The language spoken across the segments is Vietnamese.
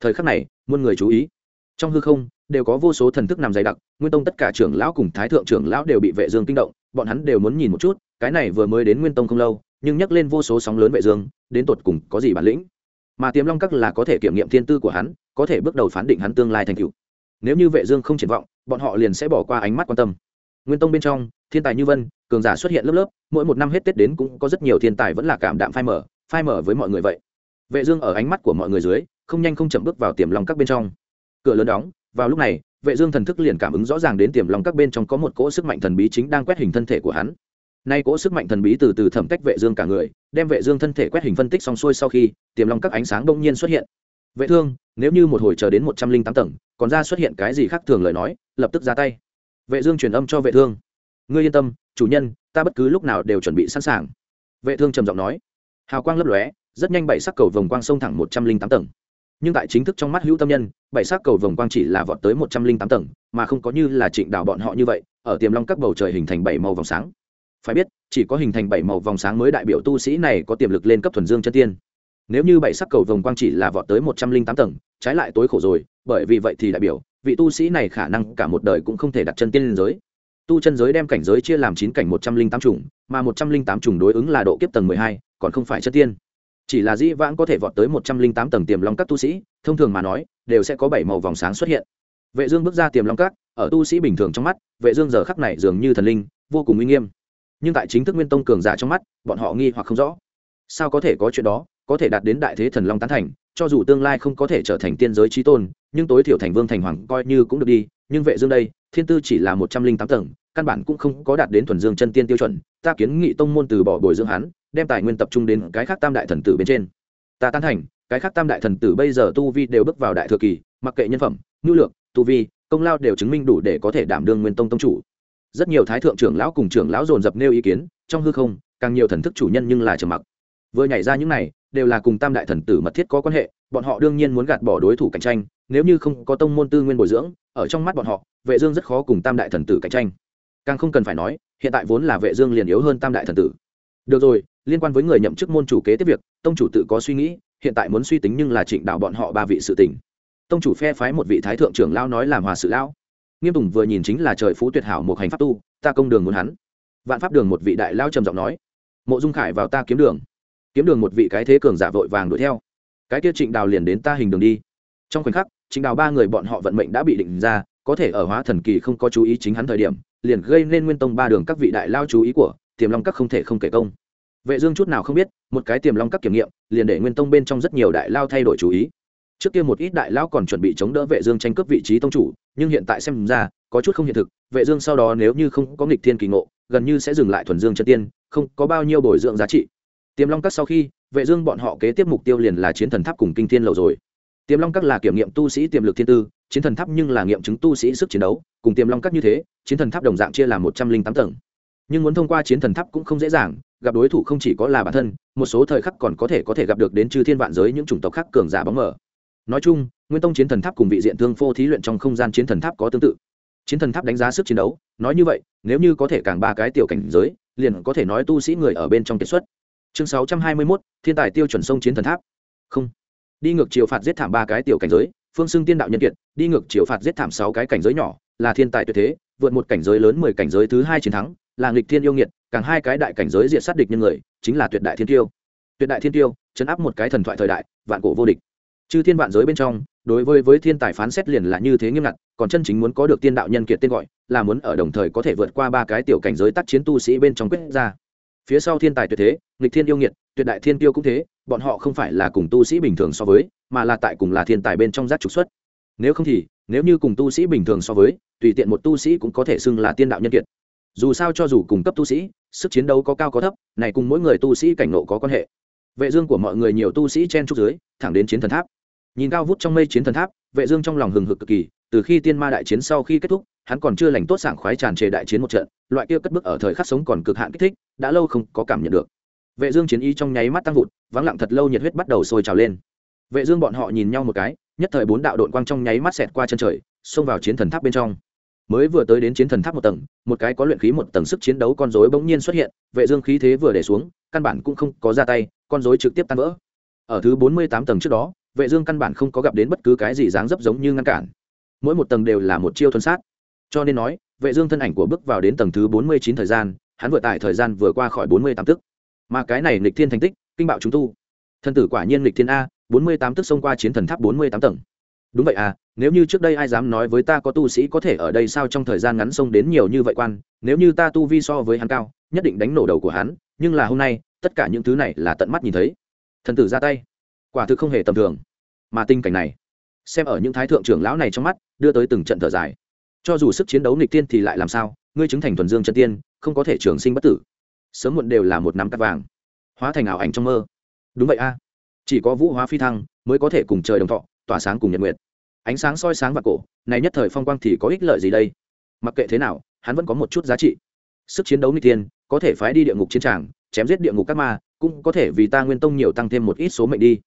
thời khắc này, muôn người chú ý. Trong hư không, đều có vô số thần thức nằm dày đặc, nguyên tông tất cả trưởng lão cùng thái thượng trưởng lão đều bị vệ dương kinh động, bọn hắn đều muốn nhìn một chút, cái này vừa mới đến nguyên tông không lâu, nhưng nhắc lên vô số sóng lớn vệ dương, đến tột cùng có gì bản lĩnh? Mà tiềm long các là có thể kiểm nghiệm thiên tư của hắn, có thể bước đầu phán định hắn tương lai thành tựu. Nếu như vệ dương không triển vọng, bọn họ liền sẽ bỏ qua ánh mắt quan tâm. Nguyên tông bên trong, thiên tài như vân, cường giả xuất hiện lớp lớp, mỗi một năm hết tết đến cũng có rất nhiều thiên tài vẫn là cảm đạm phai mở phai mở với mọi người vậy vệ dương ở ánh mắt của mọi người dưới, không nhanh không chậm bước vào tiềm long các bên trong. Cửa lớn đóng, vào lúc này, vệ dương thần thức liền cảm ứng rõ ràng đến tiềm long các bên trong có một cỗ sức mạnh thần bí chính đang quét hình thân thể của hắn. Nay cỗ sức mạnh thần bí từ từ thẩm tách vệ dương cả người, đem vệ dương thân thể quét hình phân tích xong xuôi sau khi, tiềm long các ánh sáng đông nhiên xuất hiện. Vệ thương, nếu như một hồi chờ đến một trăm linh tám tầng, còn ra xuất hiện cái gì khác thường lời nói, lập tức ra tay. Vệ dương truyền âm cho vệ thương. Ngươi yên tâm, chủ nhân, ta bất cứ lúc nào đều chuẩn bị sẵn sàng. Vệ thương trầm giọng nói. Hào quang lấp lóe rất nhanh bảy sắc cầu vòng quang sông thẳng một trăm linh tám tầng. Nhưng tại chính thức trong mắt hữu tâm nhân, bảy sắc cầu vòng quang chỉ là vọt tới một trăm linh tám tầng, mà không có như là trịnh đảo bọn họ như vậy, ở tiềm long các bầu trời hình thành bảy màu vòng sáng. Phải biết, chỉ có hình thành bảy màu vòng sáng mới đại biểu tu sĩ này có tiềm lực lên cấp thuần dương chân tiên. Nếu như bảy sắc cầu vòng quang chỉ là vọt tới một trăm linh tám tầng, trái lại tối khổ rồi, bởi vì vậy thì đại biểu, vị tu sĩ này khả năng cả một đời cũng không thể đặt chân tiên lên giới. Tu chân giới đem cảnh giới chia làm chín cảnh một trăm linh tám chủng mà một trăm linh tám chủng đối ứng là độ kiếp tầng mười hai, còn không phải chân tiên chỉ là dĩ vãng có thể vọt tới một trăm linh tám tầng tiềm long các tu sĩ, thông thường mà nói, đều sẽ có bảy màu vòng sáng xuất hiện. Vệ dương bước ra tiềm long các, ở tu sĩ bình thường trong mắt, vệ dương giờ khắc này dường như thần linh, vô cùng uy nghiêm. Nhưng tại chính thức nguyên tông cường giả trong mắt, bọn họ nghi hoặc không rõ. Sao có thể có chuyện đó, có thể đạt đến đại thế thần long tán thành, cho dù tương lai không có thể trở thành tiên giới trí tôn, nhưng tối thiểu thành vương thành hoàng coi như cũng được đi, nhưng vệ dương đây, thiên tư chỉ là một trăm linh tám tầng, căn bản cũng không có đạt đến thuần dương chân tiên tiêu chuẩn, ta kiến nghị tông môn từ bỏ bồi dưỡng hắn đem tài nguyên tập trung đến cái khác tam đại thần tử bên trên. Ta tán thành, cái khác tam đại thần tử bây giờ tu vi đều bước vào đại thừa kỳ, mặc kệ nhân phẩm, nhu lược, tu vi, công lao đều chứng minh đủ để có thể đảm đương nguyên tông tông chủ. Rất nhiều thái thượng trưởng lão cùng trưởng lão dồn dập nêu ý kiến, trong hư không, càng nhiều thần thức chủ nhân nhưng là trầm mặc. Vừa nhảy ra những này, đều là cùng tam đại thần tử mật thiết có quan hệ, bọn họ đương nhiên muốn gạt bỏ đối thủ cạnh tranh, nếu như không có tông môn tư nguyên bồi dưỡng, ở trong mắt bọn họ, vệ dương rất khó cùng tam đại thần tử cạnh tranh. Càng không cần phải nói, hiện tại vốn là vệ dương liền yếu hơn tam đại thần tử. Được rồi liên quan với người nhậm chức môn chủ kế tiếp việc, tông chủ tự có suy nghĩ, hiện tại muốn suy tính nhưng là trịnh đạo bọn họ ba vị sự tình. Tông chủ phe phái một vị thái thượng trưởng lão nói làm hòa sự lão. Nghiêm tùng vừa nhìn chính là trời phú tuyệt hảo một hành pháp tu, ta công đường muốn hắn. Vạn pháp đường một vị đại lao trầm giọng nói. Mộ dung khải vào ta kiếm đường. Kiếm đường một vị cái thế cường giả vội vàng đuổi theo. Cái kia trịnh đào liền đến ta hình đường đi. Trong khoảnh khắc, trịnh đào ba người bọn họ vận mệnh đã bị định ra, có thể ở hóa thần kỳ không có chú ý chính hắn thời điểm, liền gây nên nguyên tông ba đường các vị đại lao chú ý của, tiềm long các không thể không kể công vệ dương chút nào không biết, một cái tiềm long các kiểm nghiệm, liền để nguyên tông bên trong rất nhiều đại lao thay đổi chú ý. Trước kia một ít đại lao còn chuẩn bị chống đỡ vệ dương tranh cướp vị trí tông chủ, nhưng hiện tại xem ra, có chút không hiện thực. Vệ dương sau đó nếu như không có nghịch thiên kỳ ngộ, gần như sẽ dừng lại thuần dương chân tiên, không có bao nhiêu bồi dưỡng giá trị. Tiềm long các sau khi, vệ dương bọn họ kế tiếp mục tiêu liền là chiến thần tháp cùng kinh thiên lầu rồi. Tiềm long các là kiểm nghiệm tu sĩ tiềm lực thiên tư, chiến thần tháp nhưng là nghiệm chứng tu sĩ sức chiến đấu, cùng tiềm long các như thế, chiến thần tháp đồng dạng chia làm một trăm linh tám tầng. Nhưng muốn thông qua chiến thần tháp cũng không dễ dàng gặp đối thủ không chỉ có là bản thân một số thời khắc còn có thể có thể gặp được đến chư thiên vạn giới những chủng tộc khác cường giả bóng mờ. Nói chung nguyên tông chiến thần tháp cùng vị diện thương phô thí luyện trong không gian chiến thần tháp có tương tự. Chiến thần tháp đánh giá sức chiến đấu nói như vậy nếu như có thể càng ba cái tiểu cảnh giới liền có thể nói tu sĩ người ở bên trong kết xuất. Chương sáu trăm hai mươi 621, thiên tài tiêu chuẩn sông chiến thần tháp. Không. Đi ngược chiều phạt giết thảm ba cái tiểu cảnh giới phương xưng tiên đạo nhân kiệt đi ngược chiều phạt giết thảm sáu cái cảnh giới nhỏ là thiên tài tuyệt thế vượt một cảnh giới lớn mười cảnh giới thứ hai chiến thắng là nghịch thiên yêu nghiệt càng hai cái đại cảnh giới diện sát địch nhân người, chính là tuyệt đại thiên tiêu. Tuyệt đại thiên tiêu, chấn áp một cái thần thoại thời đại, vạn cổ vô địch. Chư thiên vạn giới bên trong, đối với với thiên tài phán xét liền là như thế nghiêm ngặt, còn chân chính muốn có được tiên đạo nhân kiệt tên gọi, là muốn ở đồng thời có thể vượt qua ba cái tiểu cảnh giới tác chiến tu sĩ bên trong quyết ra. Phía sau thiên tài tuyệt thế, nghịch thiên yêu nghiệt, tuyệt đại thiên tiêu cũng thế, bọn họ không phải là cùng tu sĩ bình thường so với, mà là tại cùng là thiên tài bên trong giác trục xuất. Nếu không thì, nếu như cùng tu sĩ bình thường so với, tùy tiện một tu sĩ cũng có thể xưng là tiên đạo nhân kiệt dù sao cho dù cùng cấp tu sĩ, sức chiến đấu có cao có thấp, này cùng mỗi người tu sĩ cảnh nộ có quan hệ. Vệ dương của mọi người nhiều tu sĩ chen trúc dưới, thẳng đến chiến thần tháp. Nhìn cao vút trong mây chiến thần tháp, vệ dương trong lòng hừng hực cực kỳ, từ khi tiên ma đại chiến sau khi kết thúc, hắn còn chưa lành tốt sảng khoái tràn trề đại chiến một trận, loại kia cất bước ở thời khắc sống còn cực hạn kích thích, đã lâu không có cảm nhận được. Vệ dương chiến ý trong nháy mắt tăng vụt, vắng lặng thật lâu nhiệt huyết bắt đầu sôi trào lên. Vệ dương bọn họ nhìn nhau một cái, nhất thời bốn đạo đột quang trong nháy mắt xẹt qua chân trời, xông vào chiến thần tháp bên trong mới vừa tới đến chiến thần tháp một tầng, một cái có luyện khí một tầng sức chiến đấu con rối bỗng nhiên xuất hiện, vệ dương khí thế vừa để xuống, căn bản cũng không có ra tay, con rối trực tiếp tan vỡ. Ở thứ bốn mươi tám tầng trước đó, vệ dương căn bản không có gặp đến bất cứ cái gì dáng dấp giống như ngăn cản. Mỗi một tầng đều là một chiêu thuần sát. Cho nên nói, vệ dương thân ảnh của bước vào đến tầng thứ 49 thời gian, hắn vừa tại thời gian vừa qua khỏi 48 tức. Mà cái này nghịch thiên thành tích, kinh bạo chúng tu. Thân tử quả nhiên nghịch thiên a 48 tức xông qua chiến thần tháp 48 tầng đúng vậy à nếu như trước đây ai dám nói với ta có tu sĩ có thể ở đây sao trong thời gian ngắn xông đến nhiều như vậy quan, nếu như ta tu vi so với hắn cao, nhất định đánh nổ đầu của hắn, nhưng là hôm nay, tất cả những thứ này là tận mắt nhìn thấy. Thần tử ra tay. Quả thực không hề tầm thường. Mà tình cảnh này, xem ở những thái thượng trưởng lão này trong mắt, đưa tới từng trận thở dài. Cho dù sức chiến đấu nghịch tiên thì lại làm sao, ngươi chứng thành thuần dương chân tiên, không có thể trường sinh bất tử. Sớm muộn đều là một nắm cắt vàng, hóa thành ảo ảnh trong mơ. Đúng vậy a. Chỉ có vũ hóa phi thăng mới có thể cùng trời đồng thọ tỏa sáng cùng nhật nguyệt. Ánh sáng soi sáng và cổ, này nhất thời phong quang thì có ích lợi gì đây? Mặc kệ thế nào, hắn vẫn có một chút giá trị. Sức chiến đấu nghịch tiên có thể phái đi địa ngục chiến tràng, chém giết địa ngục các ma, cũng có thể vì ta nguyên tông nhiều tăng thêm một ít số mệnh đi.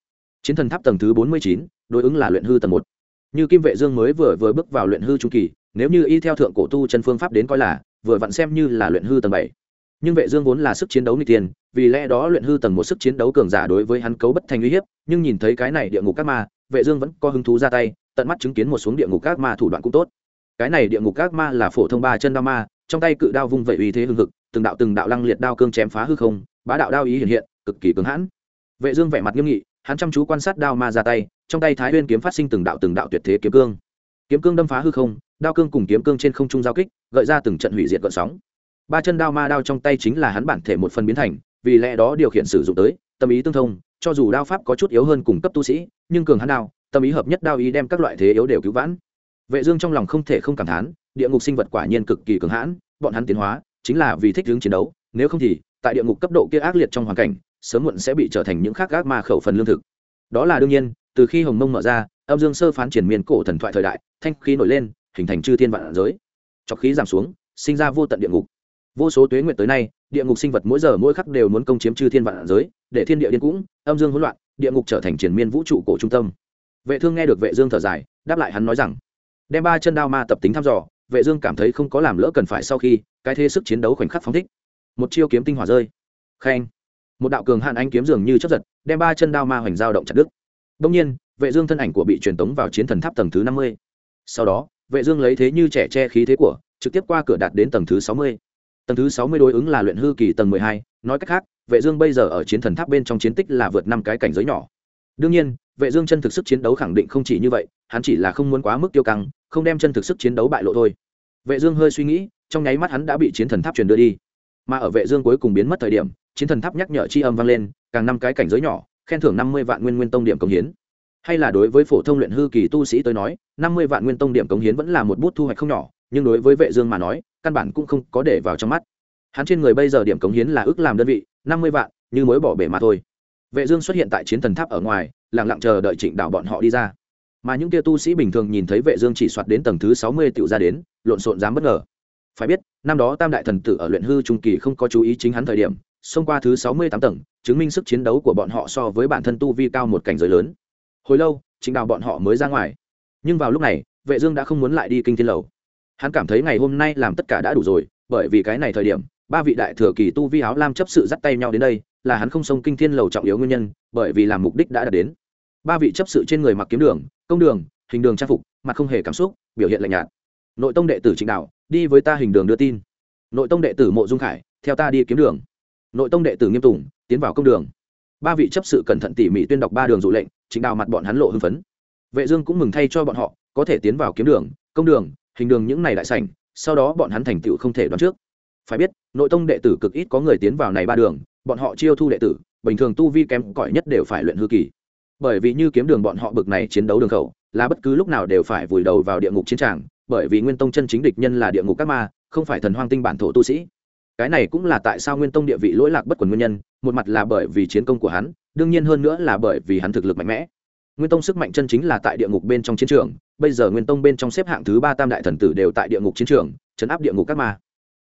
Chiến thần tháp tầng thứ bốn mươi chín, đối ứng là luyện hư tầng một. Như kim vệ dương mới vừa vừa bước vào luyện hư trung kỳ, nếu như y theo thượng cổ tu chân phương pháp đến coi là, vừa vặn xem như là luyện hư tầng bảy. Nhưng vệ dương vốn là sức chiến đấu nghịch tiền vì lẽ đó luyện hư tầng một sức chiến đấu cường giả đối với hắn cấu bất thành uy hiếp, nhưng nhìn thấy cái này địa ngục các ma vệ dương vẫn có hứng thú ra tay, tận mắt chứng kiến một xuống địa ngục các ma thủ đoạn cũng tốt. Cái này địa ngục các ma là phổ thông ba chân đao ma, trong tay cự đao vung vẩy uy thế hưng hực, từng đạo từng đạo lăng liệt đao cương chém phá hư không, bá đạo đao ý hiện hiện, cực kỳ cứng hãn. Vệ dương vẻ mặt nghiêm nghị, hắn chăm chú quan sát đao ma ra tay, trong tay thái nguyên kiếm phát sinh từng đạo từng đạo tuyệt thế kiếm cương. Kiếm cương đâm phá hư không, đao cương cùng kiếm cương trên không trung giao kích, gợi ra từng trận hủy diệt gợn sóng. Ba chân đao ma đao trong tay chính là hắn bản thể một phần biến thành, vì lẽ đó điều khiển sử dụng tới, tâm ý tương thông cho dù đao pháp có chút yếu hơn cùng cấp tu sĩ, nhưng cường hắn đao, tâm ý hợp nhất đao ý đem các loại thế yếu đều cứu vãn. Vệ dương trong lòng không thể không cảm thán, địa ngục sinh vật quả nhiên cực kỳ cường hãn, bọn hắn tiến hóa, chính là vì thích hướng chiến đấu, nếu không thì, tại địa ngục cấp độ kia ác liệt trong hoàn cảnh, sớm muộn sẽ bị trở thành những khác gác ma khẩu phần lương thực. Đó là đương nhiên, từ khi hồng mông mở ra, âm dương sơ phán triển miên cổ thần thoại thời đại, thanh khí nổi lên, hình thành chư thiên vạn giới. Chọc khí giảm xuống, sinh ra vô tận địa ngục vô số tuế nguyện tới nay, địa ngục sinh vật mỗi giờ mỗi khắc đều muốn công chiếm chư thiên vạn giới, để thiên địa điên cũng, âm dương hỗn loạn, địa ngục trở thành triển miên vũ trụ cổ trung tâm. Vệ thương nghe được vệ dương thở dài, đáp lại hắn nói rằng, đem ba chân đao ma tập tính thăm dò, vệ dương cảm thấy không có làm lỡ cần phải sau khi, cái thế sức chiến đấu khoảnh khắc phóng thích. Một chiêu kiếm tinh hỏa rơi. Khen. Một đạo cường hạn anh kiếm dường như chớp giật, đem ba chân đao ma hoành dao động chặt đứt. Đung nhiên, vệ dương thân ảnh của bị truyền tống vào chiến thần tháp tầng thứ 50. sau đó, vệ dương lấy thế như trẻ che khí thế của, trực tiếp qua cửa đạt đến tầng thứ 60 tầng thứ 60 đối ứng là luyện hư kỳ tầng 12, nói cách khác vệ dương bây giờ ở chiến thần tháp bên trong chiến tích là vượt năm cái cảnh giới nhỏ. Đương nhiên vệ dương chân thực sức chiến đấu khẳng định không chỉ như vậy hắn chỉ là không muốn quá mức tiêu căng không đem chân thực sức chiến đấu bại lộ thôi. Vệ dương hơi suy nghĩ trong nháy mắt hắn đã bị chiến thần tháp truyền đưa đi. Mà ở vệ dương cuối cùng biến mất thời điểm chiến thần tháp nhắc nhở chi âm vang lên càng năm cái cảnh giới nhỏ khen thưởng năm mươi vạn nguyên nguyên tông điểm công hiến. Hay là đối với phổ thông luyện hư kỳ tu sĩ tới nói năm mươi vạn nguyên tông điểm công hiến vẫn là một bút thu hoạch không nhỏ nhưng đối với vệ dương mà nói căn bản cũng không có để vào trong mắt. Hắn trên người bây giờ điểm cống hiến là ước làm đơn vị, năm mươi vạn, như mới bỏ bể mà thôi. Vệ dương xuất hiện tại chiến thần tháp ở ngoài, lặng lặng chờ đợi trịnh đạo bọn họ đi ra. Mà những kia tu sĩ bình thường nhìn thấy vệ dương chỉ soạt đến tầng thứ sáu mươi tiểu ra đến, lộn xộn dám bất ngờ. Phải biết, năm đó tam đại thần tử ở luyện hư trung kỳ không có chú ý chính hắn thời điểm, xông qua thứ sáu mươi tám tầng, chứng minh sức chiến đấu của bọn họ so với bản thân tu vi cao một cảnh giới lớn. Hồi lâu, trịnh đào bọn họ mới ra ngoài. Nhưng vào lúc này, vệ dương đã không muốn lại đi kinh thiên lầu hắn cảm thấy ngày hôm nay làm tất cả đã đủ rồi, bởi vì cái này thời điểm, ba vị đại thừa kỳ tu vi áo lam chấp sự dắt tay nhau đến đây, là hắn không xông kinh thiên lầu trọng yếu nguyên nhân, bởi vì làm mục đích đã đạt đến. Ba vị chấp sự trên người mặc kiếm đường, công đường, hình đường trang phục, mặt không hề cảm xúc, biểu hiện lạnh nhạt. Nội tông đệ tử trịnh đạo, đi với ta hình đường đưa tin. Nội tông đệ tử mộ dung khải, theo ta đi kiếm đường. Nội tông đệ tử nghiêm tùng, tiến vào công đường. Ba vị chấp sự cẩn thận tỉ mỉ tuyên đọc ba đường dụ lệnh chính đạo mặt bọn hắn lộ hưng phấn. Vệ dương cũng mừng thay cho bọn họ, có thể tiến vào kiếm đường, công đường hình đường những này đại sảnh, sau đó bọn hắn thành tựu không thể đoán trước. Phải biết, nội tông đệ tử cực ít có người tiến vào này ba đường, bọn họ chiêu thu đệ tử, bình thường tu vi kém cỏi nhất đều phải luyện hư kỳ. Bởi vì như kiếm đường bọn họ bực này chiến đấu đường khẩu, là bất cứ lúc nào đều phải vùi đầu vào địa ngục chiến tràng, bởi vì nguyên tông chân chính địch nhân là địa ngục các ma, không phải thần hoang tinh bản thổ tu sĩ. Cái này cũng là tại sao nguyên tông địa vị lỗi lạc bất quần nguyên nhân, một mặt là bởi vì chiến công của hắn, đương nhiên hơn nữa là bởi vì hắn thực lực mạnh mẽ nguyên tông sức mạnh chân chính là tại địa ngục bên trong chiến trường, bây giờ nguyên tông bên trong xếp hạng thứ ba tam đại thần tử đều tại địa ngục chiến trường, chấn áp địa ngục các ma.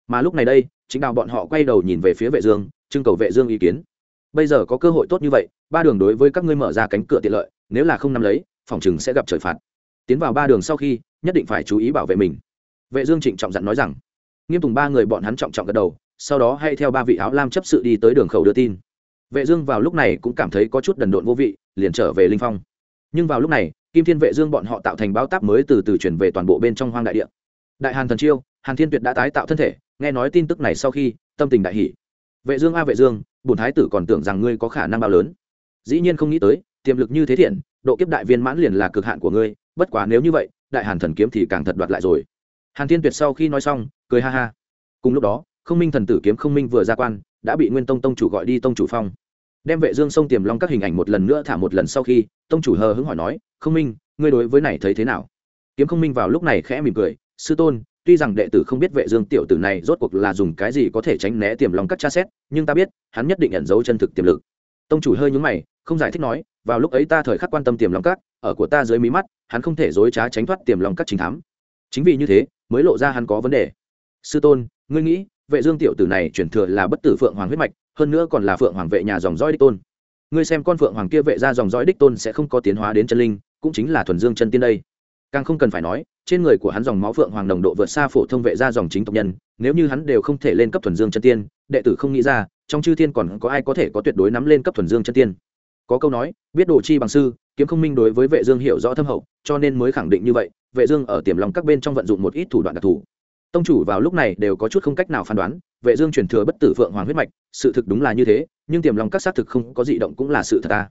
Mà lúc này đây, chính đạo bọn họ quay đầu nhìn về phía vệ dương, trưng cầu vệ dương ý kiến. Bây giờ có cơ hội tốt như vậy, ba đường đối với các ngươi mở ra cánh cửa tiện lợi, nếu là không nắm lấy, phòng chừng sẽ gặp trời phạt. Tiến vào ba đường sau khi, nhất định phải chú ý bảo vệ mình. Vệ dương trịnh trọng dặn nói rằng, nghiêm tùng ba người bọn hắn trọng trọng gật đầu, sau đó hay theo ba vị áo lam chấp sự đi tới đường khẩu đưa tin. Vệ dương vào lúc này cũng cảm thấy có chút đần độn vô vị, liền trở về linh phong nhưng vào lúc này, kim thiên vệ dương bọn họ tạo thành bao táp mới từ từ chuyển về toàn bộ bên trong hoang đại địa. Đại hàn thần chiêu, hàn thiên tuyệt đã tái tạo thân thể, nghe nói tin tức này sau khi, tâm tình đại hỷ vệ dương a vệ dương bùn thái tử còn tưởng rằng ngươi có khả năng bao lớn. Dĩ nhiên không nghĩ tới, tiềm lực như thế thiện, độ kiếp đại viên mãn liền là cực hạn của ngươi, bất quá nếu như vậy, đại hàn thần kiếm thì càng thật đoạt lại rồi. Hàn thiên tuyệt sau khi nói xong, cười ha ha. Cùng lúc đó, không minh thần tử kiếm không minh vừa ra quan, đã bị nguyên tông tông chủ gọi đi tông chủ phong đem vệ dương sông tiềm long các hình ảnh một lần nữa thả một lần sau khi, tông chủ hờ hững hỏi nói, không minh, ngươi đối với này thấy thế nào? Kiếm không minh vào lúc này khẽ mỉm cười, sư tôn, tuy rằng đệ tử không biết vệ dương tiểu tử này rốt cuộc là dùng cái gì có thể tránh né tiềm long các tra xét, nhưng ta biết, hắn nhất định ẩn giấu chân thực tiềm lực. Tông chủ hơi nhướng mày, không giải thích nói, vào lúc ấy ta thời khắc quan tâm tiềm long các, ở của ta dưới mí mắt, hắn không thể dối trá tránh thoát tiềm long các chính thám. Chính vì như thế, mới lộ ra hắn có vấn đề. Sư tôn, ngươi nghĩ, vệ dương tiểu tử này chuyển thừa là bất tử phượng hoàng huyết mạch hơn nữa còn là phượng hoàng vệ nhà dòng dõi đích tôn. Ngươi xem con phượng hoàng kia vệ ra dòng dõi đích tôn sẽ không có tiến hóa đến chân linh, cũng chính là thuần dương chân tiên đây. Càng không cần phải nói, trên người của hắn dòng máu phượng hoàng đồng độ vượt xa phổ thông vệ ra dòng chính tộc nhân, nếu như hắn đều không thể lên cấp thuần dương chân tiên, đệ tử không nghĩ ra, trong chư thiên còn có ai có thể có tuyệt đối nắm lên cấp thuần dương chân tiên. Có câu nói, biết đồ chi bằng sư, kiếm không minh đối với vệ dương hiểu rõ thâm hậu, cho nên mới khẳng định như vậy, vệ dương ở tiềm lòng các bên trong vận dụng một ít thủ đoạn đặc thù tông chủ vào lúc này đều có chút không cách nào phán đoán, vệ dương truyền thừa bất tử phượng hoàng huyết mạch, sự thực đúng là như thế, nhưng tiềm lòng các xác thực không có dị động cũng là sự thật ta.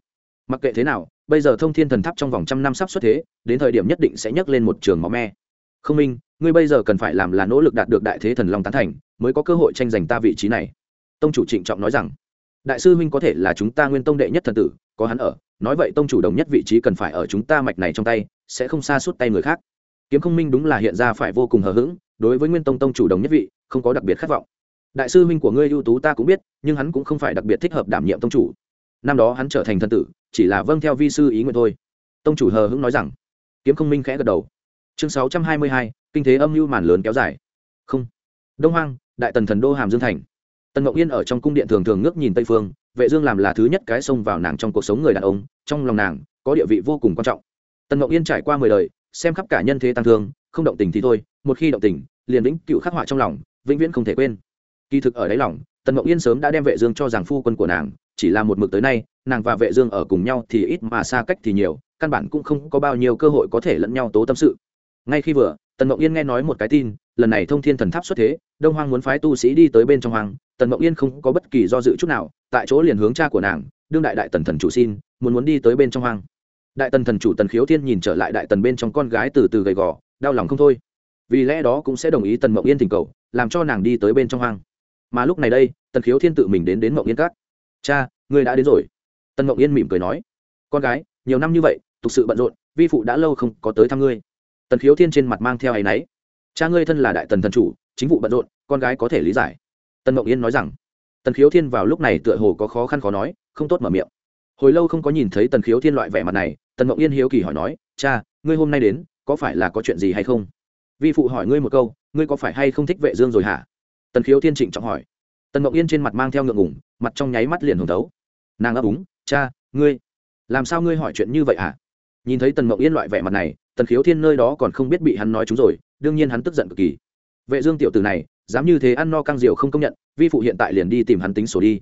Mặc kệ thế nào, bây giờ thông thiên thần tháp trong vòng trăm năm sắp xuất thế, đến thời điểm nhất định sẽ nhấc lên một trường máu me. Không minh, ngươi bây giờ cần phải làm là nỗ lực đạt được đại thế thần long tán thành, mới có cơ hội tranh giành ta vị trí này. Tông chủ trịnh trọng nói rằng, đại sư huynh có thể là chúng ta nguyên tông đệ nhất thần tử, có hắn ở, nói vậy tông chủ đồng nhất vị trí cần phải ở chúng ta mạch này trong tay, sẽ không xa suốt tay người khác. Kiếm không minh đúng là hiện ra phải vô cùng hờ hững đối với nguyên tông tông chủ đồng nhất vị, không có đặc biệt khát vọng. Đại sư huynh của ngươi ưu tú ta cũng biết, nhưng hắn cũng không phải đặc biệt thích hợp đảm nhiệm tông chủ. Năm đó hắn trở thành thân tử, chỉ là vâng theo vi sư ý nguyện thôi. Tông chủ hờ hững nói rằng. Kiếm không minh khẽ gật đầu. Chương sáu trăm hai mươi hai, kinh thế âm mưu màn lớn kéo dài. Không. Đông hoang, đại tần thần đô hàm dương thành. Tần ngọc yên ở trong cung điện thường thường ngước nhìn tây phương, vệ dương làm là thứ nhất cái xông vào nàng trong cuộc sống người đàn ông, trong lòng nàng, có địa vị vô cùng quan trọng. Tần ngọc yên trải qua mười đời, xem khắp cả nhân thế tăng thương, không động tình thì thôi, một khi động tình liền vĩnh cựu khắc họa trong lòng, vĩnh viễn không thể quên. Kỳ thực ở đáy lòng, tần ngọc yên sớm đã đem vệ dương cho rằng phu quân của nàng, chỉ là một mực tới nay, nàng và vệ dương ở cùng nhau thì ít mà xa cách thì nhiều, căn bản cũng không có bao nhiêu cơ hội có thể lẫn nhau tố tâm sự. Ngay khi vừa, tần ngọc yên nghe nói một cái tin, lần này thông thiên thần tháp xuất thế, đông hoang muốn phái tu sĩ đi tới bên trong hoang, tần ngọc yên không có bất kỳ do dự chút nào, tại chỗ liền hướng cha của nàng, đương đại đại tần thần chủ xin, muốn muốn đi tới bên trong hoang. Đại tần thần chủ tần khiếu thiên nhìn trở lại đại tần bên trong con gái từ từ gầy gò, đau lòng không thôi vì lẽ đó cũng sẽ đồng ý tần mộng yên thỉnh cầu, làm cho nàng đi tới bên trong hoang. Mà lúc này đây, tần khiếu thiên tự mình đến đến mộng yên cát cha, ngươi đã đến rồi. Tần mộng yên mỉm cười nói, con gái, nhiều năm như vậy, thực sự bận rộn, vi phụ đã lâu không có tới thăm ngươi. Tần khiếu thiên trên mặt mang theo áy náy, cha ngươi thân là đại tần thần chủ, chính vụ bận rộn, con gái có thể lý giải. Tần mộng yên nói rằng, tần khiếu thiên vào lúc này tựa hồ có khó khăn khó nói, không tốt mở miệng. Hồi lâu không có nhìn thấy tần khiếu thiên loại vẻ mặt này, tần mộng yên hiếu kỳ hỏi nói, cha, ngươi hôm nay đến, có phải là có chuyện gì hay không? Vi phụ hỏi ngươi một câu, ngươi có phải hay không thích vệ dương rồi hả? Tần khiếu thiên trịnh trọng hỏi. Tần mộng yên trên mặt mang theo ngượng ngùng, mặt trong nháy mắt liền hồng thấu. Nàng ấp úng, cha, ngươi, làm sao ngươi hỏi chuyện như vậy hả? Nhìn thấy tần mộng yên loại vẻ mặt này, tần khiếu thiên nơi đó còn không biết bị hắn nói chúng rồi, đương nhiên hắn tức giận cực kỳ. Vệ dương tiểu tử này, dám như thế ăn no căng diều không công nhận, vi phụ hiện tại liền đi tìm hắn tính sổ đi.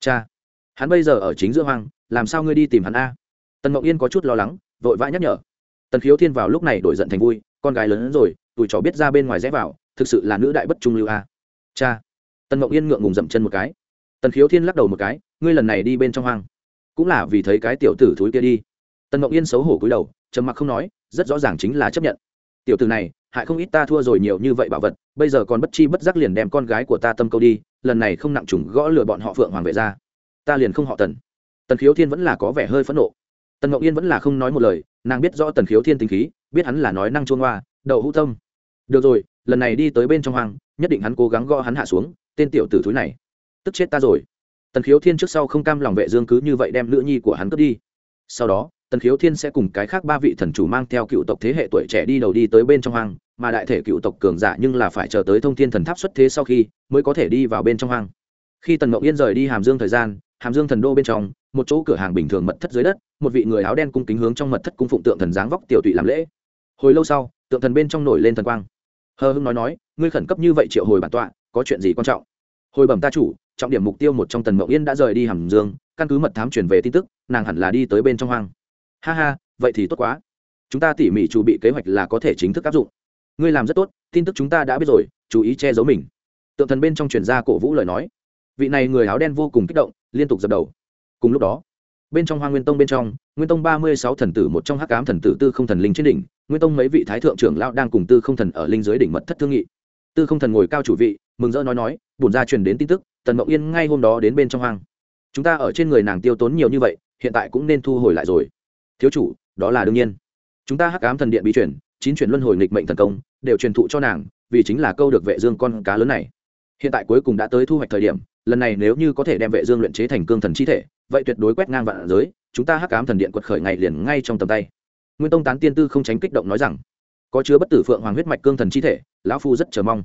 Cha, hắn bây giờ ở chính giữa hoang, làm sao ngươi đi tìm hắn a? Tần mộng yên có chút lo lắng, vội vã nhắc nhở. Tần khiếu thiên vào lúc này đổi giận thành vui, con gái lớn hơn rồi tuổi trò biết ra bên ngoài rẽ vào, thực sự là nữ đại bất trung lưu a. Cha, tần mộng yên ngượng ngùng dậm chân một cái. Tần khiếu thiên lắc đầu một cái, ngươi lần này đi bên trong hoang. Cũng là vì thấy cái tiểu tử thúi kia đi. Tần mộng yên xấu hổ cúi đầu, trầm mặc không nói, rất rõ ràng chính là chấp nhận. Tiểu tử này, hại không ít ta thua rồi nhiều như vậy bảo vật, bây giờ còn bất chi bất giác liền đem con gái của ta tâm câu đi, lần này không nặng trùng gõ lừa bọn họ phượng hoàng vệ ra. Ta liền không họ tần. Tần khiếu thiên vẫn là có vẻ hơi phẫn nộ. Tần ngọc yên vẫn là không nói một lời, nàng biết rõ tần khiếu thiên tính khí, biết hắn là nói năng chuông hoa đậu hữu tâm. Được rồi, lần này đi tới bên trong hoang, nhất định hắn cố gắng gõ hắn hạ xuống, tên tiểu tử thúi này. Tức chết ta rồi. Tần khiếu thiên trước sau không cam lòng vệ dương cứ như vậy đem nữ nhi của hắn cướp đi. Sau đó, tần khiếu thiên sẽ cùng cái khác ba vị thần chủ mang theo cựu tộc thế hệ tuổi trẻ đi đầu đi tới bên trong hoang, mà đại thể cựu tộc cường giả nhưng là phải chờ tới thông thiên thần tháp xuất thế sau khi mới có thể đi vào bên trong hoang. Khi tần ngọc yên rời đi hàm dương thời gian, hàm dương thần đô bên trong, một chỗ cửa hàng bình thường mật thất dưới đất, một vị người áo đen cung kính hướng trong mật thất cung phụng tượng thần dáng vóc tiểu tụy làm lễ hồi lâu sau, tượng thần bên trong nổi lên thần quang. Hờ hưng nói nói, ngươi khẩn cấp như vậy triệu hồi bản tọa, có chuyện gì quan trọng? Hồi bẩm ta chủ, trọng điểm mục tiêu một trong tần mộng yên đã rời đi hàm dương, căn cứ mật thám chuyển về tin tức, nàng hẳn là đi tới bên trong hoang. Ha ha, vậy thì tốt quá. Chúng ta tỉ mỉ chuẩn bị kế hoạch là có thể chính thức áp dụng. Ngươi làm rất tốt, tin tức chúng ta đã biết rồi, chú ý che giấu mình. Tượng thần bên trong truyền gia cổ vũ lời nói. Vị này người áo đen vô cùng kích động, liên tục dập đầu. Cùng lúc đó bên trong hoa nguyên tông bên trong, nguyên tông ba mươi sáu thần tử, một trong hắc cám thần tử, tư không thần linh trên đỉnh, nguyên tông mấy vị thái thượng trưởng lão đang cùng tư không thần ở linh dưới đỉnh mật thất thương nghị. tư không thần ngồi cao chủ vị, mừng rỡ nói nói bùn ra truyền đến tin tức, tần mộng yên ngay hôm đó đến bên trong hoang. chúng ta ở trên người nàng tiêu tốn nhiều như vậy, hiện tại cũng nên thu hồi lại rồi. thiếu chủ, đó là đương nhiên. chúng ta hắc ám thần điện bị chuyển chín chuyển luân hồi nghịch mệnh thần công, đều truyền thụ cho nàng, vì chính là câu được vệ dương con cá lớn này. hiện tại cuối cùng đã tới thu hoạch thời điểm, lần này nếu như có thể đem vệ dương luyện chế thành cương thần chi thể vậy tuyệt đối quét ngang vạn giới, chúng ta hắc ám thần điện quật khởi ngày liền ngay trong tầm tay. Nguyên tông tán tiên tư không tránh kích động nói rằng, có chứa bất tử phượng hoàng huyết mạch cương thần chi thể, lão phu rất chờ mong.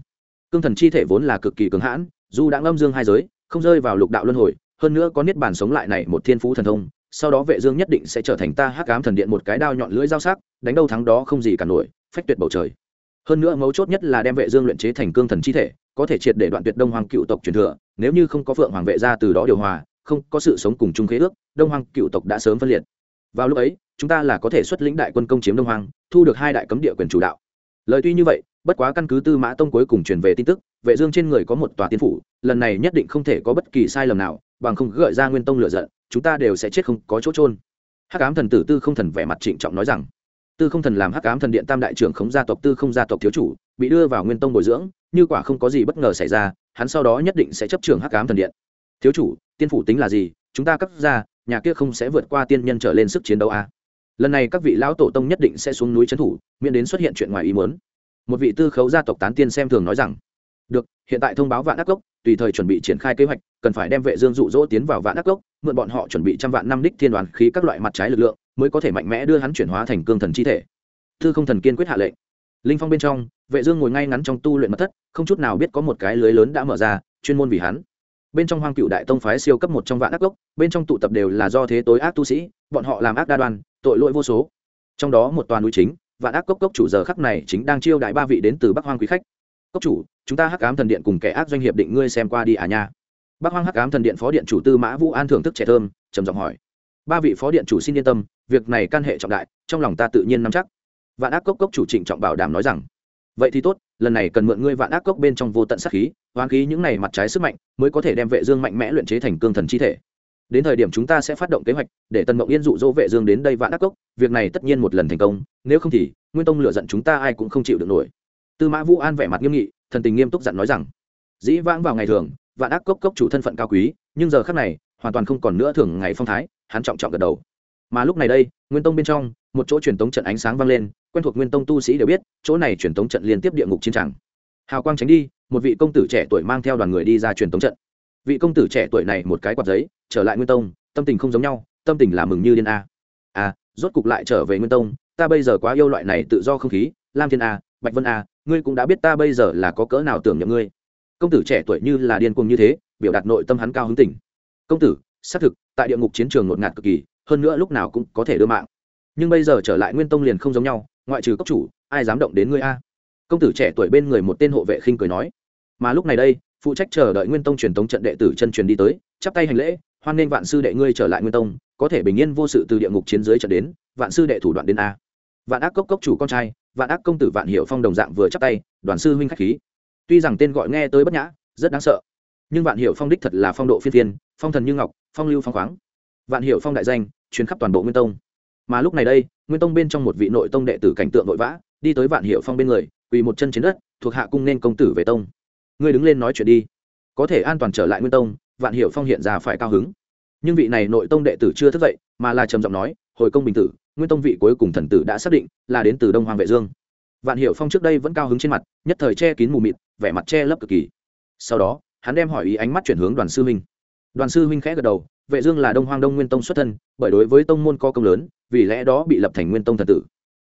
Cương thần chi thể vốn là cực kỳ cường hãn, dù đã ngâm dương hai giới, không rơi vào lục đạo luân hồi, hơn nữa có niết bàn sống lại này một thiên phú thần thông, sau đó vệ dương nhất định sẽ trở thành ta hắc ám thần điện một cái đao nhọn lưỡi dao sắc, đánh đâu thắng đó không gì cả nổi, phách tuyệt bầu trời. Hơn nữa mấu chốt nhất là đem vệ dương luyện chế thành cương thần chi thể, có thể triệt để đoạn tuyệt đông hoàng cựu tộc truyền thừa, nếu như không có phượng hoàng vệ ra từ đó điều hòa không có sự sống cùng chung khế ước, đông hoàng cựu tộc đã sớm phân liệt. Vào lúc ấy, chúng ta là có thể xuất lĩnh đại quân công chiếm đông hoàng thu được hai đại cấm địa quyền chủ đạo. Lời tuy như vậy, bất quá căn cứ tư mã tông cuối cùng truyền về tin tức, vệ dương trên người có một tòa tiên phủ, lần này nhất định không thể có bất kỳ sai lầm nào, bằng không gợi ra nguyên tông lửa giận, chúng ta đều sẽ chết không có chỗ trôn hắc ám thần tử tư không thần vẻ mặt trịnh trọng nói rằng, tư không thần làm hắc ám thần điện tam đại trưởng khống gia tộc tư không gia tộc thiếu chủ, bị đưa vào nguyên tông bồi dưỡng, như quả không có gì bất ngờ xảy ra, hắn sau đó nhất định sẽ chấp trưởng hắc ám thần điện. Thiếu chủ tiên phủ tính là gì, chúng ta cấp ra, nhà kia không sẽ vượt qua tiên nhân trở lên sức chiến đấu à? lần này các vị lão tổ tông nhất định sẽ xuống núi trấn thủ, miễn đến xuất hiện chuyện ngoài ý muốn. Một vị tư khấu gia tộc tán tiên xem thường nói rằng, được, hiện tại thông báo vạn ác cốc, tùy thời chuẩn bị triển khai kế hoạch, cần phải đem vệ dương dụ dỗ tiến vào vạn ác cốc, mượn bọn họ chuẩn bị trăm vạn năm đích thiên đoàn khí các loại mặt trái lực lượng, mới có thể mạnh mẽ đưa hắn chuyển hóa thành cương thần chi thể. Thư không thần kiên quyết hạ lệnh. Linh phong bên trong, vệ dương ngồi ngay ngắn trong tu luyện mật thất, không chút nào biết có một cái lưới lớn đã mở ra, chuyên môn vì hắn bên trong hoang cựu đại tông phái siêu cấp một trong vạn ác gốc, bên trong tụ tập đều là do thế tối ác tu sĩ, bọn họ làm ác đa đoan, tội lỗi vô số. Trong đó một toàn núi chính, vạn ác cốc cốc chủ giờ khắc này chính đang chiêu đại ba vị đến từ bắc hoang quý khách. Cốc chủ, chúng ta hắc ám thần điện cùng kẻ ác doanh hiệp định ngươi xem qua đi à nha. Bắc hoang hắc ám thần điện phó điện chủ tư mã vũ an thưởng thức trẻ thơm, trầm giọng hỏi. Ba vị phó điện chủ xin yên tâm, việc này can hệ trọng đại, trong lòng ta tự nhiên nắm chắc. Vạn ác cốc cốc chủ trịnh trọng bảo đảm nói rằng. Vậy thì tốt lần này cần mượn ngươi vạn ác cốc bên trong vô tận sát khí, hoán khí những này mặt trái sức mạnh, mới có thể đem vệ dương mạnh mẽ luyện chế thành cương thần chi thể. Đến thời điểm chúng ta sẽ phát động kế hoạch, để tần mộng yên dụ dỗ vệ dương đến đây vạn ác cốc, việc này tất nhiên một lần thành công, nếu không thì, nguyên tông lựa giận chúng ta ai cũng không chịu được nổi. Tư mã vũ an vẻ mặt nghiêm nghị, thần tình nghiêm túc dặn nói rằng, dĩ vãng vào ngày thường, vạn ác cốc cốc chủ thân phận cao quý, nhưng giờ khắc này, hoàn toàn không còn nữa thường ngày phong thái, hắn trọng trọng gật đầu. Mà lúc này đây, nguyên tông bên trong, một chỗ truyền tống trận ánh sáng vang lên quen thuộc nguyên tông tu sĩ đều biết, chỗ này truyền tống trận liên tiếp địa ngục chiến tràng hào quang tránh đi, một vị công tử trẻ tuổi mang theo đoàn người đi ra truyền tống trận. Vị công tử trẻ tuổi này một cái quạt giấy, trở lại nguyên tông, tâm tình không giống nhau, tâm tình là mừng như điên a. A rốt cục lại trở về nguyên tông, ta bây giờ quá yêu loại này tự do không khí, lam thiên a, bạch vân a, ngươi cũng đã biết ta bây giờ là có cỡ nào tưởng nhầm ngươi. Công tử trẻ tuổi như là điên cuồng như thế, biểu đạt nội tâm hắn cao hứng tỉnh. Công tử, xác thực, tại địa ngục chiến trường ngột ngạt cực kỳ, hơn nữa lúc nào cũng có thể đưa mạng. Nhưng bây giờ trở lại nguyên tông liền không giống nhau ngoại trừ cốc chủ, ai dám động đến ngươi a? Công tử trẻ tuổi bên người một tên hộ vệ khinh cười nói. Mà lúc này đây, phụ trách chờ đợi nguyên tông truyền tống trận đệ tử chân truyền đi tới, chắp tay hành lễ, hoan nghênh vạn sư đệ ngươi trở lại nguyên tông, có thể bình yên vô sự từ địa ngục chiến giới trận đến, vạn sư đệ thủ đoạn đến a. Vạn ác cốc cốc chủ con trai, vạn ác công tử vạn hiệu phong đồng dạng vừa chắp tay, đoàn sư huynh khách khí. Tuy rằng tên gọi nghe tới bất nhã, rất đáng sợ, nhưng vạn hiệu phong đích thật là phong độ phiên thiên phong thần như ngọc, phong lưu phong khoáng. Vạn hiệu phong đại danh chuyến khắp toàn bộ nguyên tông mà lúc này đây, nguyên tông bên trong một vị nội tông đệ tử cảnh tượng vội vã, đi tới vạn hiệu phong bên người, quỳ một chân trên đất, thuộc hạ cung nên công tử về tông. Ngươi đứng lên nói chuyện đi. Có thể an toàn trở lại nguyên tông, vạn hiệu phong hiện ra phải cao hứng. Nhưng vị này nội tông đệ tử chưa thức dậy, mà là trầm giọng nói, hồi công bình tử, nguyên tông vị cuối cùng thần tử đã xác định, là đến từ đông hoàng vệ dương. Vạn hiệu phong trước đây vẫn cao hứng trên mặt, nhất thời che kín mù mịt, vẻ mặt che lấp cực kỳ. Sau đó, hắn đem hỏi ý ánh mắt chuyển hướng đoàn sư huynh. Đoàn sư huynh khẽ gật đầu vệ dương là đông hoang đông nguyên tông xuất thân, bởi đối với tông môn có công lớn, vì lẽ đó bị lập thành nguyên tông thần tử.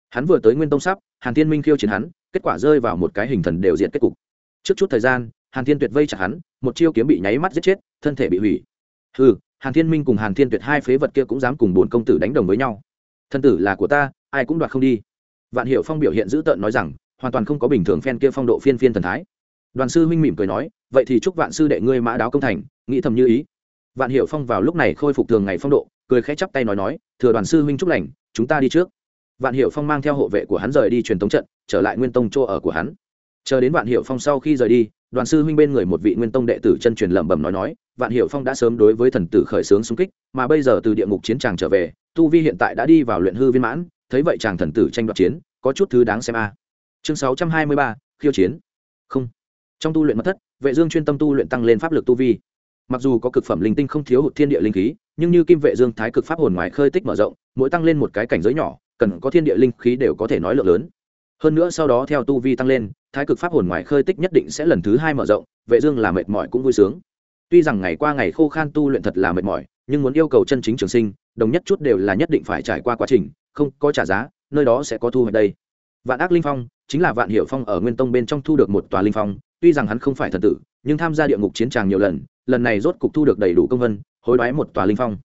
Hắn vừa tới nguyên tông sắp, hàn thiên minh khiêu chiến hắn, kết quả rơi vào một cái hình thần đều diện kết cục. Trước chút thời gian, hàn thiên tuyệt vây chặt hắn, một chiêu kiếm bị nháy mắt giết chết, thân thể bị hủy. Hừ, hàn thiên minh cùng hàn thiên tuyệt hai phế vật kia cũng dám cùng bốn công tử đánh đồng với nhau. Thân tử là của ta, ai cũng đoạt không đi. Vạn hiệu phong biểu hiện dữ tợn nói rằng, hoàn toàn không có bình thường phen kia phong độ phiên phiên thần thái. Đoàn sư huynh mỉm cười nói, vậy thì chúc vạn sư đệ ngươi mã đáo công thành, nghĩ thầm như ý vạn hiệu phong vào lúc này khôi phục thường ngày phong độ, cười khẽ chắp tay nói nói, thừa đoàn sư huynh chúc lành, chúng ta đi trước. Vạn hiệu phong mang theo hộ vệ của hắn rời đi truyền tống trận, trở lại nguyên tông chỗ ở của hắn. Chờ đến vạn hiệu phong sau khi rời đi, đoàn sư huynh bên người một vị nguyên tông đệ tử chân truyền lẩm bẩm nói nói, vạn hiệu phong đã sớm đối với thần tử khởi xướng xung kích, mà bây giờ từ địa ngục chiến tràng trở về, tu vi hiện tại đã đi vào luyện hư viên mãn, thấy vậy chàng thần tử tranh đoạt chiến, có chút thứ đáng xem a. Chương sáu trăm hai mươi ba, khiêu chiến. Không. Trong tu luyện mất thất, vệ dương chuyên tâm tu luyện tăng lên pháp lực tu vi mặc dù có cực phẩm linh tinh không thiếu hụt thiên địa linh khí, nhưng như kim vệ dương thái cực pháp hồn ngoài khơi tích mở rộng, mỗi tăng lên một cái cảnh giới nhỏ, cần có thiên địa linh khí đều có thể nói lượng lớn. Hơn nữa sau đó theo tu vi tăng lên, thái cực pháp hồn ngoài khơi tích nhất định sẽ lần thứ hai mở rộng, vệ dương là mệt mỏi cũng vui sướng. Tuy rằng ngày qua ngày khô khan tu luyện thật là mệt mỏi, nhưng muốn yêu cầu chân chính trường sinh, đồng nhất chút đều là nhất định phải trải qua quá trình, không có trả giá, nơi đó sẽ có thu hoạch đây. Vạn ác linh phong chính là vạn hiểu phong ở nguyên tông bên trong thu được một tòa linh phong, tuy rằng hắn không phải thần tử nhưng tham gia địa ngục chiến tràng nhiều lần lần này rốt cục thu được đầy đủ công vân, hối đoái một tòa linh phong.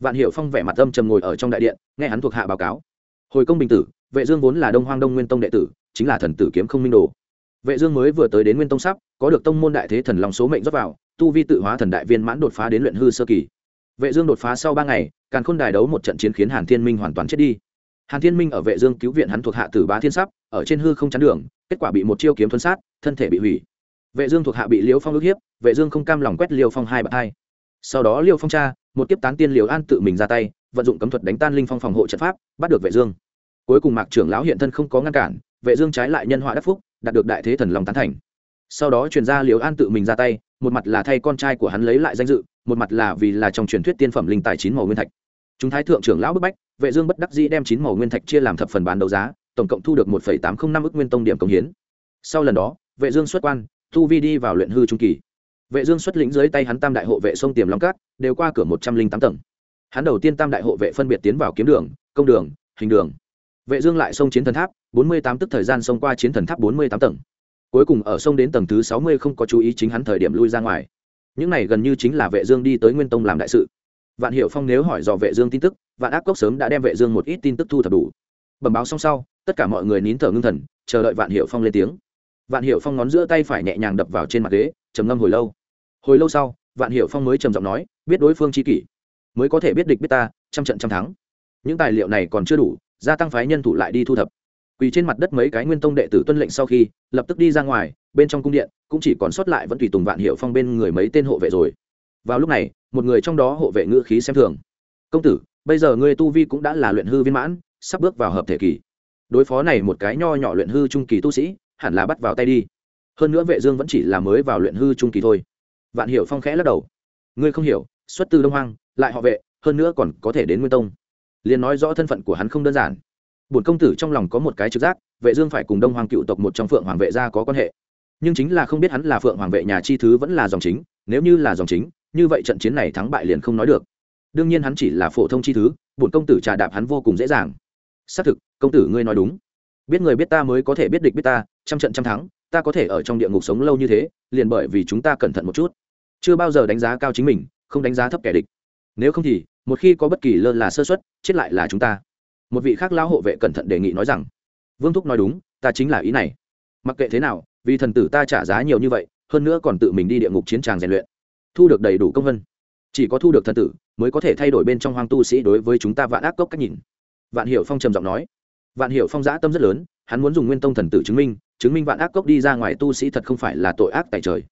Vạn hiệu phong vẻ mặt âm trầm ngồi ở trong đại điện, nghe hắn thuộc hạ báo cáo. Hồi công bình tử, vệ dương vốn là đông hoang đông nguyên tông đệ tử, chính là thần tử kiếm không minh đồ. Vệ dương mới vừa tới đến nguyên tông sắp, có được tông môn đại thế thần long số mệnh rót vào, tu vi tự hóa thần đại viên mãn đột phá đến luyện hư sơ kỳ. Vệ dương đột phá sau ba ngày càng khôn đài đấu một trận chiến khiến hàn thiên minh hoàn toàn chết đi. Hàn thiên minh ở vệ dương cứu viện hắn thuộc hạ tử bá thiên sắp, ở trên hư không chắn đường, kết quả bị một chiêu kiếm thuấn sát, thân thể bị hủy vệ dương thuộc hạ bị liêu phong ức hiếp, vệ dương không cam lòng quét liêu phong hai bậc hai. Sau đó liêu phong cha, một tiếp tán tiên liều an tự mình ra tay, vận dụng cấm thuật đánh tan linh phong phòng hộ trận pháp, bắt được vệ dương. Cuối cùng mạc trưởng lão hiện thân không có ngăn cản, vệ dương trái lại nhân họa đắc phúc, đạt được đại thế thần long tán thành. Sau đó truyền ra liều an tự mình ra tay, một mặt là thay con trai của hắn lấy lại danh dự, một mặt là vì là trong truyền thuyết tiên phẩm linh tài chín màu nguyên thạch. Chúng thái thượng trưởng lão bức bách, vệ dương bất đắc dĩ đem chín màu nguyên thạch chia làm thập phần bán đấu giá, tổng cộng thu được một tám không năm ức nguyên tông điểm công hiến. Sau lần đó, vệ dương xuất quan thu vi đi vào luyện hư trung kỳ. Vệ dương xuất lĩnh dưới tay hắn tam đại hộ vệ sông tiềm long cát, đều qua cửa một trăm linh tám tầng. Hắn đầu tiên tam đại hộ vệ phân biệt tiến vào kiếm đường, công đường, hình đường. Vệ dương lại xông chiến thần tháp, bốn mươi tám tức thời gian xông qua chiến thần tháp bốn mươi tám tầng. Cuối cùng ở sông đến tầng thứ sáu mươi không có chú ý chính hắn thời điểm lui ra ngoài. Những này gần như chính là vệ dương đi tới nguyên tông làm đại sự. Vạn hiểu phong nếu hỏi dò vệ dương tin tức, vạn ác cốc sớm đã đem vệ dương một ít tin tức thu thập đủ. Bẩm báo xong sau, tất cả mọi người nín thở ngưng thần, chờ đợi vạn hiểu phong lên tiếng vạn Hiệu phong ngón giữa tay phải nhẹ nhàng đập vào trên mặt ghế, trầm ngâm hồi lâu. Hồi lâu sau, vạn Hiệu phong mới trầm giọng nói, biết đối phương chi kỷ, mới có thể biết địch biết ta, trăm trận trăm thắng. Những tài liệu này còn chưa đủ, gia tăng phái nhân thủ lại đi thu thập. Quỳ trên mặt đất mấy cái nguyên tông đệ tử tuân lệnh sau khi, lập tức đi ra ngoài, bên trong cung điện, cũng chỉ còn sót lại vẫn tùy tùng vạn hiệu phong bên người mấy tên hộ vệ rồi. Vào lúc này, một người trong đó hộ vệ ngữ khí xem thường. Công tử, bây giờ ngươi tu vi cũng đã là luyện hư viên mãn, sắp bước vào hợp thể kỳ. Đối phó này một cái nho nhỏ luyện hư trung kỳ tu sĩ hẳn là bắt vào tay đi. Hơn nữa vệ dương vẫn chỉ là mới vào luyện hư trung kỳ thôi. Vạn hiểu phong khẽ lắc đầu. Ngươi không hiểu, xuất từ đông hoang, lại họ vệ, hơn nữa còn có thể đến nguyên tông. Liền nói rõ thân phận của hắn không đơn giản. Bổn công tử trong lòng có một cái trực giác, vệ dương phải cùng đông hoàng cựu tộc một trong phượng hoàng vệ gia có quan hệ. Nhưng chính là không biết hắn là phượng hoàng vệ nhà chi thứ vẫn là dòng chính, nếu như là dòng chính, như vậy trận chiến này thắng bại liền không nói được. Đương nhiên hắn chỉ là phổ thông chi thứ, bổn công tử trà đạp hắn vô cùng dễ dàng. Xác thực, công tử ngươi nói đúng. Biết người biết ta mới có thể biết địch biết ta trăm trận trăm thắng, ta có thể ở trong địa ngục sống lâu như thế, liền bởi vì chúng ta cẩn thận một chút. Chưa bao giờ đánh giá cao chính mình, không đánh giá thấp kẻ địch. Nếu không thì, một khi có bất kỳ lơ là sơ suất, chết lại là chúng ta. Một vị khác lão hộ vệ cẩn thận đề nghị nói rằng, vương thúc nói đúng, ta chính là ý này. Mặc kệ thế nào, vì thần tử ta trả giá nhiều như vậy, hơn nữa còn tự mình đi địa ngục chiến tràng rèn luyện. Thu được đầy đủ công vân. Chỉ có thu được thần tử, mới có thể thay đổi bên trong hoang tu sĩ đối với chúng ta vạn ác cốc cách nhìn. Vạn Hiểu phong trầm giọng nói. Vạn Hiểu phong giã tâm rất lớn hắn muốn dùng nguyên tông thần tử chứng minh chứng minh vạn ác cốc đi ra ngoài tu sĩ thật không phải là tội ác tại trời.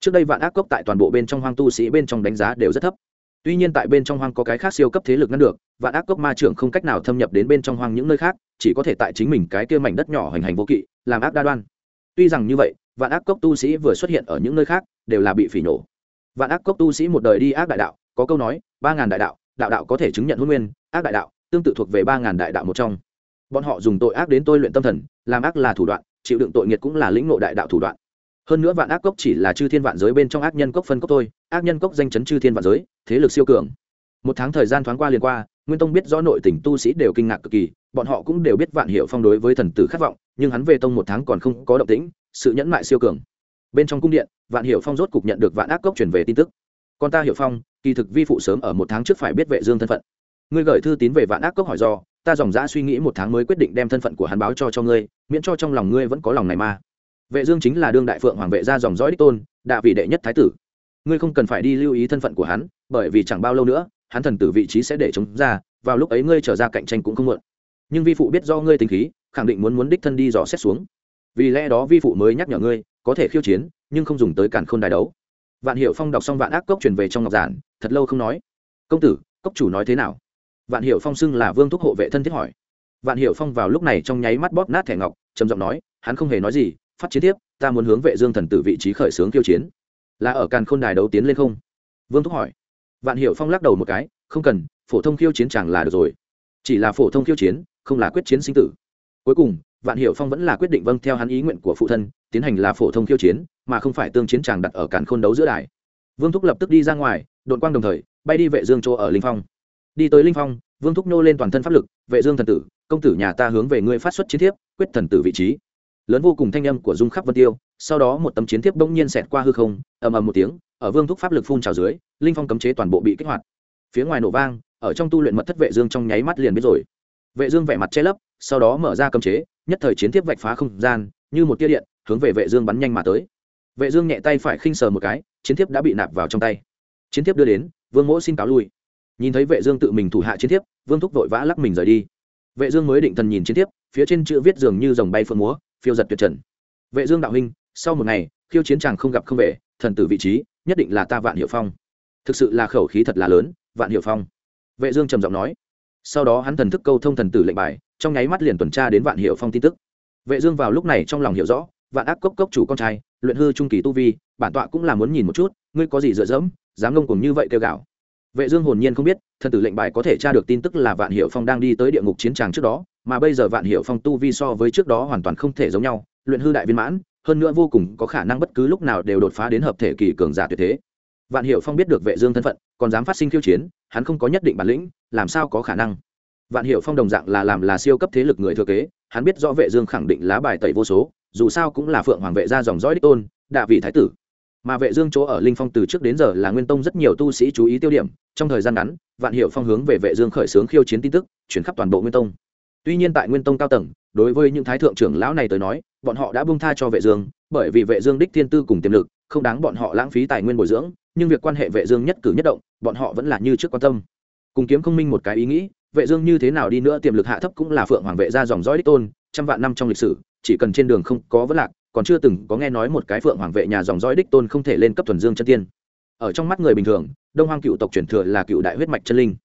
Trước đây vạn ác cốc tại toàn bộ bên trong hoang tu sĩ bên trong đánh giá đều rất thấp. Tuy nhiên tại bên trong hoang có cái khác siêu cấp thế lực ngăn được, vạn ác cốc ma trưởng không cách nào thâm nhập đến bên trong hoang những nơi khác, chỉ có thể tại chính mình cái kia mảnh đất nhỏ hoành hành vô kỵ, làm ác đa đoan. Tuy rằng như vậy, vạn ác cốc tu sĩ vừa xuất hiện ở những nơi khác, đều là bị phỉ nổ. Vạn ác cốc tu sĩ một đời đi ác đại đạo, có câu nói, ba ngàn đại đạo đạo đạo có thể chứng nhận hôn nguyên, ác đại đạo tương tự thuộc về ba ngàn đại đạo một trong bọn họ dùng tội ác đến tôi luyện tâm thần, làm ác là thủ đoạn, chịu đựng tội nghiệt cũng là lĩnh ngộ đại đạo thủ đoạn. Hơn nữa vạn ác cốc chỉ là chư thiên vạn giới bên trong ác nhân cốc phân cốc thôi, ác nhân cốc danh chấn chư thiên vạn giới, thế lực siêu cường. Một tháng thời gian thoáng qua liền qua, nguyên tông biết rõ nội tình tu sĩ đều kinh ngạc cực kỳ, bọn họ cũng đều biết vạn hiệu phong đối với thần tử khát vọng, nhưng hắn về tông một tháng còn không có động tĩnh, sự nhẫn mại siêu cường. Bên trong cung điện, vạn hiệu phong rốt cục nhận được vạn ác cốc chuyển về tin tức. Con ta hiệu phong, kỳ thực vi phụ sớm ở một tháng trước phải biết vệ dương thân phận. Ngươi gửi thư tín về vạn ác cốc hỏi do ta dòng dã suy nghĩ một tháng mới quyết định đem thân phận của hắn báo cho cho ngươi, miễn cho trong lòng ngươi vẫn có lòng này mà. Vệ dương chính là đương đại phượng hoàng vệ gia dòng dõi đích tôn đại vị đệ nhất thái tử. Ngươi không cần phải đi lưu ý thân phận của hắn, bởi vì chẳng bao lâu nữa, hắn thần tử vị trí sẽ để chống ra, vào lúc ấy ngươi trở ra cạnh tranh cũng không muộn. Nhưng vi phụ biết do ngươi tình khí, khẳng định muốn muốn đích thân đi dò xét xuống. Vì lẽ đó vi phụ mới nhắc nhở ngươi, có thể khiêu chiến, nhưng không dùng tới cản khôn đài đấu. Vạn hiệu phong đọc xong vạn ác cốc truyền về trong ngọc giản, thật lâu không nói. Công tử, cốc chủ nói thế nào? Vạn hiệu phong xưng là vương thúc hộ vệ thân thiết hỏi. Vạn hiệu phong vào lúc này trong nháy mắt bóp nát thẻ ngọc, trầm giọng nói, hắn không hề nói gì, phát chiến tiếp, ta muốn hướng vệ dương thần tử vị trí khởi xướng tiêu chiến. Là ở càn khôn đài đấu tiến lên không? Vương thúc hỏi. Vạn hiệu phong lắc đầu một cái, không cần, phổ thông khiêu chiến chẳng là được rồi. Chỉ là phổ thông khiêu chiến, không là quyết chiến sinh tử. Cuối cùng, vạn hiệu phong vẫn là quyết định vâng theo hắn ý nguyện của phụ thân, tiến hành là phổ thông khiêu chiến, mà không phải tương chiến chàng đặt ở càn khôn đấu giữa đài. Vương thúc lập tức đi ra ngoài đội quang đồng thời, bay đi vệ dương chỗ ở linh phong đi tới linh phong, vương thúc nô lên toàn thân pháp lực, vệ dương thần tử, công tử nhà ta hướng về ngươi phát xuất chiến thiếp, quyết thần tử vị trí. Lớn vô cùng thanh âm của dung khắp vân tiêu, sau đó một tấm chiến thiếp bỗng nhiên xẹt qua hư không, ầm ầm một tiếng, ở vương thúc pháp lực phun trào dưới, linh phong cấm chế toàn bộ bị kích hoạt. Phía ngoài nổ vang, ở trong tu luyện mật thất vệ dương trong nháy mắt liền biết rồi. Vệ dương vẻ mặt che lấp, sau đó mở ra cấm chế, nhất thời chiến thiếp vạch phá không gian, như một tia điện, hướng về vệ dương bắn nhanh mà tới. Vệ dương nhẹ tay phải khinh sờ một cái, chiến thiếp đã bị nạp vào trong tay. Chiến thiếp đưa đến, vương mỗ xin cáo lui nhìn thấy vệ dương tự mình thủ hạ chiến thiếp, vương thúc vội vã lắc mình rời đi. Vệ dương mới định thần nhìn chiến thiếp, phía trên chữ viết dường như dòng bay phượng múa, phiêu giật tuyệt trần. Vệ dương đạo huynh, sau một ngày, khiêu chiến chàng không gặp không về, thần tử vị trí, nhất định là ta vạn hiệu phong. Thực sự là khẩu khí thật là lớn, vạn hiệu phong. Vệ dương trầm giọng nói. Sau đó hắn thần thức câu thông thần tử lệnh bài, trong nháy mắt liền tuần tra đến vạn hiệu phong tin tức. Vệ dương vào lúc này trong lòng hiểu rõ, vạn ác cốc cốc chủ con trai, luyện hư trung kỳ tu vi, bản tọa cũng là muốn nhìn một chút, ngươi có gì dựa dẫm, dám ngông cuồng như vậy kêu gạo vệ dương hồn nhiên không biết, thần tử lệnh bài có thể tra được tin tức là vạn Hiểu phong đang đi tới địa ngục chiến tràng trước đó, mà bây giờ vạn Hiểu phong tu vi so với trước đó hoàn toàn không thể giống nhau, luyện hư đại viên mãn, hơn nữa vô cùng có khả năng bất cứ lúc nào đều đột phá đến hợp thể kỳ cường giả tuyệt thế. Vạn Hiểu phong biết được vệ dương thân phận, còn dám phát sinh khiêu chiến, hắn không có nhất định bản lĩnh, làm sao có khả năng? Vạn Hiểu phong đồng dạng là làm là siêu cấp thế lực người thừa kế, hắn biết rõ vệ dương khẳng định lá bài tẩy vô số, dù sao cũng là phượng hoàng vệ gia dòng dõi đích tôn đại vị thái tử mà vệ dương chỗ ở linh phong từ trước đến giờ là nguyên tông rất nhiều tu sĩ chú ý tiêu điểm, trong thời gian ngắn, vạn hiểu phong hướng về vệ dương khởi sướng khiêu chiến tin tức, chuyển khắp toàn bộ nguyên tông. Tuy nhiên tại nguyên tông cao tầng, đối với những thái thượng trưởng lão này tới nói, bọn họ đã buông tha cho vệ dương, bởi vì vệ dương đích thiên tư cùng tiềm lực, không đáng bọn họ lãng phí tài nguyên bồi dưỡng, nhưng việc quan hệ vệ dương nhất cử nhất động, bọn họ vẫn là như trước quan tâm. Cùng kiếm không minh một cái ý nghĩ, vệ dương như thế nào đi nữa tiềm lực hạ thấp cũng là phượng hoàng vệ gia dòng dõi đích tôn, trăm vạn năm trong lịch sử, chỉ cần trên đường không có vấn lạc còn chưa từng có nghe nói một cái phượng hoàng vệ nhà dòng dõi đích tôn không thể lên cấp thuần dương chân tiên. Ở trong mắt người bình thường, đông hoang cựu tộc truyền thừa là cựu đại huyết mạch chân linh.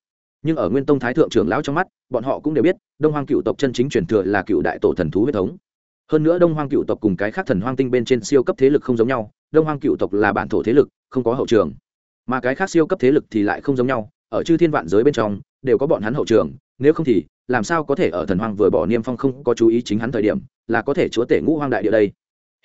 Nhưng ở nguyên tông thái thượng trưởng lão trong mắt, bọn họ cũng đều biết, đông hoang cựu tộc chân chính truyền thừa là cựu đại tổ thần thú huyết thống. Hơn nữa đông hoang cựu tộc cùng cái khác thần hoang tinh bên trên siêu cấp thế lực không giống nhau, đông hoang cựu tộc là bản thổ thế lực, không có hậu trường. Mà cái khác siêu cấp thế lực thì lại không giống nhau, ở chư thiên vạn giới bên trong, đều có bọn hắn hậu trường, nếu không thì, làm sao có thể ở thần hoang vừa bỏ niêm phong không có chú ý chính hắn thời điểm, là có thể chúa tể ngũ hoang đại địa đây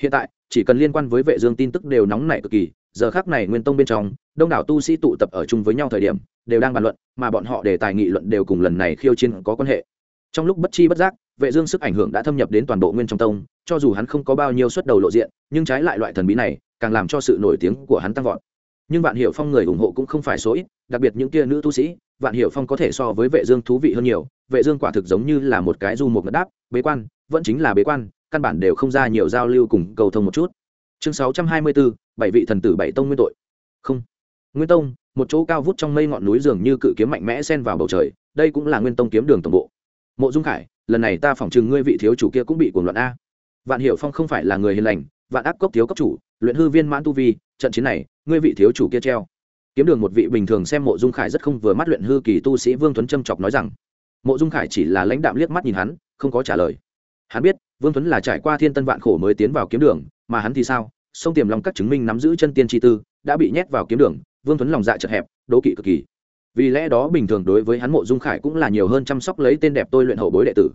hiện tại, chỉ cần liên quan với vệ dương tin tức đều nóng nảy cực kỳ, giờ khắc này nguyên tông bên trong, đông đảo tu sĩ tụ tập ở chung với nhau thời điểm, đều đang bàn luận, mà bọn họ đề tài nghị luận đều cùng lần này khiêu chiến có quan hệ. Trong lúc bất chi bất giác, vệ dương sức ảnh hưởng đã thâm nhập đến toàn bộ nguyên trong tông, cho dù hắn không có bao nhiêu xuất đầu lộ diện, nhưng trái lại loại thần bí này, càng làm cho sự nổi tiếng của hắn tăng vọt. Nhưng vạn hiểu phong người ủng hộ cũng không phải số ít, đặc biệt những kia nữ tu sĩ, vạn hiểu phong có thể so với vệ dương thú vị hơn nhiều, vệ dương quả thực giống như là một cái du một ngất đáp, bế quan, vẫn chính là bế quan căn bản đều không ra nhiều giao lưu cùng cầu thông một chút. Chương 624, bảy vị thần tử bảy tông nguyên tội. Không. Nguyên tông một chỗ cao vút trong mây ngọn núi dường như cự kiếm mạnh mẽ xen vào bầu trời đây cũng là nguyên tông kiếm đường tổng bộ. Mộ dung khải lần này ta phỏng chừng ngươi vị thiếu chủ kia cũng bị cuồng loạn a. Vạn hiểu phong không phải là người hiền lành vạn ác cốc thiếu cấp chủ luyện hư viên mãn tu vi trận chiến này ngươi vị thiếu chủ kia treo. Kiếm đường một vị bình thường xem mộ dung khải rất không vừa mắt luyện hư kỳ tu sĩ vương tuấn trâm chọc nói rằng. Mộ dung khải chỉ là lãnh đạm liếc mắt nhìn hắn không có trả lời. Hắn biết vương tuấn là trải qua thiên tân vạn khổ mới tiến vào kiếm đường, mà hắn thì sao? Sông tiềm lòng các chứng minh nắm giữ chân tiên tri tư, đã bị nhét vào kiếm đường, vương tuấn lòng dạ chật hẹp, đố kỵ cực kỳ. Vì lẽ đó bình thường đối với hắn mộ dung khải cũng là nhiều hơn chăm sóc lấy tên đẹp tôi luyện hậu bối đệ tử.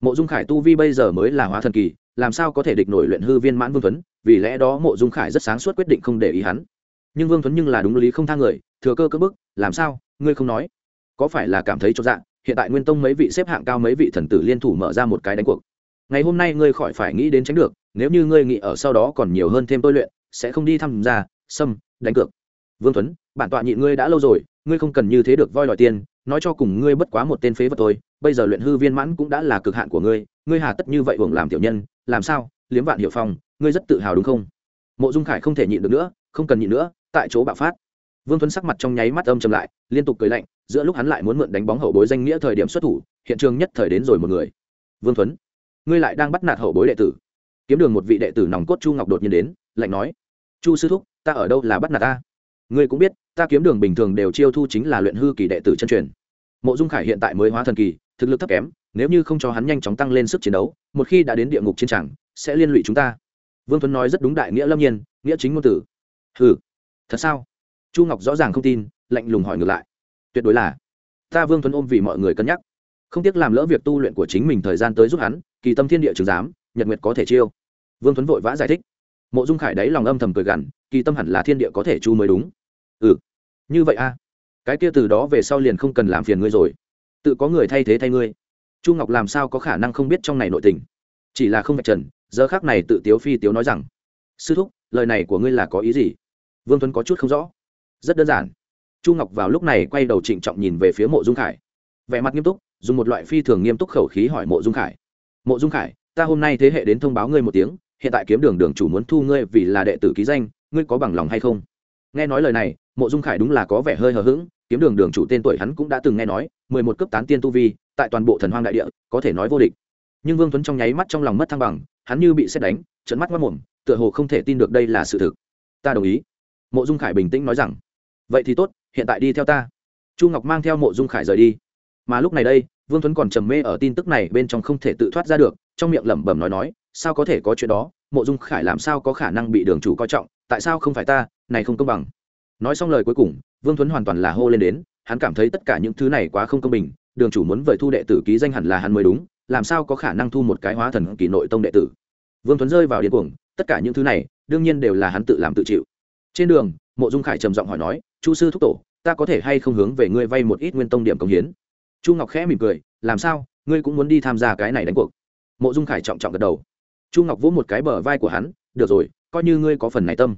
Mộ dung khải tu vi bây giờ mới là hóa thần kỳ, làm sao có thể địch nổi luyện hư viên mãn vương tuấn? Vì lẽ đó mộ dung khải rất sáng suốt quyết định không để ý hắn. Nhưng vương tuấn nhưng là đúng lý không tha người, thừa cơ cơ bức, làm sao? Ngươi không nói. Có phải là cảm thấy cho dạng hiện tại nguyên tông mấy vị xếp hạng cao mấy vị thần tử liên thủ mở ra một cái đánh cuộc ngày hôm nay ngươi khỏi phải nghĩ đến tránh được, nếu như ngươi nghĩ ở sau đó còn nhiều hơn thêm tôi luyện, sẽ không đi tham gia, xâm, đánh cược. Vương tuấn, bản tọa nhịn ngươi đã lâu rồi, ngươi không cần như thế được voi đòi tiền, nói cho cùng ngươi bất quá một tên phế vật tôi bây giờ luyện hư viên mãn cũng đã là cực hạn của ngươi ngươi hà tất như vậy hưởng làm tiểu nhân, làm sao, liếm vạn hiệu phong, ngươi rất tự hào đúng không? Mộ dung khải không thể nhịn được nữa, không cần nhịn nữa, tại chỗ bạo phát. Vương tuấn sắc mặt trong nháy mắt âm chầm lại, liên tục cười lạnh, giữa lúc hắn lại muốn mượn đánh bóng hậu bối danh nghĩa thời điểm xuất thủ, hiện trường nhất thời đến rồi một người. Vương tuấn ngươi lại đang bắt nạt hậu bối đệ tử. Kiếm đường một vị đệ tử nòng cốt chu ngọc đột nhiên đến, lạnh nói, chu sư thúc, ta ở đâu là bắt nạt ta? Ngươi cũng biết, ta kiếm đường bình thường đều chiêu thu chính là luyện hư kỳ đệ tử chân truyền. Mộ dung khải hiện tại mới hóa thần kỳ, thực lực thấp kém, nếu như không cho hắn nhanh chóng tăng lên sức chiến đấu, một khi đã đến địa ngục chiến tràng sẽ liên lụy chúng ta. Vương tuấn nói rất đúng đại nghĩa lâm nhiên, nghĩa chính ngôn tử. Ừ thật sao? Chu ngọc rõ ràng không tin, lạnh lùng hỏi ngược lại, tuyệt đối là. Ta vương tuấn ôm vì mọi người cân nhắc không tiếc làm lỡ việc tu luyện của chính mình thời gian tới giúp hắn, kỳ tâm thiên địa trường giám, nhật nguyệt có thể chiêu. Vương tuấn vội vã giải thích. Mộ dung khải đáy lòng âm thầm cười gằn, kỳ tâm hẳn là thiên địa có thể chu mới đúng. Ừ như vậy a cái kia từ đó về sau liền không cần làm phiền ngươi rồi. Tự có người thay thế thay ngươi. Chu ngọc làm sao có khả năng không biết trong này nội tình? Chỉ là không vạch trần, giờ khác này tự tiếu phi tiếu nói rằng, sư thúc, lời này của ngươi là có ý gì? Vương tuấn có chút không rõ. Rất đơn giản. Chu ngọc vào lúc này quay đầu trịnh trọng nhìn về phía mộ dung khải. Vẻ mặt nghiêm túc dùng một loại phi thường nghiêm túc khẩu khí hỏi mộ dung khải. Mộ dung khải, ta hôm nay thế hệ đến thông báo ngươi một tiếng, hiện tại kiếm đường đường chủ muốn thu ngươi vì là đệ tử ký danh, ngươi có bằng lòng hay không? Nghe nói lời này, mộ dung khải đúng là có vẻ hơi hờ hững, kiếm đường đường chủ tên tuổi hắn cũng đã từng nghe nói, mười một cấp tán tiên tu vi, tại toàn bộ thần hoang đại địa, có thể nói vô địch. Nhưng vương tuấn trong nháy mắt trong lòng mất thăng bằng, hắn như bị xét đánh trận mắt mất mồm, tựa hồ không thể tin được đây là sự thực. Ta đồng ý. Mộ dung khải bình tĩnh nói rằng. Vậy thì tốt, hiện tại đi theo ta. Chu ngọc mang theo mộ dung khải rời đi mà lúc này đây, vương Thuấn còn trầm mê ở tin tức này bên trong không thể tự thoát ra được, trong miệng lẩm bẩm nói nói, sao có thể có chuyện đó? Mộ dung khải làm sao có khả năng bị đường chủ coi trọng? Tại sao không phải ta? Này không công bằng. Nói xong lời cuối cùng, vương Thuấn hoàn toàn là hô lên đến, hắn cảm thấy tất cả những thứ này quá không công bình, đường chủ muốn vời thu đệ tử ký danh hẳn là hắn mới đúng, làm sao có khả năng thu một cái hóa thần kỳ nội tông đệ tử? Vương Thuấn rơi vào điên cuồng, tất cả những thứ này, đương nhiên đều là hắn tự làm tự chịu. Trên đường, mộ dung khải trầm giọng hỏi nói, chu sư thúc tổ, ta có thể hay không hướng về ngươi vay một ít nguyên tông điểm công hiến? Chu ngọc khẽ mỉm cười, làm sao? Ngươi cũng muốn đi tham gia cái này đánh cuộc? Mộ dung khải trọng trọng gật đầu. Chu ngọc vỗ một cái bờ vai của hắn, được rồi, coi như ngươi có phần này tâm.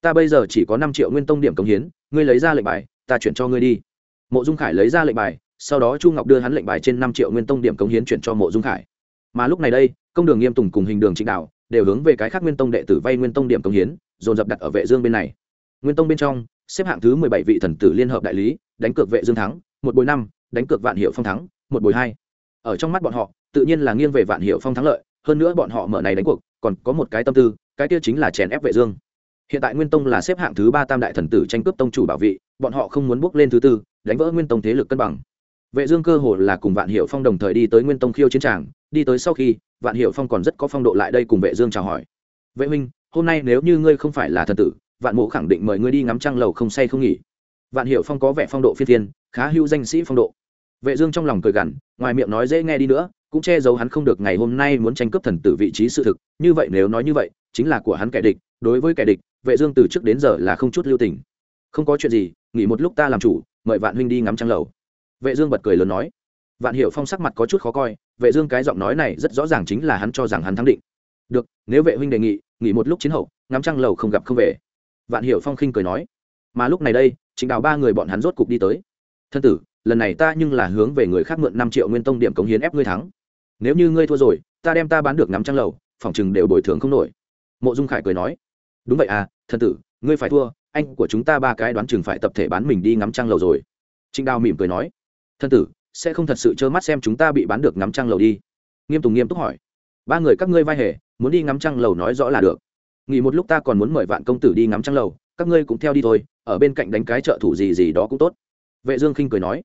Ta bây giờ chỉ có năm triệu nguyên tông điểm cống hiến, ngươi lấy ra lệnh bài, ta chuyển cho ngươi đi. Mộ dung khải lấy ra lệnh bài, sau đó chu ngọc đưa hắn lệnh bài trên năm triệu nguyên tông điểm cống hiến chuyển cho mộ dung khải. Mà lúc này đây, công đường nghiêm tùng cùng hình đường trịnh đạo đều hướng về cái khác nguyên tông đệ tử vay nguyên tông điểm cống hiến, dồn dập đặt ở vệ dương bên này. Nguyên tông bên trong, xếp hạng thứ mười bảy vị thần tử liên hợp đại lý, đánh cược vệ dương thắng, một bồi năm đánh cược vạn hiệu phong thắng, một bồi hai. Ở trong mắt bọn họ, tự nhiên là nghiêng về vạn hiệu phong thắng lợi, hơn nữa bọn họ mở này đánh cuộc, còn có một cái tâm tư, cái kia chính là chèn ép vệ dương. Hiện tại nguyên tông là xếp hạng thứ ba tam đại thần tử tranh cướp tông chủ bảo vị, bọn họ không muốn bước lên thứ tư, đánh vỡ nguyên tông thế lực cân bằng. Vệ dương cơ hồ là cùng vạn hiệu phong đồng thời đi tới nguyên tông khiêu chiến tràng, đi tới sau khi, vạn hiệu phong còn rất có phong độ lại đây cùng vệ dương chào hỏi. Vệ huynh, hôm nay nếu như ngươi không phải là thần tử, vạn mộ khẳng định mời ngươi đi ngắm trăng lầu không say không nghỉ. Vạn hiệu phong có vẻ phong độ phi thiên khá hưu danh sĩ phong độ vệ dương trong lòng cười gằn, ngoài miệng nói dễ nghe đi nữa, cũng che giấu hắn không được ngày hôm nay muốn tranh cướp thần tử vị trí sự thực. Như vậy nếu nói như vậy, chính là của hắn kẻ địch, đối với kẻ địch, vệ dương từ trước đến giờ là không chút lưu tình. Không có chuyện gì, nghỉ một lúc ta làm chủ, mời vạn huynh đi ngắm trăng lầu. Vệ dương bật cười lớn nói. Vạn hiểu phong sắc mặt có chút khó coi, vệ dương cái giọng nói này rất rõ ràng chính là hắn cho rằng hắn thắng định. Được, nếu vệ huynh đề nghị, nghỉ một lúc chiến hậu, ngắm trăng lầu không gặp không về. Vạn hiểu phong khinh cười nói. Mà lúc này đây, chính đào ba người bọn hắn rốt cục đi tới. Thân tử lần này ta nhưng là hướng về người khác mượn năm triệu nguyên tông điểm cống hiến ép ngươi thắng. Nếu như ngươi thua rồi, ta đem ta bán được ngắm trăng lầu, phòng chừng đều bồi thường không nổi. Mộ dung khải cười nói. Đúng vậy à thân tử, ngươi phải thua, anh của chúng ta ba cái đoán chừng phải tập thể bán mình đi ngắm trăng lầu rồi. Trịnh đào mỉm cười nói. Thân tử, sẽ không thật sự trơ mắt xem chúng ta bị bán được ngắm trăng lầu đi. Nghiêm tùng nghiêm túc hỏi. Ba người các ngươi vai hề, muốn đi ngắm trăng lầu nói rõ là được. Nghỉ một lúc ta còn muốn mời vạn công tử đi ngắm trăng lầu, các ngươi cũng theo đi thôi, ở bên cạnh đánh cái trợ thủ gì gì đó cũng tốt. Vệ dương khinh cười nói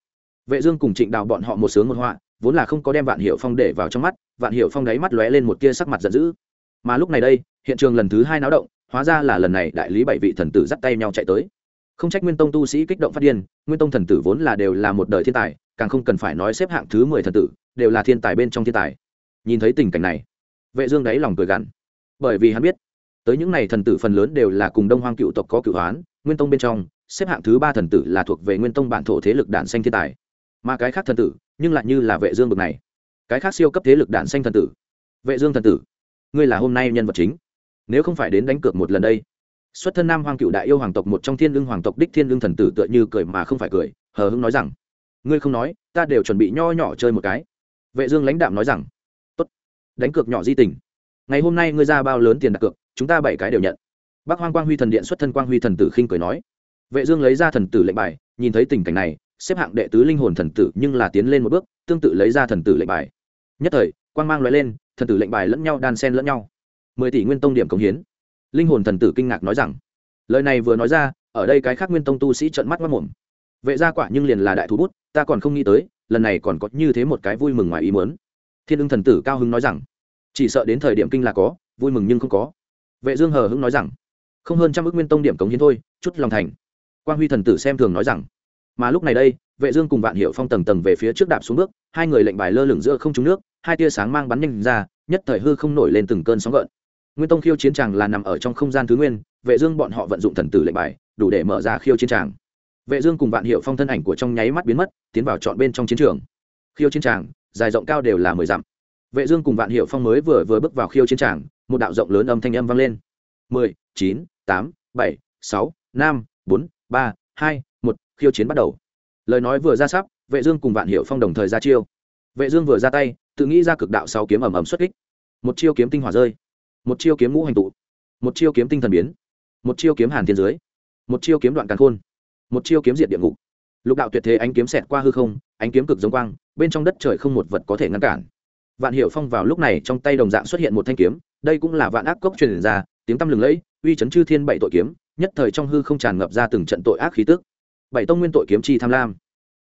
vệ dương cùng trịnh đào bọn họ một sướng một họa, vốn là không có đem vạn hiệu phong để vào trong mắt, vạn hiệu phong đáy mắt lóe lên một tia sắc mặt giận dữ. Mà lúc này đây, hiện trường lần thứ hai náo động, hóa ra là lần này đại lý bảy vị thần tử dắt tay nhau chạy tới. Không trách nguyên tông tu sĩ kích động phát điên, nguyên tông thần tử vốn là đều là một đời thiên tài, càng không cần phải nói xếp hạng thứ mười thần tử, đều là thiên tài bên trong thiên tài. Nhìn thấy tình cảnh này, vệ dương đáy lòng cười gằn. Bởi vì hắn biết, tới những này thần tử phần lớn đều là cùng đông hoang cựu tộc có cựu hoán, nguyên tông bên trong, xếp hạng thứ ba thần tử là thuộc về nguyên tông bản thổ thế lực đản xanh thiên tài mà cái khác thần tử, nhưng lại như là vệ dương bực này. Cái khác siêu cấp thế lực đản xanh thần tử. Vệ dương thần tử, ngươi là hôm nay nhân vật chính. Nếu không phải đến đánh cược một lần đây, xuất thân nam hoàng cựu đại yêu hoàng tộc một trong thiên lương hoàng tộc đích thiên lương thần tử tựa như cười mà không phải cười, hờ hững nói rằng, ngươi không nói, ta đều chuẩn bị nho nhỏ chơi một cái. Vệ dương lãnh đạm nói rằng, tốt, đánh cược nhỏ di tình. Ngày hôm nay ngươi ra bao lớn tiền đặt cược, chúng ta bảy cái đều nhận. Bác hoang quang huy thần điện xuất thân quang huy thần tử khinh cười nói. Vệ dương lấy ra thần tử lệnh bài, nhìn thấy tình cảnh này xếp hạng đệ tứ linh hồn thần tử nhưng là tiến lên một bước, tương tự lấy ra thần tử lệnh bài. Nhất thời, quang mang loại lên, thần tử lệnh bài lẫn nhau đan xen lẫn nhau. Mười tỷ nguyên tông điểm cống hiến. Linh hồn thần tử kinh ngạc nói rằng, lời này vừa nói ra, ở đây cái khác nguyên tông tu sĩ trợn mắt mất mồm. Vệ gia quả nhưng liền là đại thú bút, ta còn không nghĩ tới, lần này còn có như thế một cái vui mừng ngoài ý muốn. Thiên ưng thần tử cao hứng nói rằng, chỉ sợ đến thời điểm kinh là có, vui mừng nhưng không có. Vệ dương hờ hững nói rằng, không hơn trăm ước nguyên tông điểm cống hiến thôi, chút lòng thành. Quang huy thần tử xem thường nói rằng mà lúc này đây, vệ dương cùng vạn hiệu phong tầng tầng về phía trước đạp xuống bước, hai người lệnh bài lơ lửng giữa không trung nước, hai tia sáng mang bắn nhanh ra, nhất thời hư không nổi lên từng cơn sóng gợn. Nguyên tông khiêu chiến tràng là nằm ở trong không gian thứ nguyên, vệ dương bọn họ vận dụng thần tử lệnh bài, đủ để mở ra khiêu chiến tràng vệ dương cùng vạn hiệu phong thân ảnh của trong nháy mắt biến mất, tiến vào trọn bên trong chiến trường. Khiêu chiến tràng dài rộng cao đều là mười dặm. Vệ dương cùng vạn hiệu phong mới vừa vừa bước vào khiêu chiến tràng một đạo rộng lớn âm thanh âm vang lên. mười, chín, tám, bảy, sáu, năm, bốn, ba, hai khiêu chiến bắt đầu. Lời nói vừa ra sắp, vệ dương cùng vạn hiệu phong đồng thời ra chiêu. Vệ dương vừa ra tay, tự nghĩ ra cực đạo sáu kiếm ầm ầm xuất kích. Một chiêu kiếm tinh hỏa rơi. Một chiêu kiếm ngũ hành tụ. Một chiêu kiếm tinh thần biến. Một chiêu kiếm hàn thiên dưới. Một chiêu kiếm đoạn càn khôn. Một chiêu kiếm diệt địa ngục. Lục đạo tuyệt thế ánh kiếm xẹt qua hư không, ánh kiếm cực giống quang, bên trong đất trời không một vật có thể ngăn cản. Vạn hiệu phong vào lúc này trong tay đồng dạng xuất hiện một thanh kiếm, đây cũng là vạn ác cốc truyền ra, tiếng tăm lừng lẫy, uy chấn chư thiên bảy tội kiếm, nhất thời trong hư không tràn ngập ra từng trận tội ác khí tức bảy tông nguyên tội kiếm chi tham lam.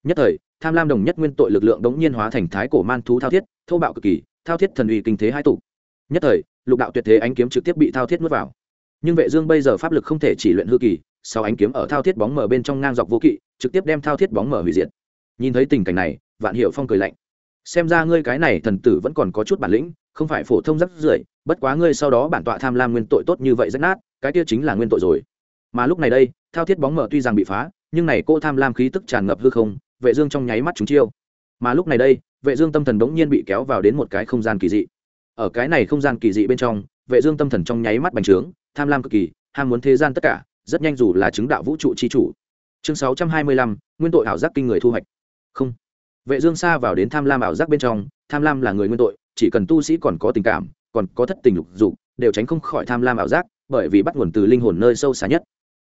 Nhất thời, tham lam đồng nhất nguyên tội lực lượng đống nhiên hóa thành thái cổ man thú thao thiết, thô bạo cực kỳ, thao thiết thần uy kinh thế hai tụ. Nhất thời, lục đạo tuyệt thế ánh kiếm trực tiếp bị thao thiết nuốt vào. Nhưng vệ dương bây giờ pháp lực không thể chỉ luyện hư kỳ, sau ánh kiếm ở thao thiết bóng mở bên trong ngang dọc vô kỵ, trực tiếp đem thao thiết bóng mở hủy diệt. Nhìn thấy tình cảnh này, vạn hiệu phong cười lạnh. Xem ra ngươi cái này thần tử vẫn còn có chút bản lĩnh, không phải phổ thông rất rưởi, bất quá ngươi sau đó bản tọa tham lam nguyên tội tốt như vậy rách nát, cái kia chính là nguyên tội rồi. Mà lúc này đây, thao thiết bóng mở tuy rằng bị phá nhưng này cô tham lam khí tức tràn ngập hư không vệ dương trong nháy mắt chúng chiêu. Mà lúc này đây vệ dương tâm thần đống nhiên bị kéo vào đến một cái không gian kỳ dị. Ở cái này không gian kỳ dị bên trong vệ dương tâm thần trong nháy mắt bành trướng tham lam cực kỳ ham muốn thế gian tất cả rất nhanh dù là chứng đạo vũ trụ chi chủ. Chương 625, nguyên tội ảo giác kinh người thu hoạch. Không. Vệ dương xa vào đến tham lam ảo giác bên trong tham lam là người nguyên tội chỉ cần tu sĩ còn có tình cảm còn có thất tình lục dục đều tránh không khỏi tham lam ảo giác bởi vì bắt nguồn từ linh hồn nơi sâu xa nhất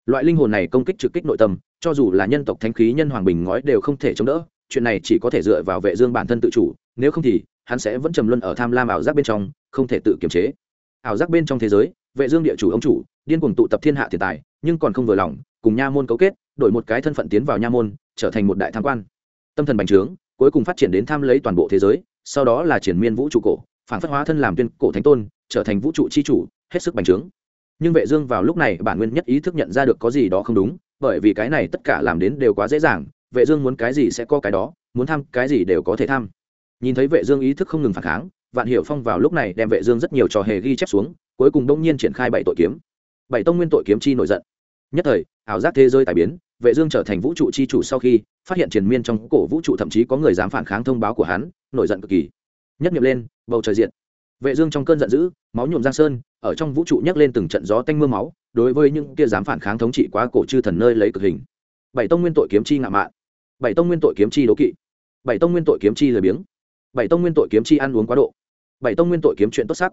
loại linh hồn này công kích trực kích nội tâm, cho dù là nhân tộc thánh khí nhân hoàng bình ngói đều không thể chống đỡ, chuyện này chỉ có thể dựa vào vệ dương bản thân tự chủ, nếu không thì, hắn sẽ vẫn trầm luân ở tham lam ảo giác bên trong, không thể tự kiềm chế. Ảo giác bên trong thế giới, vệ dương địa chủ ông chủ, điên cuồng tụ tập thiên hạ tiền tài, nhưng còn không vừa lòng, cùng nha môn cấu kết, đổi một cái thân phận tiến vào nha môn, trở thành một đại tham quan. Tâm thần bành trướng, cuối cùng phát triển đến tham lấy toàn bộ thế giới, sau đó là triển miên vũ trụ cổ, phản phất hóa thân làm tuyên cổ thánh tôn, trở thành vũ trụ chi chủ, hết sức bành trướng nhưng vệ dương vào lúc này bản nguyên nhất ý thức nhận ra được có gì đó không đúng, bởi vì cái này tất cả làm đến đều quá dễ dàng, vệ dương muốn cái gì sẽ có cái đó, muốn tham cái gì đều có thể tham. Nhìn thấy vệ dương ý thức không ngừng phản kháng, vạn hiểu phong vào lúc này đem vệ dương rất nhiều trò hề ghi chép xuống, cuối cùng đông nhiên triển khai bảy tội kiếm. Bảy tông nguyên tội kiếm chi nổi giận. Nhất thời, ảo giác thế giới tài biến, vệ dương trở thành vũ trụ chi chủ sau khi phát hiện triền miên trong cổ vũ trụ thậm chí có người dám phản kháng thông báo của hắn, nổi giận cực kỳ. Nhất niệm lên, bầu trời diện vệ dương trong cơn giận dữ, máu nhuộm giang sơn ở trong vũ trụ nhấc lên từng trận gió tanh mưa máu, đối với những kia dám phản kháng thống trị quá cổ chư thần nơi lấy cực hình. Bảy tông nguyên tội kiếm chi ngạ mạn. Bảy tông nguyên tội kiếm chi đố kỵ. Bảy tông nguyên tội kiếm chi lười biếng. Bảy tông nguyên tội kiếm chi ăn uống quá độ. Bảy tông nguyên tội kiếm chuyện tốt sắc.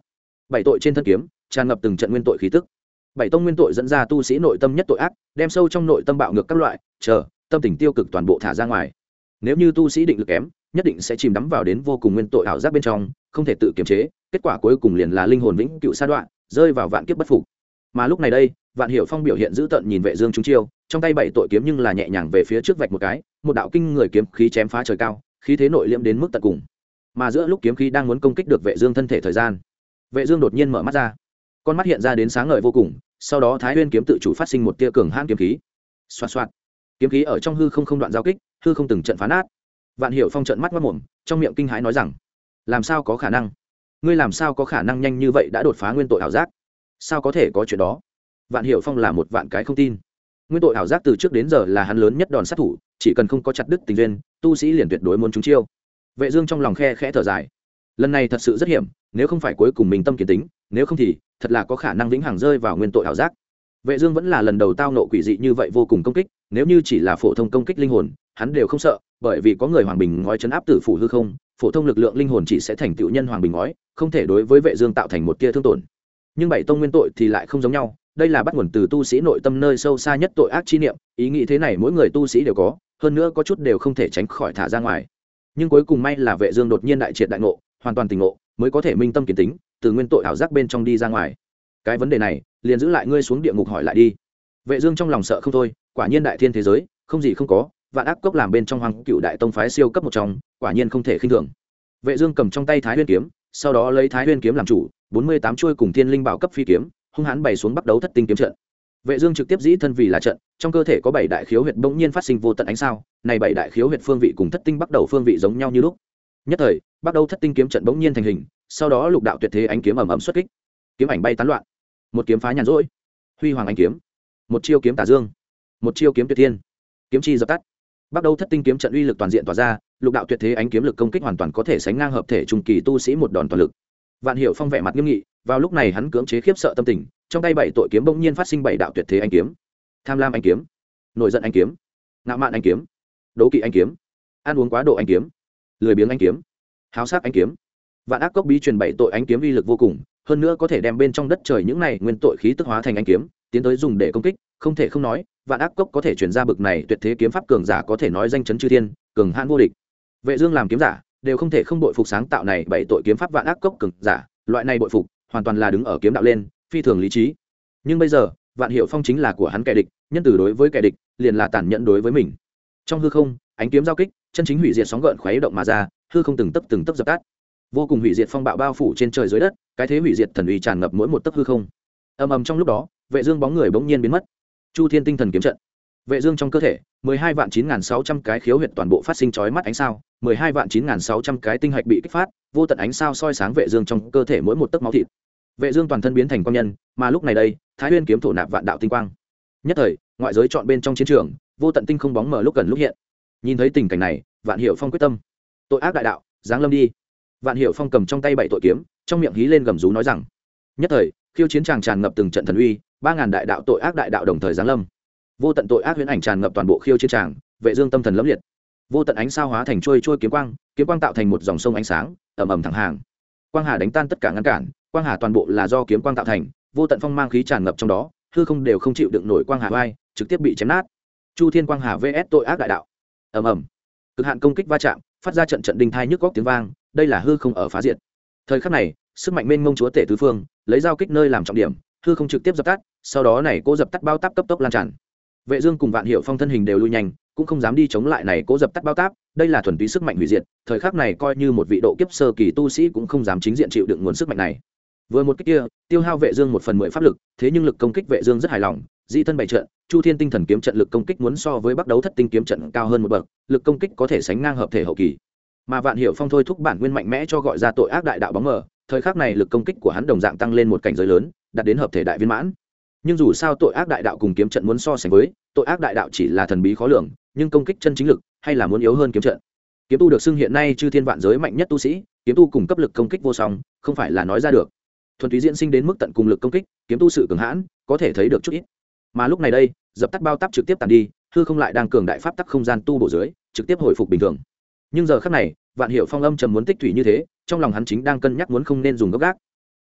Bảy tội trên thân kiếm, tràn ngập từng trận nguyên tội khí tức. Bảy tông nguyên tội dẫn ra tu sĩ nội tâm nhất tội ác, đem sâu trong nội tâm bạo ngược các loại, chờ, tâm tình tiêu cực toàn bộ thả ra ngoài. Nếu như tu sĩ định lực kém, nhất định sẽ chìm đắm vào đến vô cùng nguyên tội ảo giác bên trong, không thể tự kiềm chế, kết quả cuối cùng liền là linh hồn vĩnh cựu sa đoạn rơi vào vạn kiếp bất phục. Mà lúc này đây, vạn hiểu phong biểu hiện dữ tợn nhìn vệ dương chúng chiêu, trong tay bảy tội kiếm nhưng là nhẹ nhàng về phía trước vạch một cái, một đạo kinh người kiếm khí chém phá trời cao, khí thế nội liễm đến mức tận cùng. Mà giữa lúc kiếm khí đang muốn công kích được vệ dương thân thể thời gian, vệ dương đột nhiên mở mắt ra. Con mắt hiện ra đến sáng ngời vô cùng, sau đó thái nguyên kiếm tự chủ phát sinh một tia cường hãn kiếm khí. Xoạt xoạt. Kiếm khí ở trong hư không không đoạn giao kích, hư không từng trận phá nát. Vạn hiểu phong trận mắt mắt mồm trong miệng kinh hãi nói rằng, làm sao có khả năng? Ngươi làm sao có khả năng nhanh như vậy đã đột phá nguyên tội ảo giác? Sao có thể có chuyện đó? Vạn hiểu phong là một vạn cái không tin. Nguyên tội ảo giác từ trước đến giờ là hắn lớn nhất đòn sát thủ, chỉ cần không có chặt đứt tình duyên, tu sĩ liền tuyệt đối muốn chúng chiêu. Vệ dương trong lòng khe khẽ thở dài. Lần này thật sự rất hiểm, nếu không phải cuối cùng mình tâm kiến tính, nếu không thì thật là có khả năng vĩnh hằng rơi vào nguyên tội ảo giác vệ dương vẫn là lần đầu tao nộ quỷ dị như vậy vô cùng công kích, nếu như chỉ là phổ thông công kích linh hồn, hắn đều không sợ, bởi vì có người hoàng bình ngói chấn áp tử phủ hư không, phổ thông lực lượng linh hồn chỉ sẽ thành tựu nhân hoàng bình ngói, không thể đối với vệ dương tạo thành một tia thương tổn. Nhưng bảy tông nguyên tội thì lại không giống nhau, đây là bắt nguồn từ tu sĩ nội tâm nơi sâu xa nhất tội ác chi niệm, ý nghĩ thế này mỗi người tu sĩ đều có, hơn nữa có chút đều không thể tránh khỏi thả ra ngoài. Nhưng cuối cùng may là vệ dương đột nhiên đại triệt đại ngộ, hoàn toàn tỉnh ngộ, mới có thể minh tâm kiến tính, từ nguyên tội ảo giác bên trong đi ra ngoài. Cái vấn đề này liền giữ lại ngươi xuống địa ngục hỏi lại đi. Vệ dương trong lòng sợ không thôi, quả nhiên đại thiên thế giới, không gì không có, vạn ác cốc làm bên trong hoàng cựu đại tông phái siêu cấp một trong, quả nhiên không thể khinh thường. Vệ dương cầm trong tay thái nguyên kiếm, sau đó lấy thái nguyên kiếm làm chủ, bốn mươi tám chuôi cùng thiên linh bảo cấp phi kiếm, hung hãn bày xuống bắt đấu thất tinh kiếm trận. Vệ dương trực tiếp dĩ thân vì là trận, trong cơ thể có bảy đại khiếu huyệt bỗng nhiên phát sinh vô tận ánh sao, này bảy đại khiếu huyệt phương vị cùng thất tinh bắt đầu phương vị giống nhau như lúc. Nhất thời bắt đầu thất tinh kiếm trận bỗng nhiên thành hình, sau đó lục đạo tuyệt thế ánh kiếm ầm ầm xuất kích. Kiếm ảnh bay tán loạn một kiếm phá nhàn rỗi. Huy hoàng ánh kiếm, một chiêu kiếm tả dương, một chiêu kiếm tuyệt thiên, kiếm chi dập tắt. Bắt đầu thất tinh kiếm trận uy lực toàn diện tỏa ra, lục đạo tuyệt thế ánh kiếm lực công kích hoàn toàn có thể sánh ngang hợp thể trung kỳ tu sĩ một đòn toàn lực. Vạn hiệu phong vẻ mặt nghiêm nghị, vào lúc này hắn cưỡng chế khiếp sợ tâm tình, trong tay bảy tội kiếm bỗng nhiên phát sinh bảy đạo tuyệt thế anh kiếm. Tham lam anh kiếm, nổi giận anh kiếm, ngạo mạn anh kiếm đố kỵ anh kiếm, ăn uống quá độ anh kiếm, lười biếng anh kiếm, háo sắc anh kiếm vạn ác cốc bí truyền bảy tội ánh kiếm uy lực vô cùng, hơn nữa có thể đem bên trong đất trời những này nguyên tội khí tức hóa thành ánh kiếm, tiến tới dùng để công kích, không thể không nói, vạn ác cốc có thể chuyển ra bực này tuyệt thế kiếm pháp cường giả có thể nói danh chấn chư thiên, cường hãn vô địch. Vệ dương làm kiếm giả, đều không thể không bội phục sáng tạo này bảy tội kiếm pháp vạn ác cốc cường giả, loại này bội phục, hoàn toàn là đứng ở kiếm đạo lên, phi thường lý trí. Nhưng bây giờ, vạn hiệu phong chính là của hắn kẻ địch, nhân từ đối với kẻ địch, liền là tàn nhẫn đối với mình. Trong hư không, ánh kiếm giao kích, chân chính hủy diệt sóng gợn khuấy động mà ra, hư không từng tấc từng tấc dập tắt vô cùng hủy diệt phong bạo bao phủ trên trời dưới đất, cái thế hủy diệt thần uy tràn ngập mỗi một tấc hư không. Ầm ầm trong lúc đó, vệ dương bóng người bỗng nhiên biến mất. Chu thiên tinh thần kiếm trận. Vệ dương trong cơ thể, mười hai vạn chín sáu trăm cái khiếu huyệt toàn bộ phát sinh chói mắt ánh sao, mười hai vạn chín sáu trăm cái tinh hạch bị kích phát, vô tận ánh sao soi sáng vệ dương trong cơ thể mỗi một tấc máu thịt. Vệ dương toàn thân biến thành quang nhân, mà lúc này đây, thái nguyên kiếm thổ nạp vạn đạo tinh quang. Nhất thời, ngoại giới chọn bên trong chiến trường, vô tận tinh không bóng mờ lúc gần lúc hiện. Nhìn thấy tình cảnh này, vạn hiệu phong quyết tâm. Tội ác đại đạo, giáng lâm đi vạn hiệu phong cầm trong tay bảy tội kiếm, trong miệng hí lên gầm rú nói rằng, nhất thời, khiêu chiến tràng tràn ngập từng trận thần uy, ba ngàn đại đạo tội ác đại đạo đồng thời giáng lâm. Vô tận tội ác huyễn ảnh tràn ngập toàn bộ khiêu chiến tràng vệ dương tâm thần lẫm liệt. Vô tận ánh sao hóa thành trôi trôi kiếm quang kiếm quang tạo thành một dòng sông ánh sáng, ầm ầm thẳng hàng. Quang hà đánh tan tất cả ngăn cản, quang hà toàn bộ là do kiếm quang tạo thành, vô tận phong mang khí tràn ngập trong đó, hư không đều không chịu đựng nổi quang hà vai trực tiếp bị chém nát. Chu thiên quang hà vs tội ác đại đạo. Ầm ầm. Cực hạn công kích va chạm phát ra trận trận đinh thai nhức góc tiếng vang, đây là hư không ở phá diệt. Thời khắc này, sức mạnh mênh mông chúa tể tứ phương, lấy dao kích nơi làm trọng điểm, hư không trực tiếp dập tắt, sau đó này cố dập tắt bao táp cấp tốc lan tràn. Vệ dương cùng vạn hiệu phong thân hình đều lui nhanh, cũng không dám đi chống lại này cố dập tắt bao táp, đây là thuần túy sức mạnh hủy diệt, thời khắc này coi như một vị độ kiếp sơ kỳ tu sĩ cũng không dám chính diện chịu đựng nguồn sức mạnh này. Vừa một kích kia, tiêu hao vệ dương một phần mười pháp lực, thế nhưng lực công kích vệ dương rất hài lòng di thân bày trận, chu thiên tinh thần kiếm trận lực công kích muốn so với bắc đấu thất tinh kiếm trận cao hơn một bậc, lực công kích có thể sánh ngang hợp thể hậu kỳ. Mà vạn hiểu phong thôi thúc bản nguyên mạnh mẽ cho gọi ra tội ác đại đạo bóng mờ, thời khắc này lực công kích của hắn đồng dạng tăng lên một cảnh giới lớn, đạt đến hợp thể đại viên mãn. Nhưng dù sao tội ác đại đạo cùng kiếm trận muốn so sánh với, tội ác đại đạo chỉ là thần bí khó lường, nhưng công kích chân chính lực hay là muốn yếu hơn kiếm trận. Kiếm tu được xưng hiện nay chư thiên vạn giới mạnh nhất tu sĩ, kiếm tu cùng cấp lực công kích vô song, không phải là nói ra được. Thuần túy diễn sinh đến mức tận cùng lực công kích, kiếm tu sự cường hãn, có thể thấy được chút ít mà lúc này đây, dập tắt bao tắp trực tiếp tàn đi, hư không lại đang cường đại pháp tắc không gian tu bổ dưới, trực tiếp hồi phục bình thường. Nhưng giờ khắc này, vạn hiệu phong âm trầm muốn tích thủy như thế, trong lòng hắn chính đang cân nhắc muốn không nên dùng gốc gác.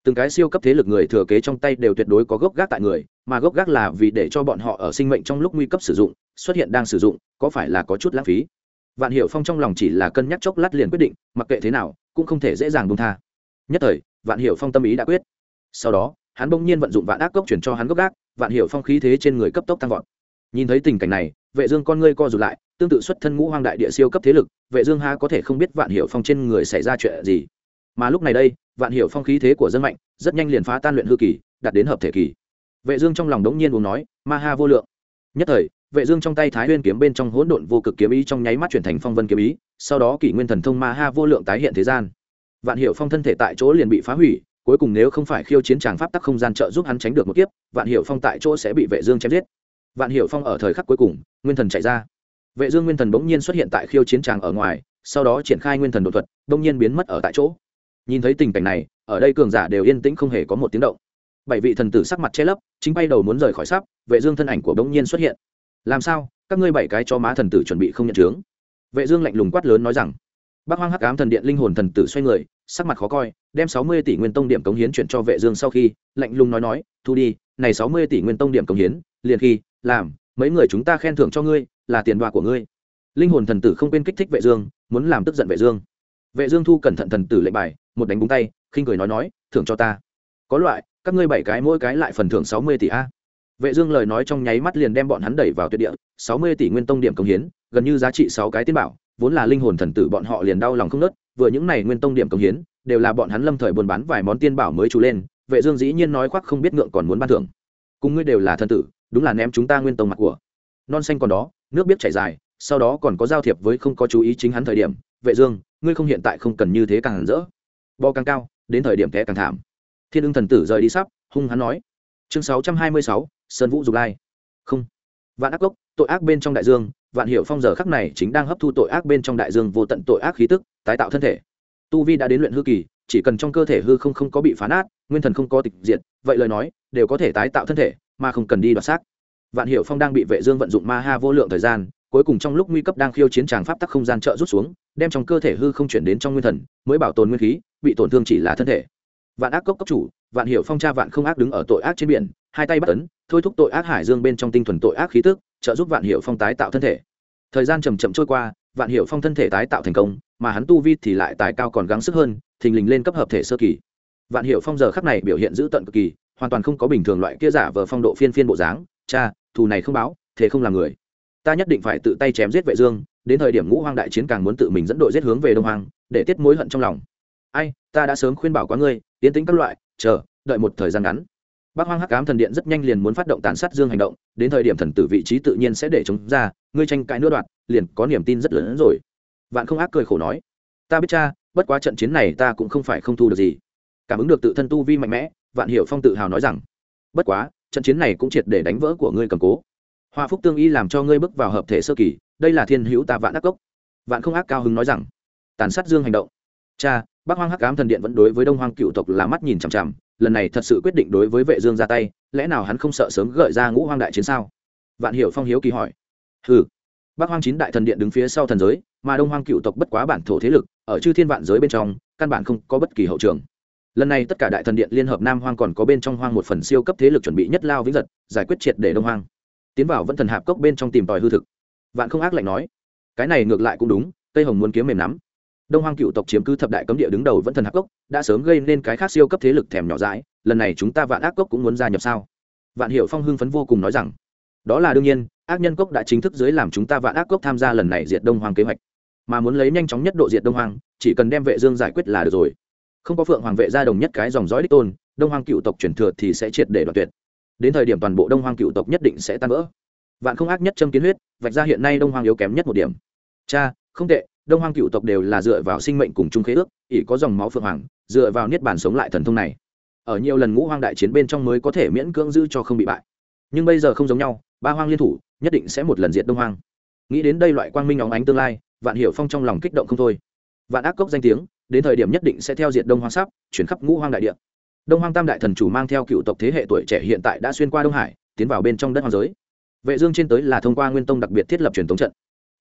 Từng cái siêu cấp thế lực người thừa kế trong tay đều tuyệt đối có gốc gác tại người, mà gốc gác là vì để cho bọn họ ở sinh mệnh trong lúc nguy cấp sử dụng, xuất hiện đang sử dụng, có phải là có chút lãng phí? Vạn hiệu phong trong lòng chỉ là cân nhắc chốc lát liền quyết định, mặc kệ thế nào, cũng không thể dễ dàng buông tha. Nhất thời, vạn hiệu phong tâm ý đã quyết. Sau đó, hắn bỗng nhiên vận dụng vạn ác cốc chuyển cho hắn gốc gác vạn Hiểu phong khí thế trên người cấp tốc tăng vọt. Nhìn thấy tình cảnh này, vệ dương con ngươi co rụt lại, tương tự xuất thân ngũ hoang đại địa siêu cấp thế lực, vệ dương ha có thể không biết vạn Hiểu phong trên người xảy ra chuyện gì. Mà lúc này đây, vạn Hiểu phong khí thế của dân mạnh, rất nhanh liền phá tan luyện hư kỳ, đạt đến hợp thể kỳ. Vệ dương trong lòng đống nhiên uống nói, ma ha vô lượng. Nhất thời, vệ dương trong tay thái nguyên kiếm bên trong hỗn độn vô cực kiếm ý trong nháy mắt chuyển thành phong vân kiếm ý, sau đó kỷ nguyên thần thông ma ha vô lượng tái hiện thế gian. Vạn Hiểu phong thân thể tại chỗ liền bị phá hủy cuối cùng nếu không phải khiêu chiến tràng pháp tắc không gian trợ giúp hắn tránh được một kiếp, vạn hiệu phong tại chỗ sẽ bị vệ dương chém giết. Vạn hiệu phong ở thời khắc cuối cùng, nguyên thần chạy ra. Vệ dương nguyên thần bỗng nhiên xuất hiện tại khiêu chiến tràng ở ngoài, sau đó triển khai nguyên thần đột thuật, bỗng nhiên biến mất ở tại chỗ. Nhìn thấy tình cảnh này, ở đây cường giả đều yên tĩnh không hề có một tiếng động. Bảy vị thần tử sắc mặt che lấp, chính bay đầu muốn rời khỏi sắp vệ dương thân ảnh của bỗng nhiên xuất hiện. Làm sao? Các ngươi bảy cái cho má thần tử chuẩn bị không nhận chứng vệ dương lạnh lùng quát lớn nói rằng bác hoang hắc ám thần điện linh hồn thần tử xoay người, sắc mặt khó coi, đem sáu mươi tỷ nguyên tông điểm cống hiến chuyển cho vệ dương sau khi, lạnh lùng nói nói, thu đi, này sáu mươi tỷ nguyên tông điểm cống hiến, liền khi, làm, mấy người chúng ta khen thưởng cho ngươi, là tiền đoa của ngươi. Linh hồn thần tử không quên kích thích vệ dương, muốn làm tức giận vệ dương. Vệ dương thu cẩn thận thần tử lệnh bài, một đánh búng tay, khinh cười nói nói, thưởng cho ta. Có loại, các ngươi bảy cái mỗi cái lại phần thưởng sáu mươi tỷ a. Vệ dương lời nói trong nháy mắt liền đem bọn hắn đẩy vào tuyệt địa, sáu mươi tỷ nguyên tông điểm cống hiến, gần như giá trị sáu cái tiên bảo vốn là linh hồn thần tử bọn họ liền đau lòng không nớt vừa những này nguyên tông điểm công hiến đều là bọn hắn lâm thời buôn bán vài món tiên bảo mới trú lên vệ dương dĩ nhiên nói khoác không biết ngượng còn muốn ban thưởng. Cùng ngươi đều là thần tử đúng là ném chúng ta nguyên tông mặt của. Non xanh còn đó nước biết chảy dài sau đó còn có giao thiệp với không có chú ý chính hắn thời điểm vệ dương ngươi không hiện tại không cần như thế càng rỡ. Bo càng cao đến thời điểm té càng thảm. Thiên ưng thần tử rời đi sắp hung hắn nói. Chương 626, sơn vũ dục lai. Không. Vạn ác cốc tội ác bên trong đại dương vạn hiệu phong giờ khắc này chính đang hấp thu tội ác bên trong đại dương vô tận tội ác khí tức, tái tạo thân thể. Tu vi đã đến luyện hư kỳ, chỉ cần trong cơ thể hư không không có bị phá nát, nguyên thần không có tịch diệt, vậy lời nói, đều có thể tái tạo thân thể, mà không cần đi đoạt xác. Vạn hiệu phong đang bị vệ dương vận dụng ma ha vô lượng thời gian, cuối cùng trong lúc nguy cấp đang khiêu chiến tràng pháp tắc không gian trợ rút xuống, đem trong cơ thể hư không chuyển đến trong nguyên thần, mới bảo tồn nguyên khí, bị tổn thương chỉ là thân thể. Vạn ác cốc cốc chủ, vạn hiệu phong cha vạn không ác đứng ở tội ác trên biển, hai tay bắt ấn, thôi thúc tội ác hải dương bên trong tinh thuần tội ác khí tức trợ giúp vạn hiệu phong tái tạo thân thể. Thời gian chầm chậm trôi qua, vạn hiệu phong thân thể tái tạo thành công, mà hắn tu vi thì lại tài cao còn gắng sức hơn, thình lình lên cấp hợp thể sơ kỳ. Vạn hiệu phong giờ khắc này biểu hiện dữ tận cực kỳ, hoàn toàn không có bình thường loại kia giả vờ phong độ phiên phiên bộ dáng. Cha, thù này không báo, thế không là người. Ta nhất định phải tự tay chém giết vệ dương, đến thời điểm ngũ hoang đại chiến càng muốn tự mình dẫn đội giết hướng về đông hoang, để tiết mối hận trong lòng. Ai, ta đã sớm khuyên bảo quá ngươi tiến tính các loại, chờ, đợi một thời gian ngắn bác hoang hắc ám thần điện rất nhanh liền muốn phát động tàn sát dương hành động, đến thời điểm thần tử vị trí tự nhiên sẽ để chống ra, ngươi tranh cãi nữa đoạt liền có niềm tin rất lớn hơn rồi. Vạn không ác cười khổ nói, ta biết cha, bất quá trận chiến này ta cũng không phải không thu được gì. Cảm ứng được tự thân tu vi mạnh mẽ, vạn hiểu phong tự hào nói rằng, bất quá, trận chiến này cũng triệt để đánh vỡ của ngươi cầm cố. Hoa phúc tương y làm cho ngươi bước vào hợp thể sơ kỳ, đây là thiên hữu ta vạn ác cốc. Vạn không ác cao hứng nói rằng, tàn sát dương hành động. Cha, bác hoang hắc ám thần điện vẫn đối với đông hoang cựu tộc là mắt nhìn chằm chằm lần này thật sự quyết định đối với vệ dương ra tay, lẽ nào hắn không sợ sớm gợi ra ngũ hoang đại chiến sao? Vạn hiểu phong hiếu kỳ hỏi. Hừ. Bắc hoang chín đại thần điện đứng phía sau thần giới, mà đông hoang cựu tộc bất quá bản thổ thế lực, ở chư thiên vạn giới bên trong, căn bản không có bất kỳ hậu trường. Lần này tất cả đại thần điện liên hợp nam hoang còn có bên trong hoang một phần siêu cấp thế lực chuẩn bị nhất lao vĩnh giật, giải quyết triệt để đông hoang. Tiến vào vẫn thần hạp cốc bên trong tìm tòi hư thực. Vạn không ác lạnh nói, cái này ngược lại cũng đúng cây hồng muốn kiếm mềm nắm đông hoang cựu tộc chiếm cứ thập đại cấm địa đứng đầu vẫn thần hạc cốc, đã sớm gây nên cái khác siêu cấp thế lực thèm nhỏ dãi, lần này chúng ta vạn ác cốc cũng muốn gia nhập sao? Vạn hiệu phong hưng phấn vô cùng nói rằng, đó là đương nhiên, ác nhân cốc đã chính thức dưới làm chúng ta vạn ác cốc tham gia lần này diệt đông hoang kế hoạch. Mà muốn lấy nhanh chóng nhất độ diệt đông hoang, chỉ cần đem vệ dương giải quyết là được rồi. Không có phượng hoàng vệ gia đồng nhất cái dòng dõi đích tôn, đông hoang cựu tộc truyền thừa thì sẽ triệt để đoạt tuyệt. Đến thời điểm toàn bộ đông hoang cựu tộc nhất định sẽ tan vỡ. Vạn không ác nhất châm kiến huyết, vạch ra hiện nay đông hoang yếu kém nhất một điểm. Cha, không tệ đông hoang cựu tộc đều là dựa vào sinh mệnh cùng chung khế ước, ỷ có dòng máu phượng hoàng, dựa vào niết bàn sống lại thần thông này. Ở nhiều lần ngũ hoang đại chiến bên trong mới có thể miễn cưỡng giữ cho không bị bại. Nhưng bây giờ không giống nhau, ba hoang liên thủ, nhất định sẽ một lần diệt đông hoang. Nghĩ đến đây loại quang minh óng ánh tương lai, vạn hiểu phong trong lòng kích động không thôi. Vạn ác cốc danh tiếng, đến thời điểm nhất định sẽ theo diệt đông hoang sắp, chuyển khắp ngũ hoang đại địa. Đông hoang tam đại thần chủ mang theo cựu tộc thế hệ tuổi trẻ hiện tại đã xuyên qua đông hải, tiến vào bên trong đất hoang giới. Vệ dương trên tới là thông qua nguyên tông đặc biệt thiết lập truyền thống trận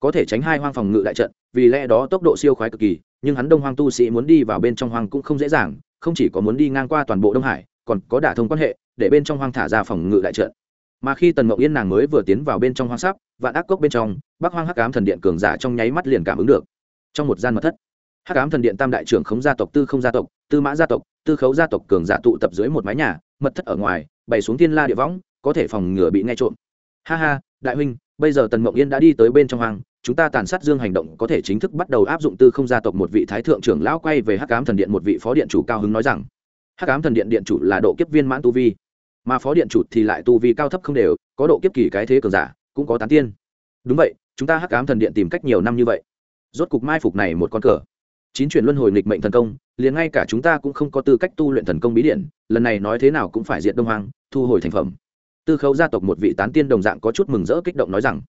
có thể tránh hai hoang phòng ngự đại trận, vì lẽ đó tốc độ siêu khoái cực kỳ, nhưng hắn đông hoang tu sĩ muốn đi vào bên trong hoang cũng không dễ dàng, không chỉ có muốn đi ngang qua toàn bộ đông hải, còn có đả thông quan hệ, để bên trong hoang thả ra phòng ngự đại trận. Mà khi tần mộng yên nàng mới vừa tiến vào bên trong hoang sắp vạn ác cốc bên trong, bắc hoang hắc ám thần điện cường giả trong nháy mắt liền cảm ứng được. Trong một gian mật thất, hắc ám thần điện tam đại trưởng khống gia tộc, tư không gia tộc, tư mã gia tộc, tư khấu gia tộc cường giả tụ tập dưới một mái nhà, mật thất ở ngoài, bày xuống thiên la địa võng, có thể phòng ngừa bị nghe trộm. Ha ha, đại huynh, bây giờ tần mộng yên đã đi tới bên trong hoang chúng ta tàn sát dương hành động có thể chính thức bắt đầu áp dụng tư không gia tộc một vị thái thượng trưởng lão quay về hắc ám thần điện một vị phó điện chủ cao hứng nói rằng, hắc ám thần điện điện chủ là độ kiếp viên mãn tu vi, mà phó điện chủ thì lại tu vi cao thấp không đều, có độ kiếp kỳ cái thế cường giả, cũng có tán tiên. Đúng vậy, chúng ta hắc ám thần điện tìm cách nhiều năm như vậy, rốt cục mai phục này một con cờ. Chín chuyển luân hồi nghịch mệnh thần công, liền ngay cả chúng ta cũng không có tư cách tu luyện thần công bí điện, lần này nói thế nào cũng phải diệt đông hoàng thu hồi thành phẩm. Tư khấu gia tộc một vị tán tiên đồng dạng có chút mừng rỡ kích động nói rằng,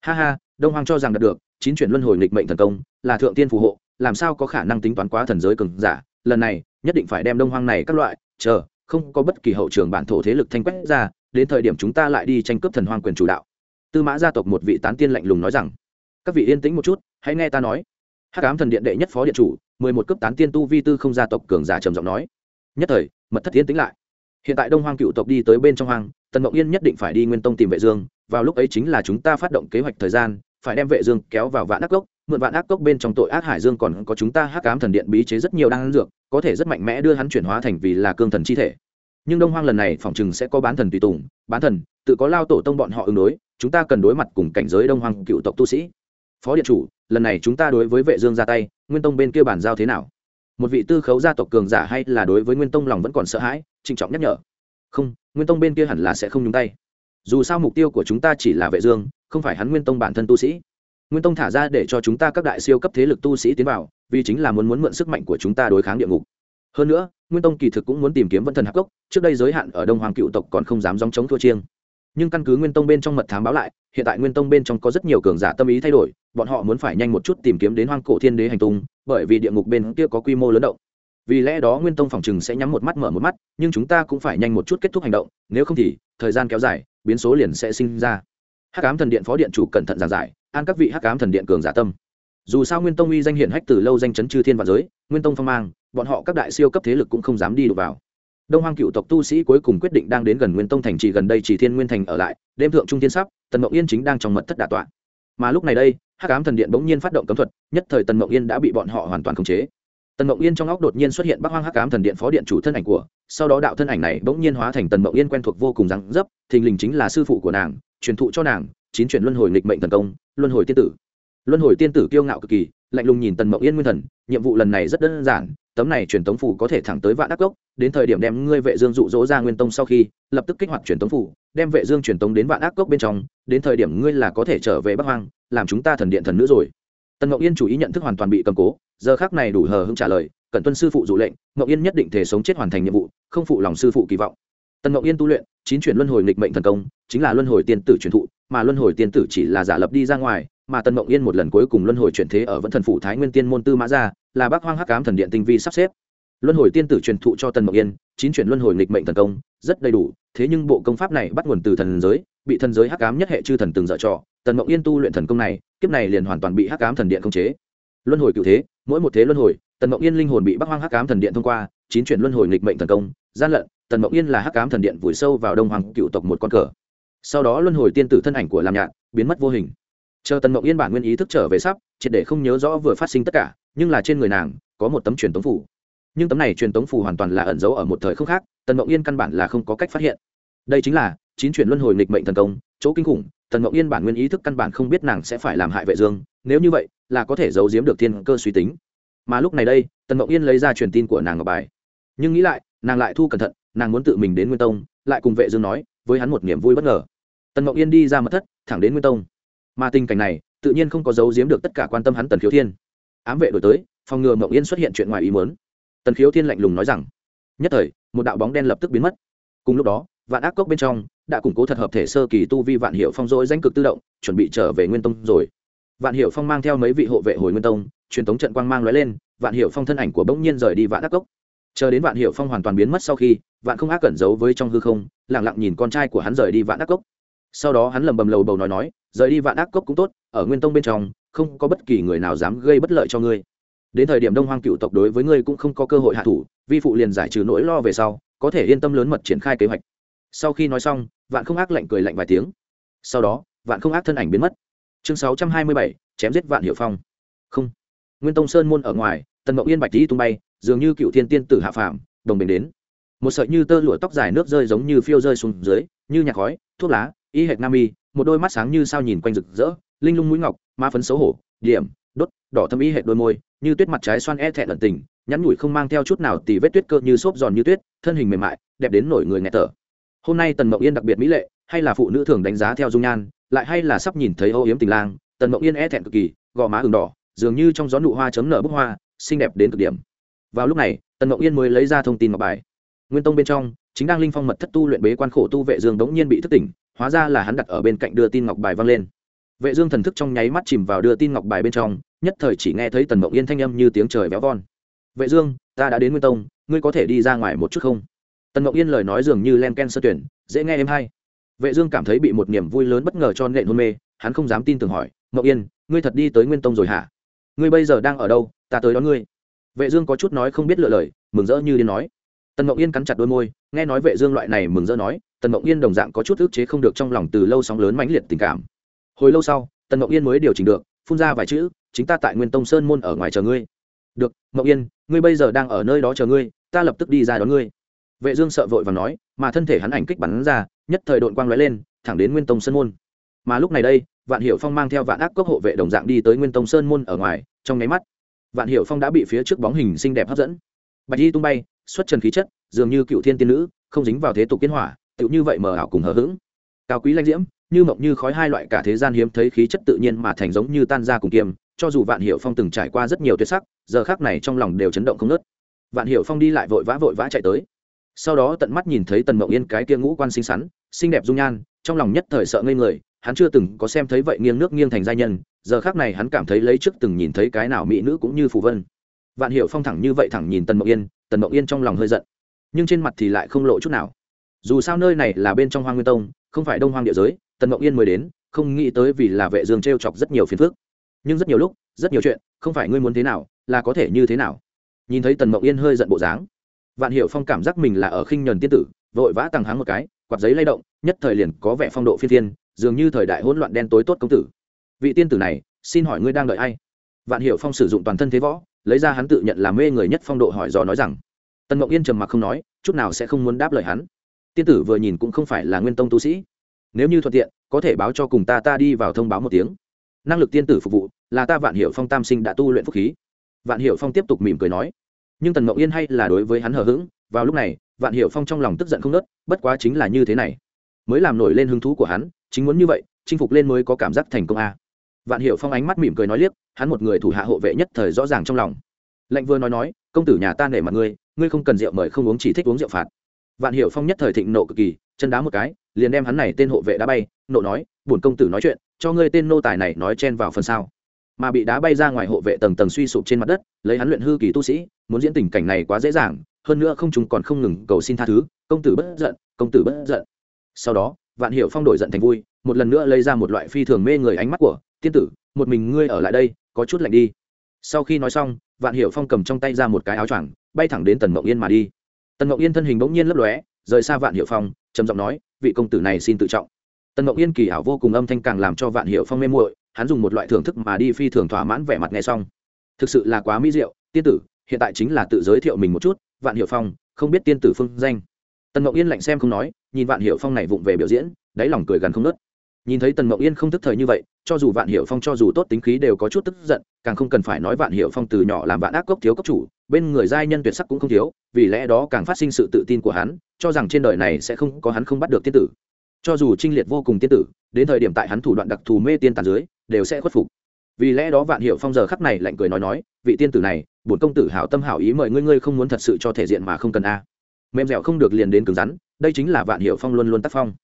ha ha đông hoàng cho rằng đạt được, chín chuyển luân hồi nghịch mệnh thần công, là thượng tiên phù hộ, làm sao có khả năng tính toán quá thần giới cường giả? Lần này, nhất định phải đem đông hoang này các loại, chờ, không có bất kỳ hậu trường bản thổ thế lực thanh quét ra, đến thời điểm chúng ta lại đi tranh cướp thần hoang quyền chủ đạo. Tư mã gia tộc một vị tán tiên lạnh lùng nói rằng, các vị yên tĩnh một chút, hãy nghe ta nói. Hắc ám thần điện đệ nhất phó điện chủ, mười một cấp tán tiên tu vi tư không gia tộc cường giả trầm giọng nói, nhất thời, mật thất yên tĩnh lại. Hiện tại đông hoang cựu tộc đi tới bên trong hoang, tần mộng yên nhất định phải đi nguyên tông tìm vệ dương, vào lúc ấy chính là chúng ta phát động kế hoạch thời gian phải đem vệ dương kéo vào vạn ác cốc, mượn vạn ác cốc bên trong tội ác hải dương còn có chúng ta hắc ám thần điện bí chế rất nhiều đan dược, có thể rất mạnh mẽ đưa hắn chuyển hóa thành vì là cương thần chi thể. Nhưng đông hoang lần này phỏng chừng sẽ có bán thần tùy tùng, bán thần, tự có lao tổ tông bọn họ ứng đối, chúng ta cần đối mặt cùng cảnh giới đông hoang cựu tộc tu sĩ. Phó điện chủ, lần này chúng ta đối với vệ dương ra tay, nguyên tông bên kia bàn giao thế nào? Một vị tư khấu gia tộc cường giả hay là đối với nguyên tông lòng vẫn còn sợ hãi, trịnh trọng nhắc nhở. Không, nguyên tông bên kia hẳn là sẽ không nhúng tay. Dù sao mục tiêu của chúng ta chỉ là vệ dương không phải hắn nguyên tông bản thân tu sĩ. Nguyên tông thả ra để cho chúng ta các đại siêu cấp thế lực tu sĩ tiến vào, vì chính là muốn muốn mượn sức mạnh của chúng ta đối kháng địa ngục. Hơn nữa, nguyên tông kỳ thực cũng muốn tìm kiếm vân thần hạc cốc, trước đây giới hạn ở đông hoàng cựu tộc còn không dám dòng chống thua chiêng. Nhưng căn cứ nguyên tông bên trong mật thám báo lại, hiện tại nguyên tông bên trong có rất nhiều cường giả tâm ý thay đổi, bọn họ muốn phải nhanh một chút tìm kiếm đến hoang cổ thiên đế hành tung, bởi vì địa ngục bên kia có quy mô lớn động. Vì lẽ đó nguyên tông phòng chừng sẽ nhắm một mắt mở một mắt, nhưng chúng ta cũng phải nhanh một chút kết thúc hành động, nếu không thì, thời gian kéo dài, biến số liền sẽ sinh ra hắc ám thần điện phó điện chủ cẩn thận giảng giải, an các vị hắc ám thần điện cường giả tâm. Dù sao nguyên tông uy danh hiển hách từ lâu danh chấn chư thiên và giới, nguyên tông phong mang, bọn họ các đại siêu cấp thế lực cũng không dám đi đụng vào. Đông hoang cựu tộc tu sĩ cuối cùng quyết định đang đến gần nguyên tông thành trì gần đây chỉ thiên nguyên thành ở lại, đêm thượng trung thiên sắp, tần mộng yên chính đang trong mật thất đà tọa. Mà lúc này đây, hắc ám thần điện bỗng nhiên phát động cấm thuật, nhất thời tần mộng yên đã bị bọn họ hoàn toàn khống chế. Tần mộng yên trong óc đột nhiên xuất hiện bắc hoang hắc ám thần điện phó điện chủ thân ảnh của, sau đó đạo thân ảnh này bỗng nhiên hóa thành tần mộng yên quen thuộc vô cùng rắn dấp, thình lình chính là sư phụ của nàng truyền thụ cho nàng, chín chuyển luân hồi nghịch mệnh thần công, luân hồi tiên tử. Luân hồi tiên tử kiêu ngạo cực kỳ, lạnh lùng nhìn tần mộng yên nguyên thần, nhiệm vụ lần này rất đơn giản, tấm này truyền tống phủ có thể thẳng tới vạn đắc cốc, đến thời điểm đem ngươi vệ dương dụ dỗ ra nguyên tông sau khi, lập tức kích hoạt truyền tống phủ, đem vệ dương truyền tống đến vạn ác cốc bên trong, đến thời điểm ngươi là có thể trở về bắc hoang, làm chúng ta thần điện thần nữ rồi. Tần ngọc yên chủ ý nhận thức hoàn toàn bị cầm cố, giờ khắc này đủ hờ hững trả lời, cẩn tuân sư phụ dụ lệnh ngọc yên nhất định thể sống chết hoàn thành nhiệm vụ, không phụ lòng sư phụ kỳ vọng tần ngọc yên tu luyện, chín chuyển luân hồi nghịch mệnh thần công, chính là luân hồi tiên tử truyền thụ, mà luân hồi tiên tử chỉ là giả lập đi ra ngoài, mà tần mộng yên một lần cuối cùng luân hồi chuyển thế ở vẫn thần phủ thái nguyên tiên môn tư mã gia, là bác hoang hắc cám thần điện tinh vi sắp xếp. Luân hồi tiên tử truyền thụ cho tần mộng yên, chín chuyển luân hồi nghịch mệnh thần công, rất đầy đủ, thế nhưng bộ công pháp này bắt nguồn từ thần giới, bị thần giới hắc Ám nhất hệ chư thần từng dở trò, tần mộng yên tu luyện thần công này, kiếp này liền hoàn toàn bị hắc Ám thần điện khống chế. Luân hồi cựu thế, mỗi một thế luân hồi, tần mộng yên linh hồn bị bắc hoang hắc Ám thần điện thông qua, chín chuyển luân hồi nghịch mệnh thần công, gian lận tần mộng yên là hắc cám thần điện vùi sâu vào đông hoàng cựu tộc một con cờ. Sau đó luân hồi tiên tử thân ảnh của làm nhạn, biến mất vô hình. Chờ tần mộng yên bản nguyên ý thức trở về sắp, triệt để không nhớ rõ vừa phát sinh tất cả, nhưng là trên người nàng, có một tấm truyền tống phủ nhưng tấm này truyền tống phủ hoàn toàn là ẩn giấu ở một thời không khác, tần mộng yên căn bản là không có cách phát hiện. Đây chính là, chín chuyển luân hồi nghịch mệnh thần công, chỗ kinh khủng, tần mộng yên bản nguyên ý thức căn bản không biết nàng sẽ phải làm hại vệ dương, nếu như vậy, là có thể giấu giếm được thiên cơ suy tính. Mà lúc này đây, tần mộng yên lấy ra truyền tin của nàng ngọc bài. Nhưng nghĩ lại, nàng lại thu cẩn thận nàng muốn tự mình đến nguyên tông, lại cùng vệ dương nói, với hắn một niềm vui bất ngờ. Tần mộng yên đi ra mật thất, thẳng đến nguyên tông. Mà tình cảnh này, tự nhiên không có giấu giếm được tất cả quan tâm hắn tần khiếu thiên. Ám vệ đổi tới, phòng ngừa mộng yên xuất hiện chuyện ngoài ý muốn. Tần khiếu thiên lạnh lùng nói rằng, nhất thời, một đạo bóng đen lập tức biến mất. Cùng lúc đó, vạn ác cốc bên trong, đã củng cố thật hợp thể sơ kỳ tu vi vạn hiệu phong dỗi danh cực tự động, chuẩn bị trở về nguyên tông rồi. Vạn hiệu phong mang theo mấy vị hộ vệ hồi nguyên tông, truyền thống trận quang mang lóe lên, vạn hiệu phong thân ảnh của bỗng nhiên rời đi vạn ác cốc chờ đến vạn hiệu phong hoàn toàn biến mất sau khi, vạn không ác cẩn giấu với trong hư không lẳng lặng nhìn con trai của hắn rời đi vạn ác cốc. Sau đó hắn lầm bầm lầu bầu nói nói, rời đi vạn ác cốc cũng tốt, ở nguyên tông bên trong, không có bất kỳ người nào dám gây bất lợi cho ngươi. Đến thời điểm đông hoang cựu tộc đối với ngươi cũng không có cơ hội hạ thủ, vi phụ liền giải trừ nỗi lo về sau, có thể yên tâm lớn mật triển khai kế hoạch. Sau khi nói xong, vạn không ác lạnh cười lạnh vài tiếng. Sau đó, vạn không ác thân ảnh biến mất. Chương sáu trăm hai mươi bảy, chém giết vạn hiệu phong. Không. Nguyên tông sơn môn ở ngoài, tần mậu yên bạch lý tung bay dường như cựu thiên tiên tử hạ phàm, đồng bình đến. Một sợi như tơ lụa tóc dài nước rơi giống như phiêu rơi xuống dưới, như nhạc khói, thuốc lá, y hệt nam y, một đôi mắt sáng như sao nhìn quanh rực rỡ, linh lung mũi ngọc, ma phấn xấu hổ, điểm, đốt, đỏ thâm y hệt đôi môi, như tuyết mặt trái xoan e thẹn ẩn tình, nhắn nhủi không mang theo chút nào tì vết tuyết cơ như xốp giòn như tuyết, thân hình mềm mại, đẹp đến nổi người nghe tở hôm nay tần mộng yên đặc biệt mỹ lệ, hay là phụ nữ thường đánh giá theo dung nhan, lại hay là sắp nhìn thấy âu yếm tình lang, tần mộng yên e thẹn cực kỳ, gò má ừng đỏ, dường như trong gió nụ hoa chấm nở bức hoa, xinh đẹp đến cực điểm vào lúc này, tần ngộng yên mới lấy ra thông tin ngọc bài. Nguyên tông bên trong, chính đang linh phong mật thất tu luyện bế quan khổ tu vệ dương đống nhiên bị thức tỉnh, hóa ra là hắn đặt ở bên cạnh đưa tin ngọc bài vang lên. Vệ dương thần thức trong nháy mắt chìm vào đưa tin ngọc bài bên trong, nhất thời chỉ nghe thấy tần ngộng yên thanh âm như tiếng trời véo von. Vệ dương, ta đã đến nguyên tông, ngươi có thể đi ra ngoài một chút không? Tần ngộng yên lời nói dường như len ken sơ tuyển, dễ nghe em hay. Vệ dương cảm thấy bị một niềm vui lớn bất ngờ cho nện hôn mê, hắn không dám tin tưởng hỏi ngộng yên, ngươi thật đi tới nguyên tông rồi hả? Ngươi bây giờ đang ở đâu? Ta tới đón ngươi vệ dương có chút nói không biết lựa lời, mừng rỡ như điên nói. Tần mộng yên cắn chặt đôi môi, nghe nói vệ dương loại này mừng rỡ nói, tần mộng yên đồng dạng có chút ức chế không được trong lòng từ lâu sóng lớn mãnh liệt tình cảm. Hồi lâu sau, tần mộng yên mới điều chỉnh được, phun ra vài chữ, chính ta tại nguyên tông sơn môn ở ngoài chờ ngươi. Được, mộng yên, ngươi bây giờ đang ở nơi đó chờ ngươi, ta lập tức đi ra đón ngươi. Vệ dương sợ vội và nói, mà thân thể hắn ảnh kích bắn ra, nhất thời đội quang lóe lên, thẳng đến nguyên tông sơn môn. Mà lúc này đây, vạn hiểu phong mang theo vạn ác cốc hộ vệ đồng dạng đi tới nguyên tông sơn môn ở ngoài, trong nháy mắt vạn Hiệu phong đã bị phía trước bóng hình xinh đẹp hấp dẫn. Bạch y tung bay, xuất trần khí chất, dường như cựu thiên tiên nữ, không dính vào thế tục kiến hỏa, tựu như vậy mờ ảo cùng hờ hững. Cao quý lãnh diễm, như mộng như khói hai loại cả thế gian hiếm thấy khí chất tự nhiên mà thành giống như tan ra cùng kiềm, cho dù vạn Hiệu phong từng trải qua rất nhiều tuyệt sắc, giờ khác này trong lòng đều chấn động không nớt vạn Hiệu phong đi lại vội vã vội vã chạy tới. Sau đó tận mắt nhìn thấy tần mộng yên cái kia ngũ quan xinh xắn, xinh đẹp dung nhan, trong lòng nhất thời sợ ngây người hắn chưa từng có xem thấy vậy nghiêng nước nghiêng thành giai nhân, giờ khác này hắn cảm thấy lấy trước từng nhìn thấy cái nào mỹ nữ cũng như phù vân. Vạn hiểu phong thẳng như vậy thẳng nhìn tần mộng yên, tần mộng yên trong lòng hơi giận, nhưng trên mặt thì lại không lộ chút nào. Dù sao nơi này là bên trong hoang nguyên tông, không phải đông hoang địa giới, tần mộng yên mới đến, không nghĩ tới vì là vệ dương t chọc rất nhiều phiền phức. Nhưng rất nhiều lúc, rất nhiều chuyện, không phải ngươi muốn thế nào, là có thể như thế nào. Nhìn thấy tần mộng yên hơi giận bộ dáng, vạn hiểu phong cảm giác mình là ở khinh Nhơn tiên tử, vội vã tăng háng một cái, quạt giấy lay động, nhất thời liền có vẻ phong độ phi thiên dường như thời đại hỗn loạn đen tối tốt công tử. Vị tiên tử này, xin hỏi ngươi đang đợi ai? Vạn hiểu phong sử dụng toàn thân thế võ, lấy ra hắn tự nhận là mê người nhất phong độ hỏi dò nói rằng, tần mộng yên trầm mặc không nói, chút nào sẽ không muốn đáp lời hắn. Tiên tử vừa nhìn cũng không phải là nguyên tông tu sĩ. Nếu như thuận tiện, có thể báo cho cùng ta ta đi vào thông báo một tiếng. Năng lực tiên tử phục vụ, là ta vạn hiểu phong tam sinh đã tu luyện phúc khí. Vạn hiểu phong tiếp tục mỉm cười nói, nhưng tần mộng yên hay là đối với hắn hờ hững, vào lúc này, vạn hiểu phong trong lòng tức giận không nớt bất quá chính là như thế này. Mới làm nổi lên hứng thú của hắn chính muốn như vậy, chinh phục lên mới có cảm giác thành công a. Vạn hiệu phong ánh mắt mỉm cười nói liếc, hắn một người thủ hạ hộ vệ nhất thời rõ ràng trong lòng. Lệnh vừa nói nói, công tử nhà ta nể mặt ngươi ngươi không cần rượu mời không uống chỉ thích uống rượu phạt. Vạn hiệu phong nhất thời thịnh nộ cực kỳ, chân đá một cái, liền đem hắn này tên hộ vệ đá bay, nộ nói bổn công tử nói chuyện, cho ngươi tên nô tài này nói chen vào phần sau. Mà bị đá bay ra ngoài hộ vệ tầng tầng suy sụp trên mặt đất, lấy hắn luyện hư kỳ tu sĩ, muốn diễn tình cảnh này quá dễ dàng, hơn nữa không chúng còn không ngừng cầu xin tha thứ, công tử bất giận, công tử bất giận. Sau đó vạn Hiểu phong đổi giận thành vui, một lần nữa lấy ra một loại phi thường mê người ánh mắt của, tiên tử, một mình ngươi ở lại đây, có chút lạnh đi. Sau khi nói xong, vạn Hiểu phong cầm trong tay ra một cái áo choàng, bay thẳng đến tần mộng yên mà đi. Tần mộng yên thân hình bỗng nhiên lấp lóe, rời xa vạn hiệu phong, trầm giọng nói, vị công tử này xin tự trọng. Tần mộng yên kỳ ảo vô cùng âm thanh càng làm cho vạn hiệu phong mê muội, hắn dùng một loại thưởng thức mà đi phi thường thỏa mãn vẻ mặt nghe xong. Thực sự là quá mỹ diệu, tiên tử, hiện tại chính là tự giới thiệu mình một chút. Vạn hiệu phong, không biết tiên tử phương danh tần mộng yên lạnh xem không nói, nhìn vạn hiệu phong này vụng về biểu diễn, đáy lòng cười gần không nớt nhìn thấy tần mộng yên không thức thời như vậy, cho dù vạn hiệu phong cho dù tốt tính khí đều có chút tức giận, càng không cần phải nói vạn hiệu phong từ nhỏ làm vạn ác cốc thiếu cốc chủ, bên người giai nhân tuyệt sắc cũng không thiếu, vì lẽ đó càng phát sinh sự tự tin của hắn, cho rằng trên đời này sẽ không có hắn không bắt được tiên tử. Cho dù trinh liệt vô cùng tiên tử, đến thời điểm tại hắn thủ đoạn đặc thù mê tiên tàn dưới, đều sẽ khuất phục. Vì lẽ đó vạn hiệu phong giờ khắc này lạnh cười nói nói, vị tiên tử này, bổn công tử hảo tâm hảo ý mời ngươi ngươi không muốn thật sự cho thể diện mà không cần a mềm dẻo không được liền đến cứng rắn, đây chính là vạn hiệu phong luôn luôn tác phong.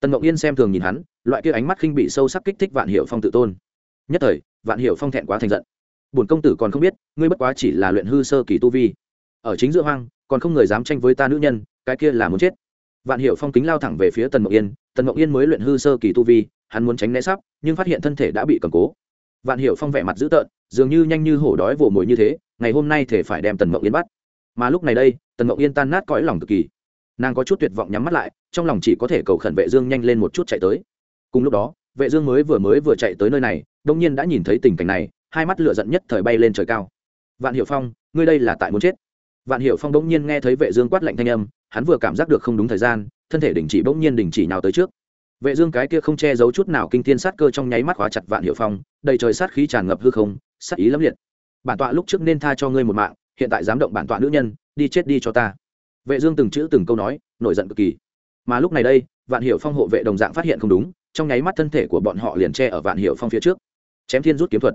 Tần ngọc yên xem thường nhìn hắn, loại kia ánh mắt khinh bị sâu sắc kích thích vạn hiệu phong tự tôn. Nhất thời, vạn hiệu phong thẹn quá thành giận. Bổn công tử còn không biết, ngươi bất quá chỉ là luyện hư sơ kỳ tu vi. Ở chính giữa hoang, còn không người dám tranh với ta nữ nhân, cái kia là muốn chết. Vạn hiệu phong kính lao thẳng về phía tần mộng yên, tần mộng yên mới luyện hư sơ kỳ tu vi, hắn muốn tránh né sắp, nhưng phát hiện thân thể đã bị cầm cố. Vạn hiệu phong vẻ mặt dữ tợn, dường như nhanh như hổ đói vồ mồi như thế, ngày hôm nay thể phải đem tần mộng yên bắt mà lúc này đây, tần mộng yên tan nát cõi lòng cực kỳ. Nàng có chút tuyệt vọng nhắm mắt lại, trong lòng chỉ có thể cầu khẩn vệ dương nhanh lên một chút chạy tới. Cùng lúc đó, vệ dương mới vừa mới vừa chạy tới nơi này, đông nhiên đã nhìn thấy tình cảnh này, hai mắt lửa giận nhất thời bay lên trời cao. Vạn hiệu phong, ngươi đây là tại muốn chết. Vạn hiệu phong đông nhiên nghe thấy vệ dương quát lạnh thanh âm, hắn vừa cảm giác được không đúng thời gian, thân thể đình chỉ bỗng nhiên đình chỉ nào tới trước. Vệ dương cái kia không che giấu chút nào kinh thiên sát cơ trong nháy mắt khóa chặt vạn hiệu phong, đầy trời sát khí tràn ngập hư không, sát ý lắm liệt. Bản tọa lúc trước nên tha cho ngươi một mạng hiện tại dám động bản tọa nữ nhân, đi chết đi cho ta. Vệ dương từng chữ từng câu nói, nổi giận cực kỳ. Mà lúc này đây, vạn hiểu phong hộ vệ đồng dạng phát hiện không đúng, trong nháy mắt thân thể của bọn họ liền che ở vạn hiểu phong phía trước. Chém thiên rút kiếm thuật.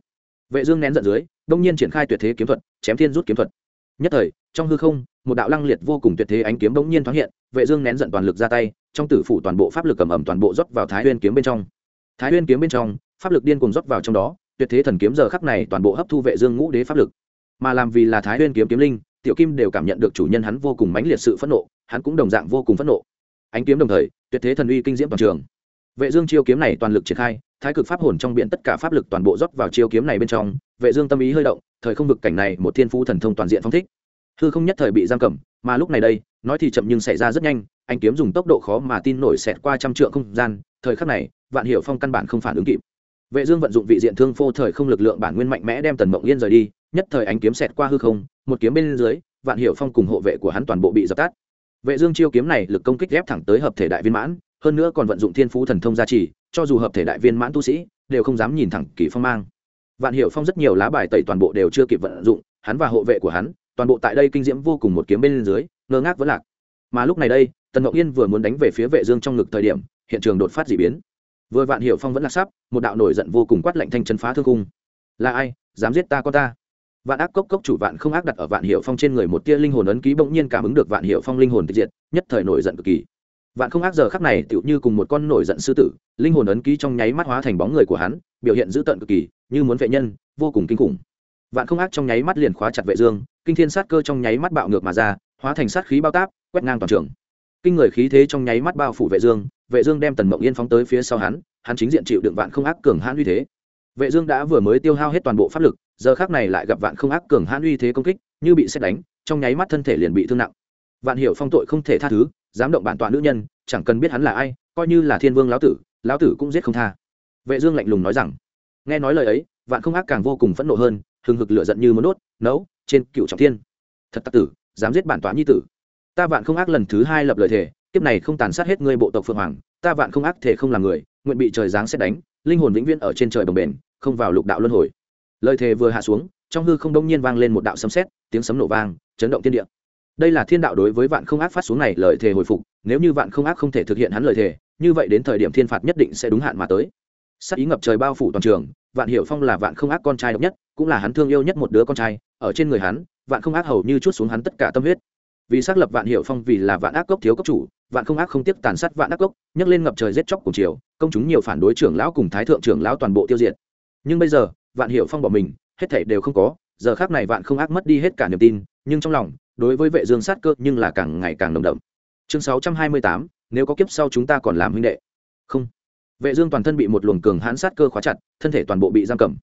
Vệ dương nén giận dưới, đông nhiên triển khai tuyệt thế kiếm thuật, chém thiên rút kiếm thuật. Nhất thời, trong hư không, một đạo lăng liệt vô cùng tuyệt thế ánh kiếm bỗng nhiên thoáng hiện, vệ dương nén giận toàn lực ra tay, trong tử phủ toàn bộ pháp lực cầm ẩm toàn bộ rót vào thái nguyên kiếm bên trong. Thái nguyên kiếm bên trong, pháp lực điên cuồng rót vào trong đó, tuyệt thế thần kiếm giờ khắc này toàn bộ hấp thu vệ dương ngũ đế pháp lực mà làm vì là thái Huyên kiếm kiếm linh, tiểu kim đều cảm nhận được chủ nhân hắn vô cùng mãnh liệt sự phẫn nộ, hắn cũng đồng dạng vô cùng phẫn nộ. Ánh kiếm đồng thời, tuyệt thế thần uy kinh diễm toàn trường. Vệ dương chiêu kiếm này toàn lực triển khai, thái cực pháp hồn trong biển tất cả pháp lực toàn bộ rót vào chiêu kiếm này bên trong, vệ dương tâm ý hơi động, thời không vực cảnh này một thiên phú thần thông toàn diện phong thích. Hư không nhất thời bị giam cầm, mà lúc này đây, nói thì chậm nhưng xảy ra rất nhanh anh kiếm dùng tốc độ khó mà tin nổi xẹt qua trăm trượng không gian, thời khắc này, vạn hiểu phong căn bản không phản ứng kịp. Vệ dương vận dụng vị diện thương phô thời không lực lượng bản nguyên mạnh mẽ đem tần mộng yên rời đi nhất thời ánh kiếm xẹt qua hư không, một kiếm bên dưới, vạn hiệu phong cùng hộ vệ của hắn toàn bộ bị dập tắt. Vệ dương chiêu kiếm này lực công kích ghép thẳng tới hợp thể đại viên mãn, hơn nữa còn vận dụng thiên phú thần thông gia trì, cho dù hợp thể đại viên mãn tu sĩ, đều không dám nhìn thẳng kỳ phong mang. Vạn hiệu phong rất nhiều lá bài tẩy toàn bộ đều chưa kịp vận dụng, hắn và hộ vệ của hắn, toàn bộ tại đây kinh diễm vô cùng một kiếm bên dưới, ngơ ngác vẫn lạc. Mà lúc này đây, tần ngọc yên vừa muốn đánh về phía vệ dương trong ngực thời điểm, hiện trường đột phát dị biến. Vừa vạn hiệu phong vẫn là sắp, một đạo nổi giận vô cùng quát lạnh thanh chân phá thương cung là ai? Dám giết ta con ta? Vạn ác cốc cốc chủ vạn không ác đặt ở vạn hiệu phong trên người một tia linh hồn ấn ký bỗng nhiên cảm ứng được vạn hiệu phong linh hồn tịch diệt, nhất thời nổi giận cực kỳ. Vạn không ác giờ khắc này tựu như cùng một con nổi giận sư tử, linh hồn ấn ký trong nháy mắt hóa thành bóng người của hắn, biểu hiện dữ tợn cực kỳ, như muốn vệ nhân, vô cùng kinh khủng. Vạn không ác trong nháy mắt liền khóa chặt vệ dương, kinh thiên sát cơ trong nháy mắt bạo ngược mà ra, hóa thành sát khí bao táp, quét ngang toàn trường. Kinh người khí thế trong nháy mắt bao phủ vệ dương vệ dương đem tần mộng yên phóng tới phía sau hắn hắn chính diện chịu đựng vạn không ác cường hãn uy thế. Vệ dương đã vừa mới tiêu hao hết toàn bộ pháp lực giờ khắc này lại gặp vạn không ác cường hãn uy thế công kích, như bị xét đánh, trong nháy mắt thân thể liền bị thương nặng. Vạn hiểu phong tội không thể tha thứ, dám động bản tọa nữ nhân, chẳng cần biết hắn là ai, coi như là thiên vương lão tử lão tử cũng giết không tha. Vệ dương lạnh lùng nói rằng, nghe nói lời ấy, vạn không ác càng vô cùng phẫn nộ hơn, hừng hực lửa giận như muốn đốt, nấu, trên cựu trọng thiên. Thật tặc tử, dám giết bản tọa nhi tử. Ta vạn không ác lần thứ hai lập lời thề, kiếp này không tàn sát hết ngươi bộ tộc phượng hoàng, ta vạn không ác thể không làm người, nguyện bị trời giáng xét đánh, linh hồn vĩnh viễn ở trên trời bồng bền không vào lục đạo luân hồi lời thề vừa hạ xuống, trong hư không đông nhiên vang lên một đạo sấm sét, tiếng sấm nổ vang, chấn động thiên địa. Đây là thiên đạo đối với vạn không ác phát xuống này lời thề hồi phục, nếu như vạn không ác không thể thực hiện hắn lời thề, như vậy đến thời điểm thiên phạt nhất định sẽ đúng hạn mà tới. Sắc ý ngập trời bao phủ toàn trường, vạn hiểu phong là vạn không ác con trai độc nhất, cũng là hắn thương yêu nhất một đứa con trai, ở trên người hắn, vạn không ác hầu như chút xuống hắn tất cả tâm huyết. Vì xác lập vạn hiểu phong vì là vạn ác cốc thiếu cốc chủ, vạn không ác không tiếp tàn sát vạn ác cốc, nhấc lên ngập trời giết chóc cùng chiều công chúng nhiều phản đối trưởng lão cùng thái thượng trưởng lão toàn bộ tiêu diệt. Nhưng bây giờ vạn hiểu phong bỏ mình hết thảy đều không có giờ khác này vạn không ác mất đi hết cả niềm tin nhưng trong lòng đối với vệ dương sát cơ nhưng là càng ngày càng nồng đậm. Chương 628, nếu có kiếp sau chúng ta còn làm huynh đệ. Không. Vệ dương toàn thân bị một luồng cường hãn sát cơ khóa chặt thân thể toàn bộ bị giam cầm.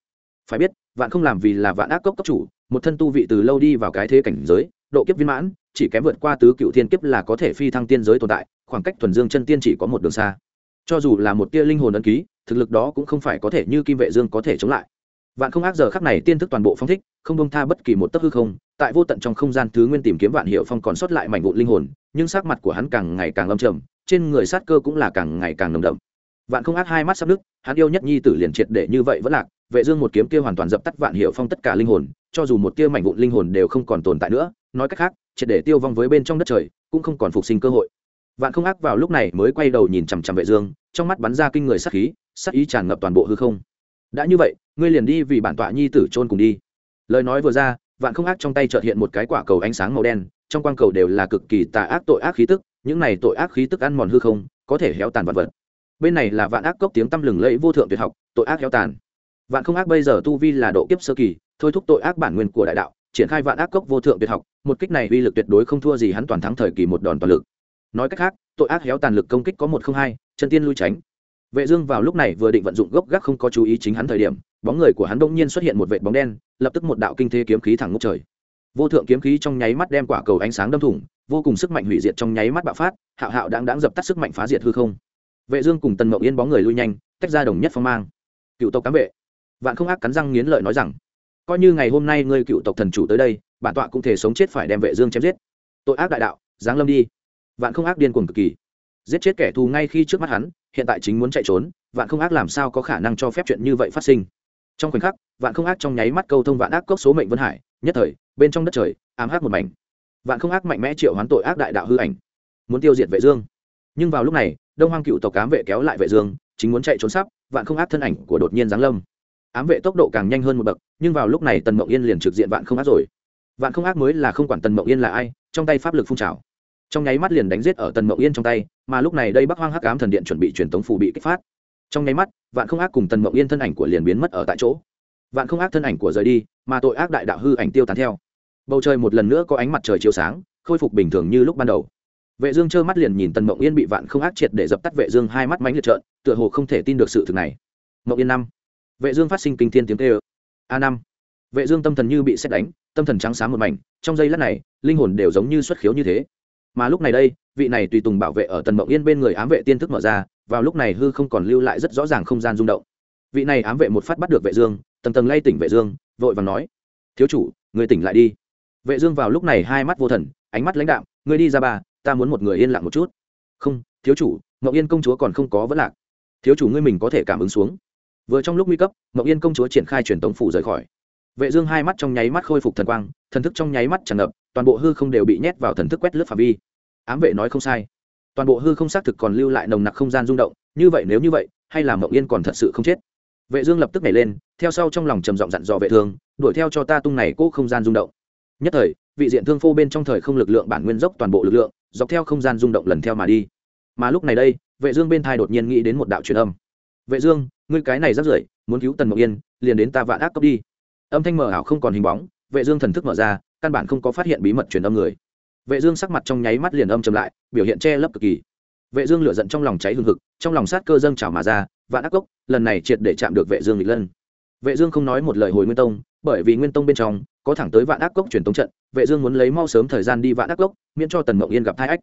Phải biết vạn không làm vì là vạn ác cốc cấp chủ một thân tu vị từ lâu đi vào cái thế cảnh giới độ kiếp viên mãn chỉ kém vượt qua tứ cựu thiên kiếp là có thể phi thăng tiên giới tồn tại khoảng cách thuần dương chân tiên chỉ có một đường xa. Cho dù là một tia linh hồn ấn ký thực lực đó cũng không phải có thể như kim vệ dương có thể chống lại vạn không ác giờ khắc này tiên thức toàn bộ phong thích, không bông tha bất kỳ một tấc hư không, tại vô tận trong không gian thứ nguyên tìm kiếm vạn hiệu phong còn sót lại mảnh vụn linh hồn, nhưng sắc mặt của hắn càng ngày càng lâm trầm, trên người sát cơ cũng là càng ngày càng nồng đậm. Vạn không ác hai mắt sắp nứt, hắn yêu nhất nhi tử liền triệt để như vậy vẫn lạc, vệ dương một kiếm kia hoàn toàn dập tắt vạn hiệu phong tất cả linh hồn, cho dù một tia mảnh vụn linh hồn đều không còn tồn tại nữa, nói cách khác, triệt để tiêu vong với bên trong đất trời, cũng không còn phục sinh cơ hội. Vạn không ác vào lúc này mới quay đầu nhìn chằm chằm vệ dương, trong mắt bắn ra kinh người sát khí, sát ý tràn ngập toàn bộ hư không đã như vậy, ngươi liền đi vì bản tọa nhi tử trôn cùng đi. Lời nói vừa ra, vạn không ác trong tay chợt hiện một cái quả cầu ánh sáng màu đen, trong quang cầu đều là cực kỳ tà ác tội ác khí tức, những này tội ác khí tức ăn mòn hư không, có thể héo tàn vật vật. Bên này là vạn ác cốc tiếng tăm lừng lẫy vô thượng tuyệt học, tội ác héo tàn. Vạn không ác bây giờ tu vi là độ kiếp sơ kỳ, thôi thúc tội ác bản nguyên của đại đạo, triển khai vạn ác cốc vô thượng tuyệt học, một kích này uy lực tuyệt đối không thua gì hắn toàn thắng thời kỳ một đòn toàn lực. Nói cách khác, tội ác héo tàn lực công kích có một không hai, chân tiên lui tránh vệ dương vào lúc này vừa định vận dụng gốc gác không có chú ý chính hắn thời điểm, bóng người của hắn đột nhiên xuất hiện một vệt bóng đen, lập tức một đạo kinh thế kiếm khí thẳng ngút trời. Vô thượng kiếm khí trong nháy mắt đem quả cầu ánh sáng đâm thủng, vô cùng sức mạnh hủy diệt trong nháy mắt bạo phát, hạo hạo đang đang dập tắt sức mạnh phá diệt hư không. Vệ dương cùng tần mộng yên bóng người lui nhanh, tách ra đồng nhất phong mang. Cựu tộc cám vệ. Vạn không ác cắn răng nghiến lợi nói rằng, coi như ngày hôm nay ngươi cựu tộc thần chủ tới đây, bản tọa cũng thể sống chết phải đem vệ dương chém giết. Tội ác đại đạo, giáng lâm đi. Vạn không ác điên cuồng cực kỳ. Giết chết kẻ thù ngay khi trước mắt hắn hiện tại chính muốn chạy trốn, vạn không ác làm sao có khả năng cho phép chuyện như vậy phát sinh. Trong khoảnh khắc, vạn không ác trong nháy mắt câu thông vạn ác cốc số mệnh vân hải, nhất thời, bên trong đất trời, ám hắc một mảnh. Vạn không ác mạnh mẽ triệu hoán tội ác đại đạo hư ảnh, muốn tiêu diệt vệ dương. Nhưng vào lúc này, đông hoang cựu tộc cám vệ kéo lại vệ dương, chính muốn chạy trốn sắp, vạn không ác thân ảnh của đột nhiên giáng lâm. Ám vệ tốc độ càng nhanh hơn một bậc, nhưng vào lúc này tần mộng yên liền trực diện vạn không ác rồi. Vạn không ác mới là không quản tần mộng yên là ai, trong tay pháp lực phun trào trong nháy mắt liền đánh giết ở tần mộng yên trong tay, mà lúc này đây bắc hoang hắc ám thần điện chuẩn bị truyền tống phù bị kích phát. Trong nháy mắt, vạn không ác cùng tần mộng yên thân ảnh của liền biến mất ở tại chỗ. Vạn không ác thân ảnh của rời đi, mà tội ác đại đạo hư ảnh tiêu tán theo. Bầu trời một lần nữa có ánh mặt trời chiếu sáng, khôi phục bình thường như lúc ban đầu. Vệ dương trơ mắt liền nhìn tần mộng yên bị vạn không ác triệt để dập tắt vệ dương hai mắt mánh liệt trợn, tựa hồ không thể tin được sự thực này. Mộng yên năm. Vệ dương phát sinh kinh thiên tiếng kêu. A năm. Vệ dương tâm thần như bị xét đánh, tâm thần trắng sáng một mảnh, trong giây lát này, linh hồn đều giống như xuất khiếu như thế mà lúc này đây, vị này tùy tùng bảo vệ ở tần mộng yên bên người ám vệ tiên thức mở ra, vào lúc này hư không còn lưu lại rất rõ ràng không gian rung động. Vị này ám vệ một phát bắt được vệ dương, tầng tầng lay tỉnh vệ dương, vội vàng nói, thiếu chủ, người tỉnh lại đi. Vệ dương vào lúc này hai mắt vô thần, ánh mắt lãnh đạm người đi ra bà ta muốn một người yên lặng một chút. Không, thiếu chủ, mộng yên công chúa còn không có vẫn lạc. Thiếu chủ ngươi mình có thể cảm ứng xuống. Vừa trong lúc nguy cấp, mộng yên công chúa triển khai truyền tống phủ rời khỏi. Vệ dương hai mắt trong nháy mắt khôi phục thần quang, thần thức trong nháy mắt tràn ngập toàn bộ hư không đều bị nhét vào thần thức quét lướt phạm vi. Ám vệ nói không sai. Toàn bộ hư không xác thực còn lưu lại nồng nặc không gian rung động, như vậy nếu như vậy, hay là mộng yên còn thật sự không chết? Vệ dương lập tức nhảy lên, theo sau trong lòng trầm giọng dặn dò vệ thương, đuổi theo cho ta tung này cố không gian rung động. Nhất thời, vị diện thương phô bên trong thời không lực lượng bản nguyên dốc toàn bộ lực lượng, dọc theo không gian rung động lần theo mà đi. Mà lúc này đây, vệ dương bên thai đột nhiên nghĩ đến một đạo truyền âm. Vệ dương, ngươi cái này rất rưởi, muốn cứu tần mộng yên, liền đến ta vạn ác cấp đi. Âm thanh mờ ảo không còn hình bóng, vệ dương thần thức mở ra căn bản không có phát hiện bí mật truyền âm người. Vệ dương sắc mặt trong nháy mắt liền âm trầm lại, biểu hiện che lấp cực kỳ. Vệ dương lửa giận trong lòng cháy hừng hực, trong lòng sát cơ dâng trào mà ra, vạn ác cốc, lần này triệt để chạm được vệ dương lịch lân. Vệ dương không nói một lời hồi nguyên tông, bởi vì nguyên tông bên trong có thẳng tới vạn ác cốc truyền tống trận, vệ dương muốn lấy mau sớm thời gian đi vạn ác cốc, miễn cho tần mộng yên gặp tai ách.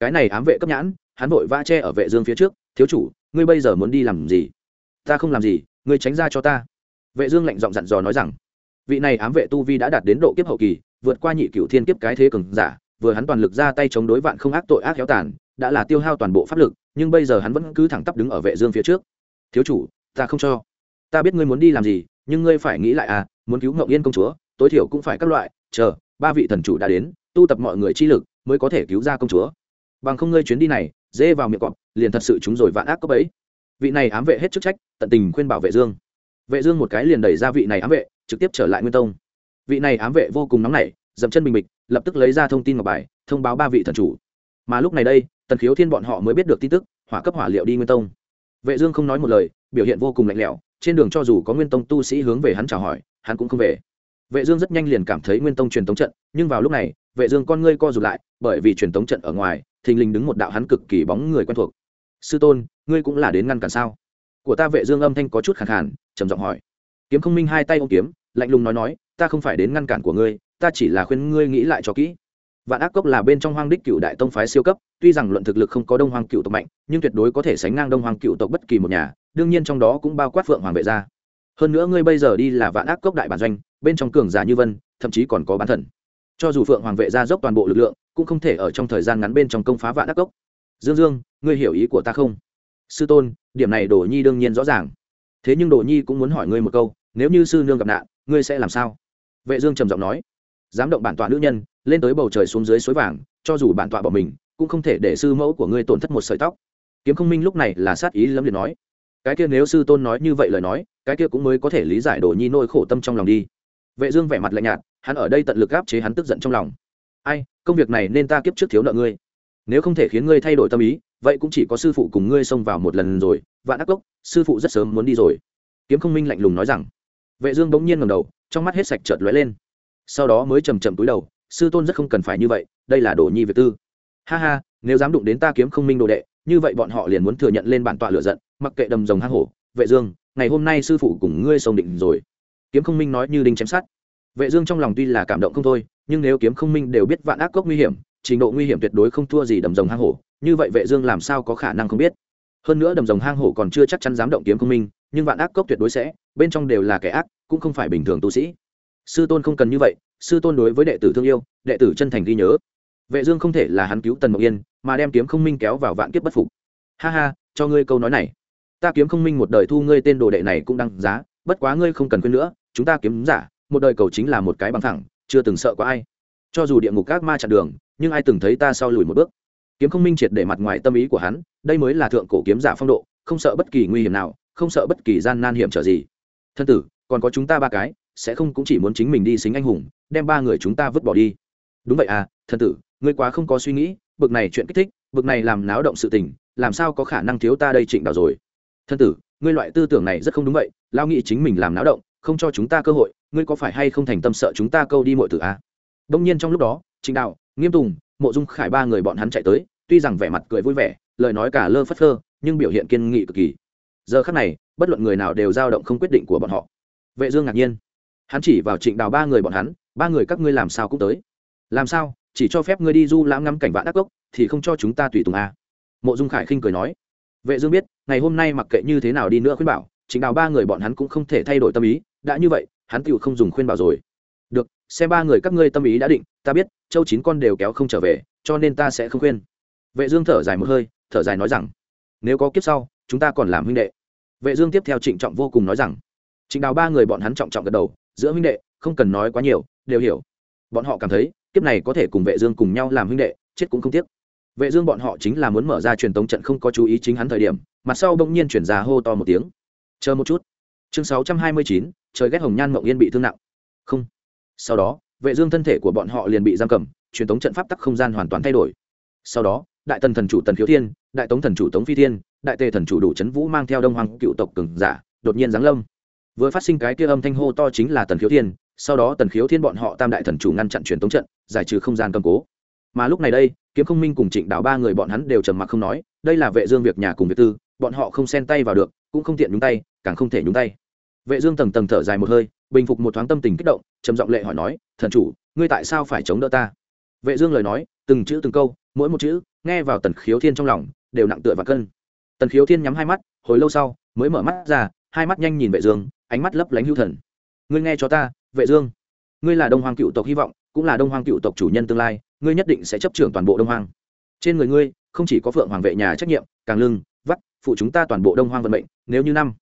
Cái này ám vệ cấp nhãn, hắn vội va che ở vệ dương phía trước, thiếu chủ, ngươi bây giờ muốn đi làm gì? Ta không làm gì, ngươi tránh ra cho ta. Vệ dương lạnh giọng dặn dò nói rằng, vị này ám vệ tu vi đã đạt đến độ kiếp hậu kỳ vượt qua nhị cựu thiên kiếp cái thế cường giả, vừa hắn toàn lực ra tay chống đối vạn không ác tội ác kéo tàn, đã là tiêu hao toàn bộ pháp lực, nhưng bây giờ hắn vẫn cứ thẳng tắp đứng ở vệ dương phía trước. Thiếu chủ, ta không cho. Ta biết ngươi muốn đi làm gì, nhưng ngươi phải nghĩ lại à muốn cứu ngậu yên công chúa, tối thiểu cũng phải các loại, chờ, ba vị thần chủ đã đến, tu tập mọi người chi lực, mới có thể cứu ra công chúa. Bằng không ngươi chuyến đi này dễ vào miệng cọp, liền thật sự chúng rồi vạn ác có bấy vị này ám vệ hết chức trách, tận tình khuyên bảo vệ dương. Vệ dương một cái liền đẩy ra vị này ám vệ, trực tiếp trở lại nguyên tông vị này ám vệ vô cùng nóng nảy, dậm chân bình bịch, lập tức lấy ra thông tin ngọc bài, thông báo ba vị thần chủ. Mà lúc này đây, tần khiếu thiên bọn họ mới biết được tin tức, hỏa cấp hỏa liệu đi nguyên tông. Vệ dương không nói một lời, biểu hiện vô cùng lạnh lẽo, trên đường cho dù có nguyên tông tu sĩ hướng về hắn chào hỏi, hắn cũng không về. Vệ dương rất nhanh liền cảm thấy nguyên tông truyền tống trận, nhưng vào lúc này, vệ dương con ngươi co rụt lại, bởi vì truyền tống trận ở ngoài, thình lình đứng một đạo hắn cực kỳ bóng người quen thuộc. Sư tôn, ngươi cũng là đến ngăn cản sao? Của ta vệ dương âm thanh có chút khàn khàn, trầm giọng hỏi. Kiếm không minh hai tay ôm kiếm, lạnh lùng nói nói ta không phải đến ngăn cản của ngươi, ta chỉ là khuyên ngươi nghĩ lại cho kỹ. Vạn ác cốc là bên trong hoang đích cựu đại tông phái siêu cấp, tuy rằng luận thực lực không có đông hoàng cựu tộc mạnh, nhưng tuyệt đối có thể sánh ngang đông hoàng cựu tộc bất kỳ một nhà, đương nhiên trong đó cũng bao quát phượng hoàng vệ gia. Hơn nữa ngươi bây giờ đi là vạn ác cốc đại bản doanh, bên trong cường giả như vân, thậm chí còn có bán thần. Cho dù phượng hoàng vệ gia dốc toàn bộ lực lượng, cũng không thể ở trong thời gian ngắn bên trong công phá vạn ác cốc. Dương dương, ngươi hiểu ý của ta không? Sư tôn, điểm này đồ nhi đương nhiên rõ ràng. Thế nhưng đồ nhi cũng muốn hỏi ngươi một câu, nếu như sư nương gặp nạn, ngươi sẽ làm sao? Vệ dương trầm giọng nói, dám động bản tọa nữ nhân, lên tới bầu trời xuống dưới suối vàng, cho dù bản tọa bỏ mình, cũng không thể để sư mẫu của ngươi tổn thất một sợi tóc. Kiếm không minh lúc này là sát ý lắm liền nói, cái kia nếu sư tôn nói như vậy lời nói, cái kia cũng mới có thể lý giải đồ nhi nỗi khổ tâm trong lòng đi. Vệ dương vẻ mặt lạnh nhạt, hắn ở đây tận lực áp chế hắn tức giận trong lòng. Ai, công việc này nên ta kiếp trước thiếu nợ ngươi. Nếu không thể khiến ngươi thay đổi tâm ý, vậy cũng chỉ có sư phụ cùng ngươi xông vào một lần rồi, vạn ác cốc sư phụ rất sớm muốn đi rồi. Kiếm không minh lạnh lùng nói rằng. Vệ dương bỗng nhiên ngẩng đầu trong mắt hết sạch chợt lóe lên. Sau đó mới chầm chậm cúi đầu, sư tôn rất không cần phải như vậy, đây là đồ nhi việc tư. Ha ha, nếu dám đụng đến ta kiếm không minh đồ đệ, như vậy bọn họ liền muốn thừa nhận lên bản tọa lựa giận, mặc kệ đầm rồng hang hổ, vệ dương, ngày hôm nay sư phụ cùng ngươi sông định rồi. Kiếm không minh nói như đinh chém sát vệ dương trong lòng tuy là cảm động không thôi, nhưng nếu kiếm không minh đều biết vạn ác cốc nguy hiểm, trình độ nguy hiểm tuyệt đối không thua gì đầm rồng hang hổ, như vậy vệ dương làm sao có khả năng không biết? Hơn nữa đầm rồng hang hổ còn chưa chắc chắn dám động kiếm không minh, nhưng vạn ác cốc tuyệt đối sẽ, bên trong đều là kẻ ác cũng không phải bình thường tu sĩ. Sư tôn không cần như vậy, sư tôn đối với đệ tử thương yêu, đệ tử chân thành ghi nhớ. Vệ dương không thể là hắn cứu tần mộng yên, mà đem kiếm không minh kéo vào vạn kiếp bất phục. Ha ha, cho ngươi câu nói này. Ta kiếm không minh một đời thu ngươi tên đồ đệ này cũng đăng giá, bất quá ngươi không cần quên nữa, chúng ta kiếm giả, một đời cầu chính là một cái bằng thẳng, chưa từng sợ có ai. Cho dù địa ngục các ma chặn đường, nhưng ai từng thấy ta sau lùi một bước? Kiếm không minh triệt để mặt ngoài tâm ý của hắn, đây mới là thượng cổ kiếm giả phong độ, không sợ bất kỳ nguy hiểm nào, không sợ bất kỳ gian nan hiểm trở gì. Thân tử còn có chúng ta ba cái, sẽ không cũng chỉ muốn chính mình đi xính anh hùng, đem ba người chúng ta vứt bỏ đi. Đúng vậy à thân tử, ngươi quá không có suy nghĩ, bực này chuyện kích thích, bực này làm náo động sự tình, làm sao có khả năng thiếu ta đây trịnh đạo rồi? Thân tử, ngươi loại tư tưởng này rất không đúng vậy lao nghĩ chính mình làm náo động, không cho chúng ta cơ hội, ngươi có phải hay không thành tâm sợ chúng ta câu đi mọi tử à? đông nhiên trong lúc đó, trịnh đạo nghiêm tùng, mộ dung khải ba người bọn hắn chạy tới, tuy rằng vẻ mặt cười vui vẻ, lời nói cả lơ phất phơ, nhưng biểu hiện kiên nghị cực kỳ. Giờ khắc này, bất luận người nào đều dao động không quyết định của bọn họ vệ dương ngạc nhiên. Hắn chỉ vào trịnh đào ba người bọn hắn, ba người các ngươi làm sao cũng tới? Làm sao? Chỉ cho phép ngươi đi du lãm ngắm cảnh vạn đắc cốc thì không cho chúng ta tùy tùng à. mộ dung khải khinh cười nói. Vệ dương biết, ngày hôm nay mặc kệ như thế nào đi nữa khuyên bảo, Trịnh đào ba người bọn hắn cũng không thể thay đổi tâm ý, đã như vậy, hắn tựu không dùng khuyên bảo rồi. Được, xem ba người các ngươi tâm ý đã định, ta biết, châu chín con đều kéo không trở về, cho nên ta sẽ không khuyên. Vệ dương thở dài một hơi, thở dài nói rằng, nếu có kiếp sau, chúng ta còn làm huynh đệ. Vệ dương tiếp theo trịnh trọng vô cùng nói rằng trịnh đào ba người bọn hắn trọng trọng gật đầu giữa huynh đệ không cần nói quá nhiều đều hiểu. Bọn họ cảm thấy kiếp này có thể cùng vệ dương cùng nhau làm huynh đệ chết cũng không tiếc. Vệ dương bọn họ chính là muốn mở ra truyền tống trận không có chú ý chính hắn thời điểm mặt sau bỗng nhiên chuyển ra hô to một tiếng. Chờ một chút. Chương 629, trời ghét hồng nhan mộng yên bị thương nặng. Không. Sau đó vệ dương thân thể của bọn họ liền bị giam cầm truyền tống trận pháp tắc không gian hoàn toàn thay đổi. Sau đó đại tần thần chủ tần khiếu thiên đại tống thần chủ tống phi thiên đại tề thần chủ đủ chấn vũ mang theo đông hoàng cựu tộc cường giả đột nhiên giáng lâm vừa phát sinh cái kia âm thanh hô to chính là tần khiếu thiên, sau đó tần khiếu thiên bọn họ tam đại thần chủ ngăn chặn truyền tống trận, giải trừ không gian cầm cố. Mà lúc này đây, kiếm không minh cùng trịnh đạo ba người bọn hắn đều trầm mặc không nói, đây là vệ dương việc nhà cùng việc tư, bọn họ không xen tay vào được, cũng không tiện nhúng tay, càng không thể nhúng tay. Vệ dương tầng tầng thở dài một hơi, bình phục một thoáng tâm tình kích động, trầm giọng lệ hỏi nói, thần chủ, ngươi tại sao phải chống đỡ ta? Vệ dương lời nói, từng chữ từng câu, mỗi một chữ, nghe vào tần khiếu thiên trong lòng, đều nặng tựa và cân. Tần khiếu thiên nhắm hai mắt, hồi lâu sau, mới mở mắt ra, hai mắt nhanh nhìn vệ dương ánh mắt lấp lánh hữu thần. Ngươi nghe cho ta, vệ dương. Ngươi là đông hoàng cựu tộc hy vọng, cũng là đông hoàng cựu tộc chủ nhân tương lai, ngươi nhất định sẽ chấp trưởng toàn bộ đông hoàng trên người ngươi, không chỉ có phượng hoàng vệ nhà trách nhiệm, càng lưng, vắt, phụ chúng ta toàn bộ đông hoàng vận mệnh, nếu như năm.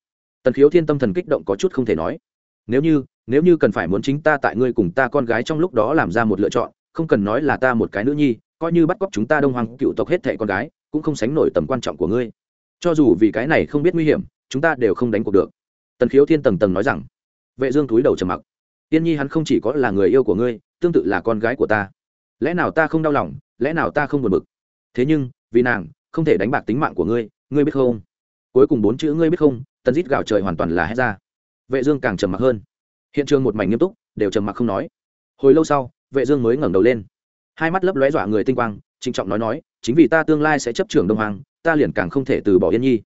Tần khiếu thiên tâm thần kích động có chút không thể nói. Nếu như nếu như cần phải muốn chính ta tại ngươi cùng ta con gái trong lúc đó làm ra một lựa chọn, không cần nói là ta một cái nữ nhi, coi như bắt cóc chúng ta đông hoàng cựu tộc hết thệ con gái, cũng không sánh nổi tầm quan trọng của ngươi. Cho dù vì cái này không biết nguy hiểm, chúng ta đều không đánh cuộc được tần khiếu thiên tầng tầng nói rằng, vệ dương túi đầu trầm mặc. Tiên nhi hắn không chỉ có là người yêu của ngươi, tương tự là con gái của ta. Lẽ nào ta không đau lòng, lẽ nào ta không buồn bực? Thế nhưng, vì nàng, không thể đánh bạc tính mạng của ngươi ngươi biết không? Cuối cùng bốn chữ ngươi biết không, tần rít gạo trời hoàn toàn là hết ra. Vệ dương càng trầm mặc hơn. Hiện trường một mảnh nghiêm túc, đều trầm mặc không nói. Hồi lâu sau, vệ dương mới ngẩng đầu lên. Hai mắt lấp lóe dọa người tinh quang, trịnh trọng nói nói, chính vì ta tương lai sẽ chấp trưởng đông hoàng ta liền càng không thể từ bỏ yên nhi.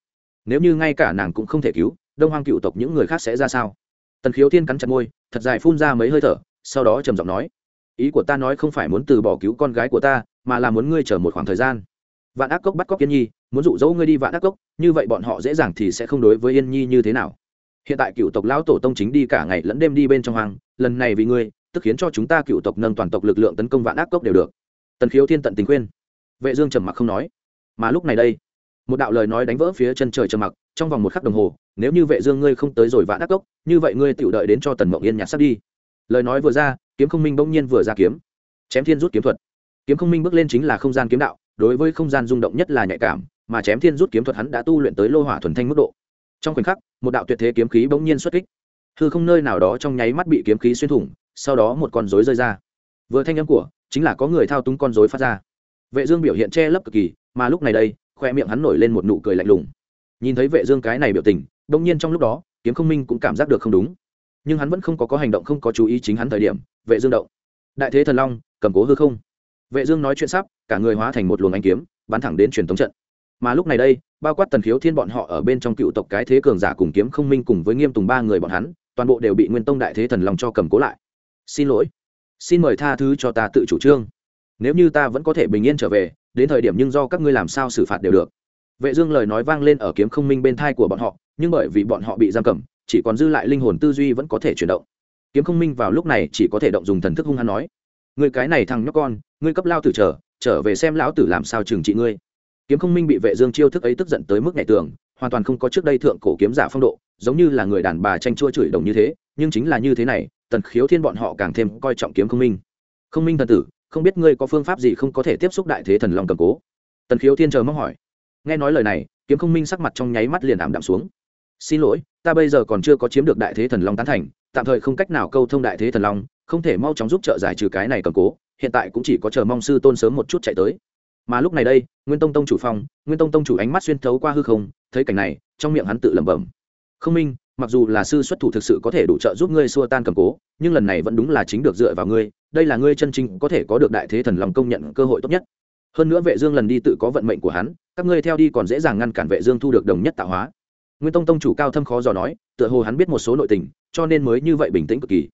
Nếu như ngay cả nàng cũng không thể cứu đông hoang cựu tộc những người khác sẽ ra sao? Tần khiếu thiên cắn chặt môi, thật dài phun ra mấy hơi thở, sau đó trầm giọng nói, ý của ta nói không phải muốn từ bỏ cứu con gái của ta, mà là muốn ngươi chờ một khoảng thời gian. Vạn ác cốc bắt cóc yên nhi, muốn dụ dỗ ngươi đi vạn ác cốc, như vậy bọn họ dễ dàng thì sẽ không đối với yên nhi như thế nào. Hiện tại cựu tộc lão tổ tông chính đi cả ngày lẫn đêm đi bên trong hoàng lần này vì ngươi, tức khiến cho chúng ta cựu tộc nâng toàn tộc lực lượng tấn công vạn ác cốc đều được. Tần khiếu thiên tận tình khuyên. Vệ dương trầm mặc không nói. Mà lúc này đây, một đạo lời nói đánh vỡ phía chân trời trầm mặc trong vòng một khắc đồng hồ, nếu như vệ dương ngươi không tới rồi vã đắc cốc, như vậy ngươi tự đợi đến cho tần mộng yên nhặt sắp đi. Lời nói vừa ra, kiếm không minh bỗng nhiên vừa ra kiếm. Chém thiên rút kiếm thuật. Kiếm không minh bước lên chính là không gian kiếm đạo, đối với không gian rung động nhất là nhạy cảm, mà chém thiên rút kiếm thuật hắn đã tu luyện tới lô hỏa thuần thanh mức độ. Trong khoảnh khắc, một đạo tuyệt thế kiếm khí bỗng nhiên xuất kích. Hư không nơi nào đó trong nháy mắt bị kiếm khí xuyên thủng, sau đó một con rối rơi ra. Vừa thanh âm của, chính là có người thao túng con rối phát ra. Vệ dương biểu hiện che lấp cực kỳ, mà lúc này đây, khoe miệng hắn nổi lên một nụ cười lạnh lùng nhìn thấy vệ dương cái này biểu tình đông nhiên trong lúc đó, kiếm không minh cũng cảm giác được không đúng. Nhưng hắn vẫn không có có hành động, không có chú ý chính hắn thời điểm, vệ dương động. Đại thế thần long, cầm cố hư không. Vệ dương nói chuyện sắp, cả người hóa thành một luồng ánh kiếm, bắn thẳng đến truyền thống trận. Mà lúc này đây, bao quát tần khiếu thiên bọn họ ở bên trong cựu tộc cái thế cường giả cùng kiếm không minh cùng với nghiêm tùng ba người bọn hắn, toàn bộ đều bị nguyên tông đại thế thần long cho cầm cố lại. Xin lỗi. Xin mời tha thứ cho ta tự chủ trương. Nếu như ta vẫn có thể bình yên trở về, đến thời điểm nhưng do các ngươi làm sao xử phạt đều được vệ dương lời nói vang lên ở kiếm không minh bên tai của bọn họ, nhưng bởi vì bọn họ bị giam cầm, chỉ còn dư lại linh hồn tư duy vẫn có thể chuyển động. Kiếm không minh vào lúc này chỉ có thể động dùng thần thức hung hăng nói, Ngươi cái này thằng nhóc con, ngươi cấp lao tử trở trở về xem lão tử làm sao trừng trị ngươi. Kiếm không minh bị vệ dương chiêu thức ấy tức giận tới mức nhẹ tường, hoàn toàn không có trước đây thượng cổ kiếm giả phong độ, giống như là người đàn bà tranh chua chửi đồng như thế, nhưng chính là như thế này, tần khiếu thiên bọn họ càng thêm coi trọng kiếm không minh. Không minh thần tử, không biết ngươi có phương pháp gì không có thể tiếp xúc đại thế thần long cầm cố? Tần khiếu thiên chờ mong hỏi nghe nói lời này, kiếm không minh sắc mặt trong nháy mắt liền ảm đạm xuống. Xin lỗi, ta bây giờ còn chưa có chiếm được đại thế thần long tán thành, tạm thời không cách nào câu thông đại thế thần long, không thể mau chóng giúp trợ giải trừ cái này cầm cố, hiện tại cũng chỉ có chờ mong sư tôn sớm một chút chạy tới. Mà lúc này đây, nguyên tông tông chủ phong nguyên tông tông chủ ánh mắt xuyên thấu qua hư không, thấy cảnh này, trong miệng hắn tự lẩm bẩm. Không minh, mặc dù là sư xuất thủ thực sự có thể đủ trợ giúp ngươi xua tan cầm cố, nhưng lần này vẫn đúng là chính được dựa vào ngươi, đây là ngươi chân chính có thể có được đại thế thần lòng công nhận cơ hội tốt nhất hơn nữa vệ dương lần đi tự có vận mệnh của hắn, các ngươi theo đi còn dễ dàng ngăn cản vệ dương thu được đồng nhất tạo hóa. Nguyên tông tông chủ cao thâm khó dò nói, tựa hồ hắn biết một số nội tình, cho nên mới như vậy bình tĩnh cực kỳ.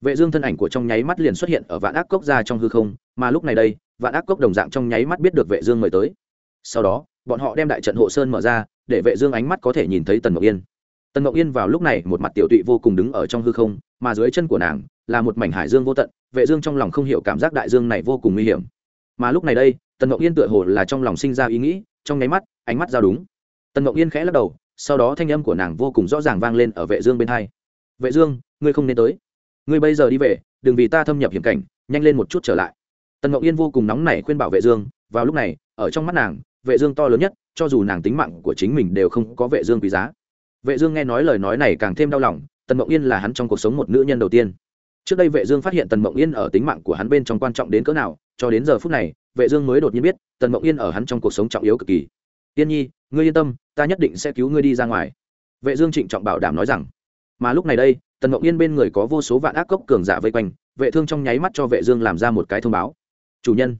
Vệ dương thân ảnh của trong nháy mắt liền xuất hiện ở vạn ác cốc ra trong hư không, mà lúc này đây, vạn ác cốc đồng dạng trong nháy mắt biết được vệ dương mời tới. Sau đó, bọn họ đem đại trận hộ sơn mở ra, để vệ dương ánh mắt có thể nhìn thấy tần ngọc yên. Tần ngọc yên vào lúc này một mặt tiểu tụy vô cùng đứng ở trong hư không, mà dưới chân của nàng là một mảnh hải dương vô tận, vệ dương trong lòng không hiểu cảm giác đại dương này vô cùng nguy hiểm. Mà lúc này đây tần ngọc yên tựa hồ là trong lòng sinh ra ý nghĩ, trong nháy mắt, ánh mắt giao đúng. Tần ngọc yên khẽ lắc đầu, sau đó thanh âm của nàng vô cùng rõ ràng vang lên ở vệ dương bên hai. Vệ dương, ngươi không nên tới. Ngươi bây giờ đi về, đừng vì ta thâm nhập hiểm cảnh, nhanh lên một chút trở lại. Tần ngọc yên vô cùng nóng nảy khuyên bảo vệ dương, vào lúc này, ở trong mắt nàng, vệ dương to lớn nhất, cho dù nàng tính mạng của chính mình đều không có vệ dương quý giá. Vệ dương nghe nói lời nói này càng thêm đau lòng, tần ngọc yên là hắn trong cuộc sống một nữ nhân đầu tiên. Trước đây vệ dương phát hiện tần mộng yên ở tính mạng của hắn bên trong quan trọng đến cỡ nào cho đến giờ phút này, vệ dương mới đột nhiên biết, tần mộng yên ở hắn trong cuộc sống trọng yếu cực kỳ. Tiên nhi, ngươi yên tâm, ta nhất định sẽ cứu ngươi đi ra ngoài. Vệ dương trịnh trọng bảo đảm nói rằng. Mà lúc này đây, tần mộng yên bên người có vô số vạn ác cốc cường giả vây quanh, vệ thương trong nháy mắt cho vệ dương làm ra một cái thông báo. Chủ nhân.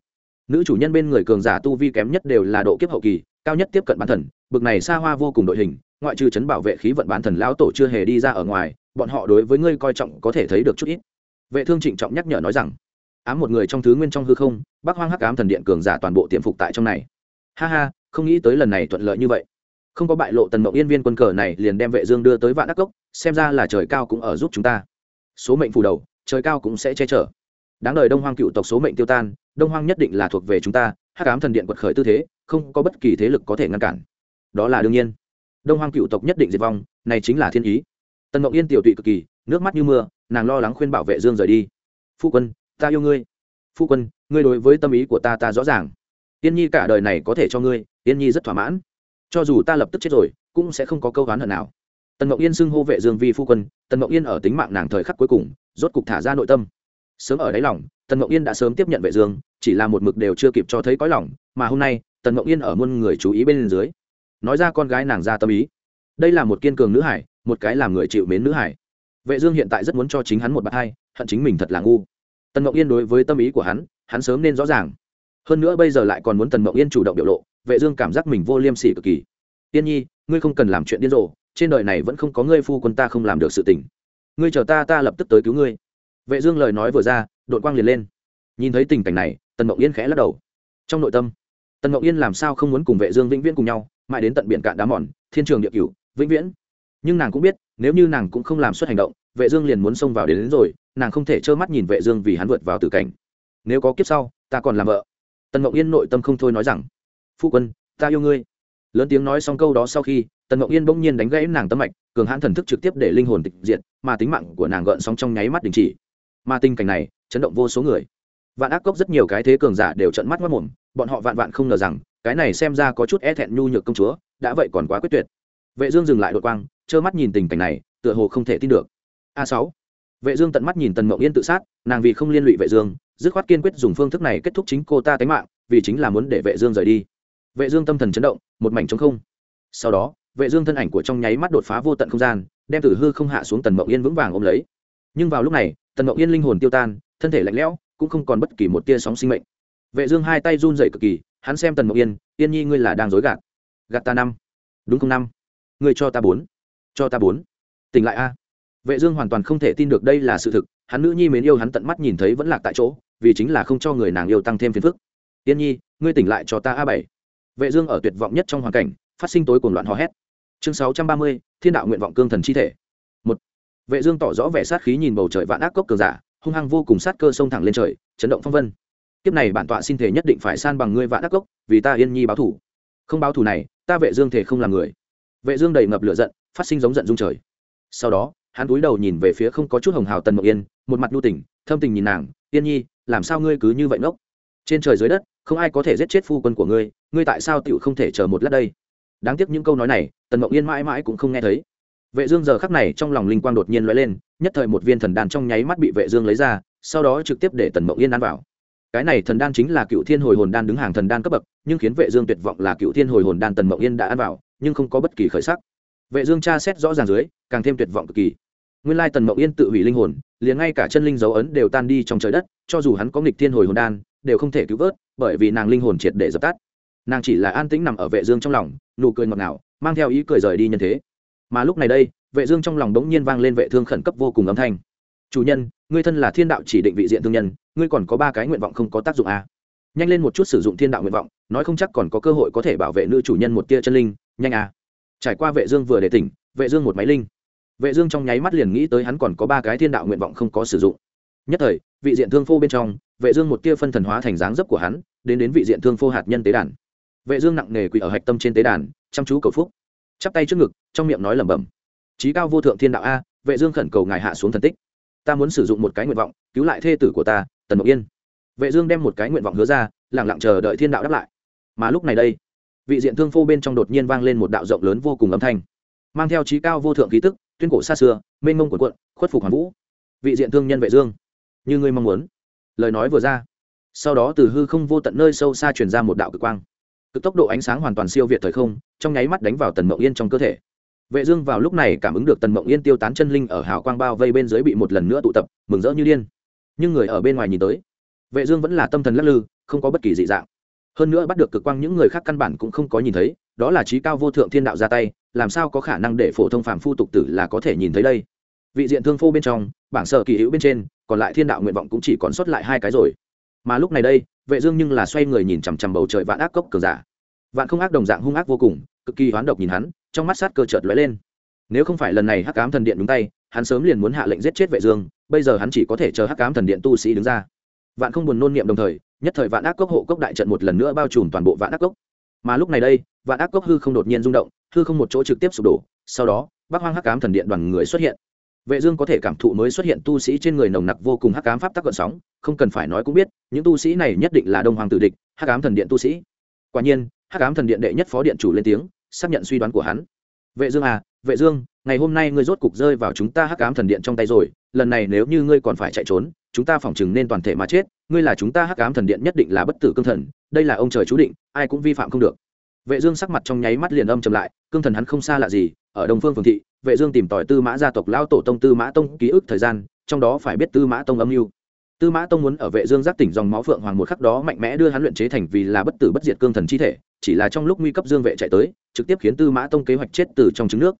Nữ chủ nhân bên người cường giả tu vi kém nhất đều là độ kiếp hậu kỳ, cao nhất tiếp cận bán thần, bực này xa hoa vô cùng đội hình, ngoại trừ chấn bảo vệ khí vận bán thần lão tổ chưa hề đi ra ở ngoài, bọn họ đối với ngươi coi trọng có thể thấy được chút ít. Vệ thương trịnh trọng nhắc nhở nói rằng ám một người trong thứ nguyên trong hư không, bắc hoang hắc ám thần điện cường giả toàn bộ tiệm phục tại trong này. Ha ha, không nghĩ tới lần này thuận lợi như vậy. Không có bại lộ tần mộng yên viên quân cờ này liền đem vệ dương đưa tới vạn đắc cốc, xem ra là trời cao cũng ở giúp chúng ta. Số mệnh phù đầu, trời cao cũng sẽ che chở. Đáng đời đông hoang cựu tộc số mệnh tiêu tan, đông hoang nhất định là thuộc về chúng ta, hắc ám thần điện quật khởi tư thế, không có bất kỳ thế lực có thể ngăn cản. Đó là đương nhiên. Đông hoang cựu tộc nhất định diệt vong, này chính là thiên ý. Tần mộng yên tiểu tụy cực kỳ, nước mắt như mưa, nàng lo lắng khuyên bảo vệ dương rời đi. Phu quân ta yêu ngươi. Phu quân, ngươi đối với tâm ý của ta ta rõ ràng. Yên nhi cả đời này có thể cho ngươi, yên nhi rất thỏa mãn. Cho dù ta lập tức chết rồi, cũng sẽ không có câu oán hận nào. Tần mộng yên xưng hô vệ dương vi phu quân, tần mộng yên ở tính mạng nàng thời khắc cuối cùng, rốt cục thả ra nội tâm. Sớm ở đáy lòng, tần mộng yên đã sớm tiếp nhận vệ dương, chỉ là một mực đều chưa kịp cho thấy cõi lòng, mà hôm nay, tần mộng yên ở muôn người chú ý bên dưới. Nói ra con gái nàng ra tâm ý. Đây là một kiên cường nữ hải, một cái làm người chịu mến nữ hải. Vệ dương hiện tại rất muốn cho chính hắn một bạn hai, hận chính mình thật là ngu tần mộng yên đối với tâm ý của hắn hắn sớm nên rõ ràng. Hơn nữa bây giờ lại còn muốn tần mộng yên chủ động biểu lộ vệ dương cảm giác mình vô liêm sỉ cực kỳ. Tiên nhi ngươi không cần làm chuyện điên rồ trên đời này vẫn không có ngươi phu quân ta không làm được sự tình. Ngươi chờ ta ta lập tức tới cứu ngươi. Vệ dương lời nói vừa ra đội quang liền lên. Nhìn thấy tình cảnh này tần mộng yên khẽ lắc đầu. Trong nội tâm tần mộng yên làm sao không muốn cùng vệ dương vĩnh viễn cùng nhau mãi đến tận biển cạn đá mòn thiên trường địa cửu vĩnh viễn. Nhưng nàng cũng biết nếu như nàng cũng không làm suất hành động vệ dương liền muốn xông vào đến, đến rồi nàng không thể trơ mắt nhìn vệ dương vì hắn vượt vào tử cảnh. Nếu có kiếp sau, ta còn làm vợ. Tần ngọc yên nội tâm không thôi nói rằng phụ quân, ta yêu ngươi. Lớn tiếng nói xong câu đó sau khi, tần ngọc yên bỗng nhiên đánh gãy nàng tâm mạch, cường hãn thần thức trực tiếp để linh hồn tịch diệt, mà tính mạng của nàng gợn sóng trong nháy mắt đình chỉ. Mà tình cảnh này, chấn động vô số người. Vạn ác cốc rất nhiều cái thế cường giả đều trợn mắt mất mồm bọn họ vạn vạn không ngờ rằng, cái này xem ra có chút e thẹn nhu nhược công chúa, đã vậy còn quá quyết tuyệt. Vệ dương dừng lại đột quang, trơ mắt nhìn tình cảnh này, tựa hồ không thể tin được. A sáu vệ dương tận mắt nhìn tần mộng yên tự sát, nàng vì không liên lụy vệ dương, dứt khoát kiên quyết dùng phương thức này kết thúc chính cô ta cái mạng, vì chính là muốn để vệ dương rời đi. Vệ dương tâm thần chấn động, một mảnh trống không. Sau đó, vệ dương thân ảnh của trong nháy mắt đột phá vô tận không gian, đem tử hư không hạ xuống tần mộng yên vững vàng ôm lấy. Nhưng vào lúc này, tần mộng yên linh hồn tiêu tan, thân thể lạnh lẽo, cũng không còn bất kỳ một tia sóng sinh mệnh. Vệ dương hai tay run rẩy cực kỳ, hắn xem tần mộng yên yên nhi, ngươi là đang dối gạt. Gạt ta năm. Đúng không năm? Ngươi cho ta bốn. Cho ta bốn. Tỉnh lại a vệ dương hoàn toàn không thể tin được đây là sự thực hắn nữ nhi mến yêu hắn tận mắt nhìn thấy vẫn lạc tại chỗ vì chính là không cho người nàng yêu tăng thêm phiền phức. Tiên nhi ngươi tỉnh lại cho ta a bảy. Vệ dương ở tuyệt vọng nhất trong hoàn cảnh phát sinh tối cuồng loạn hò hét. Chương 630, thiên đạo nguyện vọng cương thần chi thể. Một. Vệ dương tỏ rõ vẻ sát khí nhìn bầu trời vạn ác cốc cường giả hung hăng vô cùng sát cơ sông thẳng lên trời chấn động phong vân. Kiếp này bản tọa xin thể nhất định phải san bằng ngươi vạn ác cốc vì ta yên nhi báo thù không báo thù này ta vệ dương thể không làm người. Vệ dương đầy ngập lửa giận phát sinh giống giận dung trời. Sau đó hắn cúi đầu nhìn về phía không có chút hồng hào tần mộng yên, một mặt nhu tình, thâm tình nhìn nàng, yên nhi, làm sao ngươi cứ như vậy ngốc? Trên trời dưới đất, không ai có thể giết chết phu quân của ngươi ngươi tại sao tựu không thể chờ một lát đây? Đáng tiếc những câu nói này, tần mộng yên mãi mãi cũng không nghe thấy. Vệ dương giờ khắc này trong lòng linh quang đột nhiên lóe lên, nhất thời một viên thần đan trong nháy mắt bị vệ dương lấy ra, sau đó trực tiếp để tần mộng yên ăn vào. Cái này thần đan chính là cựu thiên hồi hồn đan đứng hàng thần đan cấp bậc, nhưng khiến vệ dương tuyệt vọng là cựu thiên hồi hồn đan tần mộng yên đã ăn vào, nhưng không có bất kỳ khởi sắc. Vệ dương tra xét rõ ràng dưới càng thêm tuyệt vọng cực kỳ. Nguyên lai tần mộng yên tự hủy linh hồn, liền ngay cả chân linh dấu ấn đều tan đi trong trời đất, cho dù hắn có nghịch thiên hồi hồn đan, đều không thể cứu vớt, bởi vì nàng linh hồn triệt để dập tắt. Nàng chỉ là an tĩnh nằm ở vệ dương trong lòng, nụ cười ngọt ngào, mang theo ý cười rời đi nhân thế. Mà lúc này đây, vệ dương trong lòng đống nhiên vang lên vệ thương khẩn cấp vô cùng âm thanh. Chủ nhân, ngươi thân là thiên đạo chỉ định vị diện thương nhân, ngươi còn có ba cái nguyện vọng không có tác dụng à. nhanh lên một chút sử dụng thiên đạo nguyện vọng, nói không chắc còn có cơ hội có thể bảo vệ nữ chủ nhân một tia chân linh, nhanh à. trải qua vệ dương vừa để tỉnh, vệ dương một máy linh vệ dương trong nháy mắt liền nghĩ tới hắn còn có ba cái thiên đạo nguyện vọng không có sử dụng. Nhất thời, vị diện thương phô bên trong, vệ dương một tia phân thần hóa thành dáng dấp của hắn, đến đến vị diện thương phô hạt nhân tế đàn. Vệ dương nặng nề quỳ ở hạch tâm trên tế đàn, chăm chú cầu phúc. Chắp tay trước ngực, trong miệng nói lẩm bẩm. Trí cao vô thượng thiên đạo a, vệ dương khẩn cầu ngài hạ xuống thần tích. Ta muốn sử dụng một cái nguyện vọng, cứu lại thê tử của ta, tần mộc yên. Vệ dương đem một cái nguyện vọng hứa ra, lặng lặng chờ đợi thiên đạo đáp lại. Mà lúc này đây, vị diện thương phô bên trong đột nhiên vang lên một đạo rộng lớn vô cùng âm thanh, mang theo trí cao vô thượng khí tức tuyên cổ xa xưa, mênh mông của quận khuất phục hoàn vũ. Vị diện thương nhân vệ dương, như ngươi mong muốn. Lời nói vừa ra, sau đó từ hư không vô tận nơi sâu xa truyền ra một đạo cực quang. Cực tốc độ ánh sáng hoàn toàn siêu việt thời không, trong nháy mắt đánh vào tần mộng yên trong cơ thể. Vệ dương vào lúc này cảm ứng được tần mộng yên tiêu tán chân linh ở hào quang bao vây bên dưới bị một lần nữa tụ tập, mừng rỡ như điên. Nhưng người ở bên ngoài nhìn tới, vệ dương vẫn là tâm thần lắc lư, không có bất kỳ dị dạng. Hơn nữa bắt được cực quang những người khác căn bản cũng không có nhìn thấy, đó là trí cao vô thượng thiên đạo ra tay làm sao có khả năng để phổ thông phàm phu tục tử là có thể nhìn thấy đây? Vị diện thương phô bên trong, bảng sở kỳ hữu bên trên, còn lại thiên đạo nguyện vọng cũng chỉ còn sót lại hai cái rồi. Mà lúc này đây, vệ dương nhưng là xoay người nhìn chằm chằm bầu trời vạn ác cốc cường giả. Vạn không ác đồng dạng hung ác vô cùng, cực kỳ hoán độc nhìn hắn, trong mắt sát cơ chợt lóe lên. Nếu không phải lần này hắc ám thần điện đúng tay, hắn sớm liền muốn hạ lệnh giết chết vệ dương, bây giờ hắn chỉ có thể chờ hắc ám thần điện tu sĩ đứng ra. Vạn không buồn nôn niệm đồng thời, nhất thời vạn ác cốc hộ cốc đại trận một lần nữa bao trùm toàn bộ vạn ác cốc. Mà lúc này đây vạn ác cốc hư không đột nhiên rung động, hư không một chỗ trực tiếp sụp đổ, sau đó, bắc hoang hắc ám thần điện đoàn người xuất hiện. Vệ dương có thể cảm thụ mới xuất hiện tu sĩ trên người nồng nặc vô cùng hắc ám pháp tắc gợn sóng, không cần phải nói cũng biết, những tu sĩ này nhất định là đông hoàng tử địch, hắc ám thần điện tu sĩ. Quả nhiên, hắc ám thần điện đệ nhất phó điện chủ lên tiếng, xác nhận suy đoán của hắn. Vệ dương à vệ dương, ngày hôm nay ngươi rốt cục rơi vào chúng ta hắc ám thần điện trong tay rồi, lần này nếu như ngươi còn phải chạy trốn, chúng ta phỏng chừng nên toàn thể mà chết, ngươi là chúng ta hắc ám thần điện nhất định là bất tử cương thần, đây là ông trời chú định, ai cũng vi phạm không được vệ dương sắc mặt trong nháy mắt liền âm trầm lại, cương thần hắn không xa lạ gì, ở đông phương phường thị, vệ dương tìm tòi tư mã gia tộc lao tổ tông tư mã tông ký ức thời gian, trong đó phải biết tư mã tông âm mưu. Tư mã tông muốn ở vệ dương giác tỉnh dòng máu phượng hoàng một khắc đó mạnh mẽ đưa hắn luyện chế thành vì là bất tử bất diệt cương thần chi thể, chỉ là trong lúc nguy cấp dương vệ chạy tới, trực tiếp khiến tư mã tông kế hoạch chết từ trong trứng nước.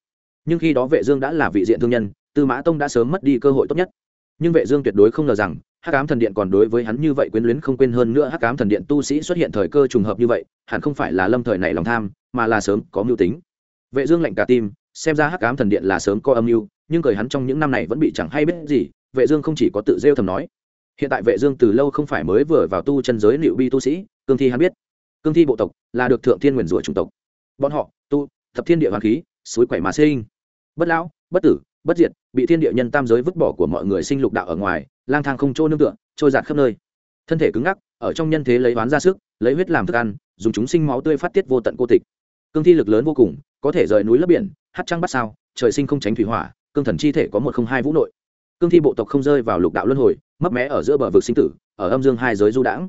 Nhưng khi đó vệ dương đã là vị diện thương nhân, tư mã tông đã sớm mất đi cơ hội tốt nhất nhưng vệ dương tuyệt đối không ngờ rằng, hắc ám thần điện còn đối với hắn như vậy quyến luyến không quên hơn nữa hắc ám thần điện tu sĩ xuất hiện thời cơ trùng hợp như vậy, hẳn không phải là lâm thời này lòng tham, mà là sớm có mưu tính. Vệ dương lạnh cả tim, xem ra hắc ám thần điện là sớm có âm mưu, nhưng cười hắn trong những năm này vẫn bị chẳng hay biết gì, vệ dương không chỉ có tự rêu thầm nói. Hiện tại vệ dương từ lâu không phải mới vừa vào tu chân giới liệu bi tu sĩ, cương thi hắn biết. Cương thi bộ tộc là được thượng thiên nguyền rủa chủng tộc. Bọn họ tu, thập thiên địa hoàn khí, suối quẩy mà sinh. Bất lão, bất tử, bất diệt bị thiên địa nhân tam giới vứt bỏ của mọi người sinh lục đạo ở ngoài, lang thang không chỗ nương tựa, trôi giạt khắp nơi. Thân thể cứng ngắc, ở trong nhân thế lấy oán ra sức, lấy huyết làm thức ăn, dùng chúng sinh máu tươi phát tiết vô tận cô tịch. Cương thi lực lớn vô cùng, có thể rời núi lấp biển, hát trăng bắt sao, trời sinh không tránh thủy hỏa, cương thần chi thể có một không hai vũ nội. Cương thi bộ tộc không rơi vào lục đạo luân hồi, mấp mé ở giữa bờ vực sinh tử, ở âm dương hai giới du đãng.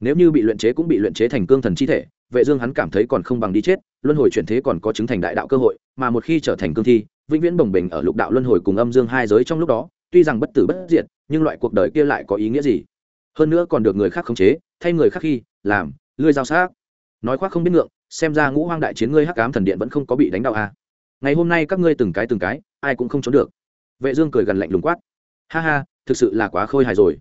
Nếu như bị luyện chế cũng bị luyện chế thành cương thần chi thể vệ dương hắn cảm thấy còn không bằng đi chết, luân hồi chuyển thế còn có chứng thành đại đạo cơ hội, mà một khi trở thành cương thi, vĩnh viễn bồng bềnh ở lục đạo luân hồi cùng âm dương hai giới trong lúc đó, tuy rằng bất tử bất diệt, nhưng loại cuộc đời kia lại có ý nghĩa gì? Hơn nữa còn được người khác khống chế, thay người khác khi, làm lươi giao xác. Nói khoác không biết ngượng, xem ra ngũ hoang đại chiến ngươi hắc ám thần điện vẫn không có bị đánh đạo à. ngày hôm nay các ngươi từng cái từng cái, ai cũng không trốn được. Vệ dương cười gần lạnh lùng quát. Ha ha, thực sự là quá khôi hài rồi.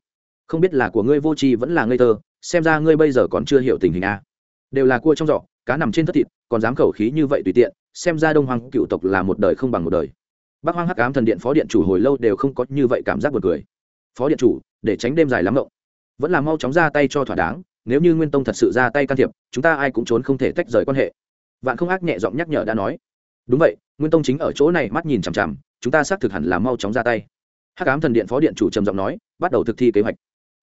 Không biết là của ngươi vô tri vẫn là ngây thơ, xem ra ngươi bây giờ còn chưa hiểu tình hình à đều là cua trong giỏ, cá nằm trên thất thịt, còn dám khẩu khí như vậy tùy tiện, xem ra đông hoàng cựu tộc là một đời không bằng một đời. Bác hoang hắc ám thần điện phó điện chủ hồi lâu đều không có như vậy cảm giác buồn cười. Phó điện chủ, để tránh đêm dài lắm ngộng vẫn là mau chóng ra tay cho thỏa đáng, nếu như nguyên tông thật sự ra tay can thiệp, chúng ta ai cũng trốn không thể tách rời quan hệ. Vạn không ác nhẹ giọng nhắc nhở đã nói. Đúng vậy, nguyên tông chính ở chỗ này mắt nhìn chằm chằm, chúng ta xác thực hẳn là mau chóng ra tay. Hắc ám thần điện phó điện chủ trầm giọng nói, bắt đầu thực thi kế hoạch.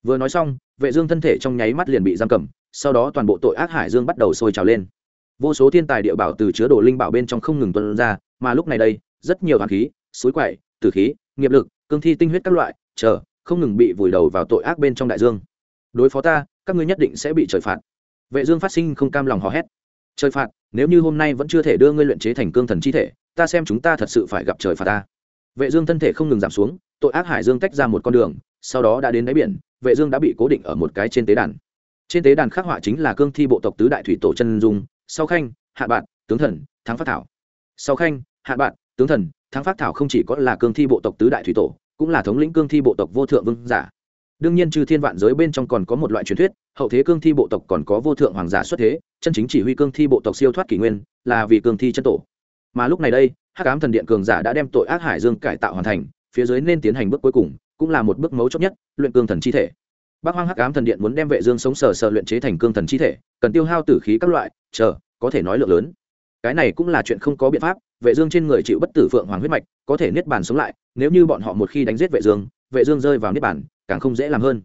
Vừa nói xong, vệ dương thân thể trong nháy mắt liền bị giam cầm sau đó toàn bộ tội ác hải dương bắt đầu sôi trào lên. Vô số thiên tài địa bảo từ chứa đồ linh bảo bên trong không ngừng tuôn ra, mà lúc này đây, rất nhiều hàn khí, suối quậy, tử khí, nghiệp lực, cương thi tinh huyết các loại, chờ, không ngừng bị vùi đầu vào tội ác bên trong đại dương. Đối phó ta, các ngươi nhất định sẽ bị trời phạt. Vệ dương phát sinh không cam lòng hò hét. Trời phạt, nếu như hôm nay vẫn chưa thể đưa ngươi luyện chế thành cương thần chi thể, ta xem chúng ta thật sự phải gặp trời phạt ta. Vệ dương thân thể không ngừng giảm xuống, tội ác hải dương tách ra một con đường, sau đó đã đến đáy biển, vệ dương đã bị cố định ở một cái trên tế đàn trên tế đàn khắc họa chính là cương thi bộ tộc tứ đại thủy tổ chân dung, sau khanh, hạ bạn tướng thần, thắng phát thảo. Sau khanh, hạ bạn tướng thần, thắng phát thảo không chỉ có là cương thi bộ tộc tứ đại thủy tổ, cũng là thống lĩnh cương thi bộ tộc vô thượng vương giả. Đương nhiên trừ thiên vạn giới bên trong còn có một loại truyền thuyết, hậu thế cương thi bộ tộc còn có vô thượng hoàng giả xuất thế, chân chính chỉ huy cương thi bộ tộc siêu thoát kỷ nguyên, là vì cương thi chân tổ. Mà lúc này đây, hắc ám thần điện cường giả đã đem tội ác hải dương cải tạo hoàn thành, phía dưới nên tiến hành bước cuối cùng, cũng là một bước mấu chốt nhất, luyện cương thần chi thể bác hoang hắc ám thần điện muốn đem vệ dương sống sờ sờ luyện chế thành cương thần chi thể, cần tiêu hao tử khí các loại, chờ, có thể nói lượng lớn. Cái này cũng là chuyện không có biện pháp, vệ dương trên người chịu bất tử phượng hoàng huyết mạch, có thể niết bàn sống lại, nếu như bọn họ một khi đánh giết vệ dương vệ dương rơi vào niết bàn, càng không dễ làm hơn.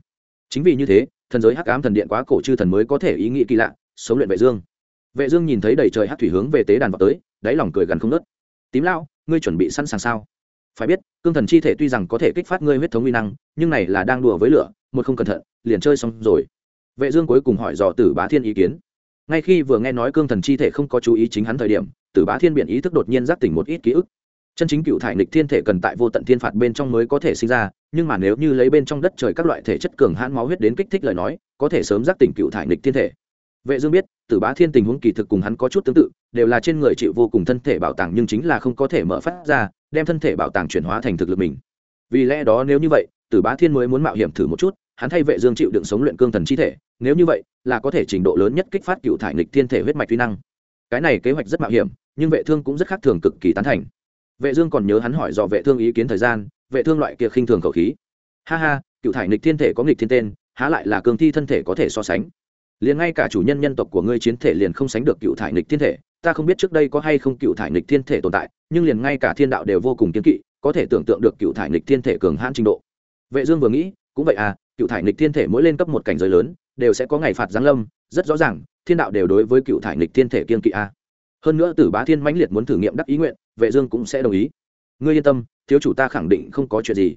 Chính vì như thế, thần giới hắc ám thần điện quá cổ chư thần mới có thể ý nghĩ kỳ lạ, sống luyện vệ dương. Vệ dương nhìn thấy đầy trời hắc thủy hướng về tế đàn vào tới, đáy lòng cười gần không nứt tím lao ngươi chuẩn bị sẵn sàng sao? Phải biết, cương thần chi thể tuy rằng có thể kích phát ngươi huyết thống uy năng, nhưng này là đang đùa với lửa một không cẩn thận, liền chơi xong rồi. Vệ dương cuối cùng hỏi dò tử bá thiên ý kiến. Ngay khi vừa nghe nói cương thần chi thể không có chú ý chính hắn thời điểm, tử bá thiên biện ý thức đột nhiên giác tỉnh một ít ký ức. Chân chính cựu thải nịch thiên thể cần tại vô tận thiên phạt bên trong mới có thể sinh ra, nhưng mà nếu như lấy bên trong đất trời các loại thể chất cường hãn máu huyết đến kích thích lời nói, có thể sớm giác tỉnh cựu thải nịch thiên thể. Vệ dương biết, tử bá thiên tình huống kỳ thực cùng hắn có chút tương tự, đều là trên người chịu vô cùng thân thể bảo tàng nhưng chính là không có thể mở phát ra, đem thân thể bảo tàng chuyển hóa thành thực lực mình. Vì lẽ đó nếu như vậy tử bá thiên mới muốn mạo hiểm thử một chút, hắn thay vệ dương chịu đựng sống luyện cương thần chi thể, nếu như vậy, là có thể trình độ lớn nhất kích phát cựu thải nghịch thiên thể huyết mạch uy năng. Cái này kế hoạch rất mạo hiểm, nhưng vệ thương cũng rất khác thường cực kỳ tán thành. Vệ dương còn nhớ hắn hỏi dò vệ thương ý kiến thời gian, vệ thương loại kia khinh thường khẩu khí. Ha ha, cựu thải nghịch thiên thể có nghịch thiên tên, há lại là cương thi thân thể có thể so sánh. Liền ngay cả chủ nhân nhân tộc của ngươi chiến thể liền không sánh được cựu thải nghịch thiên thể, ta không biết trước đây có hay không cựu thải nghịch thiên thể tồn tại, nhưng liền ngay cả thiên đạo đều vô cùng kiên kỵ, có thể tưởng tượng được cựu thải nghịch thiên thể cường hãn trình độ vệ dương vừa nghĩ cũng vậy à cựu thải nịch thiên thể mỗi lên cấp một cảnh giới lớn đều sẽ có ngày phạt giáng lâm rất rõ ràng thiên đạo đều đối với cựu thải nịch thiên thể kiên kỵ a. Hơn nữa tử bá thiên mãnh liệt muốn thử nghiệm đắc ý nguyện vệ dương cũng sẽ đồng ý. Ngươi yên tâm thiếu chủ ta khẳng định không có chuyện gì.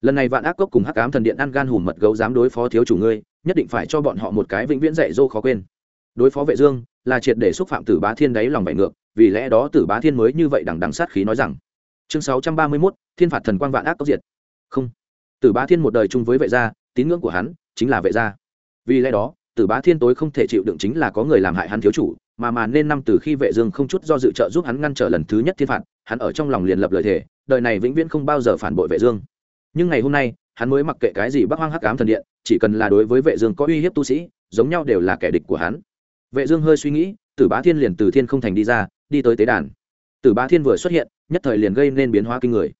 Lần này vạn ác cốc cùng hắc ám thần điện ăn gan hùm mật gấu dám đối phó thiếu chủ ngươi nhất định phải cho bọn họ một cái vĩnh viễn dạy dỗ khó quên. Đối phó vệ dương là triệt để xúc phạm tử bá thiên đáy lòng bảy ngược vì lẽ đó tử bá thiên mới như vậy đằng đằng sát khí nói rằng. Chương 631, thiên phạt thần quang vạn ác cốc diệt. Không tử bá thiên một đời chung với vệ gia, tín ngưỡng của hắn chính là vệ gia. Vì lẽ đó, tử bá thiên tối không thể chịu đựng chính là có người làm hại hắn thiếu chủ, mà mà nên năm từ khi vệ dương không chút do dự trợ giúp hắn ngăn trở lần thứ nhất thiên phạt, hắn ở trong lòng liền lập lời thề, đời này vĩnh viễn không bao giờ phản bội vệ dương. Nhưng ngày hôm nay, hắn mới mặc kệ cái gì bắc hoang hắc ám thần điện, chỉ cần là đối với vệ dương có uy hiếp tu sĩ, giống nhau đều là kẻ địch của hắn. Vệ dương hơi suy nghĩ, tử bá thiên liền từ thiên không thành đi ra, đi tới tế đàn. Tử bá thiên vừa xuất hiện, nhất thời liền gây nên biến hóa kinh người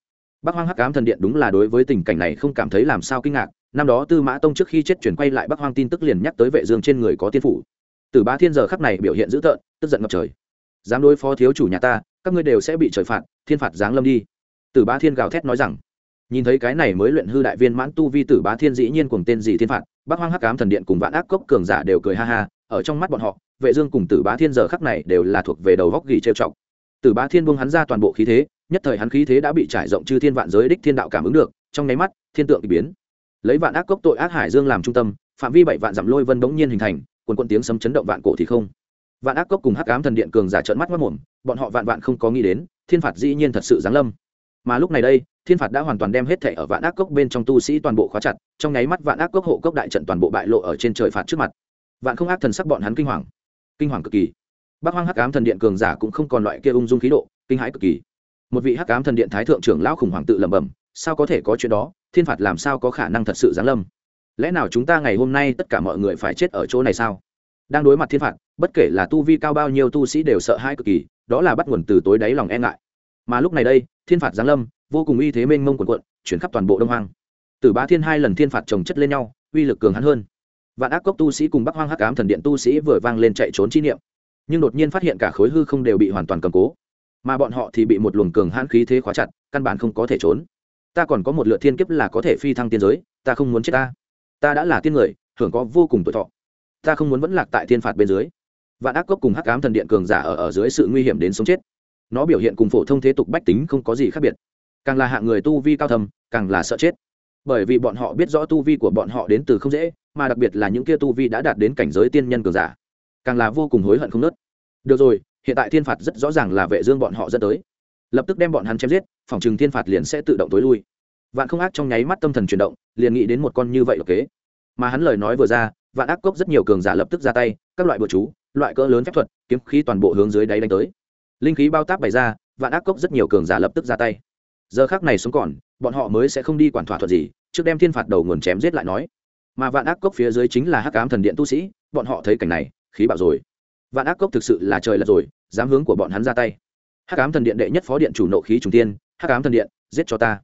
bắc hoang hắc ám thần điện đúng là đối với tình cảnh này không cảm thấy làm sao kinh ngạc. Năm đó tư mã tông trước khi chết chuyển quay lại bắc hoang tin tức liền nhắc tới vệ dương trên người có tiên phủ. Tử bá thiên giờ khắc này biểu hiện dữ tợn, tức giận ngập trời. Dám đối phó thiếu chủ nhà ta, các ngươi đều sẽ bị trời phạt, thiên phạt giáng lâm đi. Tử bá thiên gào thét nói rằng. Nhìn thấy cái này mới luyện hư đại viên mãn tu vi tử bá thiên dĩ nhiên cùng tên gì thiên phạt, bắc hoang hắc ám thần điện cùng vạn ác cốc cường giả đều cười ha ha, ở trong mắt bọn họ, vệ dương cùng tử bá thiên giờ khắc này đều là thuộc về đầu góc gỉ trêu chọc từ bá thiên buông hắn ra toàn bộ khí thế, nhất thời hắn khí thế đã bị trải rộng chư thiên vạn giới đích thiên đạo cảm ứng được, trong nháy mắt, thiên tượng bị biến. Lấy vạn ác cốc tội ác hải dương làm trung tâm, phạm vi bảy vạn dặm lôi vân bỗng nhiên hình thành quần quân tiếng sấm chấn động vạn cổ thì không. Vạn ác cốc cùng hắc ám thần điện cường giả trợn mắt mất mồm bọn họ vạn vạn không có nghĩ đến, thiên phạt dĩ nhiên thật sự giáng lâm. Mà lúc này đây, thiên phạt đã hoàn toàn đem hết thảy ở vạn ác cốc bên trong tu sĩ toàn bộ khóa chặt, trong nháy mắt vạn ác cốc hộ cốc đại trận toàn bộ bại lộ ở trên trời phạt trước mặt. Vạn không ác thần sắc bọn hắn kinh hoàng. Kinh hoàng cực kỳ bác hoang hắc ám thần điện cường giả cũng không còn loại kia ung dung khí độ, kinh hãi cực kỳ. Một vị hắc ám thần điện thái thượng trưởng lão khủng hoảng tự lẩm bẩm, sao có thể có chuyện đó, thiên phạt làm sao có khả năng thật sự giáng lâm? Lẽ nào chúng ta ngày hôm nay tất cả mọi người phải chết ở chỗ này sao? Đang đối mặt thiên phạt, bất kể là tu vi cao bao nhiêu tu sĩ đều sợ hãi cực kỳ, đó là bắt nguồn từ tối đáy lòng e ngại. Mà lúc này đây, thiên phạt giáng lâm, vô cùng uy thế mênh mông quần quận chuyển khắp toàn bộ đông hoang. Từ bá thiên hai lần thiên phạt trồng chất lên nhau, uy lực cường hắn hơn. Vạn ác cốc tu sĩ cùng bắc hoang hắc ám thần điện tu sĩ vừa vang lên chạy trốn chi niệm nhưng đột nhiên phát hiện cả khối hư không đều bị hoàn toàn cầm cố. Mà bọn họ thì bị một luồng cường hãn khí thế khóa chặt, căn bản không có thể trốn. Ta còn có một lựa thiên kiếp là có thể phi thăng tiên giới, ta không muốn chết ta. Ta đã là tiên người, hưởng có vô cùng tuổi thọ. Ta không muốn vẫn lạc tại thiên phạt bên dưới. Vạn ác cốc cùng hắc ám thần điện cường giả ở ở dưới sự nguy hiểm đến sống chết. Nó biểu hiện cùng phổ thông thế tục bách tính không có gì khác biệt. Càng là hạng người tu vi cao thầm càng là sợ chết. Bởi vì bọn họ biết rõ tu vi của bọn họ đến từ không dễ, mà đặc biệt là những kia tu vi đã đạt đến cảnh giới tiên nhân cường giả càng là vô cùng hối hận không nớt. Được rồi, hiện tại thiên phạt rất rõ ràng là vệ dương bọn họ dẫn tới. Lập tức đem bọn hắn chém giết, phòng trừng thiên phạt liền sẽ tự động tối lui. Vạn không ác trong nháy mắt tâm thần chuyển động, liền nghĩ đến một con như vậy độc kế. Mà hắn lời nói vừa ra, vạn ác cốc rất nhiều cường giả lập tức ra tay, các loại bừa chú, loại cỡ lớn phép thuật, kiếm khí toàn bộ hướng dưới đáy đánh tới. Linh khí bao táp bày ra, vạn ác cốc rất nhiều cường giả lập tức ra tay. Giờ khác này sống còn, bọn họ mới sẽ không đi quản thỏa thuận gì, trước đem thiên phạt đầu nguồn chém giết lại nói. Mà vạn ác cốc phía dưới chính là hắc ám thần điện tu sĩ, bọn họ thấy cảnh này khí bạo rồi. Vạn ác cốc thực sự là trời lật rồi, dám hướng của bọn hắn ra tay. Hắc ám thần điện đệ nhất phó điện chủ nộ khí trùng tiên, hắc ám thần điện, giết cho ta.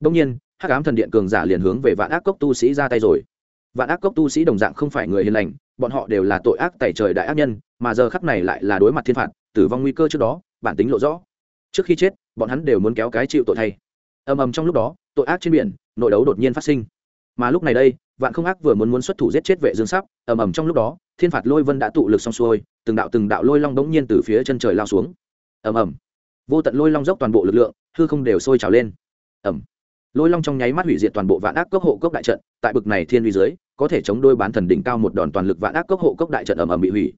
Đông nhiên, hắc ám thần điện cường giả liền hướng về vạn ác cốc tu sĩ ra tay rồi. Vạn ác cốc tu sĩ đồng dạng không phải người hiền lành, bọn họ đều là tội ác tẩy trời đại ác nhân, mà giờ khắc này lại là đối mặt thiên phạt, tử vong nguy cơ trước đó, bản tính lộ rõ. Trước khi chết, bọn hắn đều muốn kéo cái chịu tội thay. Ầm ầm trong lúc đó, tội ác trên biển, nội đấu đột nhiên phát sinh. Mà lúc này đây vạn không ác vừa muốn muốn xuất thủ giết chết vệ dương sắp, ầm ầm trong lúc đó, thiên phạt lôi vân đã tụ lực xong xuôi, từng đạo từng đạo lôi long đống nhiên từ phía chân trời lao xuống. Ầm ầm. Vô tận lôi long dốc toàn bộ lực lượng, hư không đều sôi trào lên. Ầm. Lôi long trong nháy mắt hủy diệt toàn bộ vạn ác cốc hộ cốc đại trận, tại bực này thiên uy dưới, có thể chống đôi bán thần đỉnh cao một đòn toàn lực vạn ác cốc hộ cốc đại trận ầm ầm bị hủy.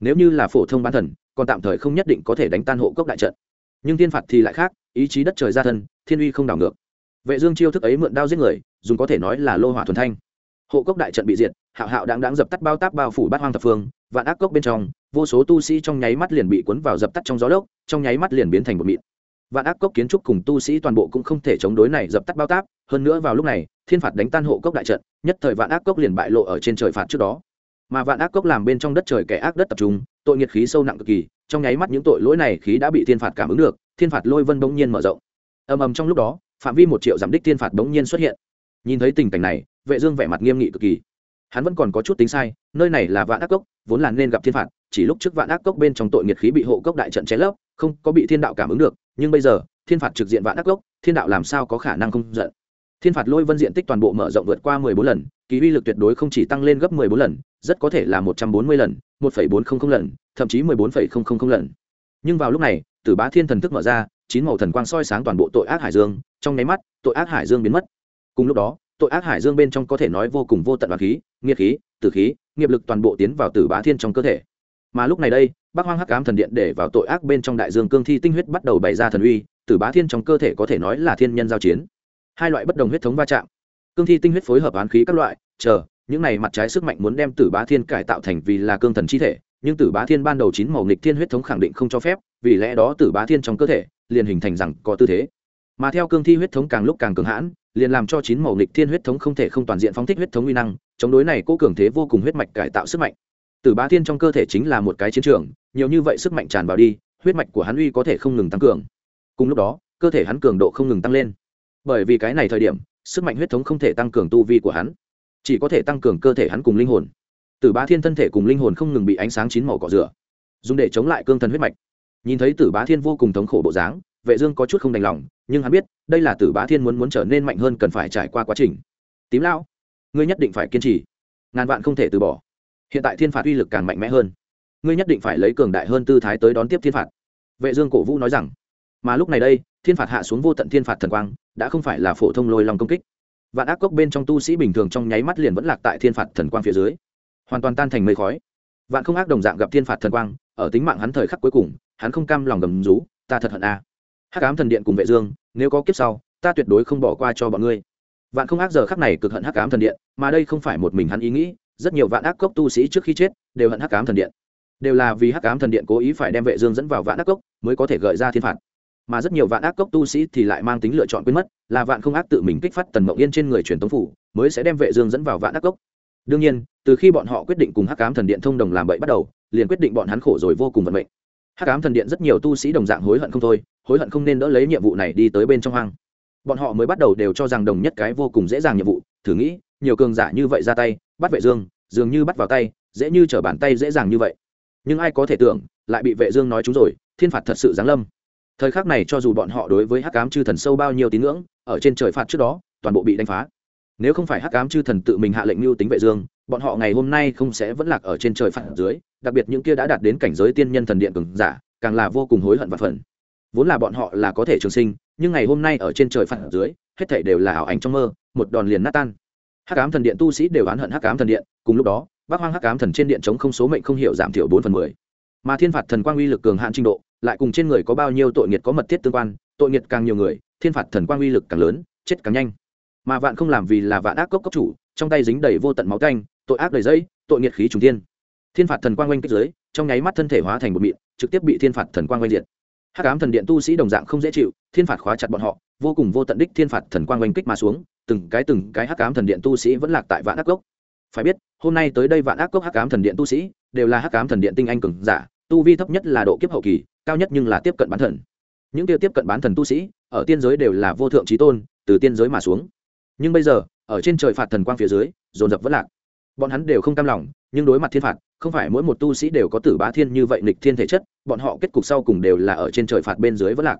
Nếu như là phổ thông bán thần, còn tạm thời không nhất định có thể đánh tan hộ cốc đại trận. Nhưng thiên phạt thì lại khác, ý chí đất trời ra thân, thiên uy không đảo ngược. Vệ dương chiêu thức ấy mượn đao giết người, dùng có thể nói là lô hỏa thuần thanh hộ cốc đại trận bị diệt, hạo hạo đáng đáng dập tắt bao táp bao phủ bát hoang thập phương, vạn ác cốc bên trong, vô số tu sĩ trong nháy mắt liền bị cuốn vào dập tắt trong gió lốc, trong nháy mắt liền biến thành một mịn. Vạn ác cốc kiến trúc cùng tu sĩ toàn bộ cũng không thể chống đối này dập tắt bao táp, hơn nữa vào lúc này, thiên phạt đánh tan hộ cốc đại trận, nhất thời vạn ác cốc liền bại lộ ở trên trời phạt trước đó. Mà vạn ác cốc làm bên trong đất trời kẻ ác đất tập trung, tội nghiệt khí sâu nặng cực kỳ, trong nháy mắt những tội lỗi này khí đã bị thiên phạt cảm ứng được, thiên phạt lôi vân bỗng nhiên mở rộng. Ầm ầm trong lúc đó, phạm vi một triệu giảm đích thiên phạt bỗng nhiên xuất hiện. Nhìn thấy tình cảnh này vệ dương vẻ mặt nghiêm nghị cực kỳ. Hắn vẫn còn có chút tính sai, nơi này là vạn ác cốc, vốn là nên gặp thiên phạt, chỉ lúc trước vạn ác cốc bên trong tội nghiệt khí bị hộ cốc đại trận chế lấp, không có bị thiên đạo cảm ứng được, nhưng bây giờ, thiên phạt trực diện vạn ác cốc, thiên đạo làm sao có khả năng không giận? Thiên phạt lôi vân diện tích toàn bộ mở rộng vượt qua mười bốn lần, kỳ uy lực tuyệt đối không chỉ tăng lên gấp mười bốn lần, rất có thể là một trăm bốn mươi lần, một phẩy bốn không không lần, thậm chí mười bốn phẩy không không không lần. Nhưng vào lúc này, tử bá thiên thần thức mở ra, chín màu thần quang soi sáng toàn bộ tội ác hải dương, trong nháy mắt, tội ác hải dương biến mất. Cùng lúc đó tội ác hải dương bên trong có thể nói vô cùng vô tận và khí, nghiệt khí, tử khí, nghiệp lực toàn bộ tiến vào tử bá thiên trong cơ thể. Mà lúc này đây bác hoang hắc cám thần điện để vào tội ác bên trong đại dương cương thi tinh huyết bắt đầu bày ra thần uy, tử bá thiên trong cơ thể có thể nói là thiên nhân giao chiến. Hai loại bất đồng huyết thống va chạm. Cương thi tinh huyết phối hợp án khí các loại, chờ, những này mặt trái sức mạnh muốn đem tử bá thiên cải tạo thành vì là cương thần chi thể, nhưng tử bá thiên ban đầu chín màu nghịch thiên huyết thống khẳng định không cho phép, vì lẽ đó tử bá thiên trong cơ thể liền hình thành rằng có tư thế mà theo cương thi huyết thống càng lúc càng cường hãn, liền làm cho chín màu nghịch thiên huyết thống không thể không toàn diện phóng thích huyết thống uy năng, chống đối này cố cường thế vô cùng huyết mạch cải tạo sức mạnh. Tử bá thiên trong cơ thể chính là một cái chiến trường, nhiều như vậy sức mạnh tràn vào đi, huyết mạch của hắn uy có thể không ngừng tăng cường. Cùng lúc đó, cơ thể hắn cường độ không ngừng tăng lên. Bởi vì cái này thời điểm, sức mạnh huyết thống không thể tăng cường tu vi của hắn, chỉ có thể tăng cường cơ thể hắn cùng linh hồn. Tử bá thiên thân thể cùng linh hồn không ngừng bị ánh sáng chín màu cỏ rửa, dùng để chống lại cương thần huyết mạch. Nhìn thấy tử bá thiên vô cùng thống khổ bộ dáng, vệ dương có chút không đành lòng nhưng hắn biết, đây là tử bá thiên muốn muốn trở nên mạnh hơn cần phải trải qua quá trình. Tím lão, ngươi nhất định phải kiên trì. Ngàn vạn không thể từ bỏ. Hiện tại thiên phạt uy lực càng mạnh mẽ hơn. Ngươi nhất định phải lấy cường đại hơn tư thái tới đón tiếp thiên phạt. Vệ dương cổ vũ nói rằng, mà lúc này đây, thiên phạt hạ xuống vô tận thiên phạt thần quang, đã không phải là phổ thông lôi long công kích. Vạn ác cốc bên trong tu sĩ bình thường trong nháy mắt liền vẫn lạc tại thiên phạt thần quang phía dưới. Hoàn toàn tan thành mây khói. Vạn không ác đồng dạng gặp thiên phạt thần quang, ở tính mạng hắn thời khắc cuối cùng, hắn không cam lòng gầm rú, ta thật hận a hắc ám thần điện cùng vệ dương, nếu có kiếp sau, ta tuyệt đối không bỏ qua cho bọn ngươi. Vạn không ác giờ khắc này cực hận hắc ám thần điện, mà đây không phải một mình hắn ý nghĩ, rất nhiều vạn ác cốc tu sĩ trước khi chết đều hận hắc ám thần điện. Đều là vì hắc ám thần điện cố ý phải đem vệ dương dẫn vào vạn ác cốc mới có thể gợi ra thiên phạt. Mà rất nhiều vạn ác cốc tu sĩ thì lại mang tính lựa chọn quên mất, là vạn không ác tự mình kích phát tần mộng yên trên người truyền tống phủ, mới sẽ đem vệ dương dẫn vào vạn ác cốc. Đương nhiên, từ khi bọn họ quyết định cùng hắc ám thần điện thông đồng làm bậy bắt đầu, liền quyết định bọn hắn khổ rồi vô cùng vận mệnh hắc ám thần điện rất nhiều tu sĩ đồng dạng hối hận không thôi, hối hận không nên đỡ lấy nhiệm vụ này đi tới bên trong hang bọn họ mới bắt đầu đều cho rằng đồng nhất cái vô cùng dễ dàng nhiệm vụ, thử nghĩ, nhiều cường giả như vậy ra tay, bắt vệ dương, dường như bắt vào tay, dễ như trở bàn tay dễ dàng như vậy. Nhưng ai có thể tưởng, lại bị vệ dương nói chúng rồi, thiên phạt thật sự giáng lâm. Thời khắc này cho dù bọn họ đối với hắc ám chư thần sâu bao nhiêu tín ngưỡng, ở trên trời phạt trước đó, toàn bộ bị đánh phá nếu không phải hắc ám chư thần tự mình hạ lệnh mưu tính vệ dương, bọn họ ngày hôm nay không sẽ vẫn lạc ở trên trời phản dưới, đặc biệt những kia đã đạt đến cảnh giới tiên nhân thần điện cường giả, càng là vô cùng hối hận và phần vốn là bọn họ là có thể trường sinh, nhưng ngày hôm nay ở trên trời phản dưới, hết thảy đều là ảo ảnh trong mơ, một đòn liền nát tan. Hắc ám thần điện tu sĩ đều oán hận hắc ám thần điện, cùng lúc đó, bác hoang hắc ám thần trên điện chống không số mệnh không hiểu giảm thiểu bốn phần mười. Mà thiên phạt thần quang uy lực cường hạn trình độ, lại cùng trên người có bao nhiêu tội nghiệt có mật thiết tương quan, tội nghiệt càng nhiều người, thiên phạt thần quang uy lực càng lớn, chết càng nhanh mà vạn không làm vì là vạn ác cốc cốc chủ, trong tay dính đầy vô tận máu canh tội ác đầy dây tội nghiệt khí trùng thiên. Thiên phạt thần quang oanh kích giới, trong nháy mắt thân thể hóa thành một mịn trực tiếp bị thiên phạt thần quang oanh diệt. Hắc ám thần điện tu sĩ đồng dạng không dễ chịu, thiên phạt khóa chặt bọn họ, vô cùng vô tận đích thiên phạt thần quang oanh kích mà xuống, từng cái từng cái hắc ám thần điện tu sĩ vẫn lạc tại vạn ác cốc. Phải biết, hôm nay tới đây vạn ác cốc hắc ám thần điện tu sĩ, đều là hắc ám thần điện tinh anh cường giả, tu vi thấp nhất là độ kiếp hậu kỳ, cao nhất nhưng là tiếp cận bán thần. Những tiêu tiếp cận bán thần tu sĩ, ở tiên giới đều là vô thượng trí tôn, từ tiên giới mà xuống nhưng bây giờ, ở trên trời phạt thần quang phía dưới, dồn dập vẫn lạc. Bọn hắn đều không cam lòng, nhưng đối mặt thiên phạt, không phải mỗi một tu sĩ đều có tử bá thiên như vậy nghịch thiên thể chất, bọn họ kết cục sau cùng đều là ở trên trời phạt bên dưới vẫn lạc.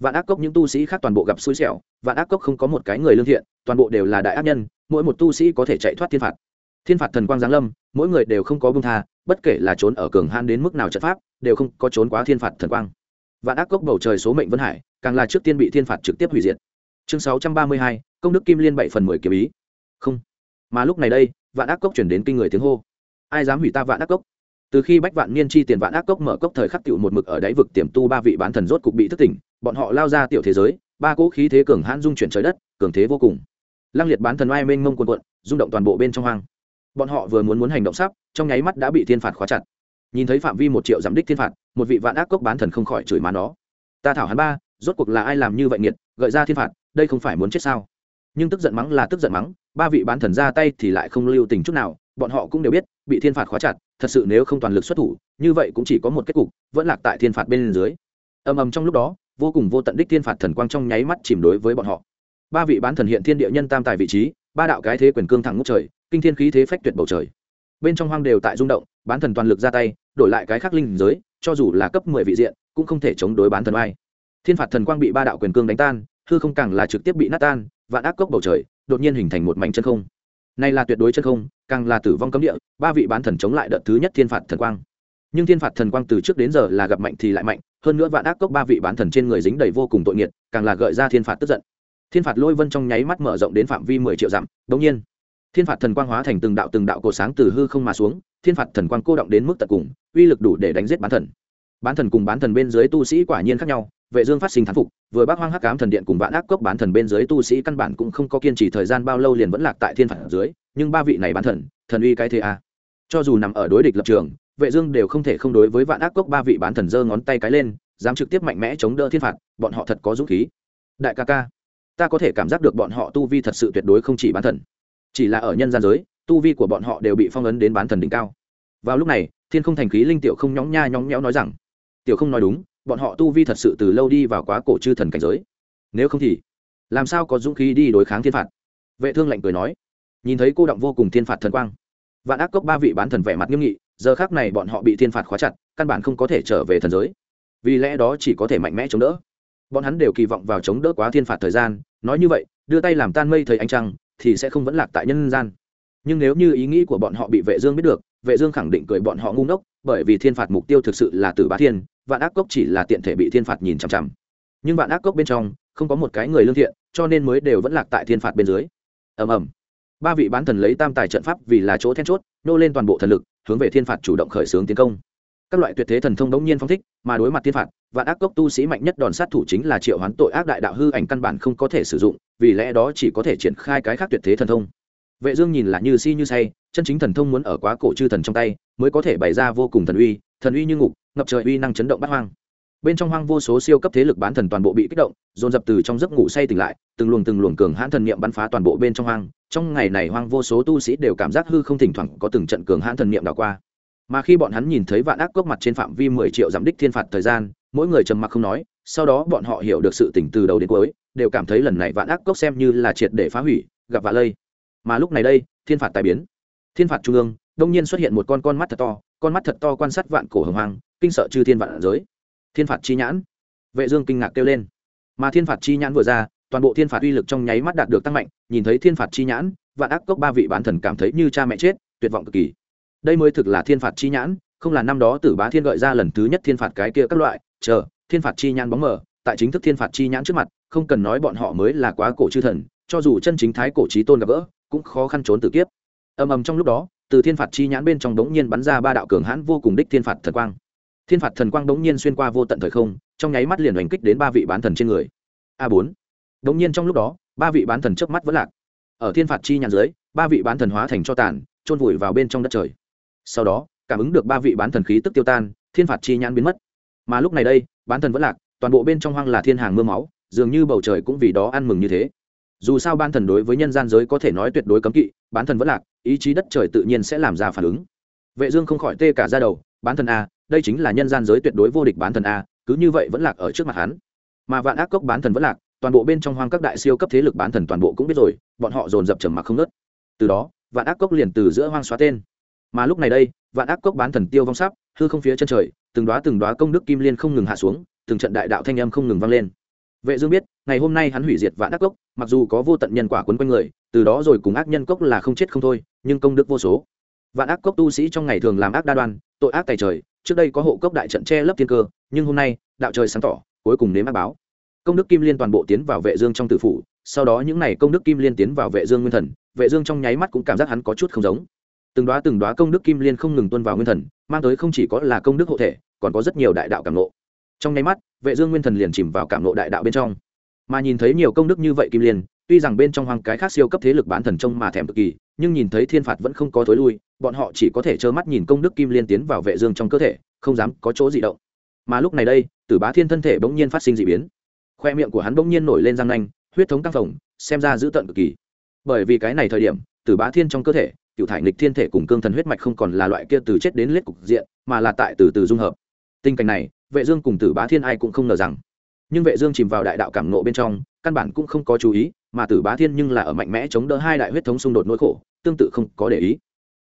Vạn ác cốc những tu sĩ khác toàn bộ gặp xui xẻo, vạn ác cốc không có một cái người lương thiện, toàn bộ đều là đại ác nhân, mỗi một tu sĩ có thể chạy thoát thiên phạt. Thiên phạt thần quang giáng lâm, mỗi người đều không có bông tha, bất kể là trốn ở cường han đến mức nào trận pháp, đều không có trốn quá thiên phạt thần quang. Vạn ác cốc bầu trời số mệnh vân hải, càng là trước tiên bị thiên phạt trực tiếp hủy diệt. Chương sáu trăm ba mươi hai công đức kim liên bảy phần mười kiếm ý. Không. Mà lúc này đây, vạn ác cốc chuyển đến kinh người tiếng hô. Ai dám hủy ta vạn ác cốc? Từ khi bách vạn niên chi tiền vạn ác cốc mở cốc thời khắc tiểu một mực ở đáy vực tiềm tu ba vị bán thần rốt cục bị thức tỉnh, bọn họ lao ra tiểu thế giới, ba cỗ khí thế cường hãn dung chuyển trời đất, cường thế vô cùng. Lăng liệt bán thần oai mênh mông quần quận rung động toàn bộ bên trong hoang. Bọn họ vừa muốn muốn hành động sắp, trong nháy mắt đã bị thiên phạt khóa chặt. Nhìn thấy phạm vi một triệu giảm đích thiên phạt, một vị vạn ác cốc bán thần không khỏi chửi má nó. Ta thảo hắn ba, rốt cuộc là ai làm như vậy nghiệt, gợi ra thiên phạt, đây không phải muốn chết sao? Nhưng tức giận mắng là tức giận mắng, ba vị bán thần ra tay thì lại không lưu tình chút nào, bọn họ cũng đều biết, bị thiên phạt khóa chặt, thật sự nếu không toàn lực xuất thủ, như vậy cũng chỉ có một kết cục, vẫn lạc tại thiên phạt bên dưới. Ầm ầm trong lúc đó, vô cùng vô tận đích thiên phạt thần quang trong nháy mắt chìm đối với bọn họ. Ba vị bán thần hiện thiên địa nhân tam tài vị trí, ba đạo cái thế quyền cương thẳng ngút trời, kinh thiên khí thế phách tuyệt bầu trời. Bên trong hoang đều tại rung động, bán thần toàn lực ra tay, đổi lại cái khác linh giới, cho dù là cấp mười vị diện, cũng không thể chống đối bán thần ai thiên phạt thần quang bị ba đạo quyền cương đánh tan, hư không càng là trực tiếp bị nát tan vạn ác cốc bầu trời, đột nhiên hình thành một mảnh chân không. Này là tuyệt đối chân không, càng là tử vong cấm địa, ba vị bán thần chống lại đợt thứ nhất thiên phạt thần quang. Nhưng thiên phạt thần quang từ trước đến giờ là gặp mạnh thì lại mạnh, hơn nữa vạn ác cốc ba vị bán thần trên người dính đầy vô cùng tội nghiệt, càng là gợi ra thiên phạt tức giận. Thiên phạt lôi vân trong nháy mắt mở rộng đến phạm vi mười triệu dặm đ nhiên, thiên phạt thần quang hóa thành từng đạo từng đạo cổ sáng từ hư không mà xuống, thiên phạt thần quang cô động đến mức tận cùng, uy lực đủ để đánh giết bán thần. Bán thần cùng bán thần bên dưới tu sĩ quả nhiên khác nhau vệ dương phát sinh thán phục, vừa bác hoang hắc ám thần điện cùng vạn ác cốc bán thần bên dưới tu sĩ căn bản cũng không có kiên trì thời gian bao lâu liền vẫn lạc tại thiên phạt dưới, nhưng ba vị này bán thần thần uy cái thế a. À. cho dù nằm ở đối địch lập trường, vệ dương đều không thể không đối với vạn ác cốc ba vị bán thần giơ ngón tay cái lên, dám trực tiếp mạnh mẽ chống đỡ thiên phạt, bọn họ thật có dũng khí. Đại ca ca, ta có thể cảm giác được bọn họ tu vi thật sự tuyệt đối không chỉ bán thần. Chỉ là ở nhân gian giới, tu vi của bọn họ đều bị phong ấn đến bán thần đỉnh cao. Vào lúc này, thiên không thành khí linh tiểu không nhõng nha nhõng nhẽo nói rằng, tiểu không nói đúng bọn họ tu vi thật sự từ lâu đi vào quá cổ chư thần cảnh giới. Nếu không thì, làm sao có dũng khí đi đối kháng thiên phạt? Vệ thương lạnh cười nói. Nhìn thấy cô động vô cùng thiên phạt thần quang. Vạn ác cốc ba vị bán thần vẻ mặt nghiêm nghị, giờ khác này bọn họ bị thiên phạt khóa chặt, căn bản không có thể trở về thần giới. Vì lẽ đó chỉ có thể mạnh mẽ chống đỡ. Bọn hắn đều kỳ vọng vào chống đỡ quá thiên phạt thời gian, nói như vậy, đưa tay làm tan mây thời ánh trăng, thì sẽ không vẫn lạc tại nhân gian. Nhưng nếu như ý nghĩ của bọn họ bị vệ dương biết được vệ dương khẳng định cười bọn họ ngu ngốc, bởi vì thiên phạt mục tiêu thực sự là tử bá thiên, vạn ác cốc chỉ là tiện thể bị thiên phạt nhìn chằm chằm. Nhưng vạn ác cốc bên trong, không có một cái người lương thiện, cho nên mới đều vẫn lạc tại thiên phạt bên dưới. Ầm ầm. Ba vị bán thần lấy tam tài trận pháp vì là chỗ then chốt, nô lên toàn bộ thần lực, hướng về thiên phạt chủ động khởi xướng tiến công. Các loại tuyệt thế thần thông đống nhiên phong thích, mà đối mặt thiên phạt, vạn ác cốc tu sĩ mạnh nhất đòn sát thủ chính là triệu hoán tội ác đại đạo hư ảnh căn bản không có thể sử dụng, vì lẽ đó chỉ có thể triển khai cái khác tuyệt thế thần thông. Vệ dương nhìn là như si như say chân chính thần thông muốn ở quá cổ chư thần trong tay, mới có thể bày ra vô cùng thần uy thần uy như ngục, ngập trời uy năng chấn động bát hoang. Bên trong hoang vô số siêu cấp thế lực bán thần toàn bộ bị kích động, dồn dập từ trong giấc ngủ say tỉnh lại, từng luồng từng luồng cường hãn thần niệm bắn phá toàn bộ bên trong hoang. Trong ngày này hoang vô số tu sĩ đều cảm giác hư không thỉnh thoảng có từng trận cường hãn thần niệm đảo qua. Mà khi bọn hắn nhìn thấy vạn ác cốc mặt trên phạm vi mười triệu giảm đích thiên phạt thời gian, mỗi người trầm mặc không nói, sau đó bọn họ hiểu được sự tỉnh từ đầu đến cuối, đều cảm thấy lần này vạn ác cốc xem như là triệt để phá hủy, gặp vạ lây. Mà lúc này đây, thiên phạt tài biến thiên phạt trung ương, đông nhiên xuất hiện một con con mắt thật to, con mắt thật to quan sát vạn cổ hồng hoàng kinh sợ chư thiên vạn giới. Thiên phạt chi nhãn. Vệ dương kinh ngạc kêu lên. Mà thiên phạt chi nhãn vừa ra, toàn bộ thiên phạt uy lực trong nháy mắt đạt được tăng mạnh, nhìn thấy thiên phạt chi nhãn, vạn ác cốc ba vị bán thần cảm thấy như cha mẹ chết, tuyệt vọng cực kỳ. Đây mới thực là thiên phạt chi nhãn, không là năm đó tử bá thiên gợi ra lần thứ nhất thiên phạt cái kia các loại. Chờ, thiên phạt chi nhãn bóng mờ, tại chính thức thiên phạt chi nhãn trước mặt, không cần nói bọn họ mới là quá cổ chư thần, cho dù chân chính thái cổ trí tôn gặp gỡ, cũng khó khăn trốn tử kiếp ầm ầm trong lúc đó, từ thiên phạt chi nhãn bên trong đống nhiên bắn ra ba đạo cường hãn vô cùng đích thiên phạt thần quang. Thiên phạt thần quang đống nhiên xuyên qua vô tận thời không, trong nháy mắt liền hành kích đến ba vị bán thần trên người. A bốn. Đống nhiên trong lúc đó, ba vị bán thần trước mắt vẫn lạc. Ở thiên phạt chi nhãn dưới, ba vị bán thần hóa thành cho tàn trôn vùi vào bên trong đất trời. Sau đó, cảm ứng được ba vị bán thần khí tức tiêu tan, thiên phạt chi nhãn biến mất. Mà lúc này đây, bán thần vẫn lạc, toàn bộ bên trong hoang là thiên hàng mưa máu, dường như bầu trời cũng vì đó ăn mừng như thế. Dù sao ban thần đối với nhân gian giới có thể nói tuyệt đối cấm kỵ, bán thần vẫn lạc ý chí đất trời tự nhiên sẽ làm ra phản ứng. Vệ dương không khỏi tê cả ra đầu, bán thần a, đây chính là nhân gian giới tuyệt đối vô địch bán thần a, cứ như vậy vẫn lạc ở trước mặt hắn. Mà vạn ác cốc bán thần vẫn lạc, toàn bộ bên trong hoang các đại siêu cấp thế lực bán thần toàn bộ cũng biết rồi, bọn họ dồn dập trầm mặc không nứt. từ đó, vạn ác cốc liền từ giữa hoang xóa tên. Mà lúc này đây, vạn ác cốc bán thần tiêu vong sắp, hư không phía chân trời, từng đóa từng đóa công đức kim liên không ngừng hạ xuống, từng trận đại đạo thanh âm không ngừng vang lên vệ dương biết, ngày hôm nay hắn hủy diệt vạn ác cốc, mặc dù có vô tận nhân quả quấn quanh người, từ đó rồi cùng ác nhân cốc là không chết không thôi, nhưng công đức vô số. Vạn ác cốc tu sĩ trong ngày thường làm ác đa đoan, tội ác tày trời, trước đây có hộ cốc đại trận che lấp thiên cơ, nhưng hôm nay, đạo trời sáng tỏ, cuối cùng nếm ác báo. Công đức kim liên toàn bộ tiến vào vệ dương trong tử phủ, sau đó những này công đức kim liên tiến vào vệ dương nguyên thần, vệ dương trong nháy mắt cũng cảm giác hắn có chút không giống. Từng đóa từng đóa công đức kim liên không ngừng tuôn vào nguyên thần, mang tới không chỉ có là công đức hộ thể, còn có rất nhiều đại đạo cảm ngộ trong nháy mắt, vệ dương nguyên thần liền chìm vào cảm ngộ đại đạo bên trong. Mà nhìn thấy nhiều công đức như vậy kim liên, tuy rằng bên trong hoang cái khác siêu cấp thế lực bán thần trông mà thèm cực kỳ, nhưng nhìn thấy thiên phạt vẫn không có thối lui, bọn họ chỉ có thể trơ mắt nhìn công đức kim liên tiến vào vệ dương trong cơ thể, không dám có chỗ gì động. Mà lúc này đây, tử bá thiên thân thể bỗng nhiên phát sinh dị biến. Khoe miệng của hắn bỗng nhiên nổi lên răng nanh, huyết thống căng phồng, xem ra dữ tợn cực kỳ. Bởi vì cái này thời điểm, tử bá thiên trong cơ thể cựu thải nghịch thiên thể cùng cương thần huyết mạch không còn là loại kia từ chết đến lết cục diện, mà là tại từ từ dung hợp. Tình cảnh này vệ dương cùng tử bá thiên ai cũng không ngờ rằng. Nhưng vệ dương chìm vào đại đạo cảm ngộ bên trong, căn bản cũng không có chú ý, mà tử bá thiên nhưng là ở mạnh mẽ chống đỡ hai đại huyết thống xung đột nỗi khổ, tương tự không có để ý.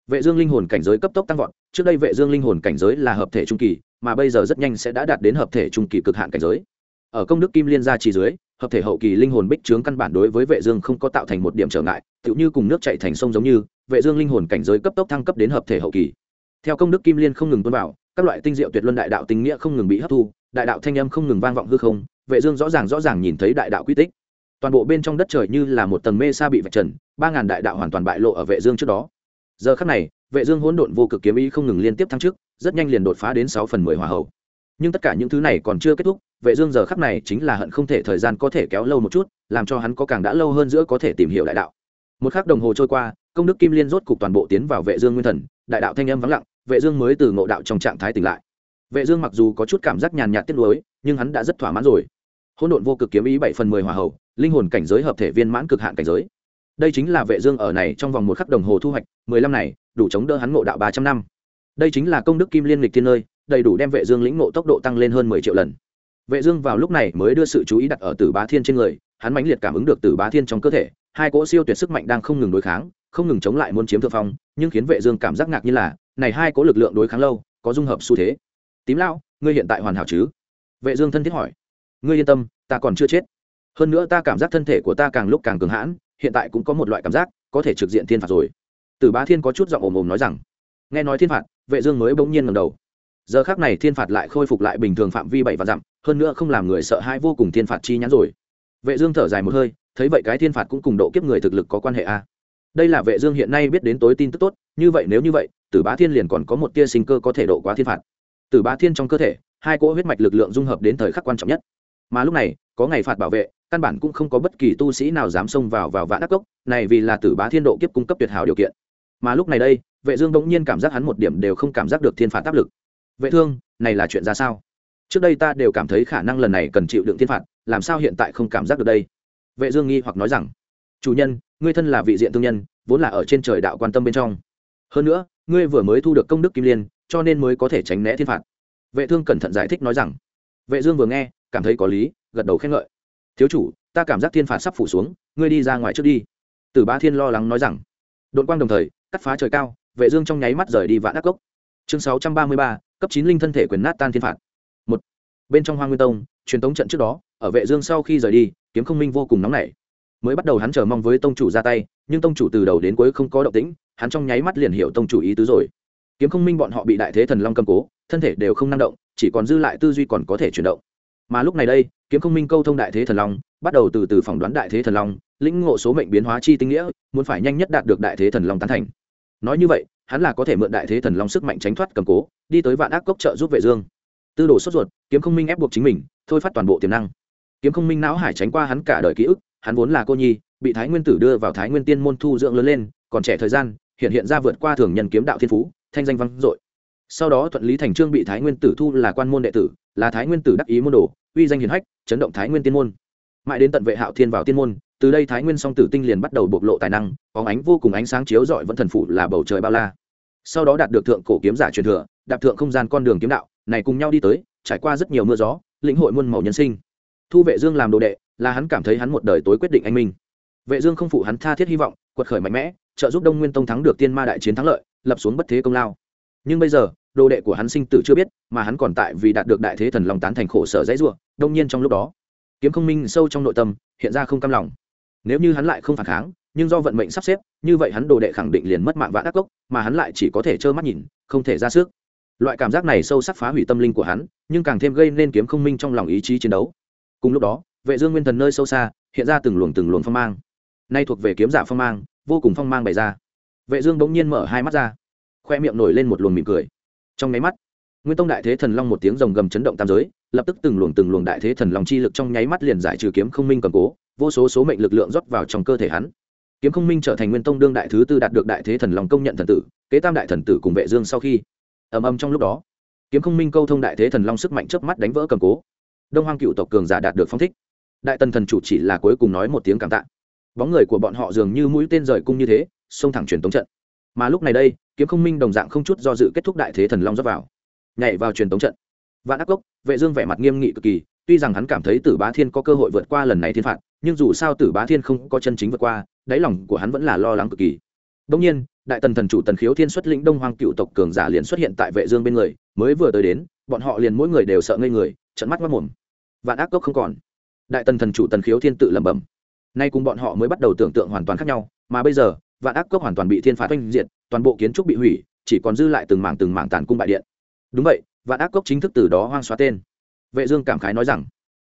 Vệ dương linh hồn cảnh giới cấp tốc tăng vọt, trước đây vệ dương linh hồn cảnh giới là hợp thể trung kỳ, mà bây giờ rất nhanh sẽ đã đạt đến hợp thể trung kỳ cực hạn cảnh giới. Ở công đức kim liên gia trì dưới, hợp thể hậu kỳ linh hồn bích trướng căn bản đối với vệ dương không có tạo thành một điểm trở ngại, tựu như cùng nước chảy thành sông giống như, vệ dương linh hồn cảnh giới cấp tốc thăng cấp đến hợp thể hậu kỳ. Theo công đức kim liên không ngừng tuôn vào các loại tinh diệu tuyệt luân đại đạo tinh nghĩa không ngừng bị hấp thu, đại đạo thanh âm không ngừng vang vọng hư không, vệ dương rõ ràng rõ ràng nhìn thấy đại đạo quy tích. Toàn bộ bên trong đất trời như là một tầng mê sa bị vạch trần, ba ngàn đại đạo hoàn toàn bại lộ ở vệ dương trước đó. Giờ khắc này, vệ dương hỗn độn vô cực kiếm ý không ngừng liên tiếp thăng trước rất nhanh liền đột phá đến sáu phần mười hỏa hậu. Nhưng tất cả những thứ này còn chưa kết thúc, vệ dương giờ khắc này chính là hận không thể thời gian có thể kéo lâu một chút, làm cho hắn có càng đã lâu hơn giữa có thể tìm hiểu đại đạo. Một khắc đồng hồ trôi qua, công đức kim liên rốt cục toàn bộ tiến vào vệ dương nguyên thần, đại đạo thanh âm vắng lặng vệ dương mới từ ngộ đạo trong trạng thái tỉnh lại. Vệ dương mặc dù có chút cảm giác nhàn nhạt tiếc nuối, nhưng hắn đã rất thỏa mãn rồi. Hỗn độn vô cực kiếm ý bảy phần mười hỏa hậu, linh hồn cảnh giới hợp thể viên mãn cực hạn cảnh giới. Đây chính là vệ dương ở này trong vòng một khắc đồng hồ thu hoạch, mười năm này, đủ chống đỡ hắn ngộ đạo ba trăm năm. Đây chính là công đức kim liên lịch thiên nơi, đầy đủ đem vệ dương lĩnh ngộ tốc độ tăng lên hơn mười triệu lần. Vệ dương vào lúc này mới đưa sự chú ý đặt ở tử bá thiên trên người, hắn mãnh liệt cảm ứng được tử bá thiên trong cơ thể, hai cỗ siêu tuyệt sức mạnh đang không ngừng đối kháng, không ngừng chống lại muốn chiếm thượng phong, nhưng khiến vệ dương cảm giác ngạc như là này hai cố lực lượng đối kháng lâu, có dung hợp xu thế. Tím lão, ngươi hiện tại hoàn hảo chứ? Vệ dương thân thiết hỏi. Ngươi yên tâm, ta còn chưa chết. Hơn nữa ta cảm giác thân thể của ta càng lúc càng cường hãn, hiện tại cũng có một loại cảm giác, có thể trực diện thiên phạt rồi. Tử bá thiên có chút giọng ồm ồm nói rằng. Nghe nói thiên phạt, vệ dương mới bỗng nhiên ngẩng đầu. Giờ khắc này thiên phạt lại khôi phục lại bình thường phạm vi bảy và dặm, hơn nữa không làm người sợ hãi vô cùng thiên phạt chi nhãn rồi. Vệ dương thở dài một hơi, thấy vậy cái thiên phạt cũng cùng độ kiếp người thực lực có quan hệ a à đây là vệ dương hiện nay biết đến tối tin tức tốt, như vậy nếu như vậy, tử bá thiên liền còn có một tia sinh cơ có thể độ quá thiên phạt. Tử bá thiên trong cơ thể, hai cỗ huyết mạch lực lượng dung hợp đến thời khắc quan trọng nhất. Mà lúc này, có ngày phạt bảo vệ, căn bản cũng không có bất kỳ tu sĩ nào dám xông vào vào vạn đắc cốc, này vì là tử bá thiên độ kiếp cung cấp tuyệt hảo điều kiện. Mà lúc này đây, vệ dương đống nhiên cảm giác hắn một điểm đều không cảm giác được thiên phạt áp lực. Vệ thương, này là chuyện ra sao? Trước đây ta đều cảm thấy khả năng lần này cần chịu đựng thiên phạt, làm sao hiện tại không cảm giác được đây? Vệ dương nghi hoặc nói rằng, chủ nhân ngươi thân là vị diện thương nhân vốn là ở trên trời đạo quan tâm bên trong. Hơn nữa ngươi vừa mới thu được công đức kim liên cho nên mới có thể tránh né thiên phạt. Vệ thương cẩn thận giải thích nói rằng. Vệ dương vừa nghe cảm thấy có lý gật đầu khen ngợi. Thiếu chủ ta cảm giác thiên phạt sắp phủ xuống ngươi đi ra ngoài trước đi. Tử bá thiên lo lắng nói rằng. Đội quang đồng thời cắt phá trời cao vệ dương trong nháy mắt rời đi vạn ác cốc chương 633, cấp chín linh thân thể quyền nát tan thiên phạt. Một. Bên trong hoang nguyên tông truyền tống trận trước đó ở vệ dương sau khi rời đi kiếm không minh vô cùng nóng nảy mới bắt đầu hắn chờ mong với tông chủ ra tay, nhưng tông chủ từ đầu đến cuối không có động tĩnh, hắn trong nháy mắt liền hiểu tông chủ ý tứ rồi. Kiếm không minh bọn họ bị đại thế thần long cầm cố, thân thể đều không năng động, chỉ còn dư lại tư duy còn có thể chuyển động. Mà lúc này đây, kiếm không minh câu thông đại thế thần long, bắt đầu từ từ phỏng đoán đại thế thần long, lĩnh ngộ số mệnh biến hóa chi tinh nghĩa, muốn phải nhanh nhất đạt được đại thế thần long tán thành. Nói như vậy, hắn là có thể mượn đại thế thần long sức mạnh tránh thoát cầm cố, đi tới vạn ác cốc trợ giúp vệ dương. Tư đồ sốt ruột, kiếm không minh ép buộc chính mình, thôi phát toàn bộ tiềm năng. Kiếm không minh não hải tránh qua hắn cả đời ký ức hắn vốn là cô nhi, bị thái nguyên tử đưa vào thái nguyên tiên môn thu dưỡng lớn lên, còn trẻ thời gian, hiện hiện ra vượt qua thường nhân kiếm đạo thiên phú, thanh danh vang dội. Sau đó thuận lý thành trương bị thái nguyên tử thu là quan môn đệ tử, là thái nguyên tử đắc ý môn đồ, uy danh hiển hách, chấn động thái nguyên tiên môn. Mãi đến tận vệ hạo thiên vào tiên môn, từ đây thái nguyên song tử tinh liền bắt đầu bộc lộ tài năng có ánh vô cùng ánh sáng chiếu rọi vẫn thần phủ là bầu trời bao la. Sau đó đạt được thượng cổ kiếm giả truyền thừa, đạp thượng không gian con đường kiếm đạo, này cùng nhau đi tới, trải qua rất nhiều mưa gió, lĩnh hội muôn màu nhân sinh. Thu vệ dương làm đồ đệ là hắn cảm thấy hắn một đời tối quyết định anh minh. Vệ dương không phụ hắn tha thiết hy vọng, quật khởi mạnh mẽ, trợ giúp đông nguyên tông thắng được tiên ma đại chiến thắng lợi, lập xuống bất thế công lao. Nhưng bây giờ, đồ đệ của hắn sinh tử chưa biết, mà hắn còn tại vì đạt được đại thế thần long tán thành khổ sở dãy rủa, đông nhiên trong lúc đó, kiếm không minh sâu trong nội tâm, hiện ra không cam lòng. Nếu như hắn lại không phản kháng, nhưng do vận mệnh sắp xếp, như vậy hắn đồ đệ khẳng định liền mất mạng vạn ác cốc mà hắn lại chỉ có thể trơ mắt nhìn, không thể ra sức. Loại cảm giác này sâu sắc phá hủy tâm linh của hắn, nhưng càng thêm gây nên kiếm không minh trong lòng ý chí chiến đấu. Cùng lúc đó vệ dương nguyên thần nơi sâu xa, hiện ra từng luồng từng luồng phong mang. Nay thuộc về kiếm giả phong mang, vô cùng phong mang bày ra. Vệ dương bỗng nhiên mở hai mắt ra, khoe miệng nổi lên một luồng mỉm cười. Trong nháy mắt, nguyên tông đại thế thần long một tiếng rồng gầm chấn động tam giới, lập tức từng luồng từng luồng đại thế thần long chi lực trong nháy mắt liền giải trừ kiếm không minh cầm cố, vô số số mệnh lực lượng rót vào trong cơ thể hắn. Kiếm không minh trở thành nguyên tông đương đại thứ tư đạt được đại thế thần long công nhận thần tử, kế tam đại thần tử cùng vệ dương sau khi. Ầm ầm trong lúc đó, kiếm không minh câu thông đại thế thần long sức mạnh chớp mắt đánh vỡ cầm cố. Đông hoang cựu tộc cường giả đạt được phong thích đại tần thần chủ chỉ là cuối cùng nói một tiếng cảm tạ. Bóng người của bọn họ dường như mũi tên rời cung như thế, xông thẳng truyền tống trận. Mà lúc này đây, kiếm không minh đồng dạng không chút do dự kết thúc đại thế thần long dốc vào. Nhảy vào truyền tống trận. Vạn ác cốc, vệ dương vẻ mặt nghiêm nghị cực kỳ, tuy rằng hắn cảm thấy tử bá thiên có cơ hội vượt qua lần này thiên phạt, nhưng dù sao tử bá thiên không có chân chính vượt qua, đáy lòng của hắn vẫn là lo lắng cực kỳ. Đông nhiên, đại tần thần chủ tần khiếu thiên xuất lĩnh đông hoang cựu tộc cường giả liền xuất hiện tại vệ dương bên người, mới vừa tới đến, bọn họ liền mỗi người đều sợ ngây người trận mắt mắt mồm. Vạn ác cốc không còn đại tần thần chủ tần khiếu thiên tự lẩm bẩm. Nay cùng bọn họ mới bắt đầu tưởng tượng hoàn toàn khác nhau, mà bây giờ, vạn ác cốc hoàn toàn bị thiên phạt oanh diệt, toàn bộ kiến trúc bị hủy, chỉ còn dư lại từng mảng từng mảng tàn cung bại điện. Đúng vậy, vạn ác cốc chính thức từ đó hoang xóa tên. Vệ dương cảm khái nói rằng,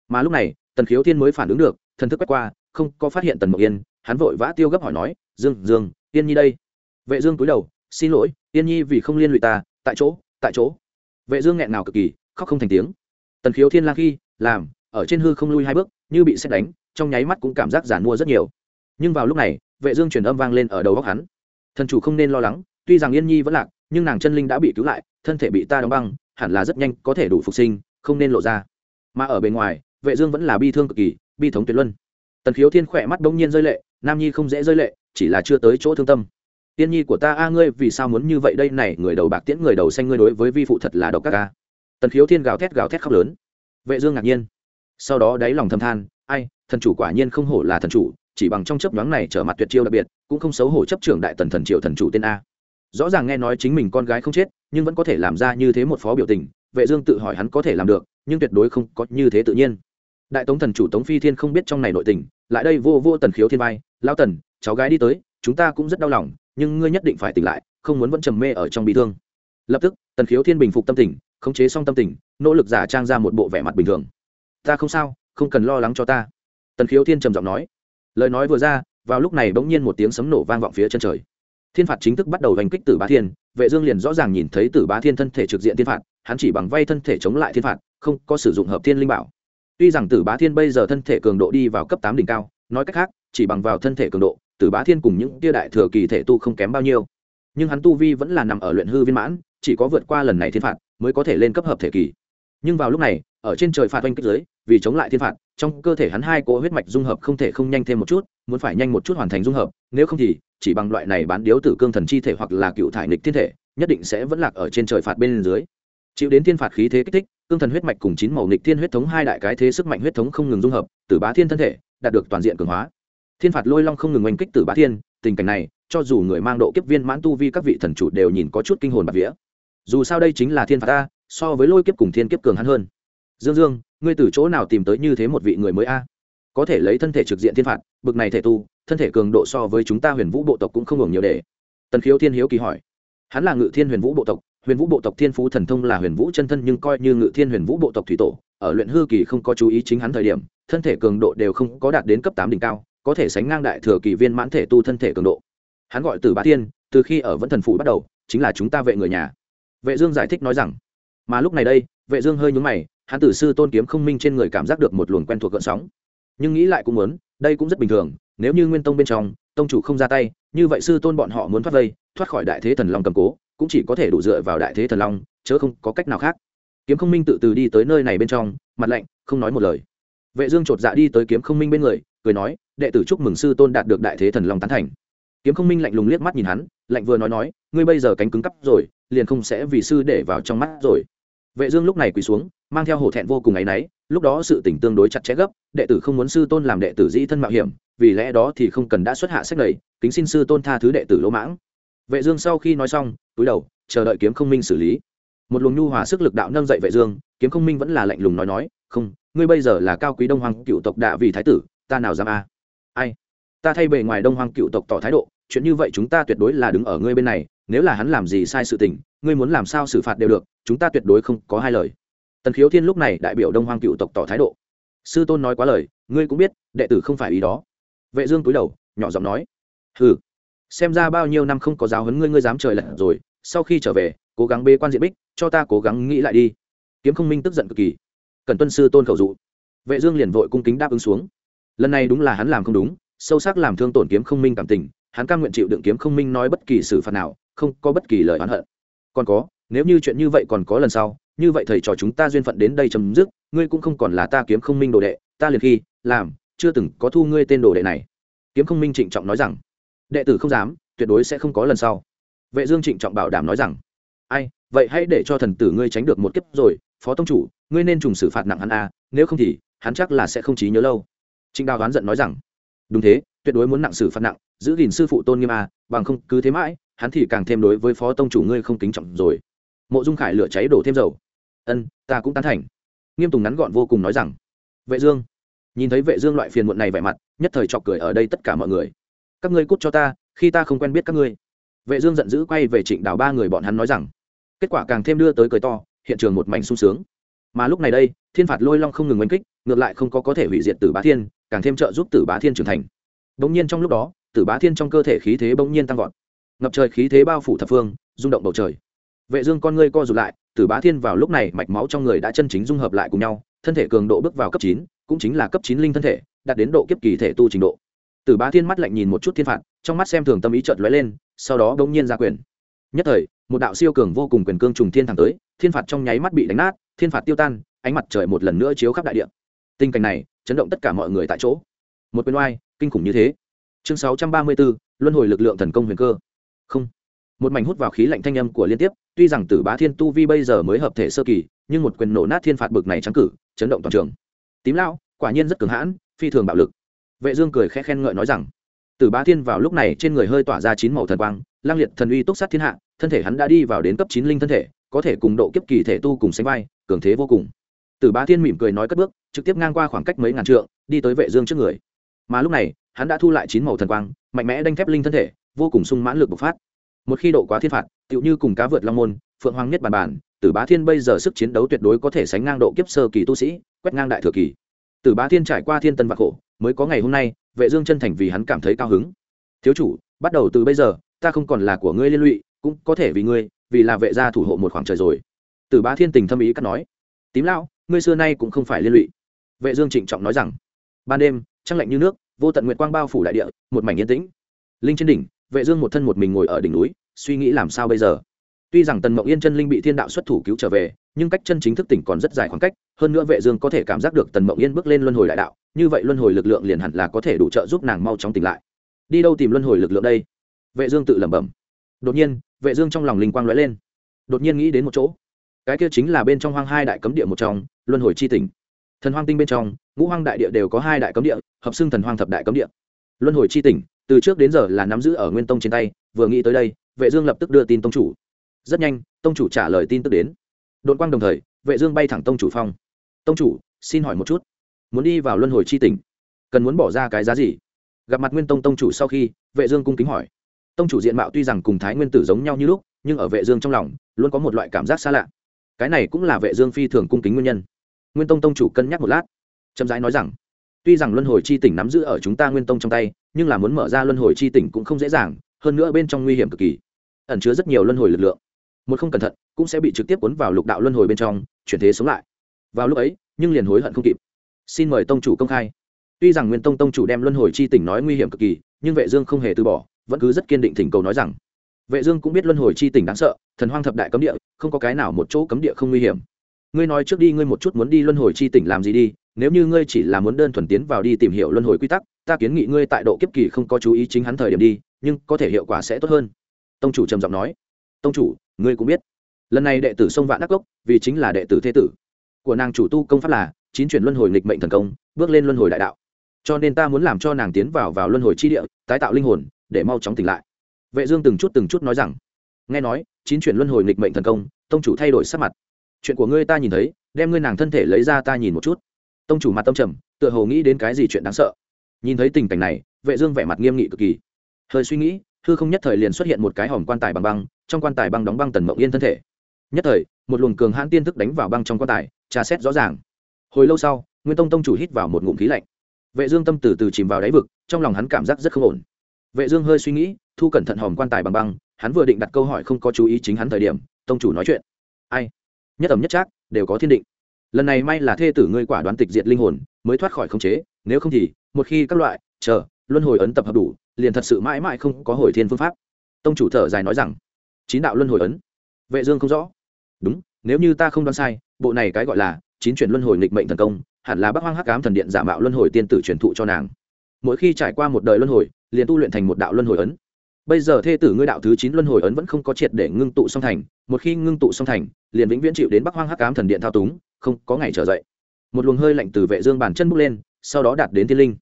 mà lúc này, tần khiếu thiên mới phản ứng được, thần thức quét qua, không có phát hiện tần mộc yên, hắn vội vã tiêu gấp hỏi nói, dương dương, yên nhi đây? Vệ dương cúi đầu, xin lỗi, yên nhi vì không liên lụy ta, tại chỗ tại chỗ. Vệ dương nghẹn ngào cực kỳ, khóc không thành tiếng. Tần khiếu thiên lang khi, làm ở trên hư không lui hai bước, như bị xét đánh, trong nháy mắt cũng cảm giác giản mua rất nhiều. Nhưng vào lúc này, vệ dương truyền âm vang lên ở đầu góc hắn. Thần chủ không nên lo lắng, tuy rằng yên nhi vẫn lạc, nhưng nàng chân linh đã bị cứu lại, thân thể bị ta đóng băng, hẳn là rất nhanh có thể đủ phục sinh, không nên lộ ra. Mà ở bên ngoài, vệ dương vẫn là bi thương cực kỳ, bi thống tuyệt luân. Tần khiếu thiên khỏe mắt bỗng nhiên rơi lệ, nam nhi không dễ rơi lệ, chỉ là chưa tới chỗ thương tâm. Tiên nhi của ta, a, ngươi vì sao muốn như vậy đây này, người đầu bạc tiễn, người đầu xanh, ngươi đối với vi phụ thật là độc các ca tần khiếu thiên gào thét gào thét khóc lớn. Vệ dương ngạc nhiên sau đó đáy lòng thầm than, ai, thần chủ quả nhiên không hổ là thần chủ, chỉ bằng trong chấp nhoáng này trở mặt tuyệt chiêu đặc biệt, cũng không xấu hổ chấp trưởng đại tần thần triệu thần chủ tên a. Rõ ràng nghe nói chính mình con gái không chết, nhưng vẫn có thể làm ra như thế một phó biểu tình, vệ dương tự hỏi hắn có thể làm được, nhưng tuyệt đối không có như thế tự nhiên. Đại tống thần chủ tống phi thiên không biết trong này nội tình, lại đây vô vô tần khiếu thiên vai lao tần, cháu gái đi tới, chúng ta cũng rất đau lòng, nhưng ngươi nhất định phải tỉnh lại, không muốn vẫn trầm mê ở trong bị thương. Lập tức, tần khiếu thiên bình phục tâm tình, khống chế xong tâm tình, nỗ lực giả trang ra một bộ vẻ mặt bình thường ta không sao, không cần lo lắng cho ta. Tần khiếu thiên trầm giọng nói. Lời nói vừa ra, vào lúc này bỗng nhiên một tiếng sấm nổ vang vọng phía chân trời. Thiên phạt chính thức bắt đầu hành kích tử bá thiên, vệ dương liền rõ ràng nhìn thấy tử bá thiên thân thể trực diện thiên phạt, hắn chỉ bằng vay thân thể chống lại thiên phạt, không có sử dụng hợp thiên linh bảo. Tuy rằng tử bá thiên bây giờ thân thể cường độ đi vào cấp tám đỉnh cao, nói cách khác, chỉ bằng vào thân thể cường độ, tử bá thiên cùng những tia đại thừa kỳ thể tu không kém bao nhiêu. Nhưng hắn tu vi vẫn là nằm ở luyện hư viên mãn, chỉ có vượt qua lần này thiên phạt, mới có thể lên cấp hợp thể kỳ. Nhưng vào lúc này, ở trên trời phạt oanh kích giới vì chống lại thiên phạt, trong cơ thể hắn hai cỗ huyết mạch dung hợp không thể không nhanh thêm một chút, muốn phải nhanh một chút hoàn thành dung hợp, nếu không thì, chỉ bằng loại này bán điếu tử cương thần chi thể hoặc là cựu thải nịch thiên thể, nhất định sẽ vẫn lạc ở trên trời phạt bên dưới. Chịu đến thiên phạt khí thế kích thích, cương thần huyết mạch cùng chín màu nịch thiên huyết thống hai đại cái thế sức mạnh huyết thống không ngừng dung hợp từ bá thiên thân thể, đạt được toàn diện cường hóa. Thiên phạt lôi long không ngừng oanh kích từ bá thiên, tình cảnh này, cho dù người mang độ kiếp viên mãn tu vi các vị thần chủ đều nhìn có chút kinh hồn bạc vía. Dù sao đây chính là thiên phạt ta, so với lôi kiếp cùng thiên kiếp cường hắn hơn. Dương dương ngươi từ chỗ nào tìm tới như thế một vị người mới a? Có thể lấy thân thể trực diện thiên phạt, bực này thể tu, thân thể cường độ so với chúng ta huyền vũ bộ tộc cũng không hưởng nhiều để. Tần khiếu thiên hiếu kỳ hỏi. Hắn là ngự thiên huyền vũ bộ tộc, huyền vũ bộ tộc thiên phú thần thông là huyền vũ chân thân nhưng coi như ngự thiên huyền vũ bộ tộc thủy tổ, ở luyện hư kỳ không có chú ý chính hắn thời điểm, thân thể cường độ đều không có đạt đến cấp tám đỉnh cao, có thể sánh ngang đại thừa kỳ viên mãn thể tu thân thể cường độ. Hắn gọi từ bá thiên, từ khi ở vẫn thần phủ bắt đầu, chính là chúng ta vệ người nhà. Vệ dương giải thích nói rằng, mà lúc này đây, vệ dương hơi nhướng mày hắn tử sư tôn kiếm không minh trên người cảm giác được một luồng quen thuộc gợn sóng. Nhưng nghĩ lại cũng muốn, đây cũng rất bình thường, nếu như nguyên tông bên trong, tông chủ không ra tay, như vậy sư tôn bọn họ muốn thoát vây, thoát khỏi đại thế thần long cầm cố, cũng chỉ có thể đủ dựa vào đại thế thần long, chớ không có cách nào khác. Kiếm không minh tự từ đi tới nơi này bên trong, mặt lạnh, không nói một lời. Vệ dương chột dạ đi tới kiếm không minh bên người, cười nói, đệ tử chúc mừng sư tôn đạt được đại thế thần long tán thành. Kiếm không minh lạnh lùng liếc mắt nhìn hắn, lạnh vừa nói nói, ngươi bây giờ cánh cứng cắp rồi, liền không sẽ vì sư để vào trong mắt rồi vệ dương lúc này quỳ xuống mang theo hổ thẹn vô cùng ấy nấy lúc đó sự tình tương đối chặt chẽ gấp đệ tử không muốn sư tôn làm đệ tử dĩ thân mạo hiểm vì lẽ đó thì không cần đã xuất hạ sách này, kính xin sư tôn tha thứ đệ tử lỗ mãng. Vệ dương sau khi nói xong túi đầu chờ đợi kiếm không minh xử lý. Một luồng nhu hòa sức lực đạo nâng dậy vệ dương kiếm không minh vẫn là lạnh lùng nói nói không ngươi bây giờ là cao quý đông hoàng cựu tộc đạ vì thái tử ta nào dám a? Ai? Ta thay bề ngoài đông hoàng cựu tộc tỏ thái độ chuyện như vậy chúng ta tuyệt đối là đứng ở ngươi bên này nếu là hắn làm gì sai sự tình, ngươi muốn làm sao xử phạt đều được, chúng ta tuyệt đối không có hai lời. Tần khiếu thiên lúc này đại biểu đông Hoang cựu tộc tỏ thái độ. Sư tôn nói quá lời, ngươi cũng biết, đệ tử không phải ý đó. Vệ dương cúi đầu, nhỏ giọng nói, hừ, xem ra bao nhiêu năm không có giáo huấn ngươi ngươi dám trời lật rồi, sau khi trở về, cố gắng bê quan diện bích, cho ta cố gắng nghĩ lại đi. Kiếm không minh tức giận cực kỳ. Cần tuân sư tôn khẩu dụ. Vệ dương liền vội cung kính đáp ứng xuống. Lần này đúng là hắn làm không đúng, sâu sắc làm thương tổn kiếm không minh cảm tình, hắn cam nguyện chịu đựng kiếm không minh nói bất kỳ xử phạt nào không có bất kỳ lời oán hận. Còn có, nếu như chuyện như vậy còn có lần sau, như vậy thầy trò chúng ta duyên phận đến đây chấm dứt, ngươi cũng không còn là ta kiếm không minh đồ đệ, ta liền khi, làm, chưa từng có thu ngươi tên đồ đệ này. Kiếm không minh trịnh trọng nói rằng, đệ tử không dám, tuyệt đối sẽ không có lần sau. Vệ dương trịnh trọng bảo đảm nói rằng, ai, vậy hãy để cho thần tử ngươi tránh được một kiếp rồi, phó tông chủ, ngươi nên trùng xử phạt nặng hắn a, nếu không thì, hắn chắc là sẽ không trí nhớ lâu. Trịnh đào đoán giận nói rằng, đúng thế, tuyệt đối muốn nặng xử phạt nặng, giữ gìn sư phụ tôn nghiêm a, bằng không cứ thế mãi hắn thì càng thêm đối với phó tông chủ ngươi không kính trọng rồi. Mộ dung khải lửa cháy đổ thêm dầu. Ân, ta cũng tán thành. Nghiêm tùng ngắn gọn vô cùng nói rằng, vệ dương. Nhìn thấy vệ dương loại phiền muộn này vẻ mặt, nhất thời chọc cười ở đây tất cả mọi người. Các ngươi cút cho ta, khi ta không quen biết các ngươi. Vệ dương giận dữ quay về trịnh đào ba người bọn hắn nói rằng, kết quả càng thêm đưa tới cười to, hiện trường một mảnh sung sướng. Mà lúc này đây, thiên phạt lôi long không ngừng oanh kích, ngược lại không có có thể hủy diệt tử bá thiên, càng thêm trợ giúp tử bá thiên trưởng thành. Bỗng nhiên trong lúc đó, tử bá thiên trong cơ thể khí thế bỗng nhiên tăng vọt ngập trời khí thế bao phủ thập phương rung động bầu trời. Vệ dương con ngươi co rụt lại tử bá thiên vào lúc này mạch máu trong người đã chân chính dung hợp lại cùng nhau thân thể cường độ bước vào cấp chín cũng chính là cấp chín linh thân thể đạt đến độ kiếp kỳ thể tu trình độ. Tử bá thiên mắt lạnh nhìn một chút thiên phạt trong mắt xem thường tâm ý chợt lóe lên sau đó đống nhiên ra quyền. Nhất thời một đạo siêu cường vô cùng quyền cương trùng thiên thẳng tới thiên phạt trong nháy mắt bị đánh nát thiên phạt tiêu tan ánh mặt trời một lần nữa chiếu khắp đại địa. Tình cảnh này chấn động tất cả mọi người tại chỗ. Một quyền oai kinh khủng như thế. Chương sáu trăm ba mươi 634, luân hồi lực lượng thần công huyền cơ không. Một mảnh hút vào khí lạnh thanh âm của liên tiếp, tuy rằng tử bá thiên tu vi bây giờ mới hợp thể sơ kỳ, nhưng một quyền nổ nát thiên phạt bực này trắng cử, chấn động toàn trường. Tím lao quả nhiên rất cường hãn, phi thường bạo lực. Vệ dương cười khẽ khen ngợi nói rằng, tử bá thiên vào lúc này trên người hơi tỏa ra chín màu thần quang, lang liệt thần uy túc sát thiên hạ, thân thể hắn đã đi vào đến cấp chín linh thân thể, có thể cùng độ kiếp kỳ thể tu cùng sánh vai, cường thế vô cùng. Tử bá thiên mỉm cười nói cất bước, trực tiếp ngang qua khoảng cách mấy ngàn trượng, đi tới vệ dương trước người. Mà lúc này, hắn đã thu lại chín màu thần quang, mạnh mẽ đanh thép linh thân thể vô cùng sung mãn lực bộc phát. Một khi độ quá thiên phạt, tựu như cùng cá vượt long môn, phượng hoàng nhất bàn bàn, tử bá thiên bây giờ sức chiến đấu tuyệt đối có thể sánh ngang độ kiếp sơ kỳ tu sĩ, quét ngang đại thừa kỳ. Tử bá thiên trải qua thiên tân vạc khổ, mới có ngày hôm nay, vệ dương chân thành vì hắn cảm thấy cao hứng. Thiếu chủ, bắt đầu từ bây giờ, ta không còn là của ngươi liên lụy, cũng có thể vì ngươi, vì là vệ gia thủ hộ một khoảng trời rồi. Tử bá thiên tình thâm ý cắt nói. Tím lão, ngươi xưa nay cũng không phải liên lụy. Vệ dương trịnh trọng nói rằng. Ban đêm, trăng lạnh như nước, vô tận nguyệt quang bao phủ đại địa, một mảnh yên tĩnh. Linh trên đỉnh vệ dương một thân một mình ngồi ở đỉnh núi, suy nghĩ làm sao bây giờ? Tuy rằng tần mộng yên chân linh bị thiên đạo xuất thủ cứu trở về, nhưng cách chân chính thức tỉnh còn rất dài khoảng cách, hơn nữa vệ dương có thể cảm giác được tần mộng yên bước lên luân hồi đại đạo, như vậy luân hồi lực lượng liền hẳn là có thể đủ trợ giúp nàng mau chóng tỉnh lại. Đi đâu tìm luân hồi lực lượng đây? Vệ dương tự lẩm bẩm. Đột nhiên, vệ dương trong lòng linh quang lóe lên. Đột nhiên nghĩ đến một chỗ. Cái kia chính là bên trong hoang hai đại cấm địa một trong, luân hồi chi tỉnh. Thần hoang tinh bên trong, ngũ hoang đại địa đều có hai đại cấm địa, hợp xưng thần hoang thập đại cấm địa. Luân hồi chi tỉnh từ trước đến giờ là nắm giữ ở nguyên tông trên tay, vừa nghĩ tới đây, vệ dương lập tức đưa tin tông chủ. Rất nhanh, tông chủ trả lời tin tức đến. Đột quang đồng thời, vệ dương bay thẳng tông chủ phong. Tông chủ, xin hỏi một chút, muốn đi vào luân hồi chi tỉnh, cần muốn bỏ ra cái giá gì? Gặp mặt nguyên tông tông chủ sau khi, vệ dương cung kính hỏi. Tông chủ diện mạo tuy rằng cùng thái nguyên tử giống nhau như lúc, nhưng ở vệ dương trong lòng, luôn có một loại cảm giác xa lạ. Cái này cũng là vệ dương phi thường cung kính nguyên nhân. Nguyên tông tông chủ cân nhắc một lát, chậm rãi nói rằng, tuy rằng luân hồi chi tỉnh nắm giữ ở chúng ta nguyên tông trong tay nhưng là muốn mở ra luân hồi chi tỉnh cũng không dễ dàng, hơn nữa bên trong nguy hiểm cực kỳ. Ẩn chứa rất nhiều luân hồi lực lượng. Một không cẩn thận, cũng sẽ bị trực tiếp cuốn vào lục đạo luân hồi bên trong, chuyển thế sống lại. Vào lúc ấy, nhưng liền hối hận không kịp. Xin mời tông chủ công khai. Tuy rằng nguyên tông tông chủ đem luân hồi chi tỉnh nói nguy hiểm cực kỳ, nhưng vệ dương không hề từ bỏ, vẫn cứ rất kiên định thỉnh cầu nói rằng, vệ dương cũng biết luân hồi chi tỉnh đáng sợ, thần hoang thập đại cấm địa, không có cái nào một chỗ cấm địa không nguy hiểm. Ngươi nói trước đi, ngươi một chút muốn đi luân hồi chi tỉnh làm gì đi, nếu như ngươi chỉ là muốn đơn thuần tiến vào đi tìm hiểu luân hồi quy tắc ta kiến nghị ngươi tại độ kiếp kỳ không có chú ý chính hắn thời điểm đi, nhưng có thể hiệu quả sẽ tốt hơn. Tông chủ trầm giọng nói. Tông chủ, ngươi cũng biết. Lần này đệ tử sông vạn đắc cốc, vì chính là đệ tử thế tử của nàng chủ tu công pháp là chín chuyển luân hồi nghịch mệnh thần công, bước lên luân hồi đại đạo. Cho nên ta muốn làm cho nàng tiến vào vào luân hồi chi địa, tái tạo linh hồn, để mau chóng tỉnh lại. Vệ dương từng chút từng chút nói rằng. Nghe nói, chín chuyển luân hồi nghịch mệnh thần công, tông chủ thay đổi sắc mặt. Chuyện của ngươi ta nhìn thấy, đem ngươi nàng thân thể lấy ra ta nhìn một chút. Tông chủ mặt tâm trầm, tựa hồ nghĩ đến cái gì chuyện đáng sợ nhìn thấy tình cảnh này, vệ dương vẻ mặt nghiêm nghị cực kỳ. Hơi suy nghĩ, hư không nhất thời liền xuất hiện một cái hòm quan tài bằng băng, trong quan tài băng đóng băng tần mộng yên thân thể. Nhất thời, một luồng cường hãn tiên thức đánh vào băng trong quan tài, tra xét rõ ràng. Hồi lâu sau, nguyên tông tông chủ hít vào một ngụm khí lạnh. Vệ dương tâm từ từ chìm vào đáy vực, trong lòng hắn cảm giác rất không ổn. Vệ dương hơi suy nghĩ, thu cẩn thận hòm quan tài bằng băng, hắn vừa định đặt câu hỏi không có chú ý chính hắn thời điểm, tông chủ nói chuyện. Ai? Nhất ẩm nhất trác, đều có thiên định. Lần này may là thê tử ngươi quả đoán tịch diệt linh hồn, mới thoát khỏi khống chế nếu không thì, một khi các loại, chờ, luân hồi ấn tập hợp đủ, liền thật sự mãi mãi không có hồi thiên phương pháp. Tông chủ thở dài nói rằng, chín đạo luân hồi ấn. Vệ dương không rõ. Đúng, nếu như ta không đoán sai, bộ này cái gọi là chín chuyển luân hồi nghịch mệnh thần công, hẳn là bắc hoang hắc ám thần điện giả mạo luân hồi tiên tử truyền thụ cho nàng. Mỗi khi trải qua một đời luân hồi, liền tu luyện thành một đạo luân hồi ấn. Bây giờ thê tử ngươi đạo thứ chín luân hồi ấn vẫn không có triệt để ngưng tụ song thành, một khi ngưng tụ song thành, liền vĩnh viễn chịu đến bắc hoang hắc ám thần điện thao túng, không có ngày trở dậy. Một luồng hơi lạnh từ vệ dương bàn chân bút lên sau đó đạt đến thiên linh.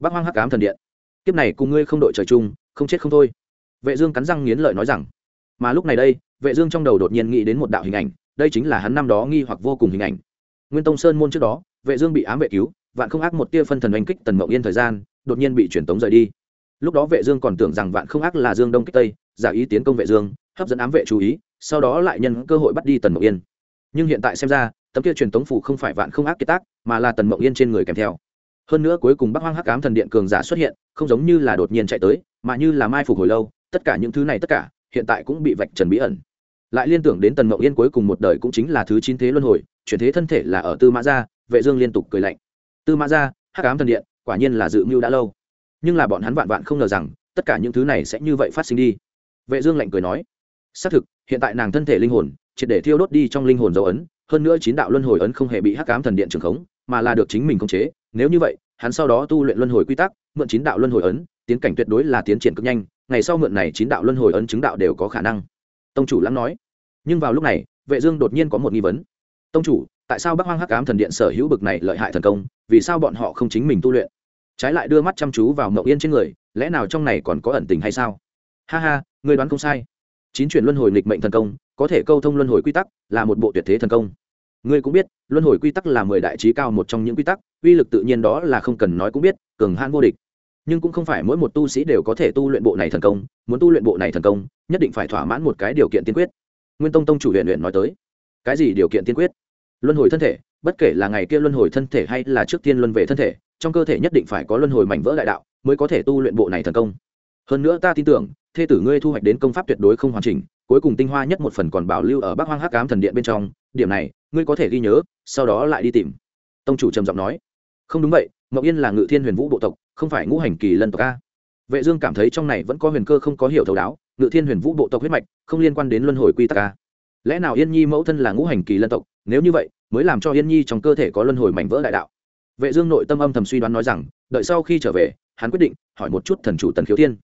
Bắc hoang hắc ám thần điện. Kiếp này cùng ngươi không đội trời chung, không chết không thôi. Vệ dương cắn răng nghiến lợi nói rằng, mà lúc này đây, vệ dương trong đầu đột nhiên nghĩ đến một đạo hình ảnh, đây chính là hắn năm đó nghi hoặc vô cùng hình ảnh. Nguyên tông sơn môn trước đó, vệ dương bị ám vệ cứu, vạn không ác một tia phân thần oanh kích tần mộng yên thời gian, đột nhiên bị chuyển tống rời đi. Lúc đó vệ dương còn tưởng rằng vạn không ác là dương đông kích tây, giả ý tiến công vệ dương, hấp dẫn ám vệ chú ý, sau đó lại nhân cơ hội bắt đi tần mộng yên. Nhưng hiện tại xem ra, tấm kia truyền tống phủ không phải vạn không ác kiệt tác, mà là tần mộng yên trên người kèm theo hơn nữa cuối cùng bắc hoang hắc ám thần điện cường giả xuất hiện, không giống như là đột nhiên chạy tới, mà như là mai phục hồi lâu, tất cả những thứ này tất cả, hiện tại cũng bị vạch trần bí ẩn. Lại liên tưởng đến tần mậu yên cuối cùng một đời cũng chính là thứ chín thế luân hồi, chuyển thế thân thể là ở tư mã gia, vệ dương liên tục cười lạnh. Tư mã gia, hắc ám thần điện, quả nhiên là dự mưu đã lâu. Nhưng là bọn hắn vạn vạn không ngờ rằng, tất cả những thứ này sẽ như vậy phát sinh đi. Vệ dương lạnh cười nói, xác thực, hiện tại nàng thân thể linh hồn, triệt để thiêu đốt đi trong linh hồn dấu ấn, hơn nữa chín đạo luân hồi ấn không hề bị hắc ám thần điện trường khống, mà là được chính mình khống chế nếu như vậy, hắn sau đó tu luyện luân hồi quy tắc, mượn chín đạo luân hồi ấn, tiến cảnh tuyệt đối là tiến triển cực nhanh, ngày sau mượn này chín đạo luân hồi ấn chứng đạo đều có khả năng. Tông chủ lắng nói. Nhưng vào lúc này, vệ dương đột nhiên có một nghi vấn. Tông chủ, tại sao bắc hoang hắc ám thần điện sở hữu bực này lợi hại thần công, vì sao bọn họ không chính mình tu luyện? Trái lại đưa mắt chăm chú vào mậu yên trên người, lẽ nào trong này còn có ẩn tình hay sao? Ha ha ngươi đoán không sai. Chín chuyển luân hồi nghịch mệnh thần công, có thể câu thông luân hồi quy tắc, là một bộ tuyệt thế thần công ngươi cũng biết, luân hồi quy tắc là mười đại trí cao một trong những quy tắc, uy lực tự nhiên đó là không cần nói cũng biết, cường hãn vô địch. Nhưng cũng không phải mỗi một tu sĩ đều có thể tu luyện bộ này thần công, muốn tu luyện bộ này thần công, nhất định phải thỏa mãn một cái điều kiện tiên quyết. Nguyên tông tông chủ huyện huyện nói tới. Cái gì điều kiện tiên quyết? Luân hồi thân thể, bất kể là ngày kia luân hồi thân thể hay là trước tiên luân về thân thể, trong cơ thể nhất định phải có luân hồi mảnh vỡ đại đạo mới có thể tu luyện bộ này thần công. Hơn nữa ta tin tưởng, thê tử ngươi thu hoạch đến công pháp tuyệt đối không hoàn chỉnh, cuối cùng tinh hoa nhất một phần còn bảo lưu ở bắc hoang hắc cám thần điện bên trong, điểm này ngươi có thể ghi nhớ, sau đó lại đi tìm. Tông chủ trầm giọng nói. Không đúng vậy mậu yên là ngự thiên huyền vũ bộ tộc, không phải ngũ hành kỳ lân tộc a. Vệ dương cảm thấy trong này vẫn có huyền cơ không có hiểu thấu đáo, ngự thiên huyền vũ bộ tộc huyết mạch không liên quan đến luân hồi quy tắc a. Lẽ nào yên nhi mẫu thân là ngũ hành kỳ lân tộc, nếu như vậy, mới làm cho yên nhi trong cơ thể có luân hồi mảnh vỡ đại đạo. Vệ dương nội tâm âm thầm suy đoán nói rằng, đợi sau khi trở về, hắn quyết định hỏi một chút thần chủ tần khiếu thiên.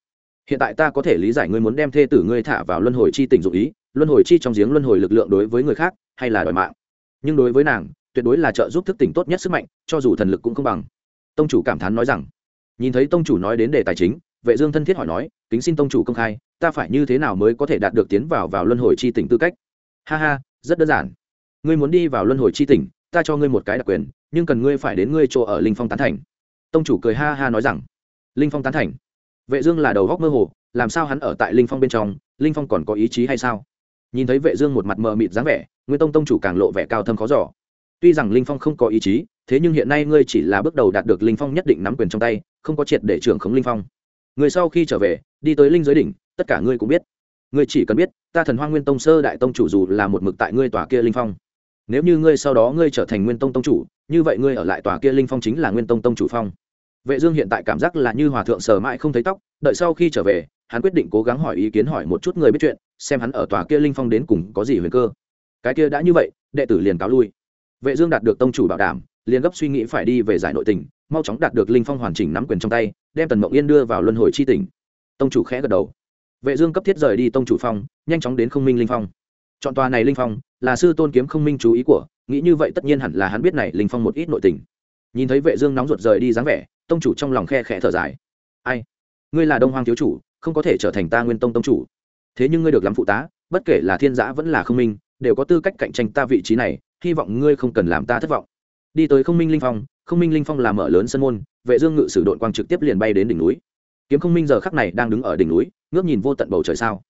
Hiện tại ta có thể lý giải ngươi muốn đem thê tử ngươi thả vào luân hồi chi tình dụng ý, luân hồi chi trong giếng luân hồi lực lượng đối với người khác, hay là đòi mạng? Nhưng đối với nàng, tuyệt đối là trợ giúp thức tỉnh tốt nhất sức mạnh, cho dù thần lực cũng không bằng. Tông chủ cảm thán nói rằng, nhìn thấy tông chủ nói đến đề tài chính, vệ dương thân thiết hỏi nói, kính xin tông chủ công khai, ta phải như thế nào mới có thể đạt được tiến vào vào luân hồi chi tỉnh tư cách? Ha ha, rất đơn giản. Ngươi muốn đi vào luân hồi chi tỉnh, ta cho ngươi một cái đặc quyền, nhưng cần ngươi phải đến ngươi chỗ ở linh phong tán thành. Tông chủ cười ha ha nói rằng, linh phong tán thành. Vệ dương là đầu góc mơ hồ, làm sao hắn ở tại linh phong bên trong, linh phong còn có ý chí hay sao? Nhìn thấy vệ dương một mặt mờ mịt dáng vẻ, nguyên tông tông chủ càng lộ vẻ cao thâm khó giò tuy rằng linh phong không có ý chí, thế nhưng hiện nay ngươi chỉ là bước đầu đạt được linh phong nhất định nắm quyền trong tay, không có triệt để trưởng khống linh phong. Người sau khi trở về, đi tới linh giới đỉnh, tất cả ngươi cũng biết. Ngươi chỉ cần biết, ta thần hoang nguyên tông sơ đại tông chủ dù là một mực tại ngươi tòa kia linh phong. Nếu như ngươi sau đó ngươi trở thành nguyên tông tông chủ, như vậy ngươi ở lại tòa kia linh phong chính là nguyên tông tông chủ phong. Vệ dương hiện tại cảm giác là như hòa thượng sờ mãi không thấy tóc, đợi sau khi trở về hắn quyết định cố gắng hỏi ý kiến hỏi một chút người biết chuyện, xem hắn ở tòa kia linh phong đến cùng có gì huyền cơ. Cái kia đã như vậy, đệ tử liền cáo lui. Vệ dương đạt được tông chủ bảo đảm, liền gấp suy nghĩ phải đi về giải nội tình, mau chóng đạt được linh phong hoàn chỉnh nắm quyền trong tay, đem tần mộng yên đưa vào luân hồi chi tỉnh tông chủ khẽ gật đầu. Vệ dương cấp thiết rời đi tông chủ phong nhanh chóng đến không minh linh phong. Chọn tòa này linh phong, là sư tôn kiếm không minh chú ý của, nghĩ như vậy tất nhiên hẳn là hắn biết này linh phong một ít nội tình. Nhìn thấy vệ dương nóng ruột rời đi dáng vẻ, tông chủ trong lòng khe khẽ thở dài. Ai? Ngươi là đông hoang thiếu chủ không có thể trở thành ta nguyên tông tông chủ. Thế nhưng ngươi được làm phụ tá, bất kể là thiên giã vẫn là không minh, đều có tư cách cạnh tranh ta vị trí này, hy vọng ngươi không cần làm ta thất vọng. Đi tới không minh linh phong, không minh linh phong là mở lớn sân môn, vệ dương ngự sử đội quang trực tiếp liền bay đến đỉnh núi. Kiếm không minh giờ khắc này đang đứng ở đỉnh núi, ngước nhìn vô tận bầu trời sao.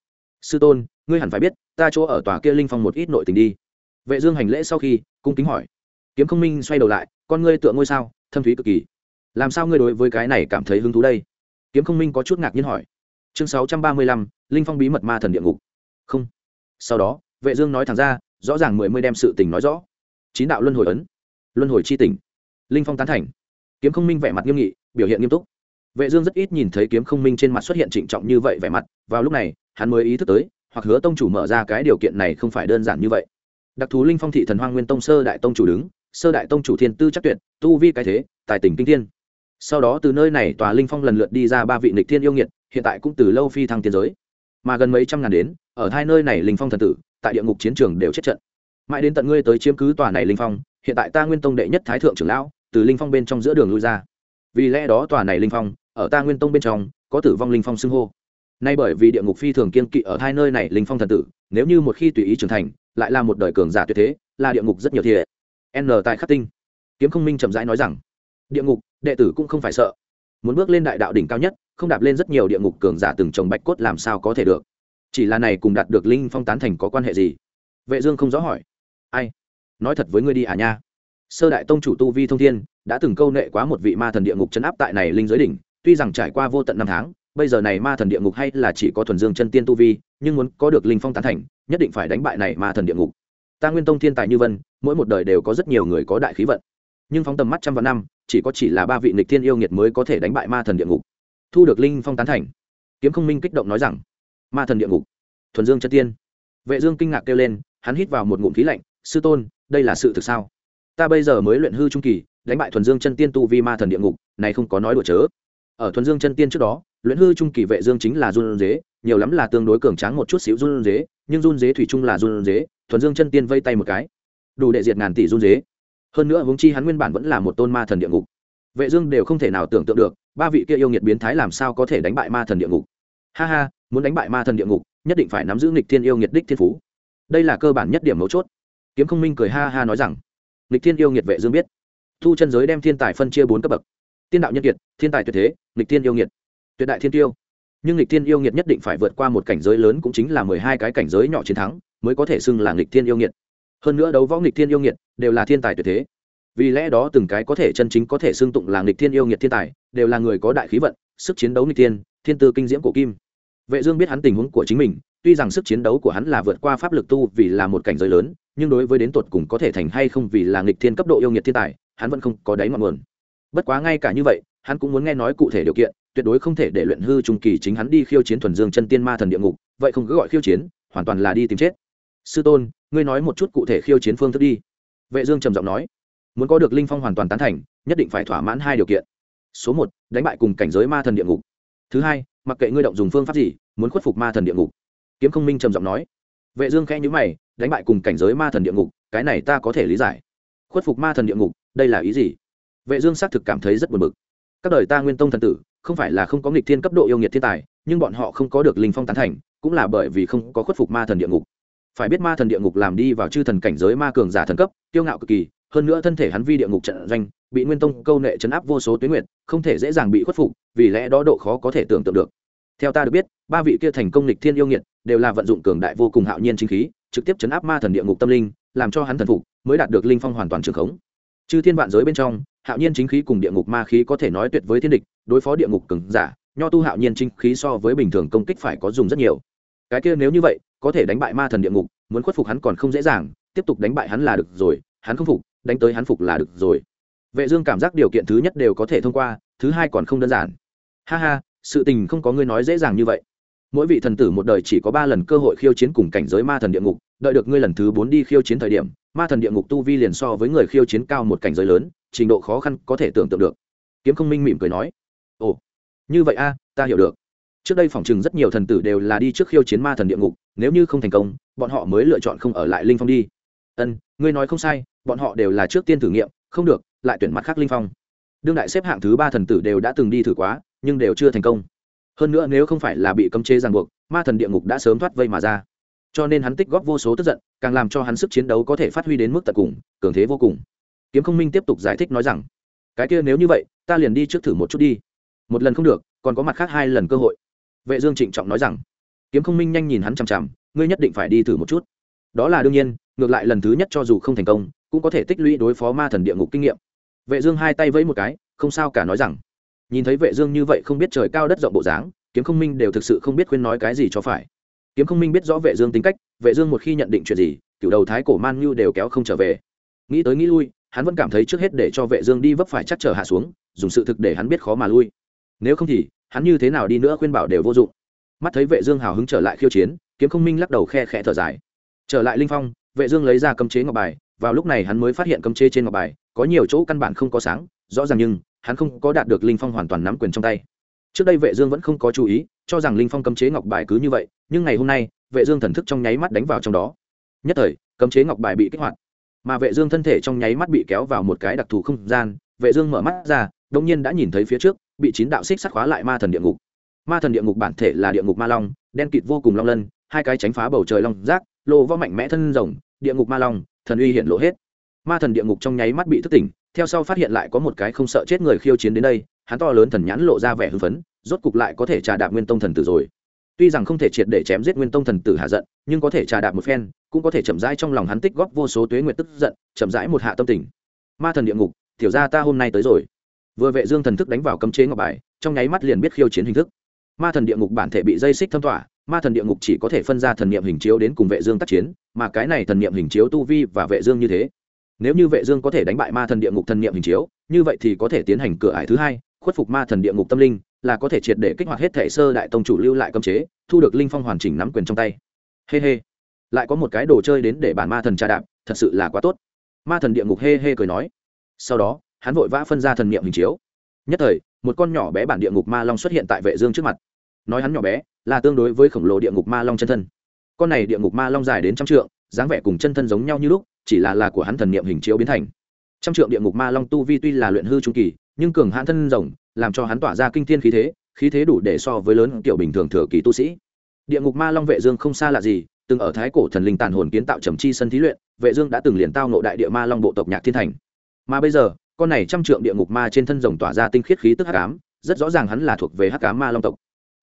Sư tôn, ngươi hẳn phải biết, ta chỗ ở tòa kia linh phong một ít nội tình đi. Vệ dương hành lễ sau khi, cung kính hỏi. Kiếm không minh xoay đầu lại, con ngươi tựa ngôi sao, thâm thúy cực kỳ. Làm sao ngươi đối với cái này cảm thấy hứng thú đây? Kiếm không minh có chút ngạc nhiên hỏi chương 635, linh phong bí mật ma thần địa ngục. Không. Sau đó vệ dương nói thẳng ra rõ ràng mười mươi đem sự tình nói rõ. Chín đạo luân hồi ấn luân hồi chi tỉnh linh phong tán thành. Kiếm không minh vẻ mặt nghiêm nghị biểu hiện nghiêm túc. Vệ dương rất ít nhìn thấy kiếm không minh trên mặt xuất hiện trịnh trọng như vậy vẻ mặt vào lúc này hắn mới ý thức tới hoặc hứa tông chủ mở ra cái điều kiện này không phải đơn giản như vậy. Đặc thù linh phong thị thần hoang nguyên tông sơ đại tông chủ đứng sơ đại tông chủ thiên tư chắc tuyệt tu vi cái thế tài tình kinh thiên. Sau đó từ nơi này tòa linh phong lần lượt đi ra ba vị nịch thiên yêu nghiệt hiện tại cũng từ lâu phi thăng tiên giới. Mà gần mấy trăm ngàn đến, ở hai nơi này linh phong thần tử, tại địa ngục chiến trường đều chết trận. Mãi đến tận ngươi tới chiếm cứ tòa này linh phong, hiện tại ta nguyên tông đệ nhất thái thượng trưởng lão, từ linh phong bên trong giữa đường lui ra. Vì lẽ đó tòa này linh phong, ở ta nguyên tông bên trong, có tử vong linh phong xưng hô. Nay bởi vì địa ngục phi thường kiên kỵ ở hai nơi này linh phong thần tử, nếu như một khi tùy ý trưởng thành, lại là một đời cường giả tuyệt thế, là địa ngục rất nhiều thiệt. N tại khắc tinh. Kiếm không minh chậm rãi nói rằng, địa ngục, đệ tử cũng không phải sợ muốn bước lên đại đạo đỉnh cao nhất, không đạp lên rất nhiều địa ngục cường giả từng trồng bạch cốt làm sao có thể được. Chỉ là này cùng đạt được linh phong tán thành có quan hệ gì? Vệ dương không rõ hỏi. Ai? Nói thật với ngươi đi à nha. Sơ đại tông chủ tu vi thông thiên đã từng câu nệ quá một vị ma thần địa ngục chấn áp tại này linh giới đỉnh, tuy rằng trải qua vô tận năm tháng, bây giờ này ma thần địa ngục hay là chỉ có thuần dương chân tiên tu vi, nhưng muốn có được linh phong tán thành, nhất định phải đánh bại này ma thần địa ngục. Ta nguyên tông thiên tài như vân, mỗi một đời đều có rất nhiều người có đại khí vận nhưng phóng tầm mắt trăm vạn năm, chỉ có chỉ là ba vị nịch thiên yêu nghiệt mới có thể đánh bại ma thần địa ngục. Thu được linh phong tán thành. Kiếm không minh kích động nói rằng, ma thần địa ngục, thuần dương chân tiên. Vệ dương kinh ngạc kêu lên, hắn hít vào một ngụm khí lạnh, sư tôn, đây là sự thực sao? Ta bây giờ mới luyện hư trung kỳ, đánh bại thuần dương chân tiên tu vi ma thần địa ngục, này không có nói đùa chớ. Ở thuần dương chân tiên trước đó, luyện hư trung kỳ vệ dương chính là run dế nhiều lắm là tương đối cường tráng một chút xíu run dế nhưng run dế thủy chung là run dế thuần dương chân tiên vây tay một cái, đủ để diệt ngàn tỷ run dế hơn nữa huống chi hắn nguyên bản vẫn là một tôn ma thần địa ngục. Vệ dương đều không thể nào tưởng tượng được, ba vị kia yêu nghiệt biến thái làm sao có thể đánh bại ma thần địa ngục. Ha ha, muốn đánh bại ma thần địa ngục, nhất định phải nắm giữ nghịch thiên yêu nghiệt đích thiên phú. Đây là cơ bản nhất điểm mấu chốt. Kiếm không minh cười ha ha nói rằng, nghịch thiên yêu nghiệt vệ dương biết. Thu chân giới đem thiên tài phân chia bốn cấp bậc. Tiên đạo nhân kiệt, thiên tài tuyệt thế, nghịch thiên yêu nghiệt. Tuyệt đại thiên tiêu. Nhưng nghịch thiên yêu nghiệt nhất định phải vượt qua một cảnh giới lớn cũng chính là mười hai cái cảnh giới nhỏ chiến thắng, mới có thể xưng là nghịch thiên yêu nghiệt hơn nữa đấu võ nghịch thiên yêu nghiệt đều là thiên tài tuyệt thế. Vì lẽ đó từng cái có thể chân chính có thể xưng tụng là nghịch thiên yêu nghiệt thiên tài, đều là người có đại khí vận, sức chiến đấu nghịch thiên thiên tư kinh diễm cổ kim. Vệ dương biết hắn tình huống của chính mình, tuy rằng sức chiến đấu của hắn là vượt qua pháp lực tu vì là một cảnh giới lớn, nhưng đối với đến tuột cùng có thể thành hay không vì là nghịch thiên cấp độ yêu nghiệt thiên tài, hắn vẫn không có đáy ngọn nguồn. Bất quá ngay cả như vậy, hắn cũng muốn nghe nói cụ thể điều kiện, tuyệt đối không thể để luyện hư trung kỳ chính hắn đi khiêu chiến thuần dương chân tiên ma thần địa ngục, vậy không cứ gọi khiêu chiến, hoàn toàn là đi tìm chết sư tôn, ngươi nói một chút cụ thể khiêu chiến phương thức đi. Vệ dương trầm giọng nói, muốn có được linh phong hoàn toàn tán thành, nhất định phải thỏa mãn hai điều kiện. Số một, đánh bại cùng cảnh giới ma thần địa ngục. Thứ hai, mặc kệ ngươi động dùng phương pháp gì, muốn khuất phục ma thần địa ngục. Kiếm không minh trầm giọng nói. Vệ dương khẽ nhíu mày, đánh bại cùng cảnh giới ma thần địa ngục, cái này ta có thể lý giải. Khuất phục ma thần địa ngục, đây là ý gì? Vệ dương xác thực cảm thấy rất buồn bực. Các đời ta nguyên tông thần tử, không phải là không có nghịch thiên cấp độ yêu nghiệt thiên tài, nhưng bọn họ không có được linh phong tán thành, cũng là bởi vì không có khuất phục ma thần địa ngục phải biết ma thần địa ngục làm đi vào chư thần cảnh giới ma cường giả thần cấp tiêu ngạo cực kỳ, hơn nữa thân thể hắn vi địa ngục trận doanh, bị nguyên tông câu nệ chấn áp vô số tuyến nguyện không thể dễ dàng bị khuất phục, vì lẽ đó độ khó có thể tưởng tượng được. Theo ta được biết, ba vị kia thành công lịch thiên yêu nghiệt đều là vận dụng cường đại vô cùng hạo nhiên chính khí, trực tiếp chấn áp ma thần địa ngục tâm linh, làm cho hắn thần phục, mới đạt được linh phong hoàn toàn trường khống. Chư thiên vạn giới bên trong, hạo nhiên chính khí cùng địa ngục ma khí có thể nói tuyệt với thiên địch, đối phó địa ngục cường giả, nho tu hạo nhiên chính khí so với bình thường công kích phải có dùng rất nhiều. Cái kia nếu như vậy có thể đánh bại ma thần địa ngục, muốn khuất phục hắn còn không dễ dàng, tiếp tục đánh bại hắn là được rồi, hắn không phục, đánh tới hắn phục là được rồi. Vệ dương cảm giác điều kiện thứ nhất đều có thể thông qua, thứ hai còn không đơn giản. Ha ha, sự tình không có ngươi nói dễ dàng như vậy. Mỗi vị thần tử một đời chỉ có ba lần cơ hội khiêu chiến cùng cảnh giới ma thần địa ngục, đợi được ngươi lần thứ bốn đi khiêu chiến thời điểm, ma thần địa ngục tu vi liền so với người khiêu chiến cao một cảnh giới lớn, trình độ khó khăn có thể tưởng tượng được. Kiếm không minh mỉm cười nói, ồ, như vậy a, ta hiểu được trước đây phỏng chừng rất nhiều thần tử đều là đi trước khiêu chiến ma thần địa ngục, nếu như không thành công, bọn họ mới lựa chọn không ở lại linh phong đi. Ân, ngươi nói không sai, bọn họ đều là trước tiên thử nghiệm, không được, lại tuyển mặt khác linh phong. Đương đại xếp hạng thứ ba thần tử đều đã từng đi thử quá, nhưng đều chưa thành công. Hơn nữa nếu không phải là bị cấm chế ràng buộc, ma thần địa ngục đã sớm thoát vây mà ra. Cho nên hắn tích góp vô số tức giận, càng làm cho hắn sức chiến đấu có thể phát huy đến mức tận cùng, cường thế vô cùng. Kiếm không minh tiếp tục giải thích nói rằng, cái kia nếu như vậy, ta liền đi trước thử một chút đi. Một lần không được, còn có mặt khác hai lần cơ hội vệ dương trịnh trọng nói rằng, kiếm không minh nhanh nhìn hắn chằm chằm, ngươi nhất định phải đi thử một chút. Đó là đương nhiên, ngược lại lần thứ nhất cho dù không thành công, cũng có thể tích lũy đối phó ma thần địa ngục kinh nghiệm. Vệ dương hai tay vẫy một cái, không sao cả nói rằng, nhìn thấy vệ dương như vậy không biết trời cao đất rộng bộ dáng, kiếm không minh đều thực sự không biết khuyên nói cái gì cho phải. Kiếm không minh biết rõ vệ dương tính cách, vệ dương một khi nhận định chuyện gì cựu đầu thái cổ man nhu đều kéo không trở về. Nghĩ tới nghĩ lui, hắn vẫn cảm thấy trước hết để cho vệ dương đi vấp phải chắc trở hạ xuống, dùng sự thực để hắn biết khó mà lui. Nếu không thì hắn như thế nào đi nữa khuyên bảo đều vô dụng. Mắt thấy vệ dương hào hứng trở lại khiêu chiến, kiếm không minh lắc đầu khe khẽ thở dài. Trở lại linh phong, vệ dương lấy ra cấm chế ngọc bài, vào lúc này hắn mới phát hiện cấm chế trên ngọc bài có nhiều chỗ căn bản không có sáng, rõ ràng nhưng hắn không có đạt được linh phong hoàn toàn nắm quyền trong tay. Trước đây vệ dương vẫn không có chú ý, cho rằng linh phong cấm chế ngọc bài cứ như vậy, nhưng ngày hôm nay, vệ dương thần thức trong nháy mắt đánh vào trong đó. Nhất thời, cấm chế ngọc bài bị kích hoạt, mà vệ dương thân thể trong nháy mắt bị kéo vào một cái đặc thù không gian, vệ dương mở mắt ra đung nhiên đã nhìn thấy phía trước bị chín đạo xích sắt khóa lại ma thần địa ngục. Ma thần địa ngục bản thể là địa ngục ma long, đen kịt vô cùng long lân, hai cái tránh phá bầu trời long rác lộ võ mạnh mẽ thân rồng, địa ngục ma long, thần uy hiện lộ hết. Ma thần địa ngục trong nháy mắt bị thức tỉnh, theo sau phát hiện lại có một cái không sợ chết người khiêu chiến đến đây, hắn to lớn thần nhãn lộ ra vẻ hưng phấn, rốt cục lại có thể trà đạp nguyên tông thần tử rồi. Tuy rằng không thể triệt để chém giết nguyên tông thần tử hạ giận, nhưng có thể trà đạp một phen, cũng có thể chậm rãi trong lòng hắn tích góp vô số tuế nguyện tức giận, chậm rãi một hạ tâm tình. Ma thần địa ngục, tiểu ra ta hôm nay tới rồi vừa vệ dương thần thức đánh vào cấm chế ngọc bài, trong nháy mắt liền biết khiêu chiến hình thức. Ma thần địa ngục bản thể bị dây xích thâm tỏa, ma thần địa ngục chỉ có thể phân ra thần niệm hình chiếu đến cùng vệ dương tác chiến, mà cái này thần niệm hình chiếu tu vi và vệ dương như thế. Nếu như vệ dương có thể đánh bại ma thần địa ngục thần niệm hình chiếu, như vậy thì có thể tiến hành cửa ải thứ hai, khuất phục ma thần địa ngục tâm linh, là có thể triệt để kích hoạt hết thể sơ đại tông chủ lưu lại cấm chế, thu được linh phong hoàn chỉnh nắm quyền trong tay. Hê hê lại có một cái đồ chơi đến để bản ma thần trà đạp, thật sự là quá tốt. Ma thần địa ngục hê hê cười nói. Sau đó hắn vội vã phân ra thần niệm hình chiếu. Nhất thời, một con nhỏ bé bản địa ngục ma long xuất hiện tại vệ dương trước mặt. Nói hắn nhỏ bé, là tương đối với khổng lồ địa ngục ma long chân thân. Con này địa ngục ma long dài đến trăm trượng, dáng vẻ cùng chân thân giống nhau như lúc, chỉ là là của hắn thần niệm hình chiếu biến thành. Trăm trượng địa ngục ma long tu vi tuy là luyện hư trung kỳ, nhưng cường hãn thân rồng, làm cho hắn tỏa ra kinh thiên khí thế khí thế đủ để so với lớn kiểu bình thường thừa kỳ tu sĩ. Địa ngục ma long vệ dương không xa lạ gì, từng ở thái cổ thần linh tàn hồn kiến tạo trầm chi sân thí luyện, vệ dương đã từng liền tao ngộ đại địa ma long bộ tộc nhạc thiên thành. Mà bây giờ con này trăm trượng địa ngục ma trên thân rồng tỏa ra tinh khiết khí tức hắc ám, rất rõ ràng hắn là thuộc về hắc ám ma long tộc.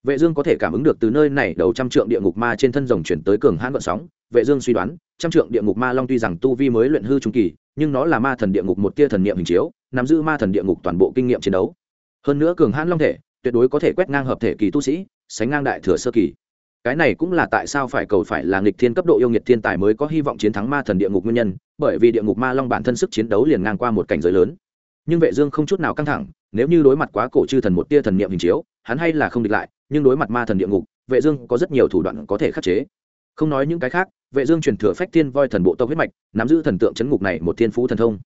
Vệ dương có thể cảm ứng được từ nơi này đầu trăm trượng địa ngục ma trên thân rồng chuyển tới cường hãn gợn sóng. Vệ dương suy đoán, trăm trượng địa ngục ma long tuy rằng tu vi mới luyện hư trung kỳ, nhưng nó là ma thần địa ngục một tia thần niệm hình chiếu, nắm giữ ma thần địa ngục toàn bộ kinh nghiệm chiến đấu. Hơn nữa cường hãn long thể, tuyệt đối có thể quét ngang hợp thể kỳ tu sĩ, sánh ngang đại thừa sơ kỳ. Cái này cũng là tại sao phải cầu phải là nghịch thiên cấp độ yêu nghiệt thiên tài mới có hy vọng chiến thắng ma thần địa ngục nguyên nhân, bởi vì địa ngục ma long bản thân sức chiến đấu liền ngang qua một cảnh giới lớn nhưng vệ dương không chút nào căng thẳng, nếu như đối mặt quá cổ chư thần một tia thần niệm hình chiếu, hắn hay là không địch lại, nhưng đối mặt ma thần địa ngục, vệ dương có rất nhiều thủ đoạn có thể khắc chế. Không nói những cái khác, vệ dương truyền thừa phách thiên voi thần bộ tộc huyết mạch, nắm giữ thần tượng chấn ngục này một thiên phú thần thông.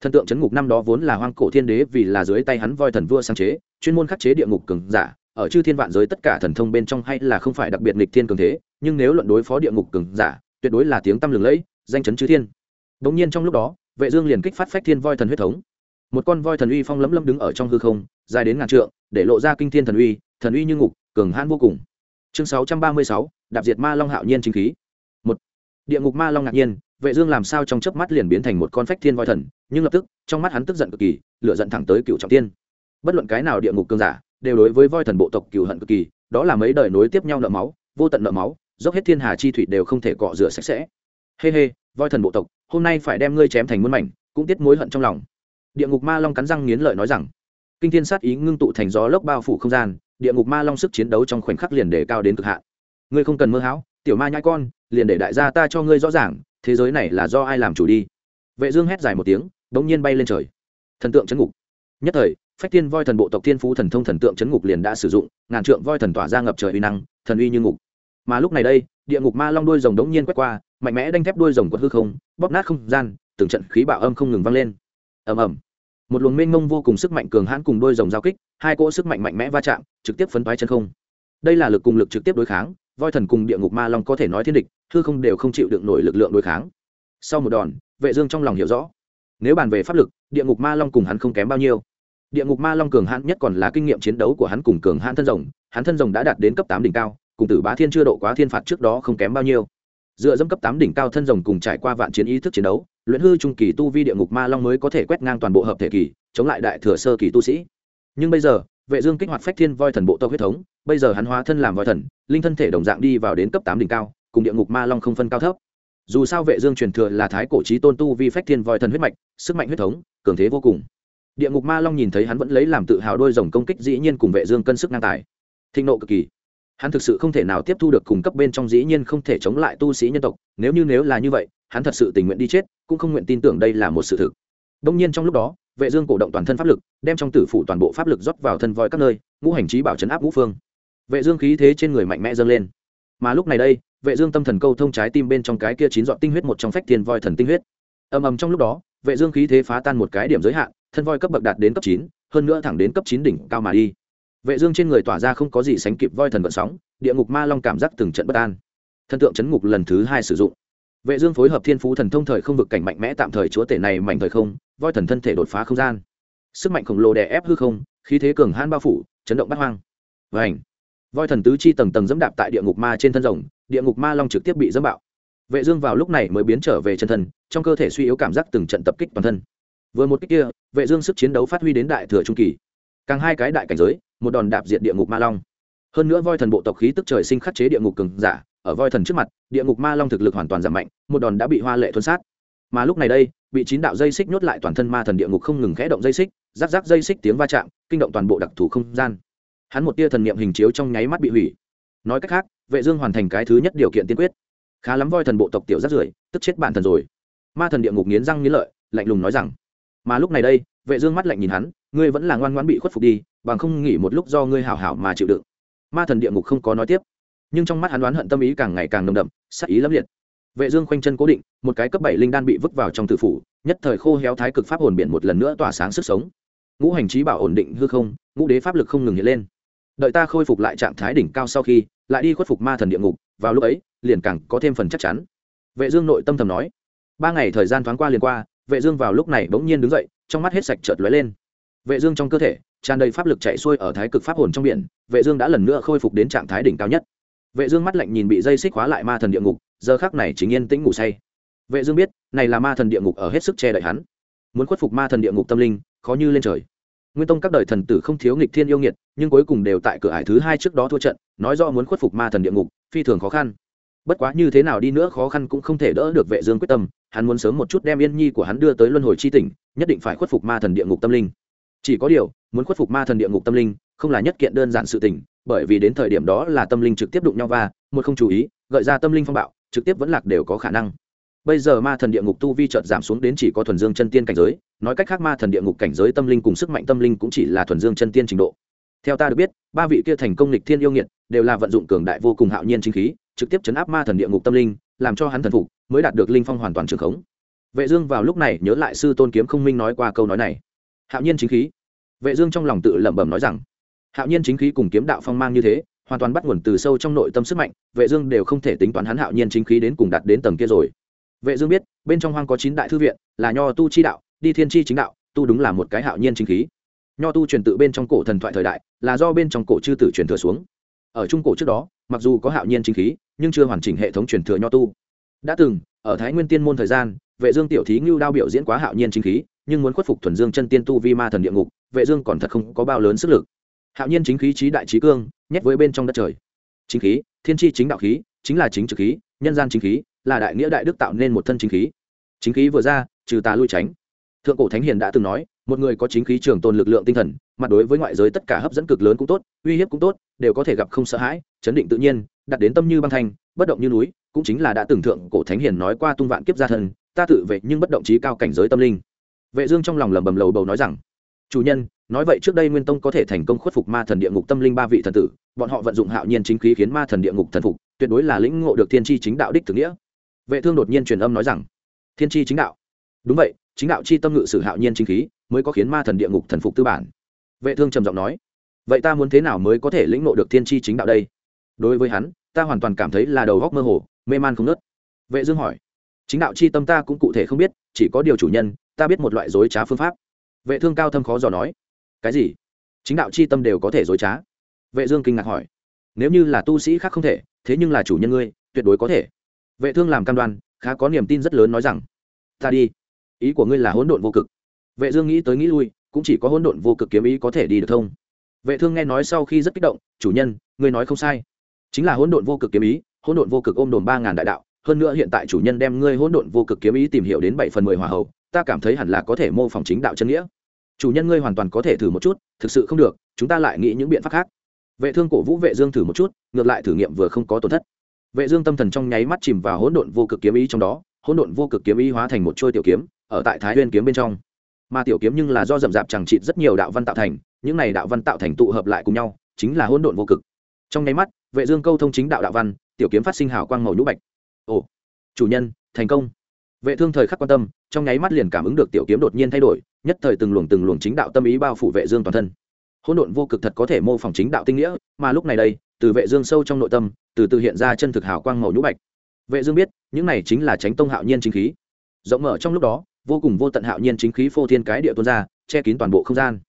Thần tượng chấn ngục năm đó vốn là hoang cổ thiên đế vì là dưới tay hắn voi thần vua sáng chế, chuyên môn khắc chế địa ngục cường giả, ở chư thiên vạn giới tất cả thần thông bên trong hay là không phải đặc biệt nghịch thiên cường thế, nhưng nếu luận đối phó địa ngục cường giả, tuyệt đối là tiếng tăm lừng lẫy, danh chấn chư thiên. Đống nhiên trong lúc đó, vệ dương liền kích phát phách thiên voi thần huyết thống một con voi thần uy phong lấm lấm đứng ở trong hư không dài đến ngàn trượng để lộ ra kinh thiên thần uy thần uy như ngục cường hãn vô cùng. Chương 636, đạp diệt ma long hạo nhiên chính khí. Một địa ngục ma long ngạc nhiên vệ dương làm sao trong chớp mắt liền biến thành một con phách thiên voi thần nhưng lập tức trong mắt hắn tức giận cực kỳ lửa giận thẳng tới cựu trọng tiên. Bất luận cái nào địa ngục cường giả đều đối với voi thần bộ tộc cựu hận cực kỳ đó là mấy đời nối tiếp nhau nợ máu vô tận nợ máu dốc hết thiên hà chi thủy đều không thể cọ rửa sạch sẽ. Hê hê voi thần bộ tộc hôm nay phải đem ngươi chém thành muôn mảnh cũng tiết mối hận trong lòng địa ngục ma long cắn răng nghiến lợi nói rằng, kinh thiên sát ý ngưng tụ thành gió lốc bao phủ không gian, địa ngục ma long sức chiến đấu trong khoảnh khắc liền để cao đến cực hạn. Ngươi không cần mơ hão, tiểu ma nhai con, liền để đại gia ta cho ngươi rõ ràng, thế giới này là do ai làm chủ đi. Vệ dương hét dài một tiếng đống nhiên bay lên trời. Thần tượng chấn ngục. Nhất thời, phách thiên voi thần bộ tộc thiên phú thần thông thần tượng chấn ngục liền đã sử dụng, ngàn trượng voi thần tỏa ra ngập trời uy năng, thần uy như ngục. Mà lúc này đây, địa ngục ma long đuôi rồng đống nhiên quét qua, mạnh mẽ đanh thép đuôi rồng quật hư không, bóp nát không gian, từng trận khí bạo âm không ngừng vang lên. Ầm ầm một luồng mênh mông vô cùng sức mạnh cường hãn cùng đôi rồng giao kích, hai cỗ sức mạnh mạnh mẽ va chạm, trực tiếp phấn toái chân không. Đây là lực cùng lực trực tiếp đối kháng, voi thần cùng địa ngục ma long có thể nói thiên địch thư không đều không chịu đựng nổi lực lượng đối kháng. Sau một đòn, vệ dương trong lòng hiểu rõ, nếu bàn về pháp lực, địa ngục ma long cùng hắn không kém bao nhiêu. Địa ngục ma long cường hãn nhất còn là kinh nghiệm chiến đấu của hắn cùng cường hãn thân rồng, hắn thân rồng đã đạt đến cấp tám đỉnh cao, cùng tử bá thiên chưa độ quá thiên phạt trước đó không kém bao nhiêu dựa dẫm cấp tám đỉnh cao thân rồng cùng trải qua vạn chiến ý thức chiến đấu, luyện hư trung kỳ tu vi địa ngục ma long mới có thể quét ngang toàn bộ hợp thể kỳ, chống lại đại thừa sơ kỳ tu sĩ. Nhưng bây giờ, vệ dương kích hoạt phách thiên voi thần bộ tộc huyết thống, bây giờ hắn hóa thân làm voi thần, linh thân thể đồng dạng đi vào đến cấp tám đỉnh cao, cùng địa ngục ma long không phân cao thấp. Dù sao vệ dương truyền thừa là thái cổ chí tôn tu vi phách thiên voi thần huyết mạch, sức mạnh huyết thống, cường thế vô cùng. Địa ngục ma long nhìn thấy hắn vẫn lấy làm tự hào đôi rồng công kích dĩ nhiên cùng vệ dương cân sức ngang tài. Thịnh nộ cực kỳ hắn thực sự không thể nào tiếp thu được cùng cấp bên trong dĩ nhiên không thể chống lại tu sĩ nhân tộc, nếu như nếu là như vậy, hắn thật sự tình nguyện đi chết, cũng không nguyện tin tưởng đây là một sự thực. Đông nhiên trong lúc đó, vệ dương cổ động toàn thân pháp lực, đem trong tử phủ toàn bộ pháp lực rót vào thân voi các nơi, ngũ hành trí bảo chấn áp ngũ phương. Vệ dương khí thế trên người mạnh mẽ dâng lên. Mà lúc này đây, vệ dương tâm thần câu thông trái tim bên trong cái kia chín dọn tinh huyết một trong phách thiên voi thần tinh huyết. Ầm ầm trong lúc đó, vệ dương khí thế phá tan một cái điểm giới hạn, thân voi cấp bậc đạt đến cấp chín, hơn nữa thẳng đến cấp chín đỉnh cao mà đi vệ dương trên người tỏa ra không có gì sánh kịp voi thần vận sóng địa ngục ma long cảm giác từng trận bất an. Thần tượng chấn ngục lần thứ hai sử dụng. Vệ dương phối hợp thiên phú thần thông thời không vực cảnh mạnh mẽ tạm thời chúa tể này mạnh thời không voi thần thân thể đột phá không gian. Sức mạnh khổng lồ đè ép hư không khí thế cường hãn bao phủ chấn động bát hoang. Vảnh voi thần tứ chi tầng tầng dẫm đạp tại địa ngục ma trên thân rồng địa ngục ma long trực tiếp bị dẫm bạo. Vệ dương vào lúc này mới biến trở về chân thần, trong cơ thể suy yếu cảm giác từng trận tập kích toàn thân. Vừa một kích kia vệ dương sức chiến đấu phát huy đến đại thừa trung kỳ. Càng hai cái đại cảnh giới một đòn đạp diệt địa ngục ma long. Hơn nữa voi thần bộ tộc khí tức trời sinh khắc chế địa ngục cường giả, ở voi thần trước mặt, địa ngục ma long thực lực hoàn toàn giảm mạnh, một đòn đã bị hoa lệ thuần sát. Mà lúc này đây, bị chín đạo dây xích nhốt lại toàn thân ma thần địa ngục không ngừng khẽ động dây xích, rắc rắc dây xích tiếng va chạm, kinh động toàn bộ đặc thù không gian. Hắn một tia thần niệm hình chiếu trong nháy mắt bị hủy. Nói cách khác, vệ dương hoàn thành cái thứ nhất điều kiện tiên quyết. Khá lắm voi thần bộ tộc tiểu rất rưởi, tức chết bản thần rồi. Ma thần địa ngục nghiến răng nghiến lợi, lạnh lùng nói rằng, mà lúc này đây, vệ dương mắt lạnh nhìn hắn, ngươi vẫn là ngoan ngoãn bị khuất phục đi bằng không nghỉ một lúc do ngươi hảo hảo mà chịu đựng. Ma thần địa ngục không có nói tiếp, nhưng trong mắt hắn đoán hận tâm ý càng ngày càng nồng đậm, sát ý lắm liệt. Vệ dương khoanh chân cố định, một cái cấp bảy linh đan bị vứt vào trong tử phủ, nhất thời khô héo thái cực pháp hồn biển một lần nữa tỏa sáng sức sống. Ngũ hành trí bảo ổn định hư không, ngũ đế pháp lực không ngừng hiện lên. Đợi ta khôi phục lại trạng thái đỉnh cao sau khi, lại đi khuất phục ma thần địa ngục, vào lúc ấy, liền càng có thêm phần chắc chắn. Vệ dương nội tâm thầm nói. Ba ngày thời gian thoáng qua liền qua, vệ dương vào lúc này bỗng nhiên đứng dậy, trong mắt hết sạch chợt lóe lên. Vệ dương trong cơ thể tràn đầy pháp lực chạy xuôi ở thái cực pháp hồn trong biển, vệ dương đã lần nữa khôi phục đến trạng thái đỉnh cao nhất. Vệ dương mắt lạnh nhìn bị dây xích khóa lại ma thần địa ngục, giờ khắc này chính yên tĩnh ngủ say. Vệ dương biết, này là ma thần địa ngục ở hết sức che đậy hắn. Muốn khuất phục ma thần địa ngục tâm linh, khó như lên trời. Nguyên tông các đời thần tử không thiếu nghịch thiên yêu nghiệt, nhưng cuối cùng đều tại cửa ải thứ hai trước đó thua trận, nói rõ muốn khuất phục ma thần địa ngục, phi thường khó khăn. Bất quá như thế nào đi nữa khó khăn cũng không thể đỡ được vệ dương quyết tâm, hắn muốn sớm một chút đem yên nhi của hắn đưa tới luân hồi chi tỉnh, nhất định phải khuất phục ma thần địa ngục tâm linh. Chỉ có điều muốn khuất phục ma thần địa ngục tâm linh, không là nhất kiện đơn giản sự tình, bởi vì đến thời điểm đó là tâm linh trực tiếp đụng nhau và một không chú ý, gợi ra tâm linh phong bạo, trực tiếp vẫn lạc đều có khả năng. Bây giờ ma thần địa ngục tu vi chợt giảm xuống đến chỉ có thuần dương chân tiên cảnh giới, nói cách khác ma thần địa ngục cảnh giới tâm linh cùng sức mạnh tâm linh cũng chỉ là thuần dương chân tiên trình độ. Theo ta được biết, ba vị kia thành công lịch thiên yêu nghiệt, đều là vận dụng cường đại vô cùng hạo nhiên chính khí, trực tiếp chấn áp ma thần địa ngục tâm linh, làm cho hắn thần phục, mới đạt được linh phong hoàn toàn trường khống. Vệ dương vào lúc này nhớ lại sư tôn kiếm không minh nói qua câu nói này. Hạo nhiên chính khí vệ dương trong lòng tự lẩm bẩm nói rằng, hạo nhiên chính khí cùng kiếm đạo phong mang như thế, hoàn toàn bắt nguồn từ sâu trong nội tâm sức mạnh, vệ dương đều không thể tính toán hắn hạo nhiên chính khí đến cùng đạt đến tầng kia rồi. Vệ dương biết, bên trong hoang có chín đại thư viện, là nho tu chi đạo, đi thiên chi chính đạo, tu đúng là một cái hạo nhiên chính khí. Nho tu truyền tự bên trong cổ thần thoại thời đại, là do bên trong cổ chư tử truyền thừa xuống. Ở trung cổ trước đó, mặc dù có hạo nhiên chính khí, nhưng chưa hoàn chỉnh hệ thống truyền thừa nho tu. Đã từng, ở thái nguyên tiên môn thời gian, vệ dương tiểu thí ngưu đao biểu diễn quá hạo nhiên chính khí nhưng muốn khuất phục thuần dương chân tiên tu vi ma thần địa ngục, vệ dương còn thật không có bao lớn sức lực. Hạo nhiên chính khí trí đại trí cương, nhét với bên trong đất trời. Chính khí, thiên chi chính đạo khí, chính là chính trực khí, nhân gian chính khí, là đại nghĩa đại đức tạo nên một thân chính khí. Chính khí vừa ra, trừ tà lui tránh. Thượng cổ thánh hiền đã từng nói, một người có chính khí trường tồn lực lượng tinh thần mặt đối với ngoại giới tất cả hấp dẫn cực lớn cũng tốt, uy hiếp cũng tốt, đều có thể gặp không sợ hãi, chấn định tự nhiên đặt đến tâm như băng thanh, bất động như núi, cũng chính là đã từng thượng cổ thánh hiền nói qua tung vạn kiếp gia thần, ta tự vệ nhưng bất động trí cao cảnh giới tâm linh vệ dương trong lòng lẩm bẩm lầu bầu nói rằng, chủ nhân, nói vậy trước đây nguyên tông có thể thành công khuất phục ma thần địa ngục tâm linh ba vị thần tử, bọn họ vận dụng hạo nhiên chính khí khiến ma thần địa ngục thần phục, tuyệt đối là lĩnh ngộ được thiên tri chính đạo đích thực nghĩa. Vệ thương đột nhiên truyền âm nói rằng, thiên tri chính đạo. Đúng vậy, chính đạo chi tâm ngự sử hạo nhiên chính khí mới có khiến ma thần địa ngục thần phục tư bản. Vệ thương trầm giọng nói, vậy ta muốn thế nào mới có thể lĩnh ngộ được thiên tri chính đạo đây? Đối với hắn, ta hoàn toàn cảm thấy là đầu góc mơ hồ, mê man không nớt vệ dương hỏi, chính đạo chi tâm ta cũng cụ thể không biết, chỉ có điều chủ nhân ta biết một loại dối trá phương pháp. Vệ thương cao thâm khó dò nói. Cái gì? Chính đạo chi tâm đều có thể dối trá? Vệ dương kinh ngạc hỏi. Nếu như là tu sĩ khác không thể, thế nhưng là chủ nhân ngươi, tuyệt đối có thể. Vệ thương làm cam đoan, khá có niềm tin rất lớn nói rằng, ta đi. Ý của ngươi là hỗn độn vô cực. Vệ dương nghĩ tới nghĩ lui, cũng chỉ có hỗn độn vô cực kiếm ý có thể đi được thông. Vệ thương nghe nói sau khi rất kích động, chủ nhân, ngươi nói không sai. Chính là hỗn độn vô cực kiếm ý, hỗn độn vô cực ôm đồn ba ngàn đại đạo, hơn nữa hiện tại chủ nhân đem ngươi hỗn độn vô cực kiếm ý tìm hiểu đến bảy phần mười hòa hậu ta cảm thấy hẳn là có thể mô phỏng chính đạo chân nghĩa. Chủ nhân ngươi hoàn toàn có thể thử một chút, thực sự không được, chúng ta lại nghĩ những biện pháp khác. Vệ thương cổ vũ vệ dương thử một chút, ngược lại thử nghiệm vừa không có tổn thất. Vệ dương tâm thần trong nháy mắt chìm vào hỗn độn vô cực kiếm ý trong đó, hỗn độn vô cực kiếm ý hóa thành một trôi tiểu kiếm, ở tại thái nguyên kiếm bên trong. Mà tiểu kiếm nhưng là do rậm rạp chẳng trị rất nhiều đạo văn tạo thành, những này đạo văn tạo thành tụ hợp lại cùng nhau, chính là hỗn độn vô cực. Trong nháy mắt, vệ dương câu thông chính đạo đạo văn, tiểu kiếm phát sinh hào quang màu nhũ bạch. Ồ, chủ nhân, thành công vệ thương thời khắc quan tâm, trong nháy mắt liền cảm ứng được tiểu kiếm đột nhiên thay đổi, nhất thời từng luồng từng luồng chính đạo tâm ý bao phủ vệ dương toàn thân. Hỗn độn vô cực thật có thể mô phỏng chính đạo tinh nghĩa, mà lúc này đây, từ vệ dương sâu trong nội tâm, từ từ hiện ra chân thực hào quang màu nhũ bạch. Vệ dương biết, những này chính là tránh tông hạo nhiên chính khí. Rộng mở trong lúc đó, vô cùng vô tận hạo nhiên chính khí phô thiên cái địa tuôn ra, che kín toàn bộ không gian.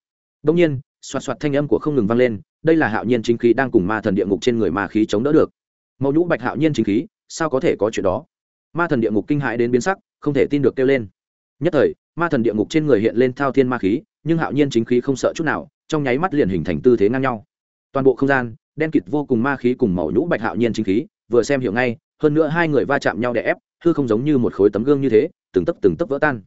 Đống nhiên, xoạt xoạt thanh âm của không ngừng vang lên, đây là hạo nhiên chính khí đang cùng ma thần địa ngục trên người ma khí chống đỡ được. Màu nhũ bạch hạo nhiên chính khí, sao có thể có chuyện đó? Ma thần địa ngục kinh hãi đến biến sắc không thể tin được kêu lên. Nhất thời, ma thần địa ngục trên người hiện lên thao thiên ma khí, nhưng hạo nhiên chính khí không sợ chút nào, trong nháy mắt liền hình thành tư thế ngang nhau. Toàn bộ không gian, đen kịt vô cùng ma khí cùng màu nhũ bạch hạo nhiên chính khí, vừa xem hiểu ngay, hơn nữa hai người va chạm nhau để ép, hư không giống như một khối tấm gương như thế, từng tấc từng tấc vỡ tan.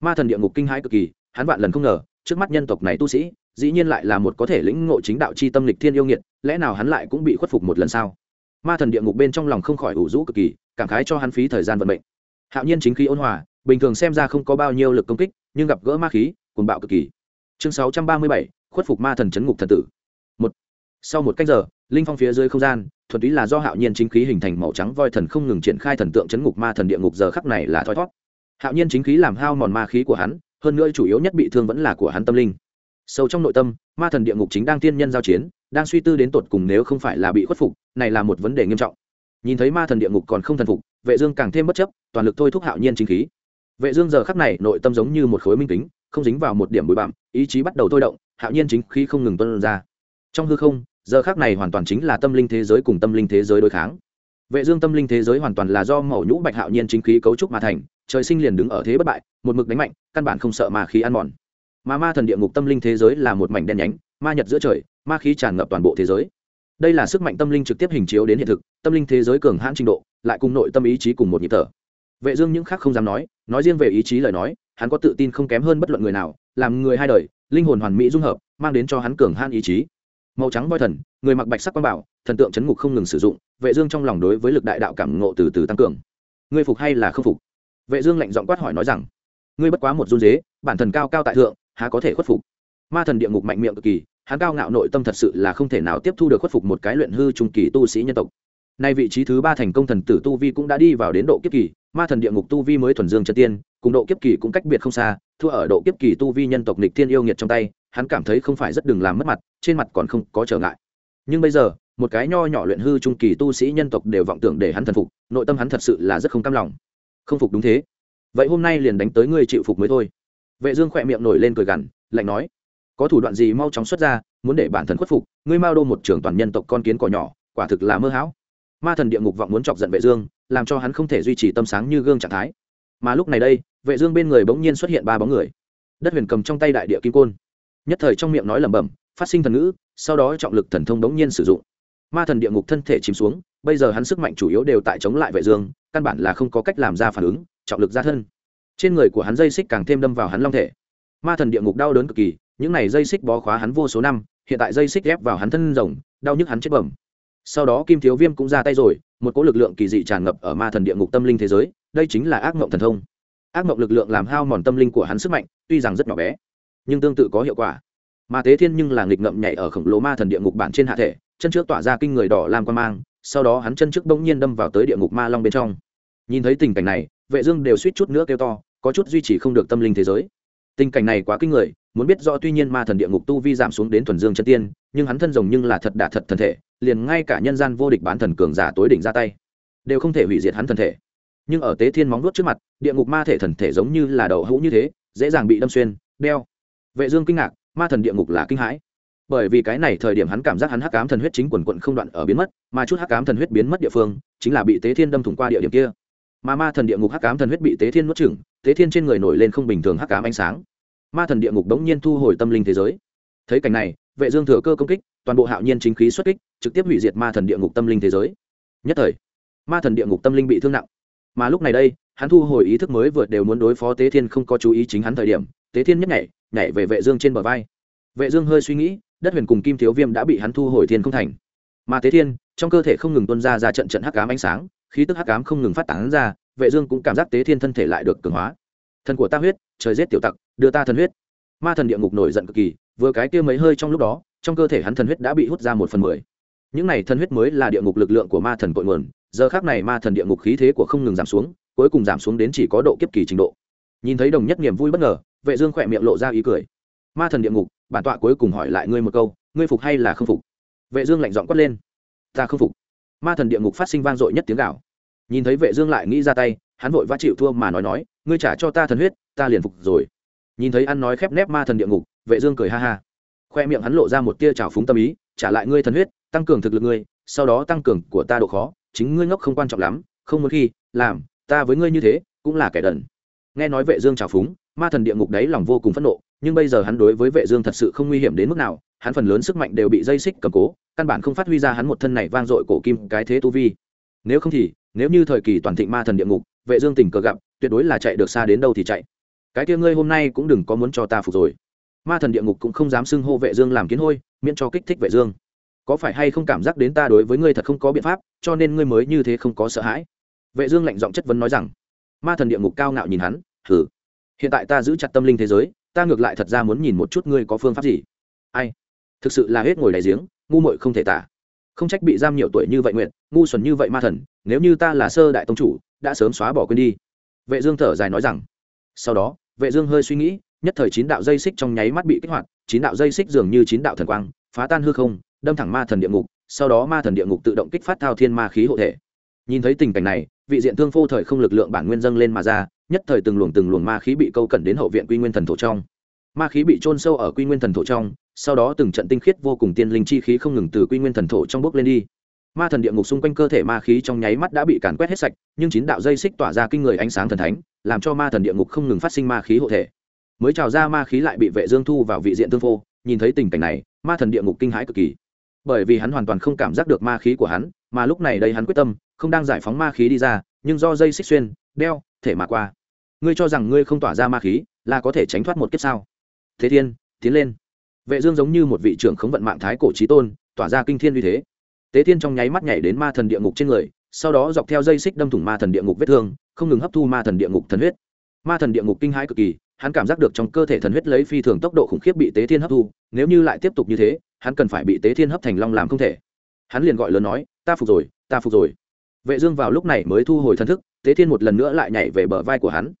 Ma thần địa ngục kinh hãi cực kỳ, hắn vạn lần không ngờ, trước mắt nhân tộc này tu sĩ, dĩ nhiên lại là một có thể lĩnh ngộ chính đạo chi tâm lịch thiên yêu nghiệt, lẽ nào hắn lại cũng bị khuất phục một lần sao? Ma thần địa ngục bên trong lòng không khỏi ủ rũ cực kỳ, cảm khái cho hắn phí thời gian vận mệnh hạo nhiên chính khí ôn hòa, bình thường xem ra không có bao nhiêu lực công kích, nhưng gặp gỡ ma khí, cuồng bạo cực kỳ. Chương sáu trăm ba mươi bảy, khuất phục ma thần chấn ngục thần tử. Một. Sau một cách giờ, linh phong phía dưới không gian, thuần túy là do hạo nhiên chính khí hình thành màu trắng voi thần không ngừng triển khai thần tượng chấn ngục ma thần địa ngục giờ khắc này là thoi thót. Hạo nhiên chính khí làm hao mòn ma khí của hắn, hơn nữa chủ yếu nhất bị thương vẫn là của hắn tâm linh. Sâu trong nội tâm, ma thần địa ngục chính đang tiên nhân giao chiến, đang suy tư đến tột cùng nếu không phải là bị khuất phục, này là một vấn đề nghiêm trọng. Nhìn thấy ma thần địa ngục còn không thần phục vệ dương càng thêm bất chấp toàn lực thôi thúc hạo nhiên chính khí. Vệ dương giờ khắc này nội tâm giống như một khối minh tính, không dính vào một điểm bụi bặm ý chí bắt đầu thôi động hạo nhiên chính khí không ngừng tuôn ra. Trong hư không giờ khắc này hoàn toàn chính là tâm linh thế giới cùng tâm linh thế giới đối kháng. Vệ dương tâm linh thế giới hoàn toàn là do màu nhũ bạch hạo nhiên chính khí cấu trúc mà thành trời sinh liền đứng ở thế bất bại một mực đánh mạnh căn bản không sợ ma khí ăn mòn. Mà ma thần địa ngục tâm linh thế giới là một mảnh đen nhánh ma nhật giữa trời ma khí tràn ngập toàn bộ thế giới. Đây là sức mạnh tâm linh trực tiếp hình chiếu đến hiện thực tâm linh thế giới cường hãn trình độ lại cùng nội tâm ý chí cùng một nhịp thở. Vệ dương những khác không dám nói nói riêng về ý chí lời nói, hắn có tự tin không kém hơn bất luận người nào, làm người hai đời, linh hồn hoàn mỹ dung hợp, mang đến cho hắn cường hãn ý chí. Màu trắng voi thần, người mặc bạch sắc quan bảo, thần tượng chấn ngục không ngừng sử dụng, vệ dương trong lòng đối với lực đại đạo cảm ngộ từ từ tăng cường. Ngươi phục hay là không phục? Vệ dương lạnh giọng quát hỏi nói rằng, ngươi bất quá một run dế, bản thần cao cao tại thượng, há có thể khuất phục? Ma thần địa ngục mạnh miệng cực kỳ, hắn cao ngạo nội tâm thật sự là không thể nào tiếp thu được khuất phục một cái luyện hư trung kỳ tu sĩ nhân tộc nay vị trí thứ ba thành công thần tử tu vi cũng đã đi vào đến độ kiếp kỳ, ma thần địa ngục tu vi mới thuần dương chân tiên, cùng độ kiếp kỳ cũng cách biệt không xa, thua ở độ kiếp kỳ tu vi nhân tộc nịch thiên yêu nghiệt trong tay, hắn cảm thấy không phải rất đừng làm mất mặt, trên mặt còn không có trở ngại. Nhưng bây giờ, một cái nho nhỏ luyện hư trung kỳ tu sĩ nhân tộc đều vọng tưởng để hắn thần phục, nội tâm hắn thật sự là rất không cam lòng. Không phục đúng thế. Vậy hôm nay liền đánh tới ngươi chịu phục mới thôi. Vệ dương khỏe miệng nổi lên cười gằn, lạnh nói, có thủ đoạn gì mau chóng xuất ra, muốn để bản thân khuất phục, ngươi mao đô một trưởng toàn nhân tộc con kiến cỏ nhỏ, quả thực là mơ hão ma thần địa ngục vọng muốn chọc giận vệ dương, làm cho hắn không thể duy trì tâm sáng như gương trạng thái. Mà lúc này đây, vệ dương bên người bỗng nhiên xuất hiện ba bóng người. Đất huyền cầm trong tay đại địa kim côn. Nhất thời trong miệng nói lẩm bẩm, phát sinh thần ngữ, sau đó trọng lực thần thông bỗng nhiên sử dụng. Ma thần địa ngục thân thể chìm xuống, bây giờ hắn sức mạnh chủ yếu đều tại chống lại vệ dương, căn bản là không có cách làm ra phản ứng, trọng lực ra thân. Trên người của hắn dây xích càng thêm đâm vào hắn long thể. Ma thần địa ngục đau đớn cực kỳ, những này dây xích bó khóa hắn vô số năm, hiện tại dây xích ghép vào hắn thân rồng, đau nhức hắn chết bẩm sau đó kim thiếu viêm cũng ra tay rồi, một cỗ lực lượng kỳ dị tràn ngập ở ma thần địa ngục tâm linh thế giới, đây chính là ác mộng thần thông. Ác mộng lực lượng làm hao mòn tâm linh của hắn sức mạnh, tuy rằng rất nhỏ bé, nhưng tương tự có hiệu quả. Mà tế thiên nhưng là nghịch ngậm nhảy ở khổng lồ ma thần địa ngục bản trên hạ thể, chân trước tỏa ra kinh người đỏ làm quan mang, sau đó hắn chân trước bỗng nhiên đâm vào tới địa ngục ma long bên trong. Nhìn thấy tình cảnh này, vệ dương đều suýt chút nữa kêu to, có chút duy trì không được tâm linh thế giới. Tình cảnh này quá kinh người, muốn biết rõ tuy nhiên ma thần địa ngục tu vi giảm xuống đến thuần dương chân tiên, nhưng hắn thân rồng nhưng là thật đả thật thần thể liền ngay cả nhân gian vô địch bán thần cường giả tối đỉnh ra tay, đều không thể hủy diệt hắn thần thể. Nhưng ở tế thiên móng vuốt trước mặt, địa ngục ma thể thần thể giống như là đầu hũ như thế, dễ dàng bị đâm xuyên, đeo. Vệ dương kinh ngạc, ma thần địa ngục là kinh hãi. Bởi vì cái này thời điểm hắn cảm giác hắn hắc ám thần huyết chính quần quận không đoạn ở biến mất, mà chút hắc ám thần huyết biến mất địa phương, chính là bị tế thiên đâm thủng qua địa điểm kia. Mà ma thần địa ngục hắc ám thần huyết bị tế thiên nuốt chửng, tế thiên trên người nổi lên không bình thường hắc ám ánh sáng. Ma thần địa ngục đống nhiên thu hồi tâm linh thế giới. Thấy cảnh này vệ dương thừa cơ công kích, toàn bộ hạo nhiên chính khí xuất kích, trực tiếp hủy diệt ma thần địa ngục tâm linh thế giới. Nhất thời, ma thần địa ngục tâm linh bị thương nặng. Mà lúc này đây, hắn thu hồi ý thức mới vượt đều muốn đối phó tế thiên không có chú ý chính hắn thời điểm, tế thiên nhất nhảy nhảy về vệ dương trên bờ vai. Vệ dương hơi suy nghĩ, đất huyền cùng kim thiếu viêm đã bị hắn thu hồi thiên không thành. Mà tế thiên, trong cơ thể không ngừng tuôn ra ra trận trận hắc ám ánh sáng, khí tức hắc ám không ngừng phát tán ra, vệ dương cũng cảm giác tế thiên thân thể lại được cường hóa. Thần của ta huyết, trời giết tiểu tặc, đưa ta thần huyết. Ma thần địa ngục nổi giận cực kỳ vừa cái kia mấy hơi trong lúc đó, trong cơ thể hắn thần huyết đã bị hút ra một phần mười. Những này thần huyết mới là địa ngục lực lượng của ma thần cội nguồn, giờ khác này ma thần địa ngục khí thế của không ngừng giảm xuống, cuối cùng giảm xuống đến chỉ có độ kiếp kỳ trình độ. Nhìn thấy đồng nhất niềm vui bất ngờ, vệ dương khỏe miệng lộ ra ý cười. Ma thần địa ngục, bản tọa cuối cùng hỏi lại ngươi một câu, ngươi phục hay là không phục? Vệ dương lạnh giọng quát lên. Ta không phục. Ma thần địa ngục phát sinh vang dội nhất tiếng gào. Nhìn thấy vệ dương lại nghĩ ra tay, hắn vội vã chịu thua mà nói nói, ngươi trả cho ta thần huyết, ta liền phục rồi nhìn thấy ăn nói khép nép ma thần địa ngục, vệ dương cười ha ha. Khoe miệng hắn lộ ra một tia trào phúng tâm ý, trả lại ngươi thần huyết, tăng cường thực lực ngươi, sau đó tăng cường của ta độ khó, chính ngươi ngốc không quan trọng lắm, không muốn khi, làm, ta với ngươi như thế, cũng là kẻ đần. Nghe nói vệ dương trào phúng, ma thần địa ngục đấy lòng vô cùng phẫn nộ, nhưng bây giờ hắn đối với vệ dương thật sự không nguy hiểm đến mức nào, hắn phần lớn sức mạnh đều bị dây xích cầm cố, căn bản không phát huy ra hắn một thân này vang dội cổ kim cái thế tu vi. Nếu không thì, nếu như thời kỳ toàn thịnh ma thần địa ngục, vệ dương tình cờ gặp, tuyệt đối là chạy được xa đến đâu thì chạy cái kia ngươi hôm nay cũng đừng có muốn cho ta phục rồi. Ma thần địa ngục cũng không dám xưng hô vệ dương làm kiến hôi, miễn cho kích thích vệ dương. Có phải hay không cảm giác đến ta đối với ngươi thật không có biện pháp, cho nên ngươi mới như thế không có sợ hãi? Vệ dương lạnh giọng chất vấn nói rằng. Ma thần địa ngục cao ngạo nhìn hắn thử hiện tại ta giữ chặt tâm linh thế giới, ta ngược lại thật ra muốn nhìn một chút ngươi có phương pháp gì. Ai? Thực sự là hết ngồi đáy giếng, ngu muội không thể tả. Không trách bị giam nhiều tuổi như vậy nguyện, ngu xuẩn như vậy ma thần, nếu như ta là sơ đại tông chủ, đã sớm xóa bỏ quên đi. Vệ dương thở dài nói rằng. Sau đó vệ dương hơi suy nghĩ, nhất thời chín đạo dây xích trong nháy mắt bị kích hoạt, chín đạo dây xích dường như chín đạo thần quang, phá tan hư không, đâm thẳng ma thần địa ngục, sau đó ma thần địa ngục tự động kích phát thao thiên ma khí hộ thể. Nhìn thấy tình cảnh này, vị diện thương phô thời không lực lượng bản nguyên dâng lên mà ra, nhất thời từng luồng từng luồng ma khí bị câu cẩn đến hậu viện quy nguyên thần thổ trong. Ma khí bị trôn sâu ở quy nguyên thần thổ trong, sau đó từng trận tinh khiết vô cùng tiên linh chi khí không ngừng từ quy nguyên thần thổ trong bốc lên đi. Ma thần địa ngục xung quanh cơ thể ma khí trong nháy mắt đã bị càn quét hết sạch, nhưng chín đạo dây xích tỏa ra kinh người ánh sáng thần thánh làm cho ma thần địa ngục không ngừng phát sinh ma khí hộ thể. Mới trào ra ma khí lại bị vệ dương thu vào vị diện tương phô, nhìn thấy tình cảnh này, ma thần địa ngục kinh hãi cực kỳ. Bởi vì hắn hoàn toàn không cảm giác được ma khí của hắn, mà lúc này đây hắn quyết tâm, không đang giải phóng ma khí đi ra, nhưng do dây xích xuyên, đeo, thể mà qua. Ngươi cho rằng ngươi không tỏa ra ma khí, là có thể tránh thoát một kiếp sao? Thế thiên, tiến lên. Vệ dương giống như một vị trưởng khống vận mạng thái cổ chí tôn, tỏa ra kinh thiên uy thế. Tế thiên trong nháy mắt nhảy đến ma thần địa ngục trên người, sau đó dọc theo dây xích đâm thủng ma thần địa ngục vết thương không ngừng hấp thu ma thần địa ngục thần huyết. Ma thần địa ngục kinh hãi cực kỳ, hắn cảm giác được trong cơ thể thần huyết lấy phi thường tốc độ khủng khiếp bị tế thiên hấp thu, nếu như lại tiếp tục như thế, hắn cần phải bị tế thiên hấp thành long làm không thể. Hắn liền gọi lớn nói, ta phục rồi, ta phục rồi. Vệ dương vào lúc này mới thu hồi thần thức, tế thiên một lần nữa lại nhảy về bờ vai của hắn.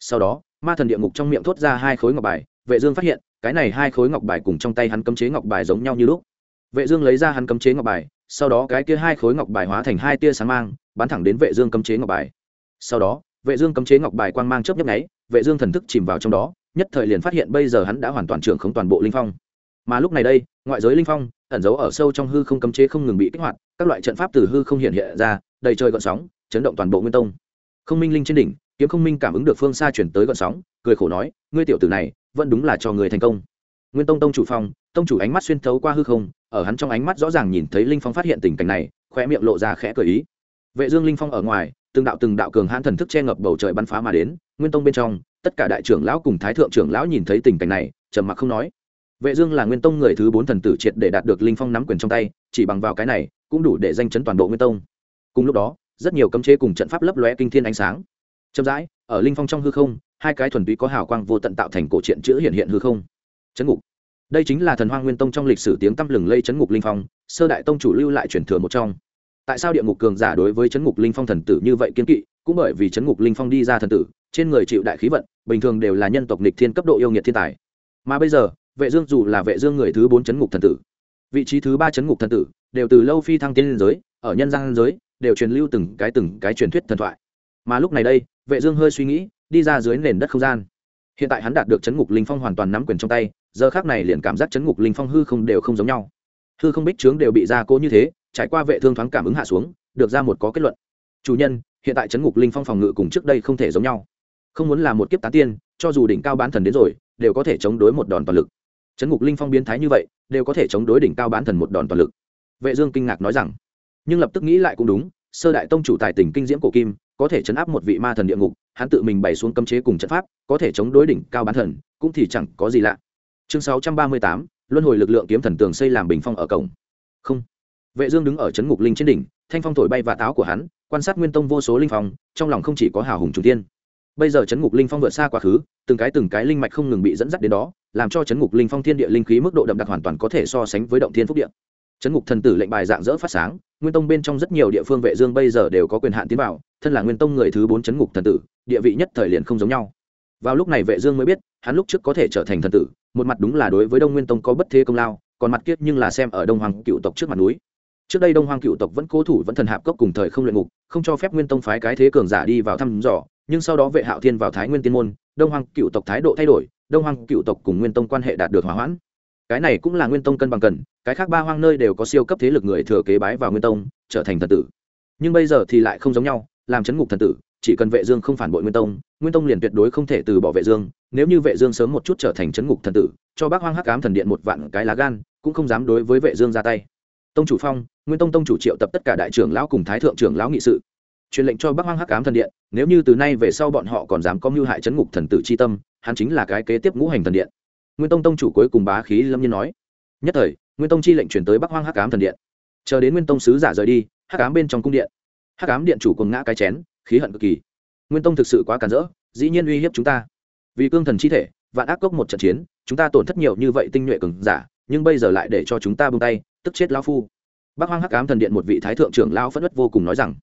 Sau đó, ma thần địa ngục trong miệng thốt ra hai khối ngọc bài, vệ dương phát hiện, cái này hai khối ngọc bài cùng trong tay hắn cấm chế ngọc bài giống nhau như lúc. Vệ dương lấy ra hắn cấm chế ngọc bài, sau đó cái kia hai khối ngọc bài hóa thành hai tia sáng mang, bắn thẳng đến vệ dương cấm chế ngọc bài sau đó, vệ dương cấm chế ngọc bài quang mang chớp nhấp nháy, vệ dương thần thức chìm vào trong đó, nhất thời liền phát hiện bây giờ hắn đã hoàn toàn trưởng không toàn bộ linh phong. Mà lúc này đây, ngoại giới linh phong, ẩn giấu ở sâu trong hư không cấm chế không ngừng bị kích hoạt, các loại trận pháp từ hư không hiện hiện ra, đầy trời gợn sóng, chấn động toàn bộ nguyên tông. Không minh linh trên đỉnh, kiếm không minh cảm ứng được phương xa chuyển tới gợn sóng, cười khổ nói, ngươi tiểu tử này, vẫn đúng là cho người thành công. Nguyên tông tông chủ phong, tông chủ ánh mắt xuyên thấu qua hư không, ở hắn trong ánh mắt rõ ràng nhìn thấy linh phong phát hiện tình cảnh này khoe miệng lộ ra khẽ cười ý. Vệ dương linh phong ở ngoài từng đạo từng đạo cường hãn thần thức che ngập bầu trời bắn phá mà đến, nguyên tông bên trong, tất cả đại trưởng lão cùng thái thượng trưởng lão nhìn thấy tình cảnh này, trầm mặc không nói. Vệ dương là nguyên tông người thứ bốn thần tử triệt để đạt được linh phong nắm quyền trong tay, chỉ bằng vào cái này, cũng đủ để danh chấn toàn bộ nguyên tông. Cùng lúc đó, rất nhiều cấm chế cùng trận pháp lấp lóe kinh thiên ánh sáng. Chậm rãi, ở linh phong trong hư không, hai cái thuần túy có hào quang vô tận tạo thành cổ truyện chữ hiện hiện hư không. Chấn ngục. Đây chính là thần hoang nguyên tông trong lịch sử tiếng tăm lừng lây chấn ngục linh phong, sơ đại tông chủ lưu lại truyền thừa một trong tại sao địa ngục cường giả đối với chấn ngục linh phong thần tử như vậy kiên kỵ, cũng bởi vì chấn ngục linh phong đi ra thần tử, trên người chịu đại khí vận, bình thường đều là nhân tộc nịch thiên cấp độ yêu nghiệt thiên tài. Mà bây giờ, vệ dương dù là vệ dương người thứ bốn chấn ngục thần tử, vị trí thứ ba chấn ngục thần tử, đều từ lâu phi thăng tiên liên giới, ở nhân gian giới, đều truyền lưu từng cái từng cái truyền thuyết thần thoại. Mà lúc này đây, vệ dương hơi suy nghĩ, đi ra dưới nền đất không gian. Hiện tại hắn đạt được chấn ngục linh phong hoàn toàn nắm quyền trong tay, giờ khắc này liền cảm giác chấn ngục linh phong hư không đều không giống nhau. Hư không bích trướng đều bị ra cố như thế trải qua vệ thương thoáng cảm ứng hạ xuống được ra một có kết luận. Chủ nhân hiện tại chấn ngục linh phong phòng ngự cùng trước đây không thể giống nhau. Không muốn làm một kiếp tán tiên cho dù đỉnh cao bán thần đến rồi đều có thể chống đối một đòn toàn lực. Chấn ngục linh phong biến thái như vậy đều có thể chống đối đỉnh cao bán thần một đòn toàn lực. Vệ dương kinh ngạc nói rằng nhưng lập tức nghĩ lại cũng đúng sơ đại tông chủ tài tình kinh diễm cổ kim có thể chấn áp một vị ma thần địa ngục hắn tự mình bày xuống cấm chế cùng trận pháp có thể chống đối đỉnh cao bán thần cũng thì chẳng có gì lạ. Chương 638, luân hồi lực lượng kiếm thần tường xây làm bình phong ở cổng. Không vệ dương đứng ở chấn ngục linh trên đỉnh, thanh phong thổi bay và táo của hắn, quan sát nguyên tông vô số linh phong, trong lòng không chỉ có hào hùng chủ tiên bây giờ chấn ngục linh phong vượt xa quá khứ, từng cái từng cái linh mạch không ngừng bị dẫn dắt đến đó, làm cho chấn ngục linh phong thiên địa linh khí mức độ đậm đặc hoàn toàn có thể so sánh với động thiên phúc địa. Chấn ngục thần tử lệnh bài dạng dỡ phát sáng, nguyên tông bên trong rất nhiều địa phương vệ dương bây giờ đều có quyền hạn tiến vào, thân là nguyên tông người thứ bốn chấn ngục thần tử, địa vị nhất thời liền không giống nhau. Vào lúc này vệ dương mới biết, hắn lúc trước có thể trở thành thần tử, một mặt đúng là đối với đông nguyên tông có bất thế công lao, còn mặt kiếp nhưng là xem ở đông hoàng cựu tộc trước mặt núi trước đây đông hoang cựu tộc vẫn cố thủ vẫn thần hạp cốc cùng thời không luyện ngục, không cho phép nguyên tông phái cái thế cường giả đi vào thăm dò, nhưng sau đó vệ hạo thiên vào thái nguyên tiên môn, đông hoang cựu tộc thái độ thay đổi, đông hoang cựu tộc cùng nguyên tông quan hệ đạt được hòa hoãn. Cái này cũng là nguyên tông cân bằng cần, cái khác ba hoang nơi đều có siêu cấp thế lực người thừa kế bái vào nguyên tông, trở thành thần tử. Nhưng bây giờ thì lại không giống nhau, làm chấn ngục thần tử, chỉ cần vệ dương không phản bội nguyên tông nguyên tông liền tuyệt đối không thể từ bỏ vệ dương, nếu như vệ dương sớm một chút trở thành chấn ngục thần tử, cho bác hoang hắc ám thần điện một vạn cái lá gan, cũng không dám đối với vệ dương ra tay. Tông chủ phong nguyên tông tông chủ triệu tập tất cả đại trưởng lão cùng thái thượng trưởng lão nghị sự. Truyền lệnh cho Bắc hoang hắc ám thần điện, nếu như từ nay về sau bọn họ còn dám có mưu hại chấn ngục thần tử chi tâm, hắn chính là cái kế tiếp ngũ hành thần điện. Nguyên tông tông chủ cuối cùng bá khí lâm nhiên nói. Nhất thời, nguyên tông chi lệnh truyền tới bắc hoang hắc ám thần điện. Chờ đến nguyên tông sứ giả rời đi, hắc ám bên trong cung điện. Hắc ám điện chủ cùng ngã cái chén, khí hận cực kỳ. Nguyên tông thực sự quá cản rỡ, dĩ nhiên uy hiếp chúng ta. Vì cương thần chi thể, vạn ác cốc một trận chiến, chúng ta tổn thất nhiều như vậy tinh nhuệ cường giả, nhưng bây giờ lại để cho chúng ta buông tay, tức chết lao phu bác hoang hắc ám thần điện một vị thái thượng trưởng lão phẫn ất vô cùng nói rằng,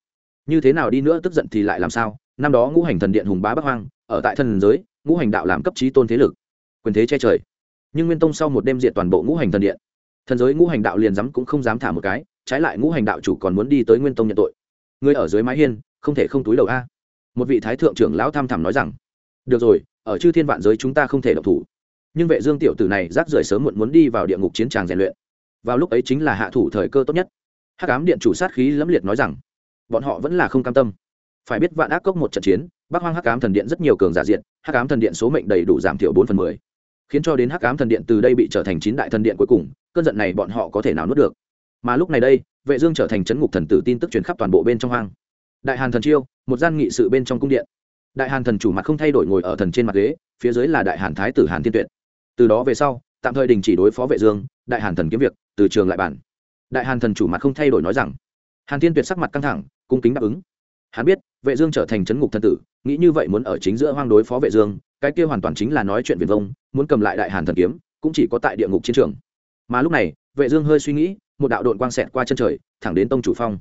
như thế nào đi nữa tức giận thì lại làm sao? Năm đó ngũ hành thần điện hùng bá bắc hoang, ở tại thần giới, ngũ hành đạo làm cấp trí tôn thế lực, quyền thế che trời. Nhưng nguyên tông sau một đêm diệt toàn bộ ngũ hành thần điện, thần giới ngũ hành đạo liền dám cũng không dám thả một cái, trái lại ngũ hành đạo chủ còn muốn đi tới nguyên tông nhận tội. Người ở dưới mái hiên, không thể không túi đầu a. Một vị thái thượng trưởng lão tham thẳm nói rằng, được rồi, ở chư thiên vạn giới chúng ta không thể độc thủ. Nhưng vệ dương tiểu tử này rác rưởi sớm muộn muốn đi vào địa ngục chiến tràng rèn luyện vào lúc ấy chính là hạ thủ thời cơ tốt nhất. Hắc ám điện chủ sát khí lẫm liệt nói rằng, bọn họ vẫn là không cam tâm. Phải biết vạn ác cốc một trận chiến, bắc hoang hắc ám thần điện rất nhiều cường giả diện, hắc ám thần điện số mệnh đầy đủ giảm thiểu bốn phần mười. Khiến cho đến hắc ám thần điện từ đây bị trở thành chín đại thần điện cuối cùng, cơn giận này bọn họ có thể nào nuốt được? Mà lúc này đây, vệ dương trở thành chấn ngục thần tử tin tức truyền khắp toàn bộ bên trong hoang. Đại hàn thần chiêu, một gian nghị sự bên trong cung điện. Đại hàn thần chủ mặt không thay đổi ngồi ở thần trên mặt ghế, phía dưới là đại hàn thái tử hàn thiên tuyệt. Từ đó về sau, tạm thời đình chỉ đối phó vệ dương, đại hàn thần kiếm việc từ trường lại bản đại hàn thần chủ mặt không thay đổi nói rằng, hàn thiên tuyệt sắc mặt căng thẳng, cung kính đáp ứng. Hắn biết, vệ dương trở thành chấn ngục thần tử, nghĩ như vậy muốn ở chính giữa hoang đối phó vệ dương, cái kia hoàn toàn chính là nói chuyện viển vông, muốn cầm lại đại hàn thần kiếm, cũng chỉ có tại địa ngục chiến trường. Mà lúc này, vệ dương hơi suy nghĩ, một đạo đột quang xẹt qua chân trời, thẳng đến tông chủ phong.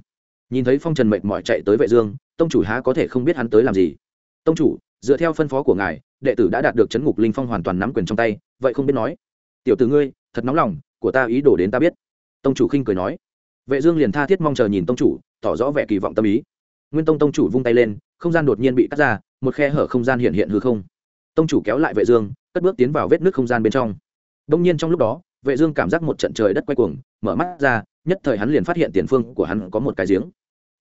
Nhìn thấy phong trần mệt mỏi chạy tới vệ dương, tông chủ há có thể không biết hắn tới làm gì. Tông chủ, dựa theo phân phó của ngài, đệ tử đã đạt được chấn ngục linh phong hoàn toàn nắm quyền trong tay, vậy không biết nói. Tiểu tử ngươi, thật nóng lòng của ta ý đồ đến ta biết. Tông chủ khinh cười nói. Vệ dương liền tha thiết mong chờ nhìn tông chủ, tỏ rõ vẻ kỳ vọng tâm ý. Nguyên tông tông chủ vung tay lên, không gian đột nhiên bị cắt ra, một khe hở không gian hiện hiện hư không. Tông chủ kéo lại vệ dương, cất bước tiến vào vết nước không gian bên trong. Đông nhiên trong lúc đó, vệ dương cảm giác một trận trời đất quay cuồng, mở mắt ra, nhất thời hắn liền phát hiện tiền phương của hắn có một cái giếng.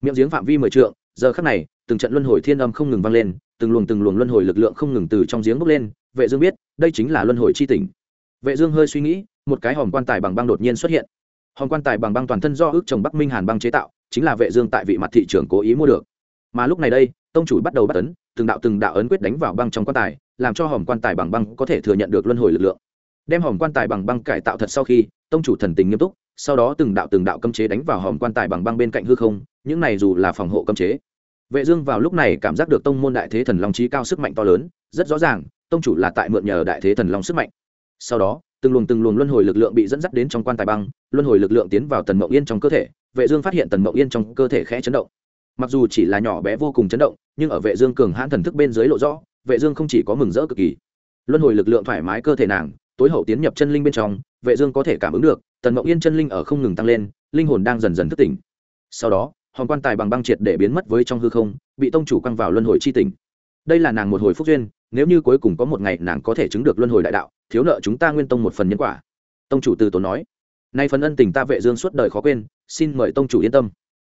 Miệng giếng phạm vi mười trượng, giờ khắc này, từng trận luân hồi thiên âm không ngừng vang lên, từng luồng từng luồng luân hồi lực lượng không ngừng từ trong giếng bốc lên. Vệ dương biết, đây chính là luân hồi chi tỉnh vệ dương hơi suy nghĩ, một cái hòm quan tài bằng băng đột nhiên xuất hiện. Hòm quan tài bằng băng toàn thân do ước chồng bắc minh hàn băng chế tạo, chính là vệ dương tại vị mặt thị trường cố ý mua được. Mà lúc này đây, tông chủ bắt đầu bắt ấn, từng đạo từng đạo ấn quyết đánh vào băng trong quan tài, làm cho hòm quan tài bằng băng có thể thừa nhận được luân hồi lực lượng. Đem hòm quan tài bằng băng cải tạo thật sau khi, tông chủ thần tình nghiêm túc, sau đó từng đạo từng đạo cấm chế đánh vào hòm quan tài bằng băng bên cạnh hư không, những này dù là phòng hộ cấm chế. Vệ dương vào lúc này cảm giác được tông môn đại thế thần long trí cao sức mạnh to lớn, rất rõ ràng, tông chủ là tại mượn nhờ đại thế thần long sức mạnh sau đó, từng luồng từng luồng luân hồi lực lượng bị dẫn dắt đến trong quan tài băng, luân hồi lực lượng tiến vào tần mộng yên trong cơ thể, vệ dương phát hiện tần mộng yên trong cơ thể khẽ chấn động. Mặc dù chỉ là nhỏ bé vô cùng chấn động, nhưng ở vệ dương cường hãn thần thức bên dưới lộ rõ, vệ dương không chỉ có mừng rỡ cực kỳ. Luân hồi lực lượng thoải mái cơ thể nàng, tối hậu tiến nhập chân linh bên trong, vệ dương có thể cảm ứng được, tần mộng yên chân linh ở không ngừng tăng lên, linh hồn đang dần dần thức tỉnh. Sau đó, hòn quan tài bằng băng triệt để biến mất với trong hư không, bị tông chủ quăng vào luân hồi chi tỉnh đây là nàng một hồi phúc duyên, nếu như cuối cùng có một ngày nàng có thể chứng được luân hồi đại đạo thiếu nợ chúng ta nguyên tông một phần nhân quả. Tông chủ từ tốn nói. Nay phần ân tình ta vệ dương suốt đời khó quên, xin mời tông chủ yên tâm.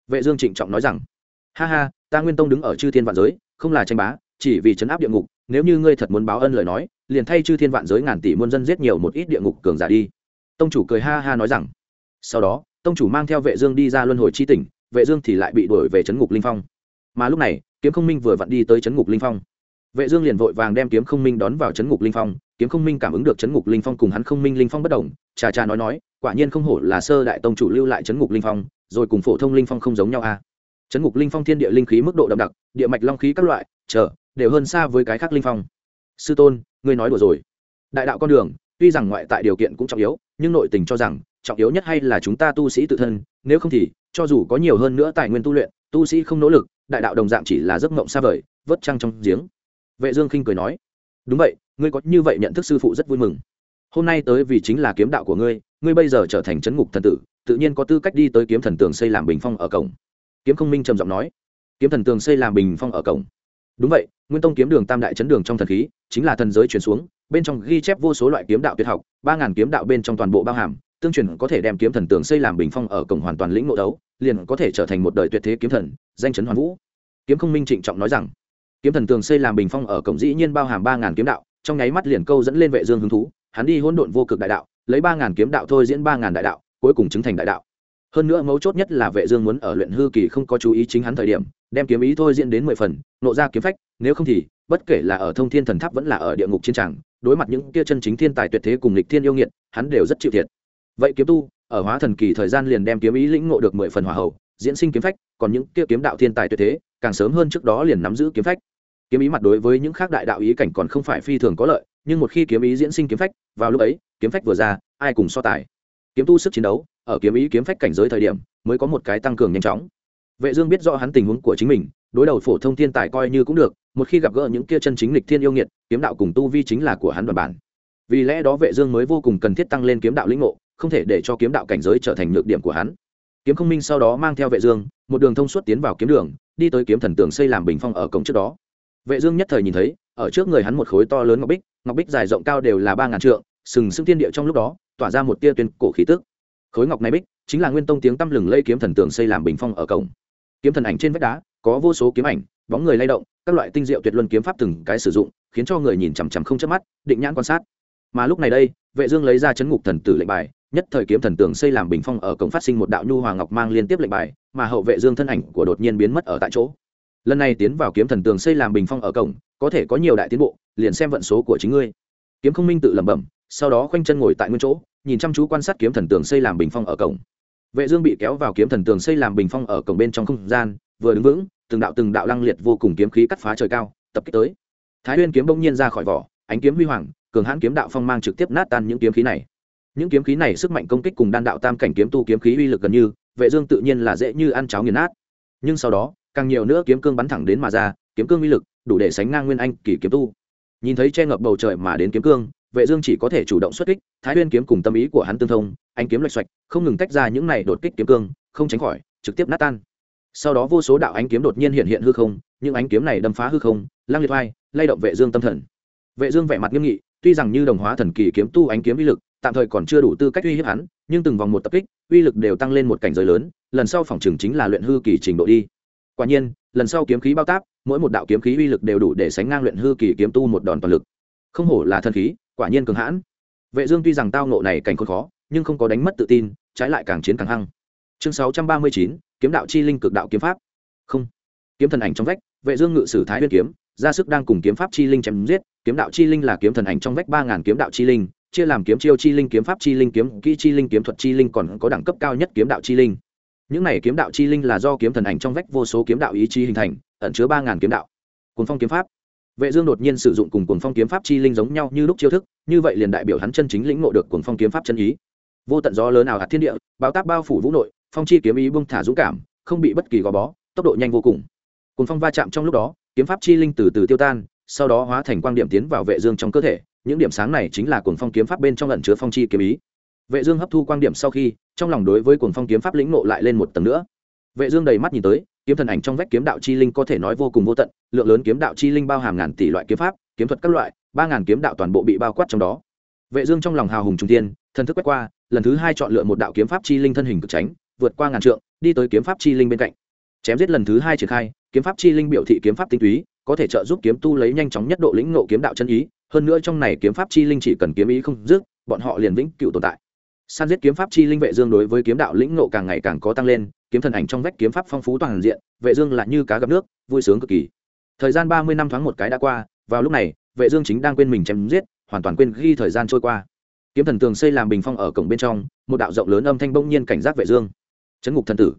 Vệ dương trịnh trọng nói rằng. Ha ha, ta nguyên tông đứng ở chư thiên vạn giới, không là tranh bá, chỉ vì chấn áp địa ngục, nếu như ngươi thật muốn báo ân lời nói, liền thay chư thiên vạn giới ngàn tỷ muôn dân giết nhiều một ít địa ngục cường giả đi. Tông chủ cười ha ha nói rằng. Sau đó, tông chủ mang theo vệ dương đi ra luân hồi chi tỉnh, vệ dương thì lại bị đuổi về chấn ngục linh phong. Mà lúc này, kiếm không minh vừa vặn đi tới chấn ngục linh phong. Vệ dương liền vội vàng đem kiếm không minh đón vào chấn ngục linh phong kiếm không minh cảm ứng được chấn ngục linh phong cùng hắn không minh linh phong bất động, trà trà nói nói quả nhiên không hổ là sơ đại tông chủ lưu lại chấn ngục linh phong rồi cùng phổ thông linh phong không giống nhau a. À. chấn ngục linh phong thiên địa linh khí mức độ đậm đặc địa mạch long khí các loại chờ đều hơn xa với cái khác linh phong. Sư tôn ngươi nói đùa rồi. Đại đạo con đường tuy rằng ngoại tại điều kiện cũng trọng yếu nhưng nội tình cho rằng trọng yếu nhất hay là chúng ta tu sĩ tự thân nếu không thì cho dù có nhiều hơn nữa tài nguyên tu luyện tu sĩ không nỗ lực đại đạo đồng dạng chỉ là giấc mộng xa vời vớt trăng trong giếng. Vệ dương khinh cười nói đúng vậy ngươi có như vậy nhận thức sư phụ rất vui mừng. Hôm nay tới vì chính là kiếm đạo của ngươi ngươi bây giờ trở thành chấn ngục thần tử, tự nhiên có tư cách đi tới kiếm thần tường xây làm bình phong ở cổng. Kiếm không minh trầm giọng nói. Kiếm thần tường xây làm bình phong ở cổng. Đúng vậy, nguyên tông kiếm đường tam đại chấn đường trong thần khí, chính là thần giới truyền xuống, bên trong ghi chép vô số loại kiếm đạo tuyệt học, ba ngàn kiếm đạo bên trong toàn bộ bao hàm, tương truyền có thể đem kiếm thần tường xây làm bình phong ở cổng hoàn toàn lĩnh ngộ đấu, liền có thể trở thành một đời tuyệt thế kiếm thần, danh chấn hoàn vũ. Kiếm không minh trịnh trọng nói rằng. Kiếm thần tường xây làm bình phong ở cổng dĩ nhiên bao hàm ba ngàn kiếm đạo trong nháy mắt liền câu dẫn lên vệ dương hứng thú, hắn đi hỗn độn vô cực đại đạo, lấy ba ngàn kiếm đạo thôi diễn ba ngàn đại đạo, cuối cùng chứng thành đại đạo. Hơn nữa mấu chốt nhất là vệ dương muốn ở luyện hư kỳ không có chú ý chính hắn thời điểm, đem kiếm ý thôi diễn đến mười phần, nộ ra kiếm phách, nếu không thì, bất kể là ở thông thiên thần tháp vẫn là ở địa ngục chiến tràng đối mặt những kia chân chính thiên tài tuyệt thế cùng lịch thiên yêu nghiệt, hắn đều rất chịu thiệt. Vậy kiếm tu, ở hóa thần kỳ thời gian liền đem kiếm ý lĩnh ngộ được mười phần hòa hậu, diễn sinh kiếm phách, còn những kia kiếm đạo thiên tài tuyệt thế, càng sớm hơn trước đó liền nắm giữ kiếm phách kiếm ý mặt đối với những khác đại đạo ý cảnh còn không phải phi thường có lợi, nhưng một khi kiếm ý diễn sinh kiếm phách, vào lúc ấy, kiếm phách vừa ra, ai cùng so tài? Kiếm tu sức chiến đấu, ở kiếm ý kiếm phách cảnh giới thời điểm, mới có một cái tăng cường nhanh chóng. Vệ dương biết rõ hắn tình huống của chính mình, đối đầu phổ thông thiên tài coi như cũng được, một khi gặp gỡ những kia chân chính lịch thiên yêu nghiệt, kiếm đạo cùng tu vi chính là của hắn đoàn bản. Vì lẽ đó vệ dương mới vô cùng cần thiết tăng lên kiếm đạo lĩnh ngộ, không thể để cho kiếm đạo cảnh giới trở thành nhược điểm của hắn. Kiếm không minh sau đó mang theo vệ dương, một đường thông suốt tiến vào kiếm đường, đi tới kiếm thần tường xây làm bình phong ở cổng trước đó vệ dương nhất thời nhìn thấy, ở trước người hắn một khối to lớn ngọc bích ngọc bích dài rộng cao đều là ba ngàn trượng, sừng sững thiên địa trong lúc đó, tỏa ra một tia tuyên cổ khí tức. Khối ngọc này bích, chính là nguyên tông tiếng tăm lừng lây kiếm thần tường xây làm bình phong ở cổng. Kiếm thần ảnh trên vách đá, có vô số kiếm ảnh, bóng người lay động, các loại tinh diệu tuyệt luân kiếm pháp từng cái sử dụng, khiến cho người nhìn chằm chằm không chớp mắt, định nhãn quan sát. Mà lúc này đây, vệ dương lấy ra chấn ngục thần tử lệnh bài, nhất thời kiếm thần tường xây làm bình phong ở cổng phát sinh một đạo nhu hoàng ngọc mang liên tiếp lệnh bài, mà hậu vệ dương thân ảnh của đột nhiên biến mất ở tại chỗ lần này tiến vào kiếm thần tường xây làm bình phong ở cổng, có thể có nhiều đại tiến bộ, liền xem vận số của chính ngươi. Kiếm không minh tự lẩm bẩm, sau đó khoanh chân ngồi tại nguyên chỗ, nhìn chăm chú quan sát kiếm thần tường xây làm bình phong ở cổng. Vệ dương bị kéo vào kiếm thần tường xây làm bình phong ở cổng bên trong không gian, vừa đứng vững, từng đạo từng đạo lăng liệt vô cùng kiếm khí cắt phá trời cao, tập kích tới. Thái nguyên kiếm bỗng nhiên ra khỏi vỏ, ánh kiếm huy hoàng, cường hãn kiếm đạo phong mang trực tiếp nát tan những kiếm khí này. Những kiếm khí này sức mạnh công kích cùng đan đạo tam cảnh kiếm tu kiếm khí uy lực gần như, vệ dương tự nhiên là dễ như ăn cháo nghiền nát. Nhưng sau đó càng nhiều nữa kiếm cương bắn thẳng đến mà ra, kiếm cương uy lực, đủ để sánh ngang nguyên anh kỳ kiếm tu. Nhìn thấy che ngập bầu trời mà đến kiếm cương, vệ dương chỉ có thể chủ động xuất kích, thái nguyên kiếm cùng tâm ý của hắn tương thông, anh kiếm lệch xoạch, không ngừng tách ra những này đột kích kiếm cương, không tránh khỏi, trực tiếp nát tan. Sau đó vô số đạo ánh kiếm đột nhiên hiện hiện hư không, những ánh kiếm này đâm phá hư không lang liệt vai lay động vệ dương tâm thần. Vệ dương vẻ mặt nghiêm nghị, tuy rằng như đồng hóa thần kỳ kiếm tu ánh kiếm uy lực, tạm thời còn chưa đủ tư cách uy hiếp hắn, nhưng từng vòng một tập kích, uy lực đều tăng lên một cảnh giới lớn, lần sau phòng trường chính là luyện hư kỳ trình độ đi quả nhiên lần sau kiếm khí bao táp mỗi một đạo kiếm khí uy lực đều đủ để sánh ngang luyện hư kỳ kiếm tu một đòn toàn lực. Không hổ là thần khí quả nhiên cường hãn. Vệ dương tuy rằng tao ngộ này cảnh khốn khó nhưng không có đánh mất tự tin trái lại càng chiến càng hăng. Chương 639, kiếm đạo chi linh cực đạo kiếm pháp. Không. Kiếm thần ảnh trong vách vệ dương ngự sử thái nguyên kiếm ra sức đang cùng kiếm pháp chi linh chém giết kiếm đạo chi linh là kiếm thần ảnh trong vách ba ngàn kiếm đạo chi linh chia làm kiếm chiêu chi linh kiếm pháp chi linh kiếm kỹ chi linh kiếm thuật chi linh còn có đẳng cấp cao nhất kiếm đạo chi linh những này kiếm đạo chi linh là do kiếm thần ảnh trong vách vô số kiếm đạo ý chí hình thành, ẩn chứa ba ngàn kiếm đạo. Cuốn phong kiếm pháp. Vệ dương đột nhiên sử dụng cùng cuồng phong kiếm pháp chi linh giống nhau như lúc chiêu thức, như vậy liền đại biểu hắn chân chính lĩnh ngộ được cuồng phong kiếm pháp chân ý. Vô tận gió lớn nào hạt thiên địa bão táp bao phủ vũ nội, phong chi kiếm ý bung thả dũng cảm, không bị bất kỳ gò bó, tốc độ nhanh vô cùng. Cuồng phong va chạm trong lúc đó, kiếm pháp chi linh từ từ tiêu tan, sau đó hóa thành quang điểm tiến vào vệ dương trong cơ thể, những điểm sáng này chính là cuồng phong kiếm pháp bên trong ẩn chứa phong chi kiếm ý vệ dương hấp thu quang điểm sau khi, trong lòng đối với cuồng phong kiếm pháp lĩnh ngộ lại lên một tầng nữa. Vệ dương đầy mắt nhìn tới, kiếm thần ảnh trong vách kiếm đạo chi linh có thể nói vô cùng vô tận, lượng lớn kiếm đạo chi linh bao hàm ngàn tỷ loại kiếm pháp, kiếm thuật các loại, ba ngàn kiếm đạo toàn bộ bị bao quát trong đó. Vệ dương trong lòng hào hùng trung thiên, thần thức quét qua, lần thứ hai chọn lựa một đạo kiếm pháp chi linh thân hình cực tránh, vượt qua ngàn trượng, đi tới kiếm pháp chi linh bên cạnh. Chém giết lần thứ hai triển khai, kiếm pháp chi linh biểu thị kiếm pháp tinh túy, có thể trợ giúp kiếm tu lấy nhanh chóng nhất độ lĩnh ngộ kiếm đạo chân ý, hơn nữa trong này kiếm pháp chi linh chỉ cần kiếm ý không dứt, bọn họ liền vĩnh cửu tồn tại san giết kiếm pháp chi linh vệ dương đối với kiếm đạo lĩnh ngộ càng ngày càng có tăng lên, kiếm thần ảnh trong vách kiếm pháp phong phú toàn diện, vệ dương là như cá gặp nước, vui sướng cực kỳ. Thời gian ba mươi năm thoáng một cái đã qua, vào lúc này, vệ dương chính đang quên mình chém giết, hoàn toàn quên ghi thời gian trôi qua. Kiếm thần tường xây làm bình phong ở cổng bên trong, một đạo rộng lớn âm thanh bỗng nhiên cảnh giác vệ dương. Chấn ngục thần tử,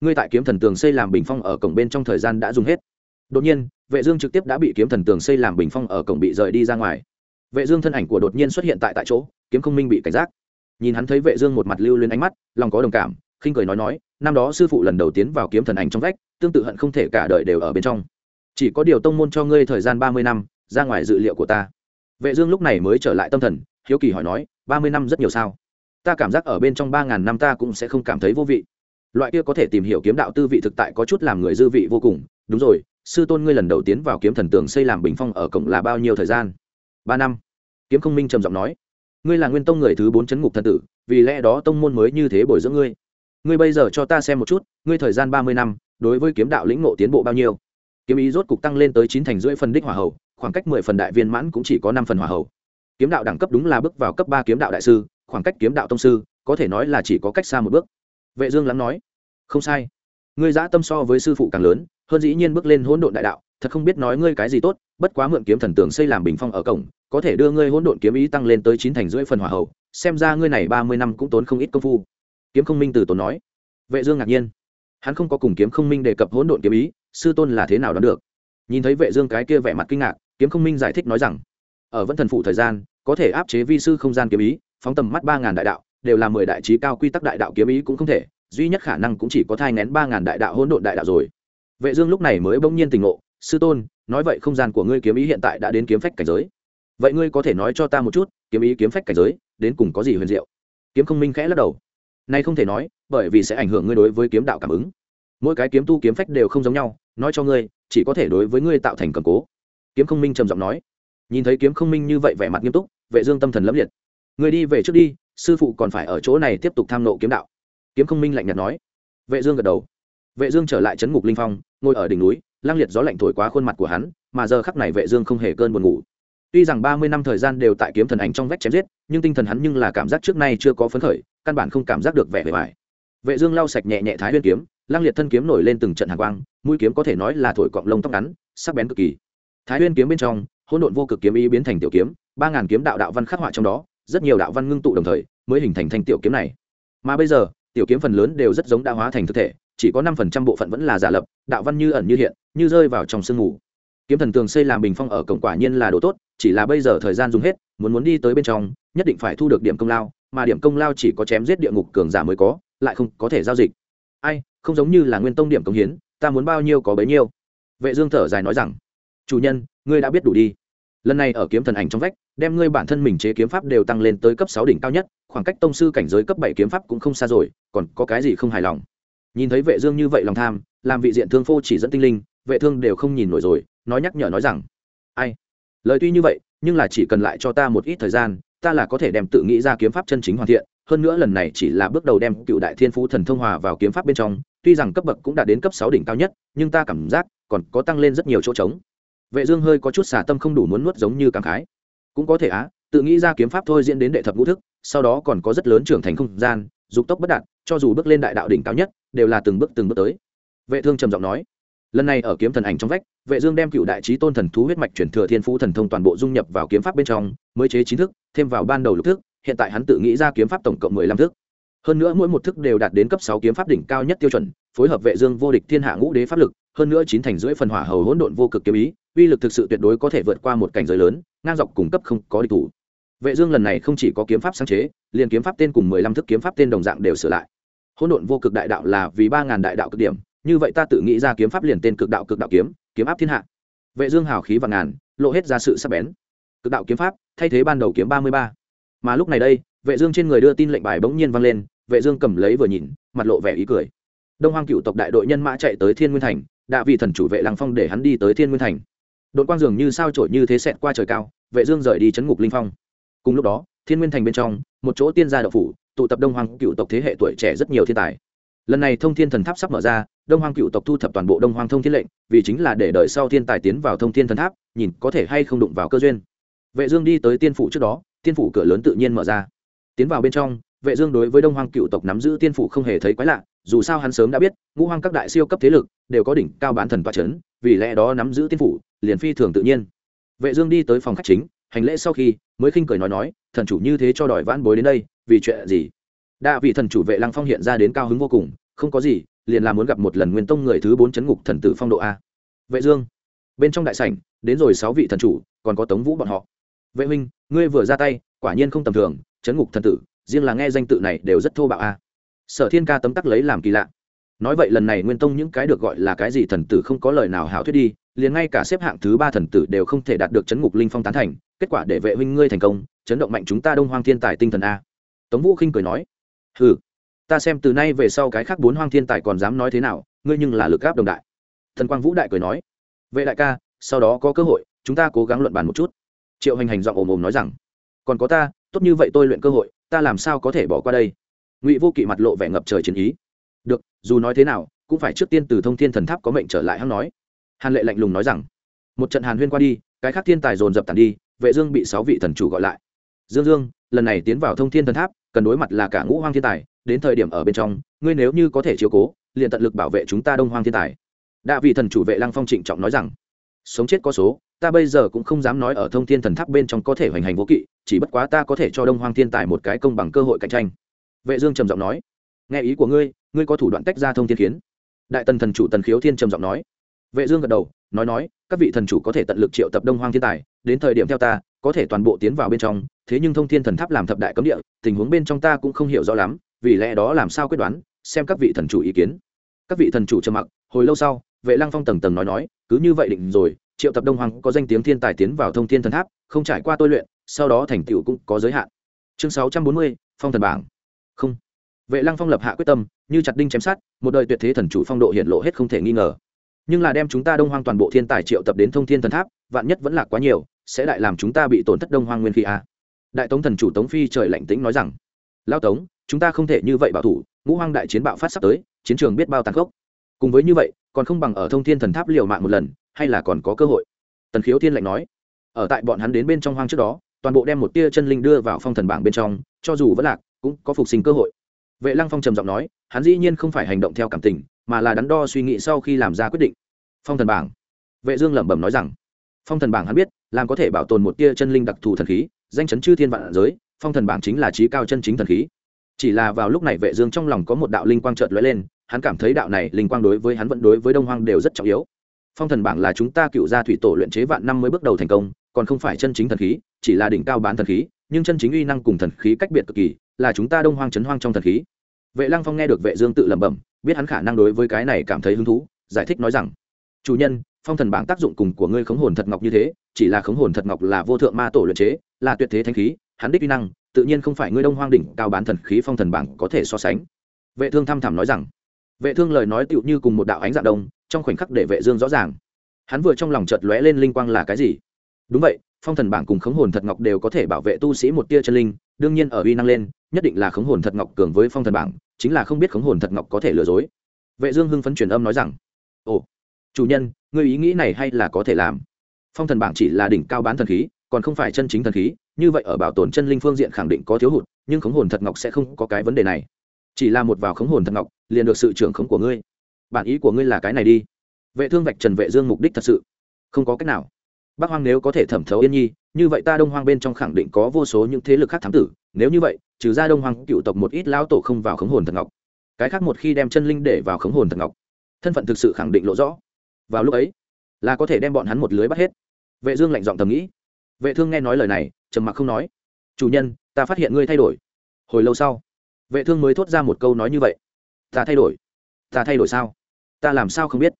ngươi tại kiếm thần tường xây làm bình phong ở cổng bên trong thời gian đã dùng hết. Đột nhiên, vệ dương trực tiếp đã bị kiếm thần tường xây làm bình phong ở cổng bị rời đi ra ngoài. Vệ dương thân ảnh của đột nhiên xuất hiện tại tại chỗ, kiếm không minh bị cảnh giác nhìn hắn thấy vệ dương một mặt lưu luyến ánh mắt, lòng có đồng cảm, khinh cười nói nói, năm đó sư phụ lần đầu tiến vào kiếm thần ảnh trong vách, tương tự hận không thể cả đời đều ở bên trong. Chỉ có điều tông môn cho ngươi thời gian ba mươi năm, ra ngoài dự liệu của ta. Vệ dương lúc này mới trở lại tâm thần, hiếu kỳ hỏi nói, ba mươi năm rất nhiều sao? Ta cảm giác ở bên trong ba ngàn năm ta cũng sẽ không cảm thấy vô vị. Loại kia có thể tìm hiểu kiếm đạo tư vị thực tại có chút làm người dư vị vô cùng. Đúng rồi, sư tôn ngươi lần đầu tiến vào kiếm thần tường xây làm bình phong ở cổng là bao nhiêu thời gian? Ba năm. Kiếm không minh trầm giọng nói ngươi là nguyên tông người thứ bốn chấn ngục thần tử, vì lẽ đó tông môn mới như thế bồi dưỡng ngươi. Ngươi bây giờ cho ta xem một chút, ngươi thời gian ba mươi năm, đối với kiếm đạo lĩnh ngộ tiến bộ bao nhiêu? Kiếm ý rốt cục tăng lên tới chín thành rưỡi phần đích hỏa hậu khoảng cách mười phần đại viên mãn cũng chỉ có năm phần hỏa hậu kiếm đạo đẳng cấp đúng là bước vào cấp ba kiếm đạo đại sư, khoảng cách kiếm đạo tông sư, có thể nói là chỉ có cách xa một bước. Vệ dương lắng nói, không sai. Ngươi dã tâm so với sư phụ càng lớn, hơn dĩ nhiên bước lên hỗn độn đại đạo thật không biết nói ngươi cái gì tốt, bất quá mượn kiếm thần tường xây làm bình phong ở cổng, có thể đưa ngươi hỗn độn kiếm ý tăng lên tới chín thành rưỡi phần hỏa hậu, xem ra ngươi này ba mươi năm cũng tốn không ít công phu. Kiếm không minh từ tốn nói. Vệ dương ngạc nhiên. Hắn không có cùng kiếm không minh đề cập hỗn độn kiếm ý, sư tôn là thế nào đoán được? Nhìn thấy vệ dương cái kia vẻ mặt kinh ngạc, kiếm không minh giải thích nói rằng, ở vẫn thần phụ thời gian, có thể áp chế vi sư không gian kiếm ý, phóng tầm mắt ba ngàn đại đạo, đều là mười đại trí cao quy tắc đại đạo kiếm ý cũng không thể, duy nhất khả năng cũng chỉ có thai nén ba ngàn đại đạo hỗn độn đại đạo rồi. Vệ dương lúc này mới bỗng nhiên tỉnh ngộ sư tôn, nói vậy không gian của ngươi kiếm ý hiện tại đã đến kiếm phách cảnh giới. Vậy ngươi có thể nói cho ta một chút, kiếm ý kiếm phách cảnh giới, đến cùng có gì huyền diệu? Kiếm không minh khẽ lắc đầu. Nay không thể nói, bởi vì sẽ ảnh hưởng ngươi đối với kiếm đạo cảm ứng. Mỗi cái kiếm tu kiếm phách đều không giống nhau, nói cho ngươi, chỉ có thể đối với ngươi tạo thành cầm cố. Kiếm không minh trầm giọng nói. Nhìn thấy kiếm không minh như vậy vẻ mặt nghiêm túc, vệ dương tâm thần lẫm liệt. Người đi về trước đi, sư phụ còn phải ở chỗ này tiếp tục tham nộ kiếm đạo. Kiếm không minh lạnh nhạt nói. Vệ dương gật đầu. Vệ dương trở lại chấn ngục linh phong, ngồi ở đỉnh núi lang liệt gió lạnh thổi qua khuôn mặt của hắn, mà giờ khắc này vệ dương không hề cơn buồn ngủ. Tuy rằng 30 năm thời gian đều tại kiếm thần ảnh trong vách chém giết, nhưng tinh thần hắn nhưng là cảm giác trước nay chưa có phấn khởi, căn bản không cảm giác được vẻ bề bài vệ dương lau sạch nhẹ nhẹ thái nguyên kiếm, lang liệt thân kiếm nổi lên từng trận hàn quang, mũi kiếm có thể nói là thổi cọng lông tóc ngắn, sắc bén cực kỳ. Thái nguyên kiếm bên trong, hỗn độn vô cực kiếm ý biến thành tiểu kiếm, ba ngàn kiếm đạo đạo văn khắc họa trong đó, rất nhiều đạo văn ngưng tụ đồng thời, mới hình thành thành tiểu kiếm này. Mà bây giờ, tiểu kiếm phần lớn đều rất giống đã hóa thành thực thể chỉ có năm phần trăm bộ phận vẫn là giả lập, đạo văn như ẩn như hiện, như rơi vào trong sương mù. Kiếm thần tường xây làm bình phong ở cổng quả nhiên là đồ tốt, chỉ là bây giờ thời gian dùng hết, muốn muốn đi tới bên trong, nhất định phải thu được điểm công lao, mà điểm công lao chỉ có chém giết địa ngục cường giả mới có, lại không có thể giao dịch. Ai, không giống như là nguyên tông điểm công hiến, ta muốn bao nhiêu có bấy nhiêu. Vệ dương thở dài nói rằng, chủ nhân, ngươi đã biết đủ đi. Lần này ở kiếm thần ảnh trong vách, đem ngươi bản thân mình chế kiếm pháp đều tăng lên tới cấp sáu đỉnh cao nhất, khoảng cách tông sư cảnh giới cấp bảy kiếm pháp cũng không xa rồi, còn có cái gì không hài lòng? Nhìn thấy vệ dương như vậy lòng tham, làm vị diện thương phô chỉ dẫn tinh linh, vệ thương đều không nhìn nổi rồi, nói nhắc nhở nói rằng, ai? Lời tuy như vậy, nhưng là chỉ cần lại cho ta một ít thời gian, ta là có thể đem tự nghĩ ra kiếm pháp chân chính hoàn thiện. Hơn nữa lần này chỉ là bước đầu đem cựu đại thiên phú thần thông hòa vào kiếm pháp bên trong, tuy rằng cấp bậc cũng đã đến cấp sáu đỉnh cao nhất, nhưng ta cảm giác còn có tăng lên rất nhiều chỗ trống. Vệ dương hơi có chút xả tâm không đủ muốn nuốt giống như cảm khái. Cũng có thể á, tự nghĩ ra kiếm pháp thôi diễn đến đệ thập ngũ thức, sau đó còn có rất lớn trưởng thành không gian, dục tốc bất đạt, cho dù bước lên đại đạo đỉnh cao nhất đều là từng bước từng bước tới. Vệ thương trầm giọng nói, lần này ở kiếm thần ảnh trong vách, vệ dương đem cựu đại trí tôn thần thú huyết mạch chuyển thừa thiên phú thần thông toàn bộ dung nhập vào kiếm pháp bên trong, mới chế chín thức, thêm vào ban đầu lục thức, hiện tại hắn tự nghĩ ra kiếm pháp tổng cộng mười lăm thức. Hơn nữa mỗi một thức đều đạt đến cấp sáu kiếm pháp đỉnh cao nhất tiêu chuẩn, phối hợp vệ dương vô địch thiên hạ ngũ đế pháp lực, hơn nữa chín thành rưỡi phần hỏa hầu hỗn độn vô cực kiếm ý, uy lực thực sự tuyệt đối có thể vượt qua một cảnh giới lớn, ngang dọc cung cấp không có địch thủ. Vệ dương lần này không chỉ có kiếm pháp sáng chế, liền kiếm pháp tên cùng mười lăm thức kiếm pháp tên đồng dạng đều sửa lại hỗn độn vô cực đại đạo là vì ba ngàn đại đạo cực điểm, như vậy ta tự nghĩ ra kiếm pháp liền tên cực đạo cực đạo kiếm kiếm áp thiên hạ. Vệ dương hào khí vạn ngàn, lộ hết ra sự sắc bén. Cực đạo kiếm pháp, thay thế ban đầu kiếm ba mươi ba. Mà lúc này đây, vệ dương trên người đưa tin lệnh bài bỗng nhiên vang lên, vệ dương cầm lấy vừa nhìn, mặt lộ vẻ ý cười. Đông hoang cựu tộc đại đội nhân mã chạy tới thiên nguyên thành đã vì thần chủ vệ lăng phong để hắn đi tới thiên nguyên thành. Đội quang dường như sao trổi như thế xẹt qua trời cao, vệ dương rời đi chấn ngục linh phong. Cùng lúc đó, thiên nguyên thành bên trong, một chỗ tiên gia đạo phủ tụ tập đông hoang cựu tộc thế hệ tuổi trẻ rất nhiều thiên tài. Lần này thông thiên thần tháp sắp mở ra, đông hoang cựu tộc thu thập toàn bộ đông hoang thông thiên lệnh, vì chính là để đợi sau thiên tài tiến vào thông thiên thần tháp, nhìn có thể hay không đụng vào cơ duyên. Vệ dương đi tới tiên phủ trước đó, tiên phủ cửa lớn tự nhiên mở ra. Tiến vào bên trong, vệ dương đối với đông hoang cựu tộc nắm giữ tiên phủ không hề thấy quái lạ, dù sao hắn sớm đã biết, ngũ hoang các đại siêu cấp thế lực đều có đỉnh cao bán thần toa chấn, vì lẽ đó nắm giữ tiên phủ, liền phi thường tự nhiên. Vệ dương đi tới phòng khách chính hành lễ sau khi mới khinh cười nói nói, thần chủ như thế cho đòi vãn bối đến đây, vì chuyện gì? Đa vị thần chủ vệ lăng phong hiện ra đến cao hứng vô cùng, không có gì, liền là muốn gặp một lần nguyên tông người thứ bốn chấn ngục thần tử phong độ a. Vệ dương, bên trong đại sảnh, đến rồi sáu vị thần chủ, còn có tống vũ bọn họ. Vệ huynh, ngươi vừa ra tay, quả nhiên không tầm thường, chấn ngục thần tử, riêng là nghe danh tự này đều rất thô bạo a. Sở thiên ca tấm tắc lấy làm kỳ lạ. Nói vậy lần này nguyên tông những cái được gọi là cái gì thần tử không có lời nào hảo thuyết đi liền ngay cả xếp hạng thứ ba thần tử đều không thể đạt được chấn ngục linh phong tán thành, kết quả để vệ huynh ngươi thành công, chấn động mạnh chúng ta đông hoang thiên tài tinh thần a. Tống vũ khinh cười nói, hừ, ta xem từ nay về sau cái khác bốn hoang thiên tài còn dám nói thế nào, ngươi nhưng là lực gáp đồng đại. Thần quang vũ đại cười nói, vệ đại ca, sau đó có cơ hội, chúng ta cố gắng luận bàn một chút. Triệu hành hành giọng ồm ồm nói rằng, còn có ta, tốt như vậy tôi luyện cơ hội, ta làm sao có thể bỏ qua đây? Ngụy vô kỵ mặt lộ vẻ ngập trời chiến ý. Được, dù nói thế nào, cũng phải trước tiên từ thông thiên thần tháp có mệnh trở lại hắn nói hàn lệ lạnh lùng nói rằng, một trận hàn huyên qua đi, cái khác thiên tài dồn dập tàn đi, vệ dương bị sáu vị thần chủ gọi lại. Dương dương, lần này tiến vào thông thiên thần tháp, cần đối mặt là cả ngũ hoang thiên tài, đến thời điểm ở bên trong, ngươi nếu như có thể chiếu cố, liền tận lực bảo vệ chúng ta đông hoang thiên tài. Đạ vị thần chủ vệ lăng phong trịnh trọng nói rằng, sống chết có số, ta bây giờ cũng không dám nói ở thông thiên thần tháp bên trong có thể hoành hành vô kỵ, chỉ bất quá ta có thể cho đông hoang thiên tài một cái công bằng cơ hội cạnh tranh. Vệ dương trầm giọng nói, nghe ý của ngươi ngươi có thủ đoạn tách ra thông thiên kiến. Đại tần thần chủ tần khiếu thiên trầm giọng nói vệ dương gật đầu, nói nói, các vị thần chủ có thể tận lực triệu tập đông hoang thiên tài, đến thời điểm theo ta, có thể toàn bộ tiến vào bên trong, thế nhưng thông thiên thần tháp làm thập đại cấm địa, tình huống bên trong ta cũng không hiểu rõ lắm, vì lẽ đó làm sao quyết đoán, xem các vị thần chủ ý kiến. Các vị thần chủ trầm mặc, hồi lâu sau, vệ lăng phong tầng tầng nói nói, cứ như vậy định rồi, triệu tập đông hoàng có danh tiếng thiên tài tiến vào thông thiên thần tháp, không trải qua tôi luyện, sau đó thành tựu cũng có giới hạn. Chương sáu trăm bốn mươi, phong thần bảng. Không. Vệ lăng phong lập hạ quyết tâm, như chặt đinh chém sát một đời tuyệt thế thần chủ phong độ hiện lộ hết không thể nghi ngờ nhưng là đem chúng ta đông hoang toàn bộ thiên tài triệu tập đến thông thiên thần tháp, vạn nhất vẫn là quá nhiều, sẽ đại làm chúng ta bị tổn thất đông hoang nguyên khí a đại tống thần chủ tống phi trời lạnh tĩnh nói rằng lao tống, chúng ta không thể như vậy bảo thủ, ngũ hoang đại chiến bạo phát sắp tới, chiến trường biết bao tàn khốc. Cùng với như vậy, còn không bằng ở thông thiên thần tháp liều mạng một lần, hay là còn có cơ hội? Tần khiếu thiên lạnh nói. Ở tại bọn hắn đến bên trong hoang trước đó, toàn bộ đem một tia chân linh đưa vào phong thần bảng bên trong, cho dù vẫn lạc, cũng có phục sinh cơ hội. Vệ lăng phong trầm giọng nói, hắn dĩ nhiên không phải hành động theo cảm tình mà là đắn đo suy nghĩ sau khi làm ra quyết định. Phong thần bảng. Vệ dương lẩm bẩm nói rằng, phong thần bảng hắn biết, làm có thể bảo tồn một tia chân linh đặc thù thần khí, danh chấn chư thiên vạn giới, phong thần bảng chính là trí cao chân chính thần khí. Chỉ là vào lúc này vệ dương trong lòng có một đạo linh quang chợt lóe lên, hắn cảm thấy đạo này linh quang đối với hắn vẫn đối với đông hoang đều rất trọng yếu. Phong thần bảng là chúng ta cựu gia thủy tổ luyện chế vạn năm mới bước đầu thành công, còn không phải chân chính thần khí, chỉ là đỉnh cao bán thần khí, nhưng chân chính uy năng cùng thần khí cách biệt cực kỳ, là chúng ta đông hoang chấn hoang trong thần khí. Vệ lăng phong nghe được vệ dương tự lẩm bẩm biết hắn khả năng đối với cái này cảm thấy hứng thú, giải thích nói rằng, chủ nhân, phong thần bảng tác dụng cùng của ngươi khống hồn thật ngọc như thế, chỉ là khống hồn thật ngọc là vô thượng ma tổ luyện chế, là tuyệt thế thanh khí, hắn đích uy năng, tự nhiên không phải ngươi đông hoang đỉnh cao bán thần khí phong thần bảng có thể so sánh. Vệ thương thăm thẳm nói rằng, vệ thương lời nói tựu như cùng một đạo ánh dạng đông, trong khoảnh khắc để vệ dương rõ ràng. Hắn vừa trong lòng chợt lóe lên linh quang là cái gì? Đúng vậy phong thần bảng cùng khống hồn thật ngọc đều có thể bảo vệ tu sĩ một tia chân linh, đương nhiên ở uy năng lên, nhất định là khống hồn thật ngọc cường với phong thần bảng, chính là không biết khống hồn thật ngọc có thể lừa dối. Vệ dương hưng phấn truyền âm nói rằng, ồ, chủ nhân, ngươi ý nghĩ này hay là có thể làm? Phong thần bảng chỉ là đỉnh cao bán thần khí, còn không phải chân chính thần khí, như vậy ở bảo tồn chân linh phương diện khẳng định có thiếu hụt, nhưng khống hồn thật ngọc sẽ không có cái vấn đề này. Chỉ là một vào khống hồn thật ngọc, liền được sự trưởng khống của ngươi. Bản ý của ngươi là cái này đi. Vệ thương vạch trần vệ dương mục đích thật sự. Không có cách nào bắc hoang nếu có thể thẩm thấu yên nhi, như vậy ta đông hoang bên trong khẳng định có vô số những thế lực khác thám tử, nếu như vậy, trừ ra đông hoang cựu tộc một ít lão tổ không vào khống hồn thần ngọc. Cái khác một khi đem chân linh để vào khống hồn thần ngọc, thân phận thực sự khẳng định lộ rõ. Vào lúc ấy, là có thể đem bọn hắn một lưới bắt hết. Vệ dương lạnh giọng thầm nghĩ. Vệ thương nghe nói lời này, trầm mặc không nói. Chủ nhân, ta phát hiện ngươi thay đổi. Hồi lâu sau, vệ thương mới thốt ra một câu nói như vậy. Ta thay đổi? Ta thay đổi sao? Ta làm sao không biết?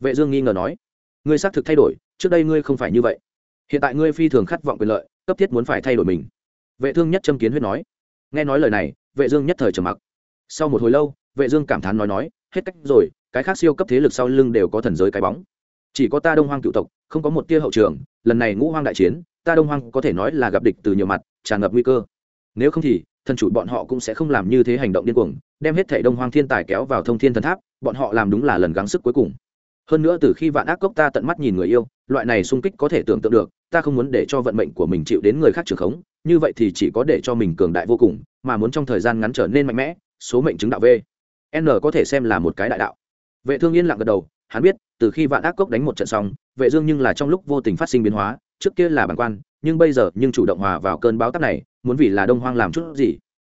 Vệ dương nghi ngờ nói. Ngươi xác thực thay đổi trước đây ngươi không phải như vậy. Hiện tại ngươi phi thường khát vọng quyền lợi, cấp thiết muốn phải thay đổi mình. Vệ thương nhất châm kiến huyết nói. Nghe nói lời này, vệ dương nhất thời trầm mặc. Sau một hồi lâu, vệ dương cảm thán nói nói, hết cách rồi, cái khác siêu cấp thế lực sau lưng đều có thần giới cái bóng. Chỉ có ta đông hoang cựu tộc, không có một tia hậu trường, lần này ngũ hoang đại chiến, ta đông hoang có thể nói là gặp địch từ nhiều mặt, tràn ngập nguy cơ. Nếu không thì, thần chủ bọn họ cũng sẽ không làm như thế hành động điên cuồng, đem hết thảy đông hoang thiên tài kéo vào thông thiên thần tháp, bọn họ làm đúng là lần gắng sức cuối cùng. Hơn nữa từ khi vạn ác cốc ta tận mắt nhìn người yêu loại này sung kích có thể tưởng tượng được, ta không muốn để cho vận mệnh của mình chịu đến người khác trường khống, như vậy thì chỉ có để cho mình cường đại vô cùng, mà muốn trong thời gian ngắn trở nên mạnh mẽ, số mệnh chứng đạo v. N có thể xem là một cái đại đạo. Vệ thương yên lặng gật đầu, hắn biết, từ khi vạn ác cốc đánh một trận xong, vệ dương nhưng là trong lúc vô tình phát sinh biến hóa, trước kia là bản quan, nhưng bây giờ nhưng chủ động hòa vào cơn báo táp này, muốn vì là đông hoang làm chút gì?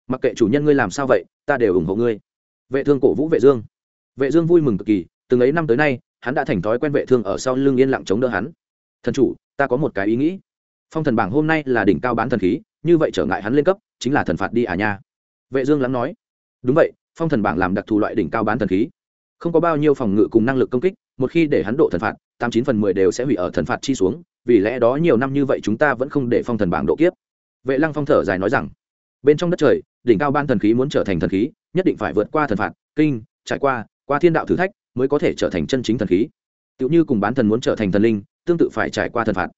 Mặc kệ chủ nhân ngươi làm sao vậy, ta đều ủng hộ ngươi. Vệ thương cổ vũ vệ dương. Vệ dương vui mừng cực kỳ từng ấy năm tới nay hắn đã thành thói quen vệ thương ở sau lưng yên lặng chống đỡ hắn. Thần chủ, ta có một cái ý nghĩ. Phong thần bảng hôm nay là đỉnh cao bán thần khí, như vậy trở ngại hắn lên cấp, chính là thần phạt đi à nha. Vệ dương lắng nói. Đúng vậy, phong thần bảng làm đặc thù loại đỉnh cao bán thần khí. Không có bao nhiêu phòng ngự cùng năng lực công kích, một khi để hắn độ thần phạt, tám chín phần mười đều sẽ hủy ở thần phạt chi xuống, vì lẽ đó nhiều năm như vậy chúng ta vẫn không để phong thần bảng độ kiếp. Vệ lăng phong thở dài nói rằng, bên trong đất trời, đỉnh cao ban thần khí muốn trở thành thần khí, nhất định phải vượt qua thần phạt, kinh, trải qua qua thiên đạo thử thách mới có thể trở thành chân chính thần khí. Tựu như cùng bán thần muốn trở thành thần linh, tương tự phải trải qua thần phạt.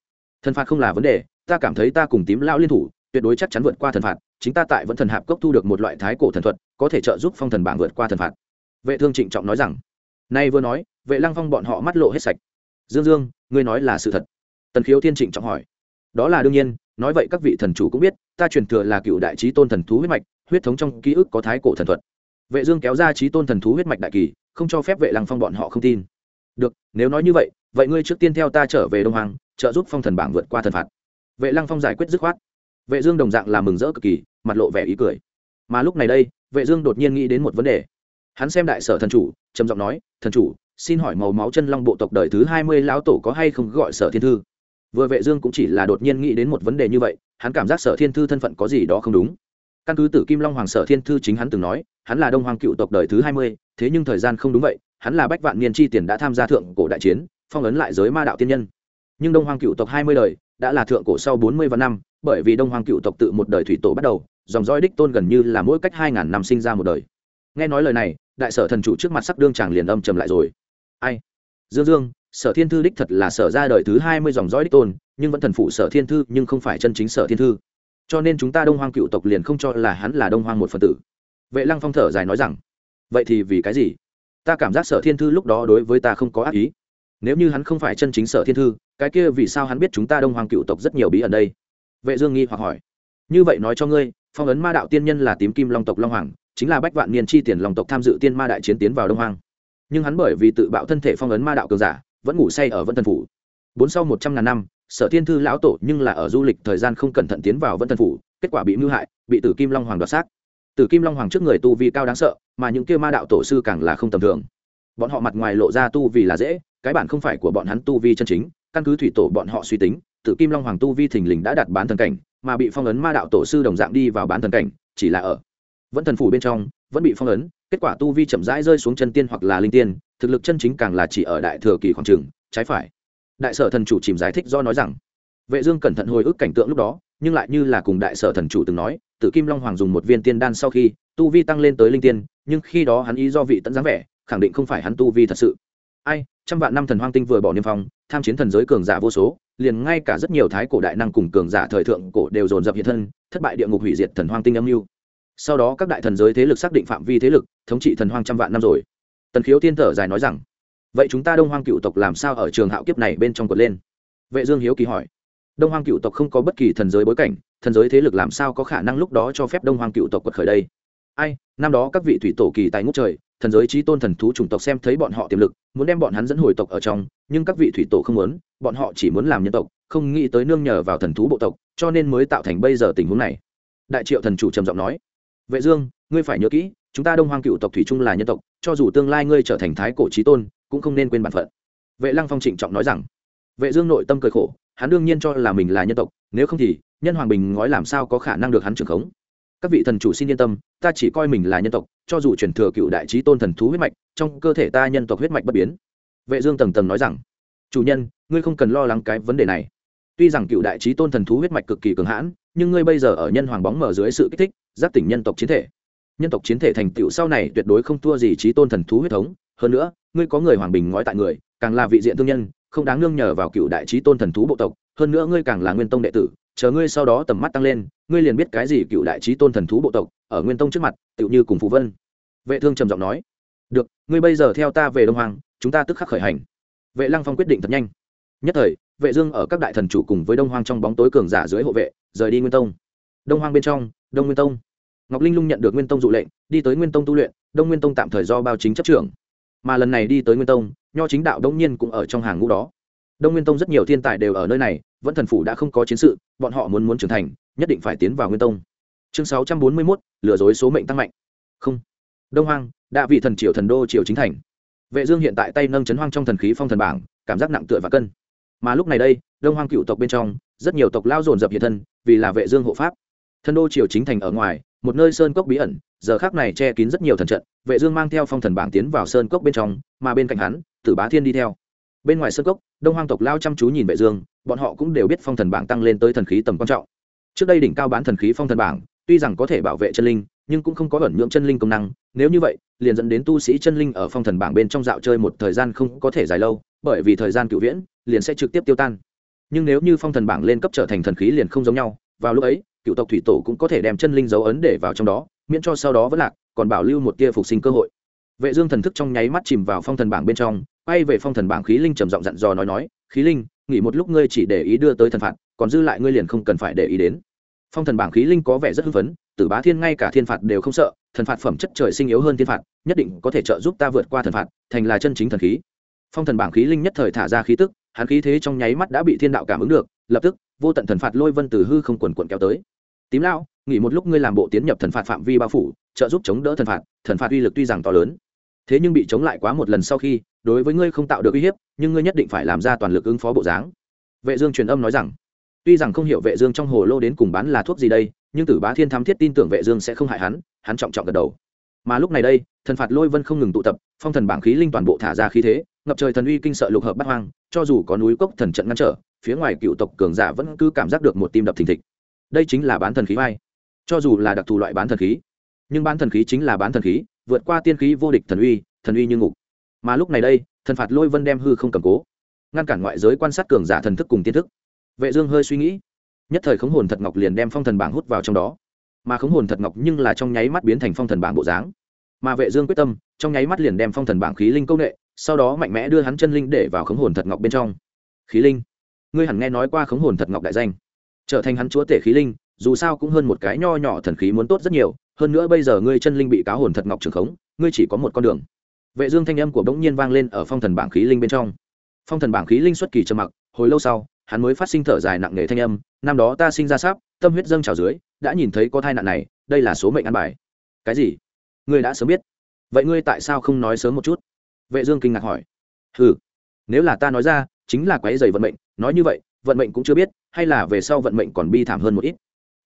Thần phạt không là vấn đề, ta cảm thấy ta cùng tím lão liên thủ, tuyệt đối chắc chắn vượt qua thần phạt, chính ta tại vẫn thần hạp cốc thu được một loại thái cổ thần thuật, có thể trợ giúp phong thần bảng vượt qua thần phạt. Vệ thương trịnh trọng nói rằng, nay vừa nói, vệ lăng phong bọn họ mắt lộ hết sạch. Dương dương, ngươi nói là sự thật. Tần khiếu thiên trịnh trọng hỏi, đó là đương nhiên, nói vậy các vị thần chủ cũng biết, ta truyền thừa là cựu đại trí tôn thần thú huyết mạch, huyết thống trong ký ức có thái cổ thần thuật vệ dương kéo ra trí tôn thần thú huyết mạch đại kỳ, không cho phép vệ lăng phong bọn họ không tin. Được, nếu nói như vậy vậy ngươi trước tiên theo ta trở về đông hoàng trợ giúp phong thần bảng vượt qua thần phạt. Vệ lăng phong giải quyết dứt khoát. Vệ dương đồng dạng là mừng rỡ cực kỳ, mặt lộ vẻ ý cười. Mà lúc này đây, vệ dương đột nhiên nghĩ đến một vấn đề. Hắn xem đại sở thần chủ, trầm giọng nói, thần chủ, xin hỏi màu máu chân long bộ tộc đời thứ hai mươi lão tổ có hay không gọi sở thiên thư? Vừa vệ dương cũng chỉ là đột nhiên nghĩ đến một vấn đề như vậy, hắn cảm giác sở thiên thư thân phận có gì đó không đúng căn cứ tử kim long hoàng sở thiên thư chính hắn từng nói, hắn là đông hoàng cựu tộc đời thứ hai mươi, thế nhưng thời gian không đúng vậy, hắn là bách vạn niên chi tiền đã tham gia thượng cổ đại chiến, phong ấn lại giới ma đạo tiên nhân. Nhưng đông hoàng cựu tộc hai mươi đời đã là thượng cổ sau bốn mươi vạn năm, bởi vì đông hoàng cựu tộc tự một đời thủy tổ bắt đầu, dòng dõi đích tôn gần như là mỗi cách hai ngàn năm sinh ra một đời. Nghe nói lời này, đại sở thần chủ trước mặt sắc đương chàng liền âm trầm lại rồi. Ai? Dương dương, sở thiên thư đích thật là sở ra đời thứ hai mươi dòng dõi đích tôn, nhưng vẫn thần phụ sở thiên thư, nhưng không phải chân chính sở thiên thư cho nên chúng ta đông hoang cựu tộc liền không cho là hắn là đông hoang một phần tử. Vệ lăng phong thở dài nói rằng, vậy thì vì cái gì? Ta cảm giác sở thiên thư lúc đó đối với ta không có ác ý. Nếu như hắn không phải chân chính sở thiên thư, cái kia vì sao hắn biết chúng ta đông hoang cựu tộc rất nhiều bí ẩn đây? Vệ dương nghi hoặc hỏi. Như vậy nói cho ngươi, phong ấn ma đạo tiên nhân là tím kim long tộc long hoàng, chính là bách vạn niên chi tiền long tộc tham dự tiên ma đại chiến tiến vào đông hoang. Nhưng hắn bởi vì tự bạo thân thể phong ấn ma đạo cường giả, vẫn ngủ say ở vân thần phủ. Bốn sau một trăm ngàn năm sở thiên thư lão tổ nhưng là ở du lịch thời gian không cẩn thận tiến vào vân thần phủ, kết quả bị mưu hại, bị tử kim long hoàng đoạt xác. Tử kim long hoàng trước người tu vi cao đáng sợ, mà những kia ma đạo tổ sư càng là không tầm thường. Bọn họ mặt ngoài lộ ra tu vì là dễ, cái bản không phải của bọn hắn tu vi chân chính, căn cứ thủy tổ bọn họ suy tính, tử kim long hoàng tu vi thình lình đã đạt bán thần cảnh, mà bị phong ấn ma đạo tổ sư đồng dạng đi vào bán thần cảnh, chỉ là ở vẫn thần phủ bên trong, vẫn bị phong ấn, kết quả tu vi chậm rãi rơi xuống chân tiên hoặc là linh tiên, thực lực chân chính càng là chỉ ở đại thừa kỳ khoảng trường trái phải đại sở thần chủ chìm giải thích do nói rằng, vệ dương cẩn thận hồi ức cảnh tượng lúc đó, nhưng lại như là cùng đại sở thần chủ từng nói tự kim long hoàng dùng một viên tiên đan sau khi, tu vi tăng lên tới linh tiên, nhưng khi đó hắn ý do vị tận dáng vẻ, khẳng định không phải hắn tu vi thật sự. Ai, trăm vạn năm thần hoang tinh vừa bỏ niêm phong, tham chiến thần giới cường giả vô số, liền ngay cả rất nhiều thái cổ đại năng cùng cường giả thời thượng cổ đều dồn dập hiện thân, thất bại địa ngục hủy diệt thần hoang tinh âm mưu. Sau đó các đại thần giới thế lực xác định phạm vi thế lực, thống trị thần hoang trăm vạn năm rồi. Tần khiếu tiên thở dài nói rằng vậy chúng ta đông hoang cựu tộc làm sao ở trường hạo kiếp này bên trong cột lên? Vệ dương hiếu kỳ hỏi. Đông hoang cựu tộc không có bất kỳ thần giới bối cảnh, thần giới thế lực làm sao có khả năng lúc đó cho phép đông hoang cựu tộc quật khởi đây? Ai, năm đó các vị thủy tổ kỳ tài ngút trời, thần giới trí tôn thần thú chủng tộc xem thấy bọn họ tiềm lực, muốn đem bọn hắn dẫn hồi tộc ở trong, nhưng các vị thủy tổ không muốn, bọn họ chỉ muốn làm nhân tộc, không nghĩ tới nương nhờ vào thần thú bộ tộc, cho nên mới tạo thành bây giờ tình huống này. Đại triệu thần chủ trầm giọng nói. Vệ dương, ngươi phải nhớ kỹ, chúng ta đông hoang cựu tộc thủy chung là nhân tộc, cho dù tương lai ngươi trở thành thái cổ trí tôn cũng không nên quên bản phận. Vệ lăng phong trịnh trọng nói rằng, vệ dương nội tâm cười khổ, hắn đương nhiên cho là mình là nhân tộc, nếu không thì, nhân hoàng bình ngói làm sao có khả năng được hắn trưởng khống? Các vị thần chủ xin yên tâm, ta chỉ coi mình là nhân tộc, cho dù truyền thừa cựu đại trí tôn thần thú huyết mạch, trong cơ thể ta nhân tộc huyết mạch bất biến. Vệ dương tầng tầng nói rằng, chủ nhân, ngươi không cần lo lắng cái vấn đề này. Tuy rằng cựu đại trí tôn thần thú huyết mạch cực kỳ cường hãn, nhưng ngươi bây giờ ở nhân hoàng bóng mở dưới sự kích thích, giáp tỉnh nhân tộc chiến thể nhân tộc chiến thể thành tựu sau này tuyệt đối không thua gì trí tôn thần thú huyết thống. Hơn nữa, ngươi có người hoàng bình ngói tại người, càng là vị diện thương nhân, không đáng nương nhờ vào cựu đại trí tôn thần thú bộ tộc. Hơn nữa ngươi càng là nguyên tông đệ tử, chờ ngươi sau đó tầm mắt tăng lên, ngươi liền biết cái gì cựu đại trí tôn thần thú bộ tộc, ở nguyên tông trước mặt, tựu như cùng phụ vân. Vệ thương trầm giọng nói, được, ngươi bây giờ theo ta về đông hoàng chúng ta tức khắc khởi hành. Vệ lăng phong quyết định thật nhanh. Nhất thời, vệ dương ở các đại thần chủ cùng với đông hoang trong bóng tối cường giả dưới hộ vệ, rời đi nguyên tông. Đông hoang bên trong, đông nguyên tông ngọc linh lung nhận được nguyên tông dụ lệnh đi tới nguyên tông tu luyện đông nguyên tông tạm thời do bao chính chấp trưởng. Mà lần này đi tới nguyên tông nho chính đạo đông nhiên cũng ở trong hàng ngũ đó. Đông nguyên tông rất nhiều thiên tài đều ở nơi này vẫn thần phủ đã không có chiến sự bọn họ muốn muốn trưởng thành nhất định phải tiến vào nguyên tông. Chương 641, lừa dối số mệnh tăng mạnh. Không. Đông hoang đã vị thần triều thần đô triều chính thành. Vệ dương hiện tại tay nâng chấn hoang trong thần khí phong thần bảng cảm giác nặng tựa và cân. Mà lúc này đây đông hoang cựu tộc bên trong rất nhiều tộc lao dồn dập hiện thân vì là vệ dương hộ pháp thân đô triều chính thành ở ngoài, một nơi sơn cốc bí ẩn, giờ khắc này che kín rất nhiều thần trận, vệ dương mang theo phong thần bảng tiến vào sơn cốc bên trong, mà bên cạnh hắn, tử bá thiên đi theo. Bên ngoài sơn cốc, đông hoang tộc lao chăm chú nhìn vệ dương, bọn họ cũng đều biết phong thần bảng tăng lên tới thần khí tầm quan trọng. Trước đây đỉnh cao bán thần khí phong thần bảng, tuy rằng có thể bảo vệ chân linh, nhưng cũng không có ẩn nhượng chân linh công năng, nếu như vậy, liền dẫn đến tu sĩ chân linh ở phong thần bảng bên trong dạo chơi một thời gian không có thể dài lâu, bởi vì thời gian cựu viễn, liền sẽ trực tiếp tiêu tan. Nhưng nếu như phong thần bảng lên cấp trở thành thần khí liền không giống nhau, vào lúc ấy cựu tộc thủy tổ cũng có thể đem chân linh dấu ấn để vào trong đó, miễn cho sau đó vẫn lạc, còn bảo lưu một tia phục sinh cơ hội. Vệ dương thần thức trong nháy mắt chìm vào phong thần bảng bên trong, quay về phong thần bảng khí linh trầm giọng dặn dò nói nói, khí linh, nghỉ một lúc ngươi chỉ để ý đưa tới thần phạt, còn dư lại ngươi liền không cần phải để ý đến. Phong thần bảng khí linh có vẻ rất hưng phấn, tử bá thiên ngay cả thiên phạt đều không sợ, thần phạt phẩm chất trời sinh yếu hơn thiên phạt, nhất định có thể trợ giúp ta vượt qua thần phạt, thành là chân chính thần khí. Phong thần bảng khí linh nhất thời thả ra khí tức, hắn khí thế trong nháy mắt đã bị thiên đạo cảm ứng được, lập tức, vô tận thần phạt lôi vân từ hư không quần quần kéo tới tím lão, nghỉ một lúc ngươi làm bộ tiến nhập thần phạt phạm vi bao phủ, trợ giúp chống đỡ thần phạt thần phạt uy lực tuy rằng to lớn. Thế nhưng bị chống lại quá một lần sau khi, đối với ngươi không tạo được uy hiếp, nhưng ngươi nhất định phải làm ra toàn lực ứng phó bộ dáng. Vệ dương truyền âm nói rằng, tuy rằng không hiểu vệ dương trong hồ lô đến cùng bán là thuốc gì đây, nhưng tử bá thiên thám thiết tin tưởng vệ dương sẽ không hại hắn hắn trọng trọng gật đầu. Mà lúc này đây, thần phạt lôi vân không ngừng tụ tập, phong thần bảng khí linh toàn bộ thả ra khí thế, ngập trời thần uy kinh sợ lục hợp bát hoang, cho dù có núi cốc thần trận ngăn trở, phía ngoài cựu tộc cường giả vẫn cứ cảm giác được một tim đập thình thịch đây chính là bán thần khí vai. Cho dù là đặc thù loại bán thần khí, nhưng bán thần khí chính là bán thần khí, vượt qua tiên khí vô địch thần uy thần uy như ngục. Mà lúc này đây, thần phạt lôi vân đem hư không cầm cố, ngăn cản ngoại giới quan sát cường giả thần thức cùng tiên thức. Vệ dương hơi suy nghĩ, nhất thời khống hồn thật ngọc liền đem phong thần bảng hút vào trong đó. Mà khống hồn thật ngọc nhưng là trong nháy mắt biến thành phong thần bảng bộ dáng. Mà vệ dương quyết tâm, trong nháy mắt liền đem phong thần bảng khí linh công nghệ, sau đó mạnh mẽ đưa hắn chân linh để vào khống hồn thật ngọc bên trong. Khí linh, ngươi hẳn nghe nói qua khống hồn thật ngọc đại danh trở thành hắn chúa tể khí linh, dù sao cũng hơn một cái nho nhỏ thần khí muốn tốt rất nhiều, hơn nữa bây giờ ngươi chân linh bị cáo hồn thật ngọc trường khống, ngươi chỉ có một con đường. Vệ dương thanh âm của bỗng nhiên vang lên ở phong thần bảng khí linh bên trong. Phong thần bảng khí linh xuất kỳ trầm mặc, hồi lâu sau, hắn mới phát sinh thở dài nặng nề thanh âm, năm đó ta sinh ra sáp tâm huyết dâng trào dưới, đã nhìn thấy có thai nạn này, đây là số mệnh ăn bài. Cái gì? Ngươi đã sớm biết. Vậy ngươi tại sao không nói sớm một chút? Vệ dương kinh ngạc hỏi. Hừ, nếu là ta nói ra, chính là quấy giày vận mệnh, nói như vậy vận mệnh cũng chưa biết, hay là về sau vận mệnh còn bi thảm hơn một ít.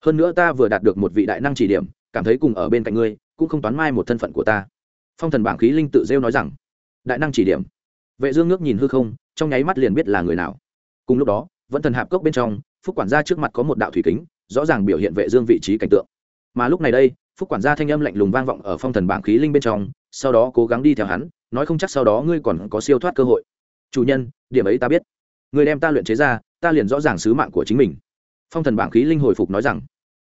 Hơn nữa ta vừa đạt được một vị đại năng chỉ điểm, cảm thấy cùng ở bên cạnh ngươi, cũng không toán mai một thân phận của ta. Phong thần bảng khí linh tự rêu nói rằng, đại năng chỉ điểm. Vệ dương ngước nhìn hư không, trong nháy mắt liền biết là người nào. Cùng lúc đó, vẫn thần hạp cốc bên trong, phúc quản gia trước mặt có một đạo thủy kính, rõ ràng biểu hiện vệ dương vị trí cảnh tượng. Mà lúc này đây, phúc quản gia thanh âm lạnh lùng vang vọng ở phong thần bảng khí linh bên trong, sau đó cố gắng đi theo hắn, nói không chắc sau đó ngươi còn có siêu thoát cơ hội. Chủ nhân, điểm ấy ta biết. Người đem ta luyện chế ra ta liền rõ ràng sứ mạng của chính mình. Phong thần bảng khí linh hồi phục nói rằng,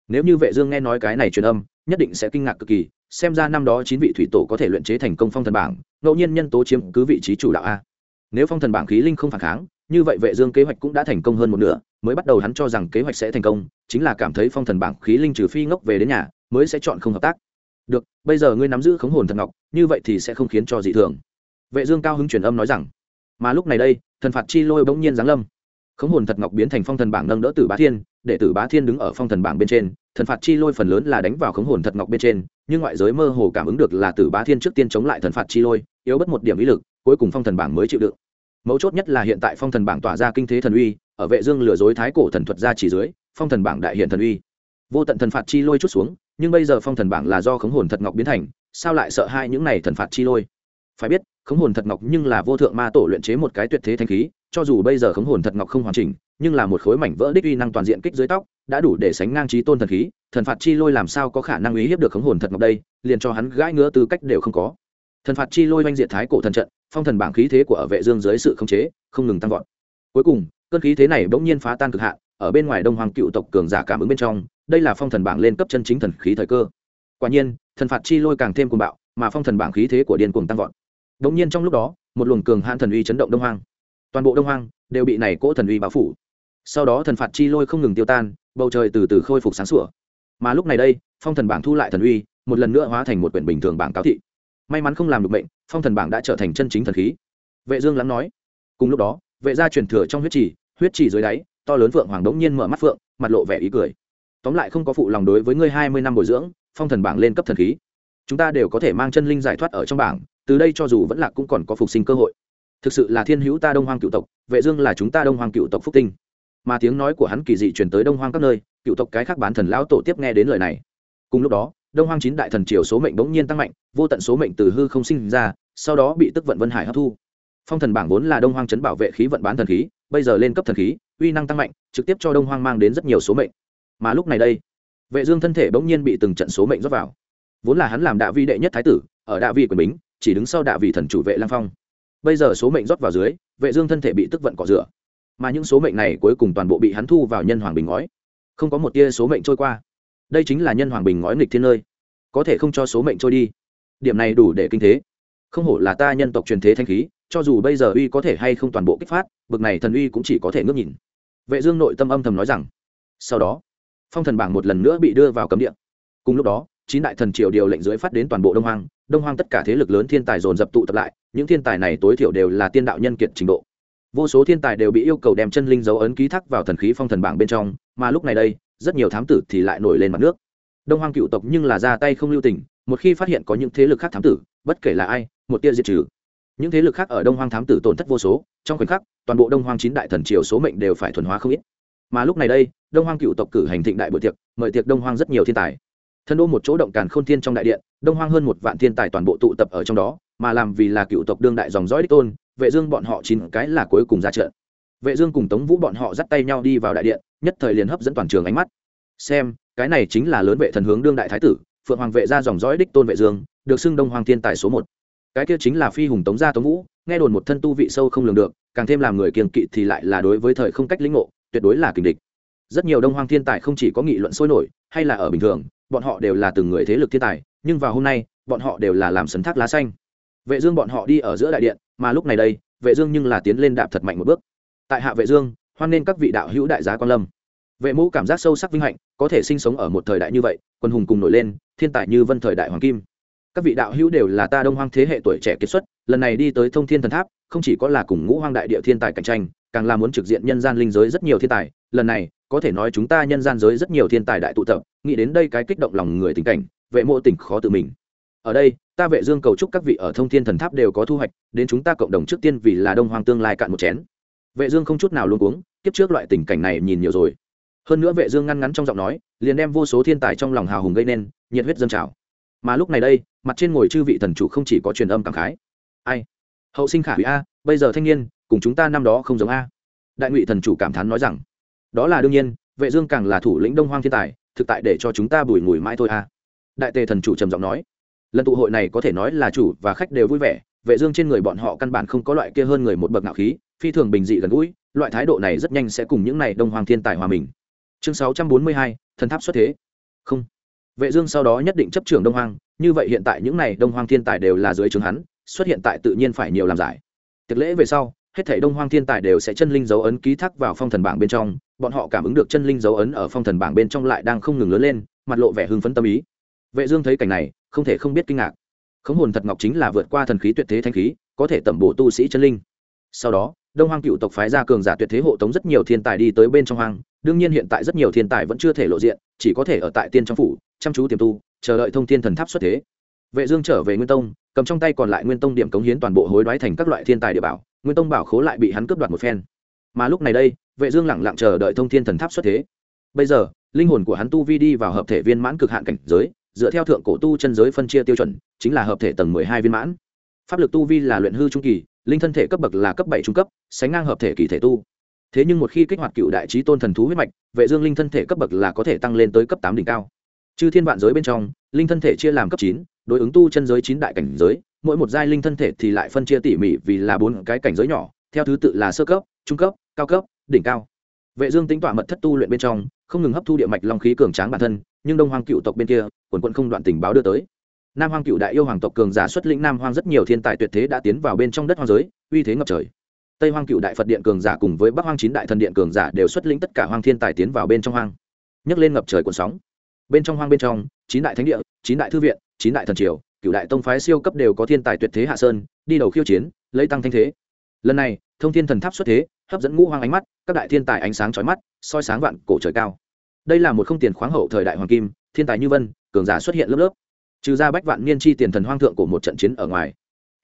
nếu như vệ dương nghe nói cái này truyền âm, nhất định sẽ kinh ngạc cực kỳ, xem ra năm đó chín vị thủy tổ có thể luyện chế thành công phong thần bảng, ngẫu nhiên nhân tố chiếm cứ vị trí chủ đạo a. Nếu phong thần bảng khí linh không phản kháng, như vậy vệ dương kế hoạch cũng đã thành công hơn một nửa, mới bắt đầu hắn cho rằng kế hoạch sẽ thành công, chính là cảm thấy phong thần bảng khí linh trừ phi ngốc về đến nhà, mới sẽ chọn không hợp tác. Được, bây giờ ngươi nắm giữ khống hồn thần ngọc, như vậy thì sẽ không khiến cho dị thường. Vệ dương cao hứng truyền âm nói rằng, mà lúc này đây, thần phạt chi lôi bỗng nhiên giáng lâm khống hồn thật ngọc biến thành phong thần bảng nâng đỡ tử bá thiên, để tử bá thiên đứng ở phong thần bảng bên trên, thần phạt chi lôi phần lớn là đánh vào khống hồn thật ngọc bên trên, nhưng ngoại giới mơ hồ cảm ứng được là tử bá thiên trước tiên chống lại thần phạt chi lôi, yếu bất một điểm ý lực, cuối cùng phong thần bảng mới chịu đựng. Mấu chốt nhất là hiện tại phong thần bảng tỏa ra kinh thế thần uy, ở vệ dương lừa dối thái cổ thần thuật ra chỉ dưới, phong thần bảng đại hiện thần uy. Vô tận thần phạt chi lôi chút xuống, nhưng bây giờ phong thần bảng là do khống hồn thật ngọc biến thành, sao lại sợ hai những này thần phạt chi lôi? Phải biết, khống hồn thật ngọc nhưng là vô thượng ma tổ luyện chế một cái tuyệt thế thanh khí cho dù bây giờ khống hồn thật ngọc không hoàn chỉnh, nhưng là một khối mảnh vỡ đích uy năng toàn diện kích dưới tóc, đã đủ để sánh ngang trí tôn thần khí, thần phạt chi lôi làm sao có khả năng uy hiếp được khống hồn thật ngọc đây, liền cho hắn gãi ngứa tư cách đều không có. Thần phạt chi lôi oanh diện thái cổ thần trận, phong thần bảng khí thế của ở vệ dương dưới sự khống chế, không ngừng tăng vọt. Cuối cùng, cơn khí thế này bỗng nhiên phá tan cực hạn, ở bên ngoài đông hoàng cựu tộc cường giả cảm ứng bên trong, đây là phong thần bảng lên cấp chân chính thần khí thời cơ. Quả nhiên, thần phạt chi lôi càng thêm cuồng bạo, mà phong thần bảng khí thế của điên cuồng tăng vọt. Bỗng nhiên trong lúc đó, một luồng cường hãn thần uy chấn động đông hoàng toàn bộ đông hoang đều bị này cỗ thần uy bao phủ. Sau đó thần phạt chi lôi không ngừng tiêu tan, bầu trời từ từ khôi phục sáng sủa. Mà lúc này đây, phong thần bảng thu lại thần uy, một lần nữa hóa thành một quyển bình thường bảng cáo thị. May mắn không làm được bệnh phong thần bảng đã trở thành chân chính thần khí. Vệ dương lắng nói. Cùng lúc đó, vệ gia truyền thừa trong huyết trì huyết trì dưới đáy, to lớn phượng hoàng đống nhiên mở mắt phượng, mặt lộ vẻ ý cười. Tóm lại không có phụ lòng đối với ngươi hai mươi năm bồi dưỡng, phong thần bảng lên cấp thần khí. Chúng ta đều có thể mang chân linh giải thoát ở trong bảng, từ đây cho dù vẫn lạc cũng còn có phục sinh cơ hội thực sự là thiên hữu ta đông hoang cựu tộc, vệ dương là chúng ta đông hoang cựu tộc phúc tinh. Mà tiếng nói của hắn kỳ dị truyền tới đông hoang các nơi, cựu tộc cái khác bán thần lão tổ tiếp nghe đến lời này. Cùng lúc đó, đông hoang chín đại thần triều số mệnh bỗng nhiên tăng mạnh, vô tận số mệnh từ hư không sinh ra, sau đó bị tức vận vân hải hấp thu. Phong thần bảng vốn là đông hoang chấn bảo vệ khí vận bán thần khí, bây giờ lên cấp thần khí, uy năng tăng mạnh, trực tiếp cho đông hoang mang đến rất nhiều số mệnh. Mà lúc này đây, vệ dương thân thể bỗng nhiên bị từng trận số mệnh rót vào. Vốn là hắn làm đại vi đệ nhất thái tử, ở đại vi quyền bính, chỉ đứng sau đại vị thần chủ vệ lang phong bây giờ số mệnh rót vào dưới, vệ dương thân thể bị tức vận cọ rửa. Mà những số mệnh này cuối cùng toàn bộ bị hắn thu vào nhân hoàng bình ngói. Không có một tia số mệnh trôi qua. Đây chính là nhân hoàng bình ngói nghịch thiên nơi. Có thể không cho số mệnh trôi đi. Điểm này đủ để kinh thế. Không hổ là ta nhân tộc truyền thế thanh khí, cho dù bây giờ uy có thể hay không toàn bộ kích phát, bực này thần uy cũng chỉ có thể ngước nhìn. Vệ dương nội tâm âm thầm nói rằng, sau đó, phong thần bảng một lần nữa bị đưa vào cấm địa. Cùng lúc đó, chín đại thần triều điều lệnh dưới phát đến toàn bộ đông hoang. Đông hoang tất cả thế lực lớn thiên tài dồn dập tụ tập lại những thiên tài này tối thiểu đều là tiên đạo nhân kiệt trình độ. Vô số thiên tài đều bị yêu cầu đem chân linh dấu ấn ký thác vào thần khí phong thần bảng bên trong, mà lúc này đây, rất nhiều thám tử thì lại nổi lên mặt nước. Đông hoang cựu tộc nhưng là ra tay không lưu tình, một khi phát hiện có những thế lực khác thám tử, bất kể là ai, một tia diệt trừ. Những thế lực khác ở đông hoang thám tử tổn thất vô số, trong khoảnh khắc, toàn bộ đông hoang chín đại thần triều số mệnh đều phải thuần hóa không ít. Mà lúc này đây, đông hoang cựu tộc cử hành thịnh đại bữa tiệc, mời tiệc đông hoang rất nhiều thiên tài. Thân đô một chỗ động càn khôn thiên trong đại điện, đông hoang hơn một vạn thiên tài toàn bộ tụ tập ở trong đó mà làm vì là cựu tộc đương đại dòng dõi đích tôn, vệ dương bọn họ chín cái là cuối cùng ra trận. Vệ dương cùng tống vũ bọn họ dắt tay nhau đi vào đại điện, nhất thời liền hấp dẫn toàn trường ánh mắt. Xem, cái này chính là lớn vệ thần hướng đương đại thái tử, phượng hoàng vệ gia dòng dõi đích tôn vệ dương, được xưng đông hoàng thiên tài số một. Cái kia chính là phi hùng tống gia tống vũ, nghe đồn một thân tu vị sâu không lường được, càng thêm làm người kiêng kỵ thì lại là đối với thời không cách lĩnh ngộ, tuyệt đối là kình địch. Rất nhiều đông hoàng thiên tài không chỉ có nghị luận sôi nổi, hay là ở bình thường, bọn họ đều là từng người thế lực thiên tài, nhưng vào hôm nay, bọn họ đều là làm sấn thác lá xanh vệ dương bọn họ đi ở giữa đại điện, mà lúc này đây, vệ dương nhưng là tiến lên đạp thật mạnh một bước. Tại hạ vệ dương, hoan nên các vị đạo hữu đại giá quan lâm. Vệ mũ cảm giác sâu sắc vinh hạnh, có thể sinh sống ở một thời đại như vậy, quân hùng cùng nổi lên, thiên tài như vân thời đại hoàng kim. Các vị đạo hữu đều là ta đông hoang thế hệ tuổi trẻ kiệt xuất, lần này đi tới thông thiên thần tháp, không chỉ có là cùng ngũ hoang đại địa thiên tài cạnh tranh, càng là muốn trực diện nhân gian linh giới rất nhiều thiên tài. Lần này, có thể nói chúng ta nhân gian giới rất nhiều thiên tài đại tụ tập, nghĩ đến đây cái kích động lòng người tình cảnh, vệ mộ tỉnh khó tự mình. Ở đây ta vệ dương cầu chúc các vị ở thông thiên thần tháp đều có thu hoạch, đến chúng ta cộng đồng trước tiên vì là đông hoang tương lai cạn một chén. Vệ dương không chút nào luống cuống, kiếp trước loại tình cảnh này nhìn nhiều rồi. Hơn nữa vệ dương ngăn ngắn trong giọng nói, liền đem vô số thiên tài trong lòng hào hùng gây nên, nhiệt huyết dâng trào. Mà lúc này đây, mặt trên ngồi chư vị thần chủ không chỉ có truyền âm cảm khái. Ai? Hậu sinh khả hủy a, bây giờ thanh niên, cùng chúng ta năm đó không giống a. Đại ngụy thần chủ cảm thán nói rằng, đó là đương nhiên, vệ dương càng là thủ lĩnh đông hoang thiên tài, thực tại để cho chúng ta bùi ngùi mãi thôi a. Đại tề thần chủ trầm giọng nói lần tụ hội này có thể nói là chủ và khách đều vui vẻ vệ dương trên người bọn họ căn bản không có loại kia hơn người một bậc ngạo khí phi thường bình dị gần gũi loại thái độ này rất nhanh sẽ cùng những này đông hoàng thiên tài hòa mình. Chương 642, thần tháp xuất thế. Không. Vệ dương sau đó nhất định chấp trưởng đông hoàng như vậy hiện tại những này đông hoàng thiên tài đều là dưới trướng hắn xuất hiện tại tự nhiên phải nhiều làm giải. Tiệc lễ về sau hết thảy đông hoàng thiên tài đều sẽ chân linh dấu ấn ký thác vào phong thần bảng bên trong bọn họ cảm ứng được chân linh dấu ấn ở phong thần bảng bên trong lại đang không ngừng lớn lên mặt lộ vẻ hưng phấn tâm ý. Vệ dương thấy cảnh này không thể không biết kinh ngạc. Khống hồn thật ngọc chính là vượt qua thần khí tuyệt thế thanh khí, có thể tẩm bổ tu sĩ chân linh. Sau đó, đông hoang cựu tộc phái ra cường giả tuyệt thế hộ tống rất nhiều thiên tài đi tới bên trong hoang, đương nhiên hiện tại rất nhiều thiên tài vẫn chưa thể lộ diện, chỉ có thể ở tại tiên trong phủ, chăm chú tiềm tu, chờ đợi thông thiên thần tháp xuất thế. Vệ dương trở về nguyên tông, cầm trong tay còn lại nguyên tông điểm cống hiến toàn bộ hối đoái thành các loại thiên tài địa bảo, nguyên tông bảo khố lại bị hắn cướp đoạt một phen. Mà lúc này đây, vệ dương lặng lặng chờ đợi thông thiên thần tháp xuất thế. Bây giờ, linh hồn của hắn tu vi đi vào hợp thể viên mãn cực hạn cảnh giới dựa theo thượng cổ tu chân giới phân chia tiêu chuẩn, chính là hợp thể tầng mười hai viên mãn. Pháp lực tu vi là luyện hư trung kỳ, linh thân thể cấp bậc là cấp bảy trung cấp, sánh ngang hợp thể kỳ thể tu. Thế nhưng một khi kích hoạt cựu đại trí tôn thần thú huyết mạch, vệ dương linh thân thể cấp bậc là có thể tăng lên tới cấp tám đỉnh cao. Chư thiên vạn giới bên trong, linh thân thể chia làm cấp chín, đối ứng tu chân giới chín đại cảnh giới, mỗi một giai linh thân thể thì lại phân chia tỉ mỉ vì là bốn cái cảnh giới nhỏ, theo thứ tự là sơ cấp, trung cấp, cao cấp, đỉnh cao. Vệ dương tính tỏa mật thất tu luyện bên trong, không ngừng hấp thu địa mạch long khí cường tráng bản thân nhưng đông hoang cựu tộc bên kia, quần quân không đoạn tình báo đưa tới. Nam hoang cựu đại yêu hoàng tộc cường giả xuất lĩnh nam hoang rất nhiều thiên tài tuyệt thế đã tiến vào bên trong đất hoang giới, uy thế ngập trời. Tây hoang cựu đại phật điện cường giả cùng với bắc hoang chín đại thần điện cường giả đều xuất lĩnh tất cả hoang thiên tài tiến vào bên trong hoang. Nhấc lên ngập trời cuộn sóng. Bên trong hoang bên trong, chín đại thánh địa, chín đại thư viện, chín đại thần triều, cựu đại tông phái siêu cấp đều có thiên tài tuyệt thế hạ sơn, đi đầu khiêu chiến, lấy tăng thanh thế. Lần này, thông thiên thần tháp xuất thế, hấp dẫn ngũ hoang ánh mắt, các đại thiên tài ánh sáng chói mắt, soi sáng vạn cổ trời cao đây là một không tiền khoáng hậu thời đại hoàng kim, thiên tài như vân, cường giả xuất hiện lớp lớp. Trừ ra bách vạn niên chi tiền thần hoang thượng của một trận chiến ở ngoài,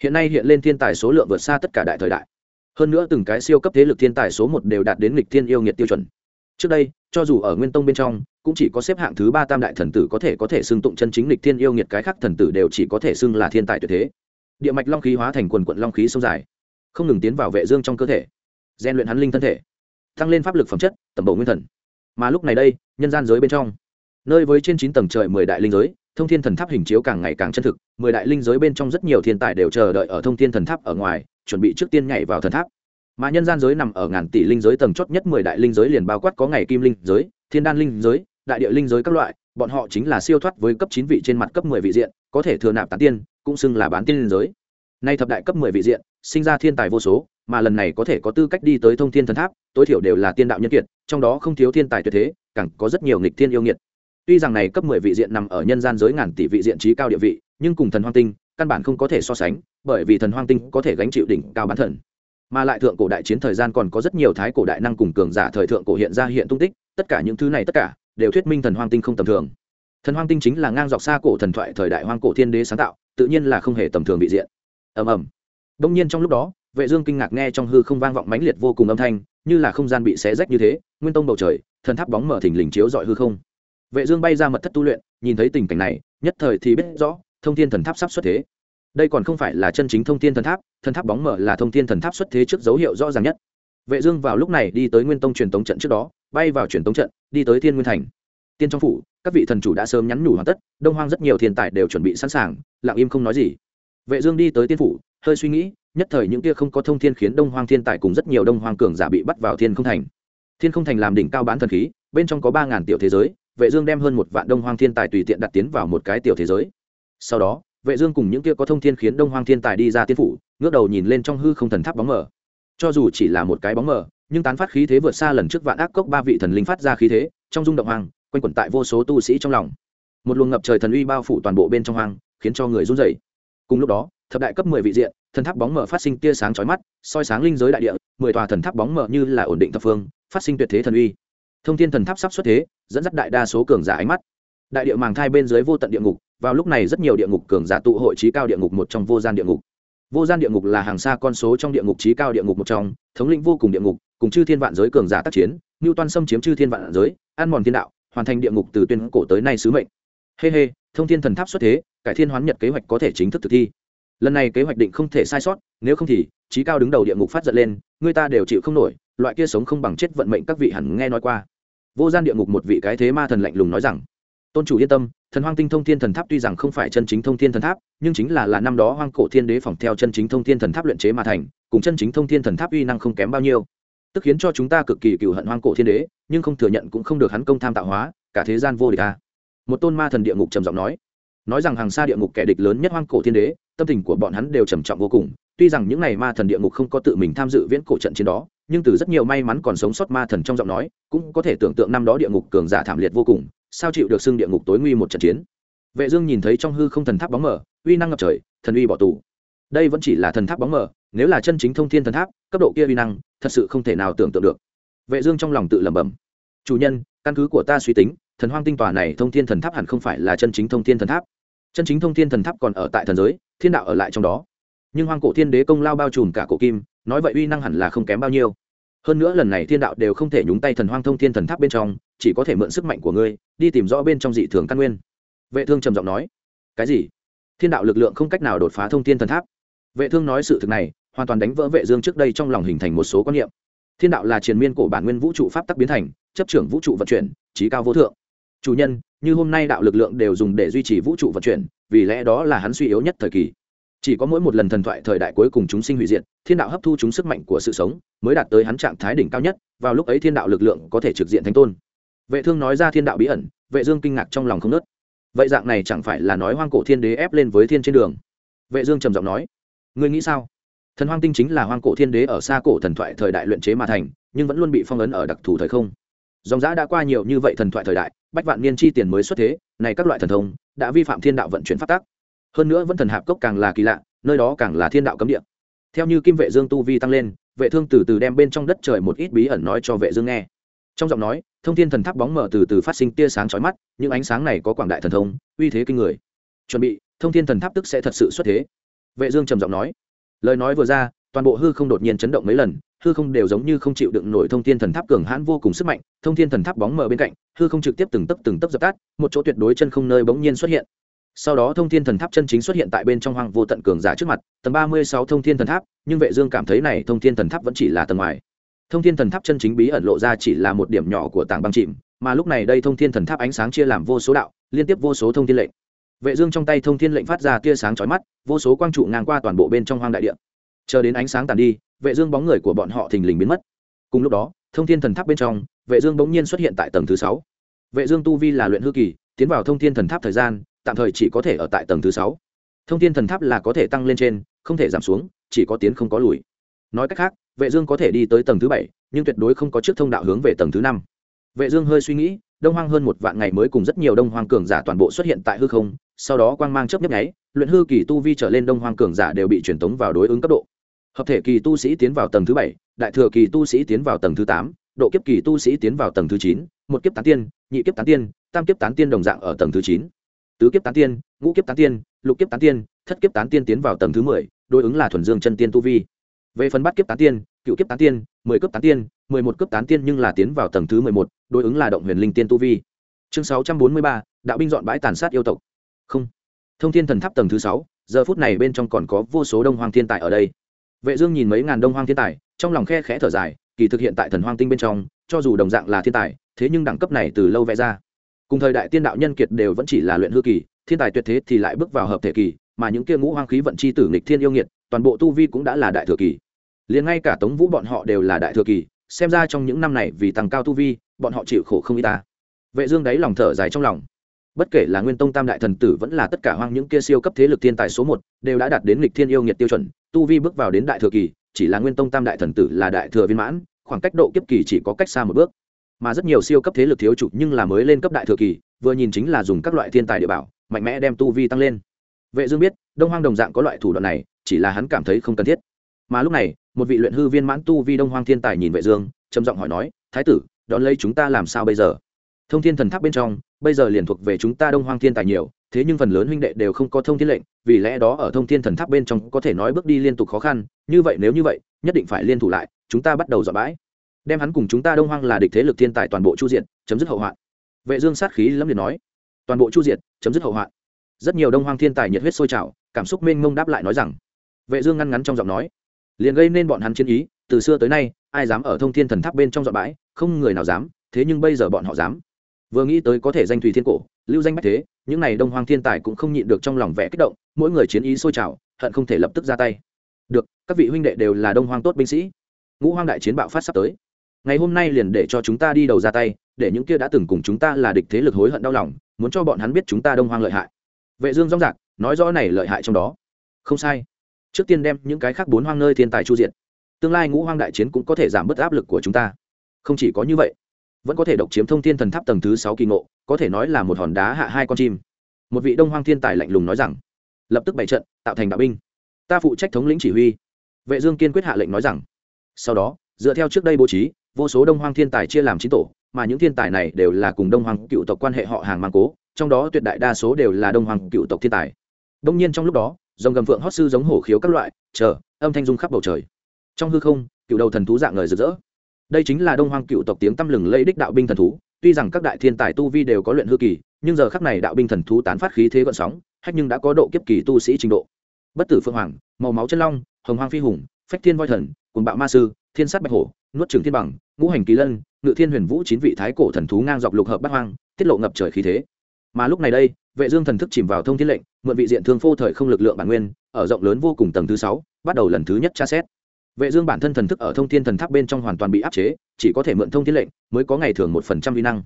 hiện nay hiện lên thiên tài số lượng vượt xa tất cả đại thời đại. Hơn nữa từng cái siêu cấp thế lực thiên tài số một đều đạt đến lịch thiên yêu nghiệt tiêu chuẩn. Trước đây, cho dù ở nguyên tông bên trong, cũng chỉ có xếp hạng thứ ba tam đại thần tử có thể có thể xưng tụng chân chính lịch thiên yêu nghiệt, cái khác thần tử đều chỉ có thể xưng là thiên tài tuyệt thế. Địa mạch long khí hóa thành quần quận long khí sông dài, không ngừng tiến vào vệ dương trong cơ thể gian luyện hắn linh thân thể, tăng lên pháp lực phẩm chất, tầm bộ nguyên thần mà lúc này đây, nhân gian giới bên trong. Nơi với trên chín tầng trời mười đại linh giới, thông thiên thần tháp hình chiếu càng ngày càng chân thực, mười đại linh giới bên trong rất nhiều thiên tài đều chờ đợi ở thông thiên thần tháp ở ngoài, chuẩn bị trước tiên nhảy vào thần tháp. Mà nhân gian giới nằm ở ngàn tỷ linh giới tầng chót nhất mười đại linh giới liền bao quát có ngày kim linh giới, thiên đan linh giới, đại địa linh giới các loại, bọn họ chính là siêu thoát với cấp chín vị trên mặt cấp mười vị diện, có thể thừa nạp tán tiên, cũng xưng là bán tiên linh giới. Nay thập đại cấp mười vị diện, sinh ra thiên tài vô số mà lần này có thể có tư cách đi tới thông thiên thần tháp, tối thiểu đều là tiên đạo nhân kiệt, trong đó không thiếu thiên tài tuyệt thế, càng có rất nhiều nghịch thiên yêu nghiệt. Tuy rằng này cấp mười vị diện nằm ở nhân gian giới ngàn tỷ vị diện trí cao địa vị, nhưng cùng thần hoang tinh, căn bản không có thể so sánh, bởi vì thần hoang tinh có thể gánh chịu đỉnh cao bán thần. Mà lại thượng cổ đại chiến thời gian còn có rất nhiều thái cổ đại năng cùng cường giả thời thượng cổ hiện ra hiện tung tích, tất cả những thứ này tất cả, đều thuyết minh thần hoang tinh không tầm thường. Thần hoang tinh chính là ngang dọc xa cổ thần thoại thời đại hoang cổ thiên đế sáng tạo, tự nhiên là không hề tầm thường vị diện. Ầm ầm. Đông nhiên trong lúc đó vệ dương kinh ngạc nghe trong hư không vang vọng mãnh liệt vô cùng âm thanh, như là không gian bị xé rách như thế, nguyên tông bầu trời, thần tháp bóng mở thình lình chiếu dọi hư không. Vệ dương bay ra mật thất tu luyện, nhìn thấy tình cảnh này, nhất thời thì biết rõ, thông thiên thần tháp sắp xuất thế. Đây còn không phải là chân chính thông thiên thần tháp thần tháp bóng mở là thông thiên thần tháp xuất thế trước dấu hiệu rõ ràng nhất. Vệ dương vào lúc này đi tới nguyên tông truyền tống trận trước đó, bay vào truyền tống trận, đi tới thiên nguyên thành. Tiên trong phủ, các vị thần chủ đã sớm nhắn nhủ hoàn tất, đông hoang rất nhiều thiên tài đều chuẩn bị sẵn sàng, lặng im không nói gì. Vệ dương đi tới tiên phủ, hơi suy nghĩ nhất thời những kia không có thông thiên khiến đông hoang thiên tài cùng rất nhiều đông hoang cường giả bị bắt vào thiên không thành. Thiên không thành làm đỉnh cao bán thần khí, bên trong có ba ngàn tiểu thế giới, vệ dương đem hơn một vạn đông hoang thiên tài tùy tiện đặt tiến vào một cái tiểu thế giới. Sau đó, vệ dương cùng những kia có thông thiên khiến đông hoang thiên tài đi ra tiên phủ, ngước đầu nhìn lên trong hư không thần tháp bóng mờ. Cho dù chỉ là một cái bóng mờ, nhưng tán phát khí thế vượt xa lần trước vạn ác cốc ba vị thần linh phát ra khí thế, trong dung động hoang, quanh quẩn tại vô số tu sĩ trong lòng. Một luồng ngập trời thần uy bao phủ toàn bộ bên trong hoang, khiến cho người run rẩy. Cùng lúc đó thập đại cấp mười vị diện thần tháp bóng mở phát sinh tia sáng chói mắt soi sáng linh giới đại địa mười tòa thần tháp bóng mở như là ổn định thập phương phát sinh tuyệt thế thần uy. Thông thiên thần tháp sắp xuất thế dẫn dắt đại đa số cường giả ánh mắt. Đại địa màng thai bên dưới vô tận địa ngục vào lúc này rất nhiều địa ngục cường giả tụ hội trí cao địa ngục một trong vô gian địa ngục. Vô gian địa ngục là hàng xa con số trong địa ngục trí cao địa ngục một trong thống lĩnh vô cùng địa ngục cùng chư thiên vạn giới cường giả tác chiến như toan xâm chiếm chư thiên vạn giới ăn mòn thiên đạo hoàn thành địa ngục từ tuyên cổ tới nay sứ mệnh. Hê、hey、hê、hey, thông thiên thần tháp xuất thế cải thiên hoán nhật kế hoạch có thể chính thức thực thi lần này kế hoạch định không thể sai sót, nếu không thì, trí cao đứng đầu địa ngục phát giận lên, người ta đều chịu không nổi, loại kia sống không bằng chết vận mệnh các vị hẳn nghe nói qua. Vô gian địa ngục một vị cái thế ma thần lạnh lùng nói rằng, tôn chủ yên tâm, thần hoang tinh thông thiên thần tháp tuy rằng không phải chân chính thông thiên thần tháp, nhưng chính là là năm đó hoang cổ thiên đế phòng theo chân chính thông thiên thần tháp luyện chế mà thành, cùng chân chính thông thiên thần tháp uy năng không kém bao nhiêu. Tức khiến cho chúng ta cực kỳ cựu hận hoang cổ thiên đế, nhưng không thừa nhận cũng không được hắn công tham tạo hóa, cả thế gian vô địch ta một tôn ma thần địa ngục trầm giọng nói nói rằng hàng xa địa ngục kẻ địch lớn nhất hoang cổ thiên đế, tâm tình của bọn hắn đều trầm trọng vô cùng. Tuy rằng những n à y ma thần địa ngục không có tự mình tham dự viễn cổ trận chiến đó, nhưng từ rất nhiều may mắn còn sống sót ma thần trong giọng nói, cũng có thể tưởng tượng năm đó địa ngục cường giả thảm liệt vô cùng, sao chịu được xưng địa ngục tối nguy một trận chiến. Vệ dương nhìn thấy trong hư không thần tháp bóng mở uy năng ngập trời, thần uy bỏ tù. Đây vẫn chỉ là thần tháp bóng mở nếu là chân chính thông thiên thần tháp, cấp độ kia uy năng, thật sự không thể nào tưởng tượng được. Vệ dương trong lòng tự lẩm bẩm. Chủ nhân, căn cứ của ta suy tính, thần hoang tinh tòa này thông thiên thần tháp hẳn không phải là chân chính thông thiên thần tháp chân chính thông thiên thần tháp còn ở tại thần giới, thiên đạo ở lại trong đó. Nhưng hoang cổ thiên đế công lao bao trùm cả cổ kim, nói vậy uy năng hẳn là không kém bao nhiêu. Hơn nữa lần này thiên đạo đều không thể nhúng tay thần hoang thông thiên thần tháp bên trong, chỉ có thể mượn sức mạnh của ngươi, đi tìm rõ bên trong dị thường căn nguyên. Vệ thương trầm giọng nói, cái gì? Thiên đạo lực lượng không cách nào đột phá thông thiên thần tháp? Vệ thương nói sự thực này, hoàn toàn đánh vỡ vệ dương trước đây trong lòng hình thành một số quan niệm. Thiên đạo là triền miên cổ bản nguyên vũ trụ pháp tắc biến thành, chấp trưởng vũ trụ vận chuyển trí cao vô thượng chủ nhân, như hôm nay đạo lực lượng đều dùng để duy trì vũ trụ vận chuyển, vì lẽ đó là hắn suy yếu nhất thời kỳ. Chỉ có mỗi một lần thần thoại thời đại cuối cùng chúng sinh hủy diệt, thiên đạo hấp thu chúng sức mạnh của sự sống, mới đạt tới hắn trạng thái đỉnh cao nhất, vào lúc ấy thiên đạo lực lượng có thể trực diện thánh tôn. Vệ thương nói ra thiên đạo bí ẩn, vệ dương kinh ngạc trong lòng không nớt. Vậy dạng này chẳng phải là nói hoang cổ thiên đế ép lên với thiên trên đường? Vệ dương trầm giọng nói, ngươi nghĩ sao? Thần hoang tinh chính là hoang cổ thiên đế ở xa cổ thần thoại thời đại luyện chế mà thành, nhưng vẫn luôn bị phong ấn ở đặc thù thời không dòng giã đã qua nhiều như vậy thần thoại thời đại, bách vạn niên chi tiền mới xuất thế, này các loại thần thông, đã vi phạm thiên đạo vận chuyển phát tác hơn nữa vẫn thần hạp cốc càng là kỳ lạ, nơi đó càng là thiên đạo cấm địa. Theo như kim vệ dương tu vi tăng lên, vệ thương từ từ đem bên trong đất trời một ít bí ẩn nói cho vệ dương nghe. Trong giọng nói, thông thiên thần tháp bóng mở từ từ phát sinh tia sáng chói mắt, những ánh sáng này có quảng đại thần thông, uy thế kinh người. Chuẩn bị, thông thiên thần tháp tức sẽ thật sự xuất thế. Vệ dương trầm giọng nói. Lời nói vừa ra toàn bộ hư không đột nhiên chấn động mấy lần, hư không đều giống như không chịu đựng nổi thông thiên thần tháp cường hãn vô cùng sức mạnh, thông thiên thần tháp bóng mờ bên cạnh, hư không trực tiếp từng tấp từng tấp dập tắt, một chỗ tuyệt đối chân không nơi bỗng nhiên xuất hiện. Sau đó thông thiên thần tháp chân chính xuất hiện tại bên trong hoang vô tận cường giả trước mặt, tầng ba mươi sáu thông thiên thần tháp, nhưng vệ dương cảm thấy này thông thiên thần tháp vẫn chỉ là tầng ngoài. Thông thiên thần tháp chân chính bí ẩn lộ ra chỉ là một điểm nhỏ của tảng băng chìm, mà lúc này đây thông thiên thần tháp ánh sáng chia làm vô số đạo, liên tiếp vô số thông thiên lệnh. Vệ dương trong tay thông thiên lệnh phát ra tia sáng chói mắt, vô số quang trụ ngang qua toàn bộ bên trong hoang đại địa chờ đến ánh sáng tàn đi, vệ dương bóng người của bọn họ thình lình biến mất. Cùng lúc đó, thông thiên thần tháp bên trong, vệ dương bỗng nhiên xuất hiện tại tầng thứ sáu. Vệ dương tu vi là luyện hư kỳ, tiến vào thông thiên thần tháp thời gian, tạm thời chỉ có thể ở tại tầng thứ sáu. Thông thiên thần tháp là có thể tăng lên trên, không thể giảm xuống, chỉ có tiến không có lùi. Nói cách khác, vệ dương có thể đi tới tầng thứ bảy, nhưng tuyệt đối không có trước thông đạo hướng về tầng thứ năm. Vệ dương hơi suy nghĩ, đông hoang hơn một vạn ngày mới cùng rất nhiều đông hoang cường giả toàn bộ xuất hiện tại hư không, sau đó quang mang chớp nhấp nháy, luyện hư kỳ tu vi trở lên đông hoang cường giả đều bị truyền tống vào đối ứng cấp độ hợp thể kỳ tu sĩ tiến vào tầng thứ bảy đại thừa kỳ tu sĩ tiến vào tầng thứ tám độ kiếp kỳ tu sĩ tiến vào tầng thứ chín một kiếp tán tiên nhị kiếp tán tiên tam kiếp tán tiên đồng dạng ở tầng thứ chín tứ kiếp tán tiên ngũ kiếp tán tiên lục kiếp tán tiên thất kiếp tán tiên tiến vào tầng thứ mười đối ứng là thuần dương chân tiên tu vi về phần bắt kiếp tán tiên cựu kiếp tán tiên mười cấp tán tiên mười một cấp tán tiên nhưng là tiến vào tầng thứ mười một đối ứng là động huyền linh tiên tu vi chương sáu trăm bốn mươi ba đạo binh dọn bãi tàn sát yêu tộc không thông thiên thần tháp tầng thứ sáu giờ phút này bên trong còn có vô số đông hoàng thiên tài ở đây vệ dương nhìn mấy ngàn đông hoang thiên tài, trong lòng khe khẽ thở dài, kỳ thực hiện tại thần hoang tinh bên trong, cho dù đồng dạng là thiên tài, thế nhưng đẳng cấp này từ lâu vẽ ra. Cùng thời đại tiên đạo nhân kiệt đều vẫn chỉ là luyện hư kỳ, thiên tài tuyệt thế thì lại bước vào hợp thể kỳ, mà những kia ngũ hoang khí vận chi tử nghịch thiên yêu nghiệt, toàn bộ tu vi cũng đã là đại thừa kỳ. Liền ngay cả tống vũ bọn họ đều là đại thừa kỳ, xem ra trong những năm này vì tăng cao tu vi, bọn họ chịu khổ không y ta. Vệ dương đáy lòng thở dài trong lòng. Bất kể là nguyên tông tam đại thần tử vẫn là tất cả hoang những kia siêu cấp thế lực thiên tài số một, đều đã đạt đến lịch thiên yêu nghiệt tiêu chuẩn tu vi bước vào đến đại thừa kỳ, chỉ là nguyên tông tam đại thần tử là đại thừa viên mãn, khoảng cách độ kiếp kỳ chỉ có cách xa một bước. Mà rất nhiều siêu cấp thế lực thiếu chủ nhưng là mới lên cấp đại thừa kỳ, vừa nhìn chính là dùng các loại thiên tài địa bảo, mạnh mẽ đem tu vi tăng lên. Vệ dương biết, đông hoang đồng dạng có loại thủ đoạn này, chỉ là hắn cảm thấy không cần thiết. Mà lúc này, một vị luyện hư viên mãn tu vi đông hoang thiên tài nhìn vệ dương, trầm giọng hỏi nói, thái tử, đón lấy chúng ta làm sao bây giờ? Thông thiên thần tháp bên trong, bây giờ liền thuộc về chúng ta đông hoang thiên tài nhiều thế nhưng phần lớn huynh đệ đều không có thông thiên lệnh, vì lẽ đó ở thông thiên thần tháp bên trong có thể nói bước đi liên tục khó khăn, như vậy nếu như vậy, nhất định phải liên thủ lại, chúng ta bắt đầu dọn bãi. Đem hắn cùng chúng ta đông hoang là địch thế lực thiên tài toàn bộ chu diện chấm dứt hậu hoạn. Vệ dương sát khí lắm liền nói. Toàn bộ chu diện chấm dứt hậu hoạn. Rất nhiều đông hoang thiên tài nhiệt huyết sôi trào, cảm xúc mênh mông đáp lại nói rằng. Vệ dương ngăn ngắn trong giọng nói. Liền gây nên bọn hắn chiến ý, từ xưa tới nay, ai dám ở thông thiên thần tháp bên trong dọn bãi, không người nào dám, thế nhưng bây giờ bọn họ dám vừa nghĩ tới có thể danh thủy thiên cổ, lưu danh bách thế, những này đông hoang thiên tài cũng không nhịn được trong lòng vẽ kích động, mỗi người chiến ý sôi trào, hận không thể lập tức ra tay. Được, các vị huynh đệ đều là đông hoang tốt binh sĩ. Ngũ hoang đại chiến bạo phát sắp tới. Ngày hôm nay liền để cho chúng ta đi đầu ra tay, để những kia đã từng cùng chúng ta là địch thế lực hối hận đau lòng, muốn cho bọn hắn biết chúng ta đông hoang lợi hại. Vệ dương rong rạc nói rõ này lợi hại trong đó. Không sai. Trước tiên đem những cái khác bốn hoang nơi thiên tài chu diện tương lai ngũ hoang đại chiến cũng có thể giảm bớt áp lực của chúng ta. Không chỉ có như vậy vẫn có thể độc chiếm thông thiên thần tháp tầng thứ sáu kỳ ngộ, có thể nói là một hòn đá hạ hai con chim. Một vị đông hoang thiên tài lạnh lùng nói rằng, lập tức bày trận, tạo thành đạo binh. Ta phụ trách thống lĩnh chỉ huy. Vệ dương kiên quyết hạ lệnh nói rằng, sau đó, dựa theo trước đây bố trí, vô số đông hoang thiên tài chia làm chín tổ, mà những thiên tài này đều là cùng đông hoàng cựu tộc quan hệ họ hàng mang cố, trong đó tuyệt đại đa số đều là đông hoàng cựu tộc thiên tài. Đông nhiên trong lúc đó, dòng gầm phượng hót sư giống hổ khiếu các loại, chờ, âm thanh dung khắp bầu trời. Trong hư không, cựu đầu thần thú dạng ngời rực rỡ đây chính là đông Hoang cựu tộc tiếng tăm lừng lẫy đích đạo binh thần thú, tuy rằng các đại thiên tài tu vi đều có luyện hư kỳ, nhưng giờ khắc này đạo binh thần thú tán phát khí thế gọn sóng, hách nhưng đã có độ kiếp kỳ tu sĩ trình độ. Bất tử phương hoàng, màu máu chân long, hồng hoang phi hùng, phách thiên voi thần cùng bạo ma sư, thiên sát bạch hổ, nuốt trường thiên bằng, ngũ hành kỳ lân, ngự thiên huyền vũ chín vị thái cổ thần thú ngang dọc lục hợp bát hoang, tiết lộ ngập trời khí thế. Mà lúc này đây, vệ dương thần thức chìm vào thông thiên lệnh, mượn vị diện thương phô thời không lực lượng bản nguyên, ở rộng lớn vô cùng tầng thứ sáu, bắt đầu lần thứ nhất tra xét vệ dương bản thân thần thức ở thông thiên thần tháp bên trong hoàn toàn bị áp chế, chỉ có thể mượn thông thiên lệnh mới có ngày thường một phần trăm vi năng.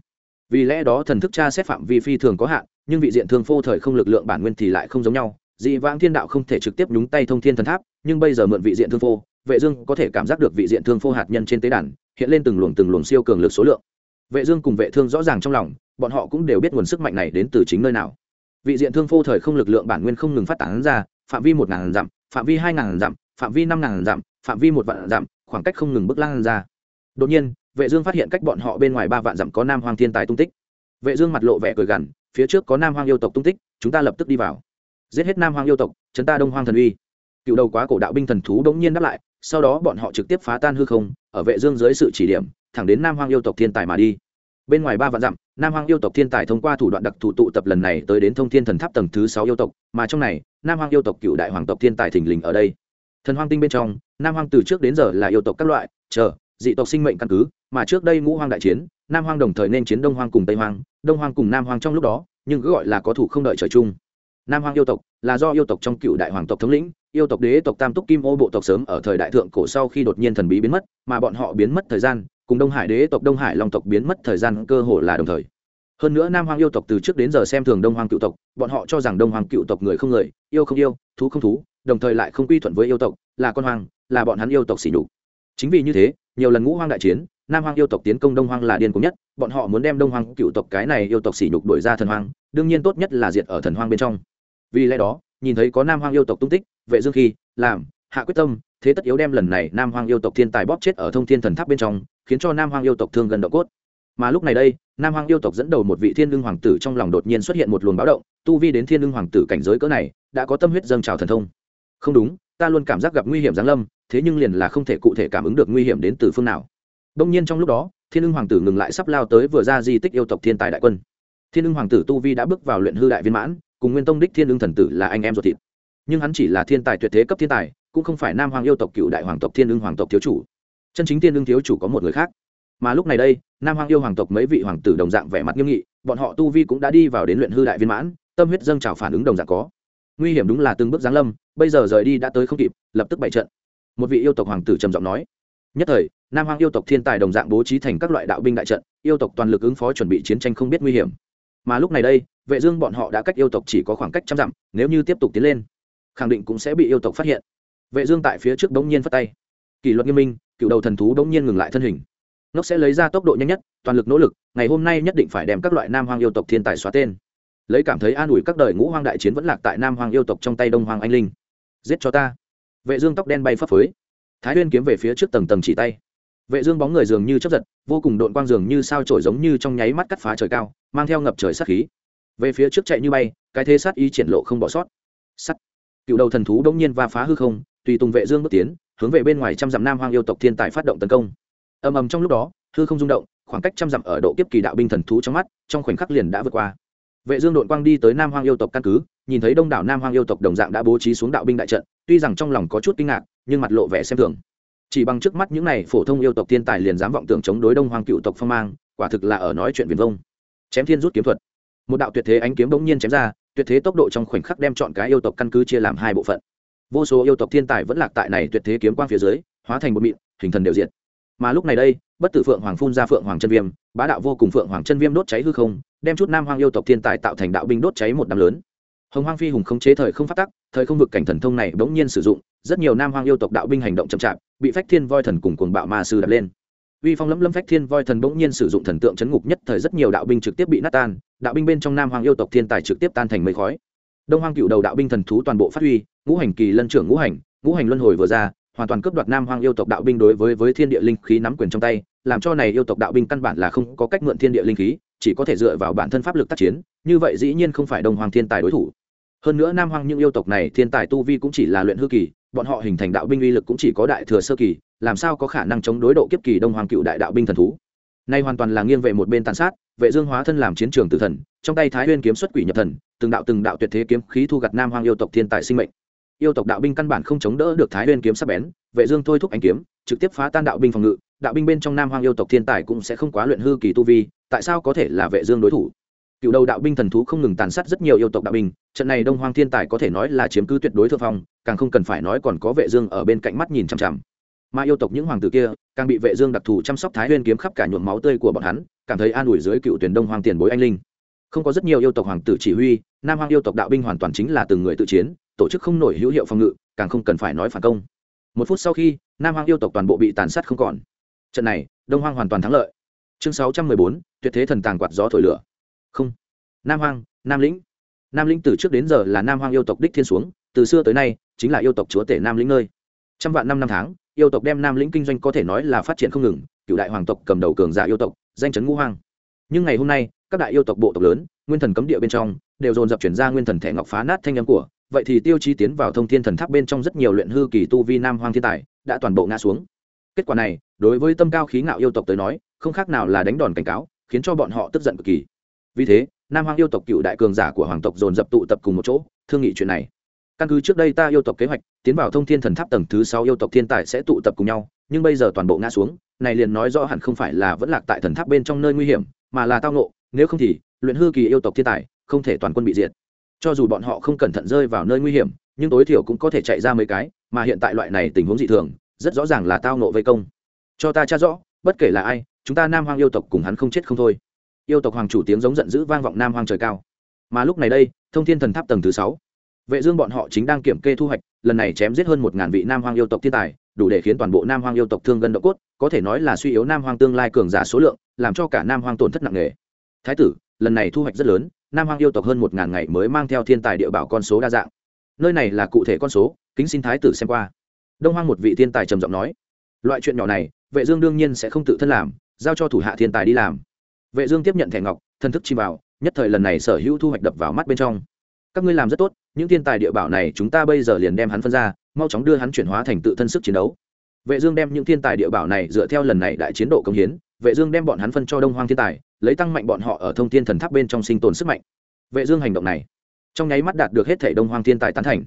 Vì lẽ đó thần thức tra xét phạm vi phi thường có hạn, nhưng vị diện thương phô thời không lực lượng bản nguyên thì lại không giống nhau. Dị vãng thiên đạo không thể trực tiếp nhúng tay thông thiên thần tháp, nhưng bây giờ mượn vị diện thương phô, vệ dương có thể cảm giác được vị diện thương phô hạt nhân trên tế đàn, hiện lên từng luồng từng luồng siêu cường lực số lượng. Vệ dương cùng vệ thương rõ ràng trong lòng, bọn họ cũng đều biết nguồn sức mạnh này đến từ chính nơi nào. Vị diện thương phô thời không lực lượng bản nguyên không ngừng phát tán ra, phạm vi một ngàn dặm, phạm vi hai ngàn dặm, phạm vi năm ngàn dặm phạm vi một vạn dặm, khoảng cách không ngừng bước lan ra. Đột nhiên, vệ dương phát hiện cách bọn họ bên ngoài ba vạn dặm có nam hoang thiên tài tung tích. Vệ dương mặt lộ vẻ cười gằn, phía trước có nam hoang yêu tộc tung tích, chúng ta lập tức đi vào. Giết hết nam hoang yêu tộc, chấn ta đông hoang thần uy. Cựu đầu quá cổ đạo binh thần thú đống nhiên đáp lại, sau đó bọn họ trực tiếp phá tan hư không, ở vệ dương dưới sự chỉ điểm, thẳng đến nam hoang yêu tộc thiên tài mà đi. Bên ngoài ba vạn dặm, nam hoang yêu tộc thiên tài thông qua thủ đoạn đặc thù tụ tập lần này tới đến thông thiên thần tháp tầng thứ sáu yêu tộc, mà trong này, nam hoang yêu tộc cựu đại hoàng tộc thiên tài thình lình ở đây. Thần hoang tinh bên trong nam hoang từ trước đến giờ là yêu tộc các loại, chờ, dị tộc sinh mệnh căn cứ, mà trước đây ngũ hoang đại chiến, nam hoang đồng thời nên chiến đông hoang cùng tây hoang, đông hoang cùng nam hoang trong lúc đó, nhưng cứ gọi là có thủ không đợi trời chung. Nam hoang yêu tộc là do yêu tộc trong cựu đại hoàng tộc thống lĩnh, yêu tộc đế tộc tam túc kim ô bộ tộc sớm ở thời đại thượng cổ sau khi đột nhiên thần bí biến mất, mà bọn họ biến mất thời gian, cùng đông hải đế tộc đông hải long tộc biến mất thời gian cơ hồ là đồng thời. Hơn nữa nam hoang yêu tộc từ trước đến giờ xem thường đông hoang cựu tộc, bọn họ cho rằng đông hoang cựu tộc người không người, yêu không yêu, thú không thú, đồng thời lại không quy thuận với yêu tộc, là con hoang là bọn hắn yêu tộc xỉ nhục. Chính vì như thế, nhiều lần ngũ hoang đại chiến, nam hoang yêu tộc tiến công đông hoang là điên cùng nhất, bọn họ muốn đem đông hoang cựu tộc cái này yêu tộc xỉ nhục đổi ra thần hoang, đương nhiên tốt nhất là diệt ở thần hoang bên trong. Vì lẽ đó, nhìn thấy có nam hoang yêu tộc tung tích, vệ dương khi, làm, hạ quyết tâm, thế tất yếu đem lần này nam hoang yêu tộc thiên tài bóp chết ở thông thiên thần tháp bên trong, khiến cho nam hoang yêu tộc thương gần độ cốt. Mà lúc này đây, nam hoang yêu tộc dẫn đầu một vị thiên lương hoàng tử trong lòng đột nhiên xuất hiện một luồng báo động, tu vi đến thiên lương hoàng tử cảnh giới cỡ này, đã có tâm huyết dâng trào thần thông. Không đúng ta luôn cảm giác gặp nguy hiểm giáng lâm, thế nhưng liền là không thể cụ thể cảm ứng được nguy hiểm đến từ phương nào. Đông nhiên trong lúc đó, thiên ưng hoàng tử ngừng lại sắp lao tới vừa ra di tích yêu tộc thiên tài đại quân. Thiên ưng hoàng tử tu vi đã bước vào luyện hư đại viên mãn, cùng nguyên tông đích thiên ưng thần tử là anh em ruột thịt. Nhưng hắn chỉ là thiên tài tuyệt thế cấp thiên tài, cũng không phải nam hoàng yêu tộc cựu đại hoàng tộc thiên ưng hoàng tộc thiếu chủ. Chân chính thiên ưng thiếu chủ có một người khác. Mà lúc này đây, nam hoàng yêu hoàng tộc mấy vị hoàng tử đồng dạng vẻ mặt nghiêm nghị, bọn họ tu vi cũng đã đi vào đến luyện hư đại viên mãn, tâm huyết dâng trào phản ứng đồng dạng có nguy hiểm đúng là từng bước giáng lâm, bây giờ rời đi đã tới không kịp, lập tức bày trận. Một vị yêu tộc hoàng tử trầm giọng nói. Nhất thời, nam hoàng yêu tộc thiên tài đồng dạng bố trí thành các loại đạo binh đại trận, yêu tộc toàn lực ứng phó chuẩn bị chiến tranh không biết nguy hiểm. Mà lúc này đây, vệ dương bọn họ đã cách yêu tộc chỉ có khoảng cách trăm dặm, nếu như tiếp tục tiến lên, khẳng định cũng sẽ bị yêu tộc phát hiện. Vệ dương tại phía trước đống nhiên phát tay. Kỷ luật nghiêm minh, cựu đầu thần thú đống nhiên ngừng lại thân hình. Nó sẽ lấy ra tốc độ nhanh nhất, toàn lực nỗ lực, ngày hôm nay nhất định phải đem các loại nam hoang yêu tộc thiên tài xóa tên lấy cảm thấy an ủi các đời ngũ hoang đại chiến vẫn lạc tại nam hoang yêu tộc trong tay đông hoang anh linh. Giết cho ta. Vệ dương tóc đen bay phấp phới. Thái nguyên kiếm về phía trước tầng tầng chỉ tay. Vệ dương bóng người dường như chớp giật, vô cùng độn quang dường như sao trổi giống như trong nháy mắt cắt phá trời cao, mang theo ngập trời sát khí. Về phía trước chạy như bay, cái thế sát ý triển lộ không bỏ sót. Sắt. Cựu đầu thần thú đông nhiên va phá hư không, tùy tùng vệ dương bước tiến, hướng về bên ngoài trăm dặm nam hoang yêu tộc thiên tài phát động tấn công. Ầm ầm trong lúc đó, hư không rung động, khoảng cách trăm dặm ở độ kiếp kỳ đạo binh thần thú trong mắt, trong khoảnh khắc liền đã vượt qua vệ dương đội quang đi tới nam hoang yêu tộc căn cứ, nhìn thấy đông đảo nam hoang yêu tộc đồng dạng đã bố trí xuống đạo binh đại trận, tuy rằng trong lòng có chút kinh ngạc, nhưng mặt lộ vẻ xem thường. Chỉ bằng trước mắt những này phổ thông yêu tộc thiên tài liền dám vọng tưởng chống đối đông hoang cựu tộc phong mang, quả thực là ở nói chuyện viền vông. Chém thiên rút kiếm thuật. Một đạo tuyệt thế ánh kiếm bỗng nhiên chém ra, tuyệt thế tốc độ trong khoảnh khắc đem chọn cái yêu tộc căn cứ chia làm hai bộ phận. Vô số yêu tộc thiên tài vẫn lạc tại này tuyệt thế kiếm quang phía dưới, hóa thành một mịn, hình thần đều diện mà lúc này đây bất tử phượng hoàng phun ra phượng hoàng chân viêm, bá đạo vô cùng phượng hoàng chân viêm đốt cháy hư không, đem chút nam hoang yêu tộc thiên tài tạo thành đạo binh đốt cháy một đám lớn. Hồng hoang phi hùng không chế thời không phát tắc, thời không vực cảnh thần thông này bỗng nhiên sử dụng, rất nhiều nam hoang yêu tộc đạo binh hành động chậm chạp, bị phách thiên voi thần cùng cuồng bạo ma sư đặt lên. Uy phong lẫm lâm phách thiên voi thần bỗng nhiên sử dụng thần tượng chấn ngục nhất thời rất nhiều đạo binh trực tiếp bị nát tan, đạo binh bên trong nam hoàng yêu tộc thiên tài trực tiếp tan thành mây khói. Đông hoang cựu đầu đạo binh thần thú toàn bộ phát huy, ngũ hành kỳ lân trưởng ngũ hành ngũ hành luân hồi vừa ra, hoàn toàn cướp đoạt nam hoang yêu tộc đạo binh đối với với thiên địa linh khí nắm quyền trong tay làm cho này yêu tộc đạo binh căn bản là không có cách mượn thiên địa linh khí, chỉ có thể dựa vào bản thân pháp lực tác chiến, như vậy dĩ nhiên không phải đông hoàng thiên tài đối thủ. Hơn nữa nam Hoàng những yêu tộc này thiên tài tu vi cũng chỉ là luyện hư kỳ, bọn họ hình thành đạo binh uy lực cũng chỉ có đại thừa sơ kỳ, làm sao có khả năng chống đối độ kiếp kỳ đông hoàng cựu đại đạo binh thần thú? Nay hoàn toàn là nghiêng về một bên tàn sát, vệ dương hóa thân làm chiến trường tử thần, trong tay thái nguyên kiếm xuất quỷ nhập thần, từng đạo từng đạo tuyệt thế kiếm khí thu gặt nam hoang yêu tộc thiên tài sinh mệnh. Yêu tộc đạo binh căn bản không chống đỡ được thái nguyên kiếm sắc bén, vệ dương thôi thúc ánh kiếm, trực tiếp phá tan đạo binh phòng ngự đạo binh bên trong nam hoang yêu tộc thiên tài cũng sẽ không quá luyện hư kỳ tu vi, tại sao có thể là vệ dương đối thủ? Cựu đầu đạo binh thần thú không ngừng tàn sát rất nhiều yêu tộc đạo binh, trận này đông hoang thiên tài có thể nói là chiếm cứ tuyệt đối thượng phong, càng không cần phải nói còn có vệ dương ở bên cạnh mắt nhìn chằm chằm. Mà yêu tộc những hoàng tử kia, càng bị vệ dương đặc thù chăm sóc thái nguyên kiếm khắp cả nhuộm máu tươi của bọn hắn, cảm thấy an ủi dưới cựu tuyển đông hoang tiền bối anh linh. Không có rất nhiều yêu tộc hoàng tử chỉ huy, nam hoang yêu tộc đạo binh hoàn toàn chính là từng người tự chiến, tổ chức không nổi hữu hiệu phòng ngự, càng không cần phải nói phản công. Một phút sau khi, nam hoang yêu tộc toàn bộ bị tàn sát không còn trận này đông hoang hoàn toàn thắng lợi. Chương 614, tuyệt thế thần tàng quạt gió thổi lửa. Không. Nam hoang nam lĩnh. Nam lĩnh từ trước đến giờ là nam hoang yêu tộc đích thiên xuống từ xưa tới nay chính là yêu tộc chúa tể nam lĩnh nơi. Trăm vạn năm năm tháng yêu tộc đem nam lĩnh kinh doanh có thể nói là phát triển không ngừng cựu đại hoàng tộc cầm đầu cường giả yêu tộc danh chấn ngũ hoang. Nhưng ngày hôm nay các đại yêu tộc bộ tộc lớn nguyên thần cấm địa bên trong đều dồn dập chuyển ra nguyên thần thẻ ngọc phá nát thanh âm của vậy thì tiêu chí tiến vào thông thiên thần tháp bên trong rất nhiều luyện hư kỳ tu vi nam hoang thiên tài đã toàn bộ ngã xuống kết quả này, đối với tâm cao khí ngạo yêu tộc tới nói, không khác nào là đánh đòn cảnh cáo, khiến cho bọn họ tức giận cực kỳ. Vì thế, nam hoang yêu tộc cựu đại cường giả của hoàng tộc dồn dập tụ tập cùng một chỗ, thương nghị chuyện này. Căn cứ trước đây ta yêu tộc kế hoạch, tiến vào thông thiên thần tháp tầng thứ sáu yêu tộc thiên tài sẽ tụ tập cùng nhau, nhưng bây giờ toàn bộ ngã xuống, này liền nói rõ hẳn không phải là vẫn lạc tại thần tháp bên trong nơi nguy hiểm, mà là tao ngộ, nếu không thì, luyện hư kỳ yêu tộc thiên tài, không thể toàn quân bị diệt. Cho dù bọn họ không cẩn thận rơi vào nơi nguy hiểm, nhưng tối thiểu cũng có thể chạy ra mấy cái, mà hiện tại loại này tình huống dị thường rất rõ ràng là tao nộ vây công. Cho ta tra rõ, bất kể là ai, chúng ta nam hoang yêu tộc cùng hắn không chết không thôi. Yêu tộc hoàng chủ tiếng giống giận dữ vang vọng nam hoang trời cao. Mà lúc này đây, thông thiên thần tháp tầng thứ sáu. Vệ dương bọn họ chính đang kiểm kê thu hoạch, lần này chém giết hơn một ngàn vị nam hoang yêu tộc thiên tài, đủ để khiến toàn bộ nam hoang yêu tộc thương gần độ cốt, có thể nói là suy yếu nam hoang tương lai cường giả số lượng, làm cho cả nam hoang tổn thất nặng nề. Thái tử, lần này thu hoạch rất lớn, nam hoang yêu tộc hơn một ngàn ngày mới mang theo thiên tài địa bảo con số đa dạng. Nơi này là cụ thể con số, kính xin thái tử xem qua đông hoang một vị thiên tài trầm giọng nói, loại chuyện nhỏ này, vệ dương đương nhiên sẽ không tự thân làm, giao cho thủ hạ thiên tài đi làm. Vệ dương tiếp nhận thẻ ngọc thân thức chi vào nhất thời lần này sở hữu thu hoạch đập vào mắt bên trong. Các ngươi làm rất tốt, những thiên tài địa bảo này chúng ta bây giờ liền đem hắn phân ra, mau chóng đưa hắn chuyển hóa thành tự thân sức chiến đấu. Vệ dương đem những thiên tài địa bảo này dựa theo lần này đại chiến độ công hiến, vệ dương đem bọn hắn phân cho đông hoang thiên tài, lấy tăng mạnh bọn họ ở thông thiên thần tháp bên trong sinh tồn sức mạnh. Vệ dương hành động này, trong nháy mắt đạt được hết thể đông hoang thiên tài tán thành.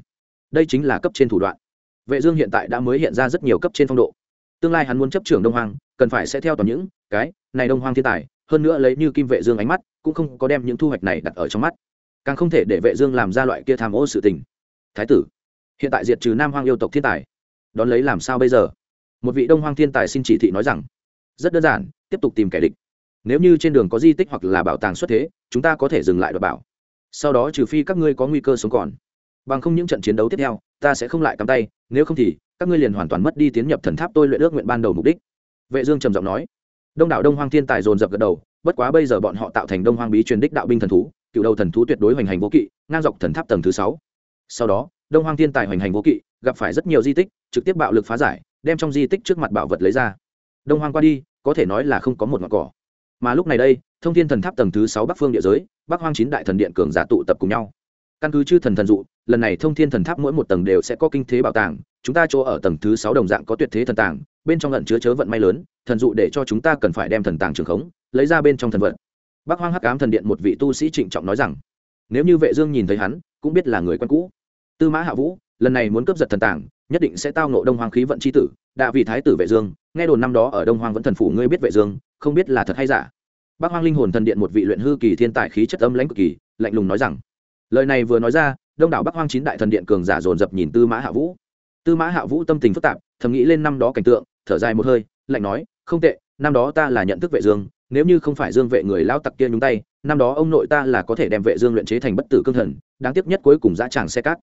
Đây chính là cấp trên thủ đoạn vệ dương hiện tại đã mới hiện ra rất nhiều cấp trên phong độ. Tương lai hắn muốn chấp trưởng đông hoang, cần phải sẽ theo toàn những cái này đông hoang thiên tài, hơn nữa lấy như kim vệ dương ánh mắt, cũng không có đem những thu hoạch này đặt ở trong mắt. Càng không thể để vệ dương làm ra loại kia tham ô sự tình. Thái tử, hiện tại diệt trừ nam hoang yêu tộc thiên tài, đón lấy làm sao bây giờ? Một vị đông hoang thiên tài xin chỉ thị nói rằng, rất đơn giản, tiếp tục tìm kẻ địch. Nếu như trên đường có di tích hoặc là bảo tàng xuất thế, chúng ta có thể dừng lại đoạt bảo. Sau đó trừ phi các ngươi có nguy cơ sống còn bằng không những trận chiến đấu tiếp theo, ta sẽ không lại cắm tay, nếu không thì, các ngươi liền hoàn toàn mất đi tiến nhập thần tháp tôi luyện ước nguyện ban đầu mục đích. Vệ dương trầm giọng nói. Đông đảo đông hoang thiên tài dồn dập gật đầu, bất quá bây giờ bọn họ tạo thành đông hoang bí truyền đích đạo binh thần thú, cựu đầu thần thú tuyệt đối hoành hành vô kỵ, ngang dọc thần tháp tầng thứ sáu. Sau đó, đông hoang thiên tài hoành hành vô kỵ, gặp phải rất nhiều di tích, trực tiếp bạo lực phá giải, đem trong di tích trước mặt bảo vật lấy ra. Đông hoang qua đi, có thể nói là không có một ngọn cỏ. Mà lúc này đây, thông thiên thần tháp tầng thứ sáu bắc phương địa giới, bắc hoang chín đại thần điện cường giả tụ tập cùng nhau căn cứ chư thần thần dụ, lần này thông thiên thần tháp mỗi một tầng đều sẽ có kinh thế bảo tàng, chúng ta chỗ ở tầng thứ sáu đồng dạng có tuyệt thế thần tàng, bên trong lận chứa chớ vận may lớn, thần dụ để cho chúng ta cần phải đem thần tàng trường khống, lấy ra bên trong thần vận bắc hoang hắc ám thần điện một vị tu sĩ trịnh trọng nói rằng, nếu như vệ dương nhìn thấy hắn, cũng biết là người quen cũ. Tư mã hạ vũ, lần này muốn cướp giật thần tàng, nhất định sẽ tao nộ đông hoang khí vận chi tử đại vị thái tử vệ dương, nghe đồn năm đó ở đông hoang vẫn thần phủ ngươi biết vệ dương, không biết là thật hay giả. Bác hoang linh hồn thần điện một vị luyện hư kỳ thiên tài khí chất âm lãnh cực kỳ, lạnh lùng nói rằng lời này vừa nói ra, đông đảo bắc hoang chín đại thần điện cường giả dồn dập nhìn tư mã hạ vũ. Tư mã hạ vũ tâm tình phức tạp, thầm nghĩ lên năm đó cảnh tượng, thở dài một hơi, lạnh nói, không tệ, năm đó ta là nhận thức vệ dương, nếu như không phải dương vệ người lao tặc kia nhúng tay, năm đó ông nội ta là có thể đem vệ dương luyện chế thành bất tử cương thần, đáng tiếc nhất cuối cùng dã tràng xe cát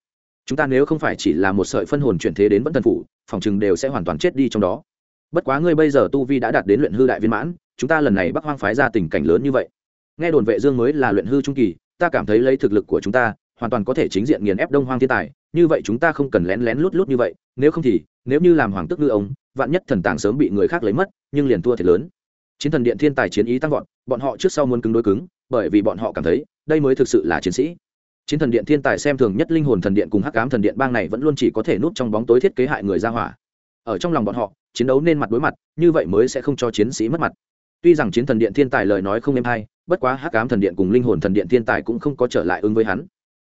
chúng ta nếu không phải chỉ là một sợi phân hồn chuyển thế đến vẫn thần phủ, phòng chừng đều sẽ hoàn toàn chết đi trong đó. Bất quá ngươi bây giờ tu vi đã đạt đến luyện hư đại viên mãn, chúng ta lần này bắc hoang phái ra tình cảnh lớn như vậy. Nghe đồn vệ dương mới là luyện hư trung kỳ ta cảm thấy lấy thực lực của chúng ta, hoàn toàn có thể chính diện nghiền ép đông hoang thiên tài, như vậy chúng ta không cần lén lén lút lút như vậy, nếu không thì, nếu như làm hoàng tức ngư ông, vạn nhất thần tàng sớm bị người khác lấy mất, nhưng liền thua thiệt lớn. Chiến thần điện thiên tài chiến ý tăng vọt, bọn họ trước sau muốn cứng đối cứng, bởi vì bọn họ cảm thấy, đây mới thực sự là chiến sĩ. Chiến thần điện thiên tài xem thường nhất linh hồn thần điện cùng hắc cám thần điện bang này vẫn luôn chỉ có thể núp trong bóng tối thiết kế hại người ra hỏa. Ở trong lòng bọn họ, chiến đấu nên mặt đối mặt, như vậy mới sẽ không cho chiến sĩ mất mặt. Tuy rằng chiến thần điện thiên tài lời nói không êm hay bất quá hắc cám thần điện cùng linh hồn thần điện thiên tài cũng không có trở lại ứng với hắn.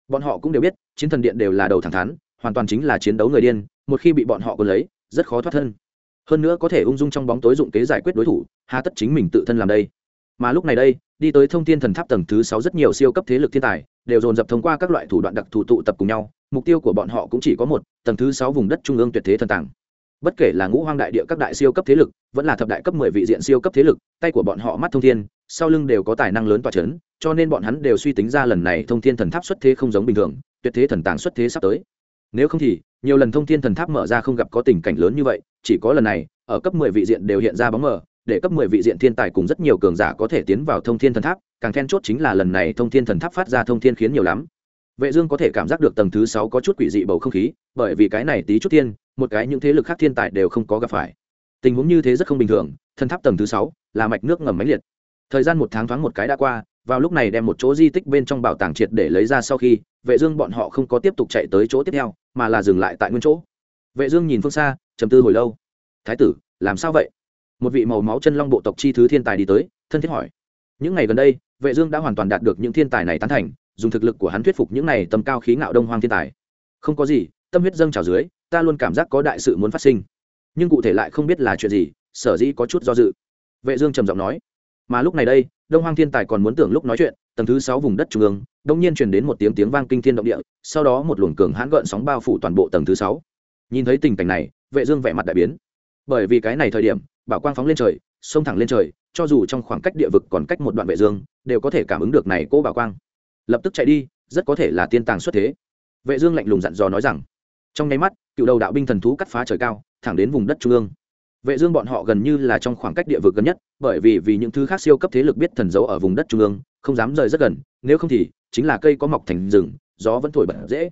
Bọn họ cũng đều biết, chiến thần điện đều là đầu thẳng thắn, hoàn toàn chính là chiến đấu người điên, một khi bị bọn họ còn lấy, rất khó thoát thân. Hơn nữa có thể ung dung trong bóng tối dụng kế giải quyết đối thủ, hà tất chính mình tự thân làm đây. Mà lúc này đây, đi tới thông tin thần tháp tầng thứ sáu rất nhiều siêu cấp thế lực thiên tài, đều dồn dập thông qua các loại thủ đoạn đặc thù tụ tập cùng nhau, mục tiêu của bọn họ cũng chỉ có một, tầng thứ sáu vùng đất trung ương tuyệt thế thần tàng. Bất kể là ngũ hoang đại địa các đại siêu cấp thế lực, vẫn là thập đại cấp mười vị diện siêu cấp thế lực, tay của bọn họ mắt thông thiên sau lưng đều có tài năng lớn tỏa c h ấ n cho nên bọn hắn đều suy tính ra lần này thông thiên thần tháp xuất thế không giống bình thường, tuyệt thế thần tàng xuất thế sắp tới. Nếu không thì, nhiều lần thông thiên thần tháp mở ra không gặp có tình cảnh lớn như vậy, chỉ có lần này, ở cấp mười vị diện đều hiện ra bóng mở để cấp mười vị diện thiên tài cùng rất nhiều cường giả có thể tiến vào thông thiên thần tháp, càng then chốt chính là lần này thông thiên thần tháp phát ra thông thiên khiến nhiều lắm. Vệ dương có thể cảm giác được tầng thứ sáu có chút quỷ dị bầu không khí, bởi vì cái này tí chút thiên một cái những thế lực khác thiên tài đều không có gặp phải. Tình huống như thế rất không bình thường, thần tháp tầng thứ sáu là mạch nước ngầm máy liệt thời gian một tháng thoáng một cái đã qua, vào lúc này đem một chỗ di tích bên trong bảo tàng triệt để lấy ra sau khi, vệ dương bọn họ không có tiếp tục chạy tới chỗ tiếp theo, mà là dừng lại tại nguyên chỗ. Vệ dương nhìn phương xa, trầm tư hồi lâu. Thái tử, làm sao vậy? Một vị màu máu chân long bộ tộc chi thứ thiên tài đi tới, thân thiết hỏi. Những ngày gần đây, vệ dương đã hoàn toàn đạt được những thiên tài này tán thành, dùng thực lực của hắn thuyết phục những này tầm cao khí ngạo đông hoang thiên tài. Không có gì, tâm huyết dâng trào dưới, ta luôn cảm giác có đại sự muốn phát sinh. Nhưng cụ thể lại không biết là chuyện gì, sở dĩ có chút do dự. Vệ dương trầm giọng nói mà lúc này đây, đông hoang thiên tài còn muốn tưởng lúc nói chuyện, tầng thứ sáu vùng đất trung ương, đông nhiên truyền đến một tiếng tiếng vang kinh thiên động địa, sau đó một luồng cường hãn gợn sóng bao phủ toàn bộ tầng thứ sáu. Nhìn thấy tình cảnh này, vệ dương vẻ mặt đại biến. Bởi vì cái này thời điểm, bảo quang phóng lên trời xông thẳng lên trời, cho dù trong khoảng cách địa vực còn cách một đoạn vệ dương, đều có thể cảm ứng được này cố bảo quang. Lập tức chạy đi, rất có thể là tiên tàng xuất thế. Vệ dương lạnh lùng dặn dò nói rằng, trong nháy mắt, cựu đầu đạo binh thần thú cắt phá trời cao, thẳng đến vùng đất trung ương vệ dương bọn họ gần như là trong khoảng cách địa vực gần nhất, bởi vì vì những thứ khác siêu cấp thế lực biết thần dấu ở vùng đất trung ương, không dám rời rất gần, nếu không thì chính là cây có mọc thành rừng, gió vẫn thổi bật dễ.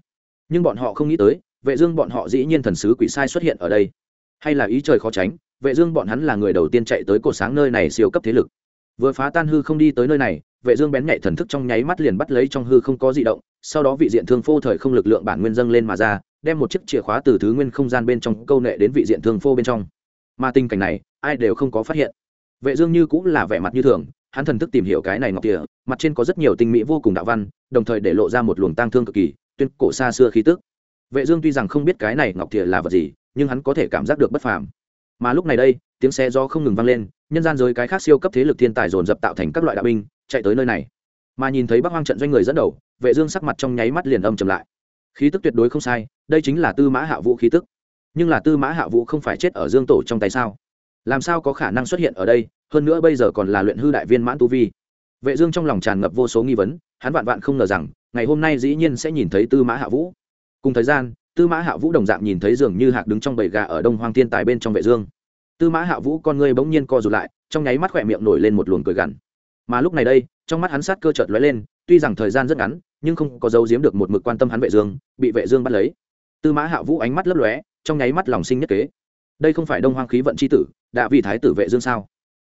Nhưng bọn họ không nghĩ tới, vệ dương bọn họ dĩ nhiên thần sứ quỷ sai xuất hiện ở đây. Hay là ý trời khó tránh, vệ dương bọn hắn là người đầu tiên chạy tới cổ sáng nơi này siêu cấp thế lực. Vừa phá tan hư không đi tới nơi này, vệ dương bén nhạy thần thức trong nháy mắt liền bắt lấy trong hư không có dị động, sau đó vị diện thương phô thời không lực lượng bản nguyên dâng lên mà ra, đem một chiếc chìa khóa từ thứ nguyên không gian bên trong câu nệ đến vị diện thương phô bên trong mà tình cảnh này, ai đều không có phát hiện. Vệ dương như cũng là vẻ mặt như thường, hắn thần thức tìm hiểu cái này ngọc tỉa mặt trên có rất nhiều tinh mỹ vô cùng đạo văn, đồng thời để lộ ra một luồng tang thương cực kỳ, tuyên cổ xa xưa khí tức. Vệ dương tuy rằng không biết cái này ngọc tỉa là vật gì, nhưng hắn có thể cảm giác được bất phàm. Mà lúc này đây, tiếng xe do không ngừng vang lên, nhân gian giới cái khác siêu cấp thế lực thiên tài dồn dập tạo thành các loại đạo binh, chạy tới nơi này. Mà nhìn thấy bắc hoang trận doanh người dẫn đầu, vệ dương sắc mặt trong nháy mắt liền âm trầm lại. Khí tức tuyệt đối không sai, đây chính là tư mã hạ vũ khí tức nhưng là tư mã hạ vũ không phải chết ở dương tổ trong tay sao? Làm sao có khả năng xuất hiện ở đây? Hơn nữa bây giờ còn là luyện hư đại viên mãn tu vi. Vệ dương trong lòng tràn ngập vô số nghi vấn, hắn vạn vạn không ngờ rằng, ngày hôm nay dĩ nhiên sẽ nhìn thấy tư mã hạ vũ. Cùng thời gian, tư mã hạ vũ đồng dạng nhìn thấy dường như hạc đứng trong bầy gà ở đông hoang thiên tài bên trong vệ dương. Tư mã hạ vũ con ngươi bỗng nhiên co rụt lại, trong nháy mắt khoẹt miệng nổi lên một luồng cười gằn. Mà lúc này đây, trong mắt hắn sát cơ chợt lóe lên, tuy rằng thời gian rất ngắn, nhưng không có dấu giếm được một mực quan tâm hắn vệ dương, bị vệ dương bắt lấy. Tư mã hạ vũ ánh mắt lấp lóe trong nháy mắt lòng sinh nhất kế. Đây không phải đông hoang khí vận chi tử đã vì thái tử vệ dương sao?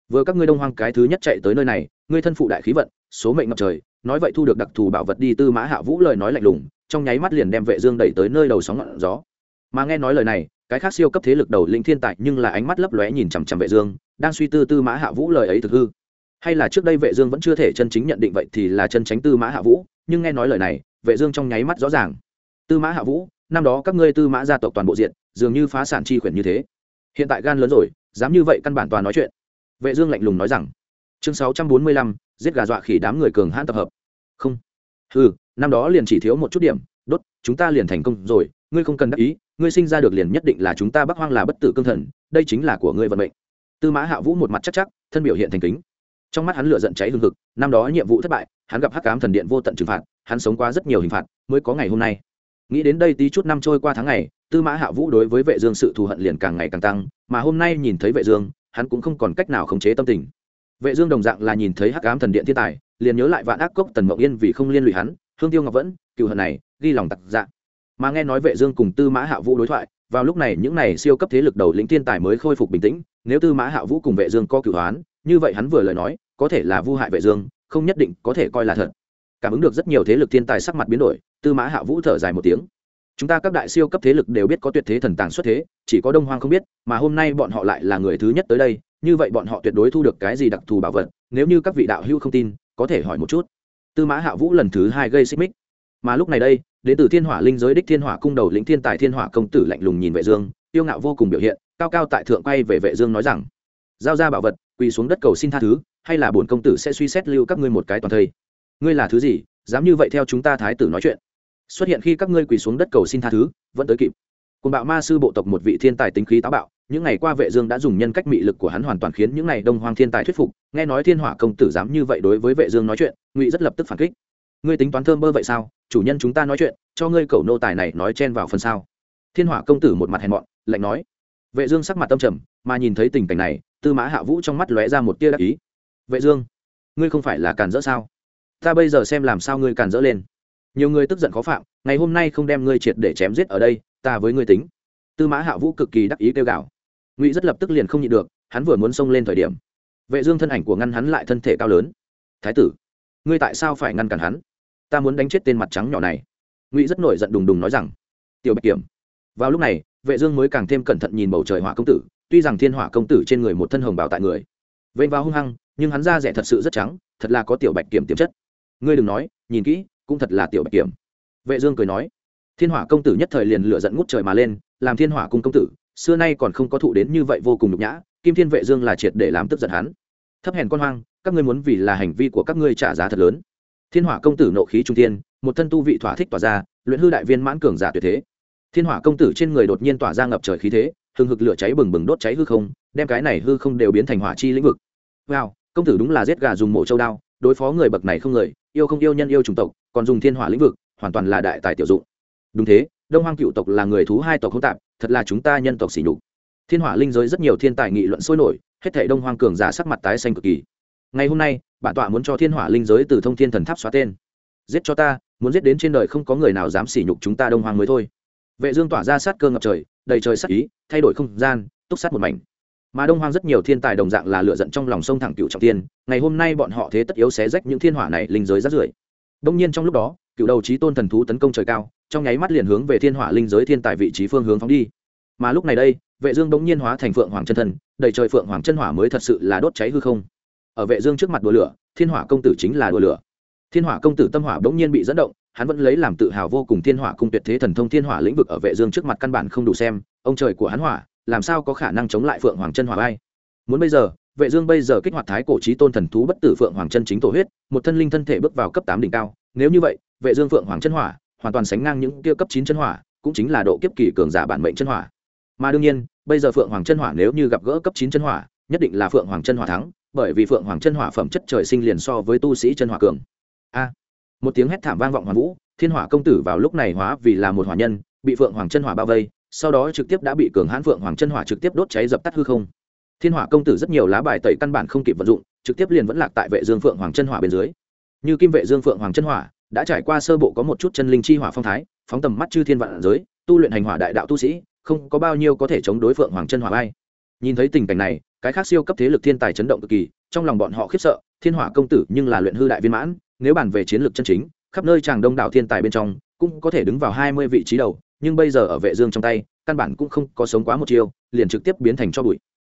Vừa các ngươi đông hoang cái thứ nhất chạy tới nơi này, ngươi thân phụ đại khí vận, số mệnh ngập trời, nói vậy thu được đặc thù bảo vật đi tư mã hạ vũ lời nói lạnh lùng, trong nháy mắt liền đem vệ dương đẩy tới nơi đầu sóng ngọn gió. Mà nghe nói lời này, cái khác siêu cấp thế lực đầu linh thiên tài nhưng là ánh mắt lấp lóe nhìn chằm chằm vệ dương, đang suy tư tư mã hạ vũ lời ấy thực hư. Hay là trước đây vệ dương vẫn chưa thể chân chính nhận định vậy thì là chân tránh tư mã hạ vũ, nhưng nghe nói lời này, vệ dương trong nháy mắt rõ ràng. Tư mã hạ vũ năm đó các ngươi tư mã gia tộc toàn bộ diện dường như phá sản chi khuyển như thế. Hiện tại gan lớn rồi dám như vậy căn bản toàn nói chuyện. Vệ dương lạnh lùng nói rằng chương 645, giết gà dọa khỉ đám người cường hãn tập hợp. Không. Ừ năm đó liền chỉ thiếu một chút điểm đốt chúng ta liền thành công rồi ngươi không cần đắc ý ngươi sinh ra được liền nhất định là chúng ta bắc hoang là bất tử cương thần đây chính là của ngươi vận mệnh. Tư mã hạ vũ một mặt chắc chắc thân biểu hiện thành kính. Trong mắt hắn lửa giận cháy hừng hực năm đó nhiệm vụ thất bại hắn gặp hắc cám thần điện vô tận trừng phạt hắn sống qua rất nhiều hình phạt mới có ngày hôm nay nghĩ đến đây tí chút năm trôi qua tháng ngày, tư mã hạ vũ đối với vệ dương sự thù hận liền càng ngày càng tăng, mà hôm nay nhìn thấy vệ dương, hắn cũng không còn cách nào khống chế tâm tình. Vệ dương đồng dạng là nhìn thấy hắc ám thần điện thiên tài, liền nhớ lại vạn ác cốc, tần mộng yên vì không liên lụy hắn, hương tiêu ngọc vẫn, cựu hận này, ghi lòng tặc dạ. Mà nghe nói vệ dương cùng tư mã hạ vũ đối thoại, vào lúc này những này siêu cấp thế lực đầu lĩnh thiên tài mới khôi phục bình tĩnh, nếu tư mã hạ vũ cùng vệ dương có cửu hoán, như vậy hắn vừa lời nói, có thể là vu hại vệ dương, không nhất định có thể coi là thật cảm ứng được rất nhiều thế lực thiên tài sắc mặt biến đổi, tư mã hạ vũ thở dài một tiếng. Chúng ta các đại siêu cấp thế lực đều biết có tuyệt thế thần tàng xuất thế, chỉ có đông hoang không biết, mà hôm nay bọn họ lại là người thứ nhất tới đây, như vậy bọn họ tuyệt đối thu được cái gì đặc thù bảo vật, nếu như các vị đạo hữu không tin, có thể hỏi một chút. Tư mã hạ vũ lần thứ hai gây xích mích. Mà lúc này đây đến từ thiên hỏa linh giới, đích thiên hỏa cung đầu lĩnh thiên tài thiên hỏa công tử lạnh lùng nhìn vệ dương tiêu ngạo vô cùng biểu hiện, cao cao tại thượng quay về vệ dương nói rằng, giao ra bảo vật, quỳ xuống đất cầu xin tha thứ, hay là bổn công tử sẽ suy xét lưu các ngươi một cái toàn thây ngươi là thứ gì, dám như vậy theo chúng ta thái tử nói chuyện? Xuất hiện khi các ngươi quỳ xuống đất cầu xin tha thứ, vẫn tới kịp. Cùng bạo ma sư bộ tộc một vị thiên tài tính khí táo bạo, những ngày qua vệ dương đã dùng nhân cách mị lực của hắn hoàn toàn khiến những này đông hoang thiên tài thuyết phục, nghe nói thiên hỏa công tử dám như vậy đối với vệ dương nói chuyện, ngụy rất lập tức phản kích. Ngươi tính toán thơm bơ vậy sao? Chủ nhân chúng ta nói chuyện, cho ngươi cầu nô tài này nói chen vào phần sau. thiên hỏa công tử một mặt hèn mọn, lạnh nói. Vệ dương sắc mặt tâm trầm, mà nhìn thấy tình cảnh này, tư mã hạ vũ trong mắt lóe ra một tia đắc ý. Vệ dương, ngươi không phải là càn dỡ sao? Ta bây giờ xem làm sao ngươi càn rỡ lên. Nhiều người tức giận khó phạm, ngày hôm nay không đem ngươi triệt để chém giết ở đây, ta với ngươi tính. Tư mã hạ vũ cực kỳ đắc ý kêu gào. Ngụy rất lập tức liền không nhịn được, hắn vừa muốn xông lên thời điểm, vệ dương thân ảnh của ngăn hắn lại thân thể cao lớn. Thái tử, ngươi tại sao phải ngăn cản hắn? Ta muốn đánh chết tên mặt trắng nhỏ này. Ngụy rất nổi giận đùng đùng nói rằng. Tiểu bạch kiểm. Vào lúc này, vệ dương mới càng thêm cẩn thận nhìn bầu trời hỏa công tử, tuy rằng thiên hỏa công tử trên người một thân hồng bào tại người, vênh vào hung hăng, nhưng hắn da rẻ thật sự rất trắng, thật là có tiểu bạch kiểm tiềm chất ngươi đừng nói nhìn kỹ cũng thật là tiểu bạch kiểm. Vệ dương cười nói thiên hỏa công tử nhất thời liền lửa giận ngút trời mà lên làm thiên hỏa cung công tử xưa nay còn không có thụ đến như vậy vô cùng nhục nhã kim thiên vệ dương là triệt để làm tức giận hắn. Thấp hèn con hoang các ngươi muốn vì là hành vi của các ngươi trả giá thật lớn. Thiên hỏa công tử nộ khí trung thiên, một thân tu vị thỏa thích tỏa ra luyện hư đại viên mãn cường giả tuyệt thế. Thiên hỏa công tử trên người đột nhiên tỏa ra ngập trời khí thế hừng hực lửa cháy bừng bừng đốt cháy hư không đem cái này hư không đều biến thành hỏa chi lĩnh vực. Wow công tử đúng là giết gà dùng mổ châu đao đối phó người bậc này không người yêu không yêu nhân yêu chủng tộc, còn dùng thiên hỏa lĩnh vực, hoàn toàn là đại tài tiểu dụng. Đúng thế, đông hoang cựu tộc là người thú hai tộc hỗn tạp, thật là chúng ta nhân tộc xỉ nhục. Thiên hỏa linh giới rất nhiều thiên tài nghị luận sôi nổi, hết thảy đông hoang cường giả sắc mặt tái xanh cực kỳ. Ngày hôm nay, bản tọa muốn cho thiên hỏa linh giới từ thông thiên thần tháp xóa tên. Giết cho ta, muốn giết đến trên đời không có người nào dám sỉ nhục chúng ta đông hoang mới thôi. Vệ dương tỏa ra sát cơ ngập trời, đầy trời sát ý, thay đổi không gian, túc sát một mảnh mà đông hoang rất nhiều thiên tài đồng dạng là lựa giận trong lòng sông thẳng cựu trọng tiên ngày hôm nay bọn họ thế tất yếu xé rách những thiên hỏa này linh giới rát rưởi. Đông nhiên trong lúc đó, cựu đầu trí tôn thần thú tấn công trời cao, trong nháy mắt liền hướng về thiên hỏa linh giới thiên tài vị trí phương hướng phóng đi. Mà lúc này đây, vệ dương bỗng nhiên hóa thành phượng hoàng chân thần đầy trời phượng hoàng chân hỏa mới thật sự là đốt cháy hư không. Ở vệ dương trước mặt đùa lửa, thiên hỏa công tử chính là đùa lửa. Thiên hỏa công tử tâm hỏa đống nhiên bị dẫn động, hắn vẫn lấy làm tự hào vô cùng thiên hỏa cung tuyệt thế thần thông thiên hỏa lĩnh vực ở vệ dương trước mặt căn bản không đủ xem, ông trời của hắn hỏa làm sao có khả năng chống lại phượng hoàng chân hỏa bay muốn bây giờ, vệ dương bây giờ kích hoạt thái cổ chí tôn thần thú bất tử phượng hoàng chân chính tổ huyết, một thân linh thân thể bước vào cấp tám đỉnh cao. Nếu như vậy, vệ dương phượng hoàng chân hỏa hoàn toàn sánh ngang những kia cấp chín chân hỏa, cũng chính là độ kiếp kỳ cường giả bản mệnh chân hỏa. Mà đương nhiên, bây giờ phượng hoàng chân hỏa nếu như gặp gỡ cấp chín chân hỏa, nhất định là phượng hoàng chân hỏa thắng, bởi vì phượng hoàng chân hỏa phẩm chất trời sinh liền so với tu sĩ chân hỏa cường. A! Một tiếng hét thảm vang vọng hoàn vũ, thiên hỏa công tử vào lúc này hóa vì là một hỏa nhân, bị phượng hoàng chân hỏa bao vây sau đó trực tiếp đã bị cường hãn phượng hoàng chân hỏa trực tiếp đốt cháy dập tắt hư không. Thiên hỏa công tử rất nhiều lá bài tẩy căn bản không kịp vận dụng, trực tiếp liền vẫn lạc tại vệ dương phượng hoàng chân hỏa bên dưới. Như kim vệ dương phượng hoàng chân hỏa, đã trải qua sơ bộ có một chút chân linh chi hỏa phong thái, phóng tầm mắt chư thiên vạn giới, tu luyện hành hỏa đại đạo tu sĩ, không có bao nhiêu có thể chống đối phượng hoàng chân hỏa bay. Nhìn thấy tình cảnh này, cái khác siêu cấp thế lực thiên tài chấn động cực kỳ, trong lòng bọn họ khiếp sợ, thiên hỏa công tử nhưng là luyện hư đại viên mãn, nếu bàn về chiến lược chân chính, khắp nơi chàng đông đảo thiên tài bên trong, cũng có thể đứng vào hai mươi vị trí đầu nhưng bây giờ ở vệ dương trong tay, căn bản cũng không có sống quá một chiều liền trực tiếp biến thành cho bụi.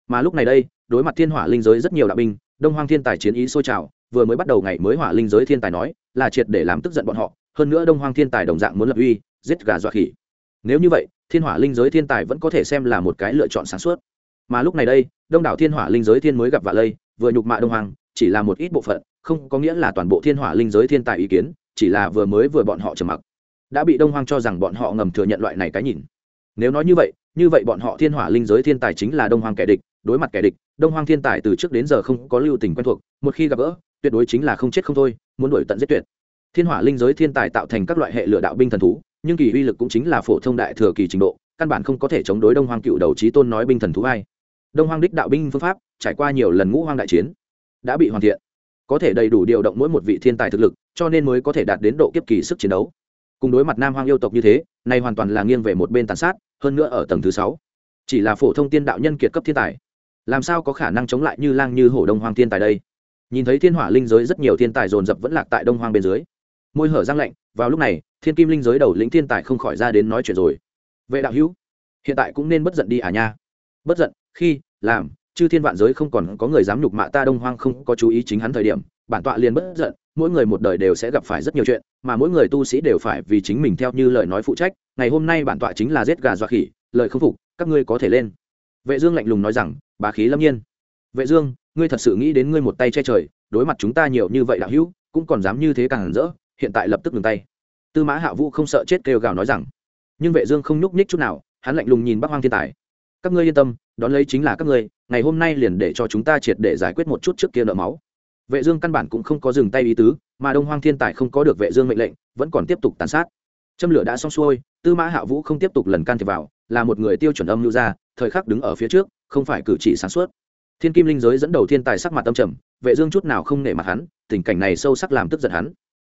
Mà lúc này đây, đối mặt thiên hỏa linh giới rất nhiều đạo binh, đông hoang thiên tài chiến ý sôi trào, vừa mới bắt đầu ngày mới hỏa linh giới thiên tài nói, là triệt để làm tức giận bọn họ, hơn nữa đông hoang thiên tài đồng dạng muốn lập uy, giết gà dọa khỉ. Nếu như vậy, thiên hỏa linh giới thiên tài vẫn có thể xem là một cái lựa chọn sáng suốt. Mà lúc này đây, đông đảo thiên hỏa linh giới thiên mới gặp vạ lây, vừa nhục mạ đông hoàng chỉ là một ít bộ phận, không có nghĩa là toàn bộ thiên hỏa linh giới thiên tài ý kiến, chỉ là vừa mới vừa bọn họ trầm mặc đã bị đông hoang cho rằng bọn họ ngầm thừa nhận loại này cái nhìn. Nếu nói như vậy như vậy bọn họ thiên hỏa linh giới thiên tài chính là đông hoang kẻ địch, đối mặt kẻ địch, đông hoang thiên tài từ trước đến giờ không có lưu tình quen thuộc, một khi gặp gỡ, tuyệt đối chính là không chết không thôi, muốn đuổi tận giết tuyệt. Thiên hỏa linh giới thiên tài tạo thành các loại hệ lửa đạo binh thần thú, nhưng kỳ uy lực cũng chính là phổ thông đại thừa kỳ trình độ, căn bản không có thể chống đối đông hoang cựu đầu trí tôn nói binh thần thú ai. Đông hoang đích đạo binh phương pháp, trải qua nhiều lần ngũ hoang đại chiến, đã bị hoàn thiện. Có thể đầy đủ điều động mỗi một vị thiên tài thực lực, cho nên mới có thể đạt đến độ kiếp kỳ sức chiến đấu cùng đối mặt nam hoang yêu tộc như thế này hoàn toàn là nghiêng về một bên tàn sát, hơn nữa ở tầng thứ sáu. Chỉ là phổ thông tiên đạo nhân kiệt cấp thiên tài. Làm sao có khả năng chống lại như lang như hổ đông hoang thiên tài đây? Nhìn thấy thiên hỏa linh giới rất nhiều thiên tài dồn dập vẫn lạc tại đông hoang bên dưới. Môi hở răng lạnh, vào lúc này, thiên kim linh giới đầu lĩnh thiên tài không khỏi ra đến nói chuyện rồi. Vệ đạo hữu, hiện tại cũng nên bất giận đi à nha. Bất giận, khi, làm, chư thiên vạn giới không còn có người dám nhục mạ ta đông hoang không có chú ý chính hắn thời điểm bản tọa liền bất giận, mỗi người một đời đều sẽ gặp phải rất nhiều chuyện, mà mỗi người tu sĩ đều phải vì chính mình theo như lời nói phụ trách, ngày hôm nay bản tọa chính là giết gà dọa khỉ, lời không phục, các ngươi có thể lên. Vệ dương lạnh lùng nói rằng, bá khí lâm nhiên. Vệ dương, ngươi thật sự nghĩ đến ngươi một tay che trời, đối mặt chúng ta nhiều như vậy đạo hữu, cũng còn dám như thế càng rỡ, hiện tại lập tức ngừng tay. Tư mã hạ vũ không sợ chết kêu gào nói rằng. Nhưng vệ dương không nhúc nhích chút nào, hắn lạnh lùng nhìn bắc hoang thiên tài. Các ngươi yên tâm, đón lấy chính là các ngươi, ngày hôm nay liền để cho chúng ta triệt để giải quyết một chút trước kia nợ máu vệ dương căn bản cũng không có dừng tay ý tứ, mà đông hoang thiên tài không có được vệ dương mệnh lệnh, vẫn còn tiếp tục tàn sát. Châm lửa đã xong xuôi, tư mã hạ vũ không tiếp tục lần can thiệp vào, là một người tiêu chuẩn âm lưu ra thời khắc đứng ở phía trước, không phải cử chỉ sáng suốt. Thiên kim linh giới dẫn đầu thiên tài sắc mặt tâm trầm, vệ dương chút nào không nể mặt hắn, tình cảnh này sâu sắc làm tức giận hắn.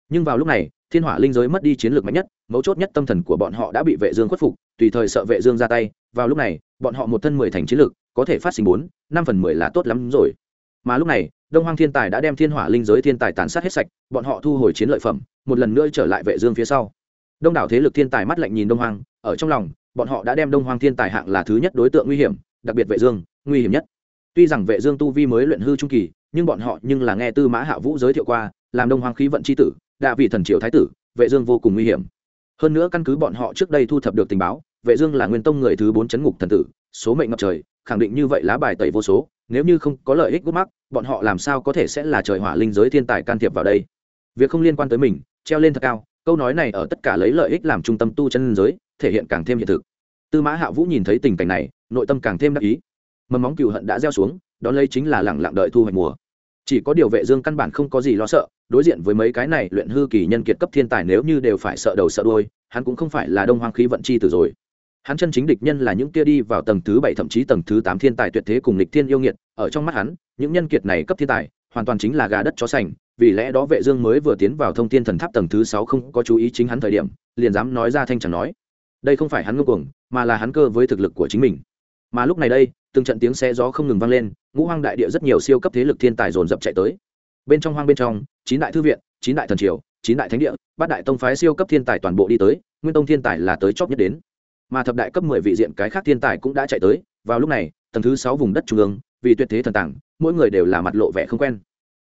Nhưng vào lúc này, thiên hỏa linh giới mất đi chiến lược mạnh nhất, mấu chốt nhất tâm thần của bọn họ đã bị vệ dương khuất phục, tùy thời sợ vệ dương ra tay, vào lúc này, bọn họ một thân mười thành chiến lược, có thể phát sinh bốn, năm phần mười là tốt lắm rồi. Mà lúc này đông hoang thiên tài đã đem thiên hỏa linh giới thiên tài tàn sát hết sạch, bọn họ thu hồi chiến lợi phẩm, một lần nữa trở lại vệ dương phía sau. Đông đảo thế lực thiên tài mắt lạnh nhìn đông hoang, ở trong lòng, bọn họ đã đem đông hoang thiên tài hạng là thứ nhất đối tượng nguy hiểm, đặc biệt vệ dương, nguy hiểm nhất. Tuy rằng vệ dương tu vi mới luyện hư trung kỳ, nhưng bọn họ nhưng là nghe tư mã hạ vũ giới thiệu qua, làm đông hoang khí vận chi tử đại vị thần triều thái tử, vệ dương vô cùng nguy hiểm. Hơn nữa căn cứ bọn họ trước đây thu thập được tình báo, vệ dương là nguyên tông người thứ bốn chấn ngục thần tử, số mệnh ngập trời, khẳng định như vậy lá bài tẩy vô số nếu như không có lợi ích gút mắc, bọn họ làm sao có thể sẽ là trời hỏa linh giới thiên tài can thiệp vào đây? Việc không liên quan tới mình, treo lên thật cao, câu nói này ở tất cả lấy lợi ích làm trung tâm tu chân giới, thể hiện càng thêm hiện thực. Tư mã hạ vũ nhìn thấy tình cảnh này, nội tâm càng thêm đắc ý. Mầm móng cựu hận đã gieo xuống, đón lấy chính là lẳng lặng đợi thu hoạch mùa. Chỉ có điều vệ dương căn bản không có gì lo sợ, đối diện với mấy cái này luyện hư kỳ nhân kiệt cấp thiên tài nếu như đều phải sợ đầu sợ đuôi, hắn cũng không phải là đông hoang khí vận chi từ rồi hắn chân chính địch nhân là những kia đi vào tầng thứ bảy thậm chí tầng thứ tám thiên tài tuyệt thế cùng lịch thiên yêu nghiệt, ở trong mắt hắn, những nhân kiệt này cấp thiên tài, hoàn toàn chính là gà đất chó sành, vì lẽ đó vệ dương mới vừa tiến vào thông thiên thần tháp tầng thứ sáu không có chú ý chính hắn thời điểm, liền dám nói ra thanh chẳng nói. Đây không phải hắn ngông cuồng, mà là hắn cơ với thực lực của chính mình. Mà lúc này đây, từng trận tiếng xe gió không ngừng vang lên, ngũ hoang đại địa rất nhiều siêu cấp thế lực thiên tài dồn dập chạy tới. Bên trong hoang bên trong, chín đại thư viện, chín đại thần triều, chín đại thánh địa, bát đại tông phái siêu cấp thiên tài toàn bộ đi tới, nguyên tông thiên tài là tới chóp nhất đến mà thập đại cấp mười vị diện cái khác thiên tài cũng đã chạy tới. Vào lúc này tầng thứ sáu vùng đất trung ương vì tuyệt thế thần tàng mỗi người đều là mặt lộ vẻ không quen.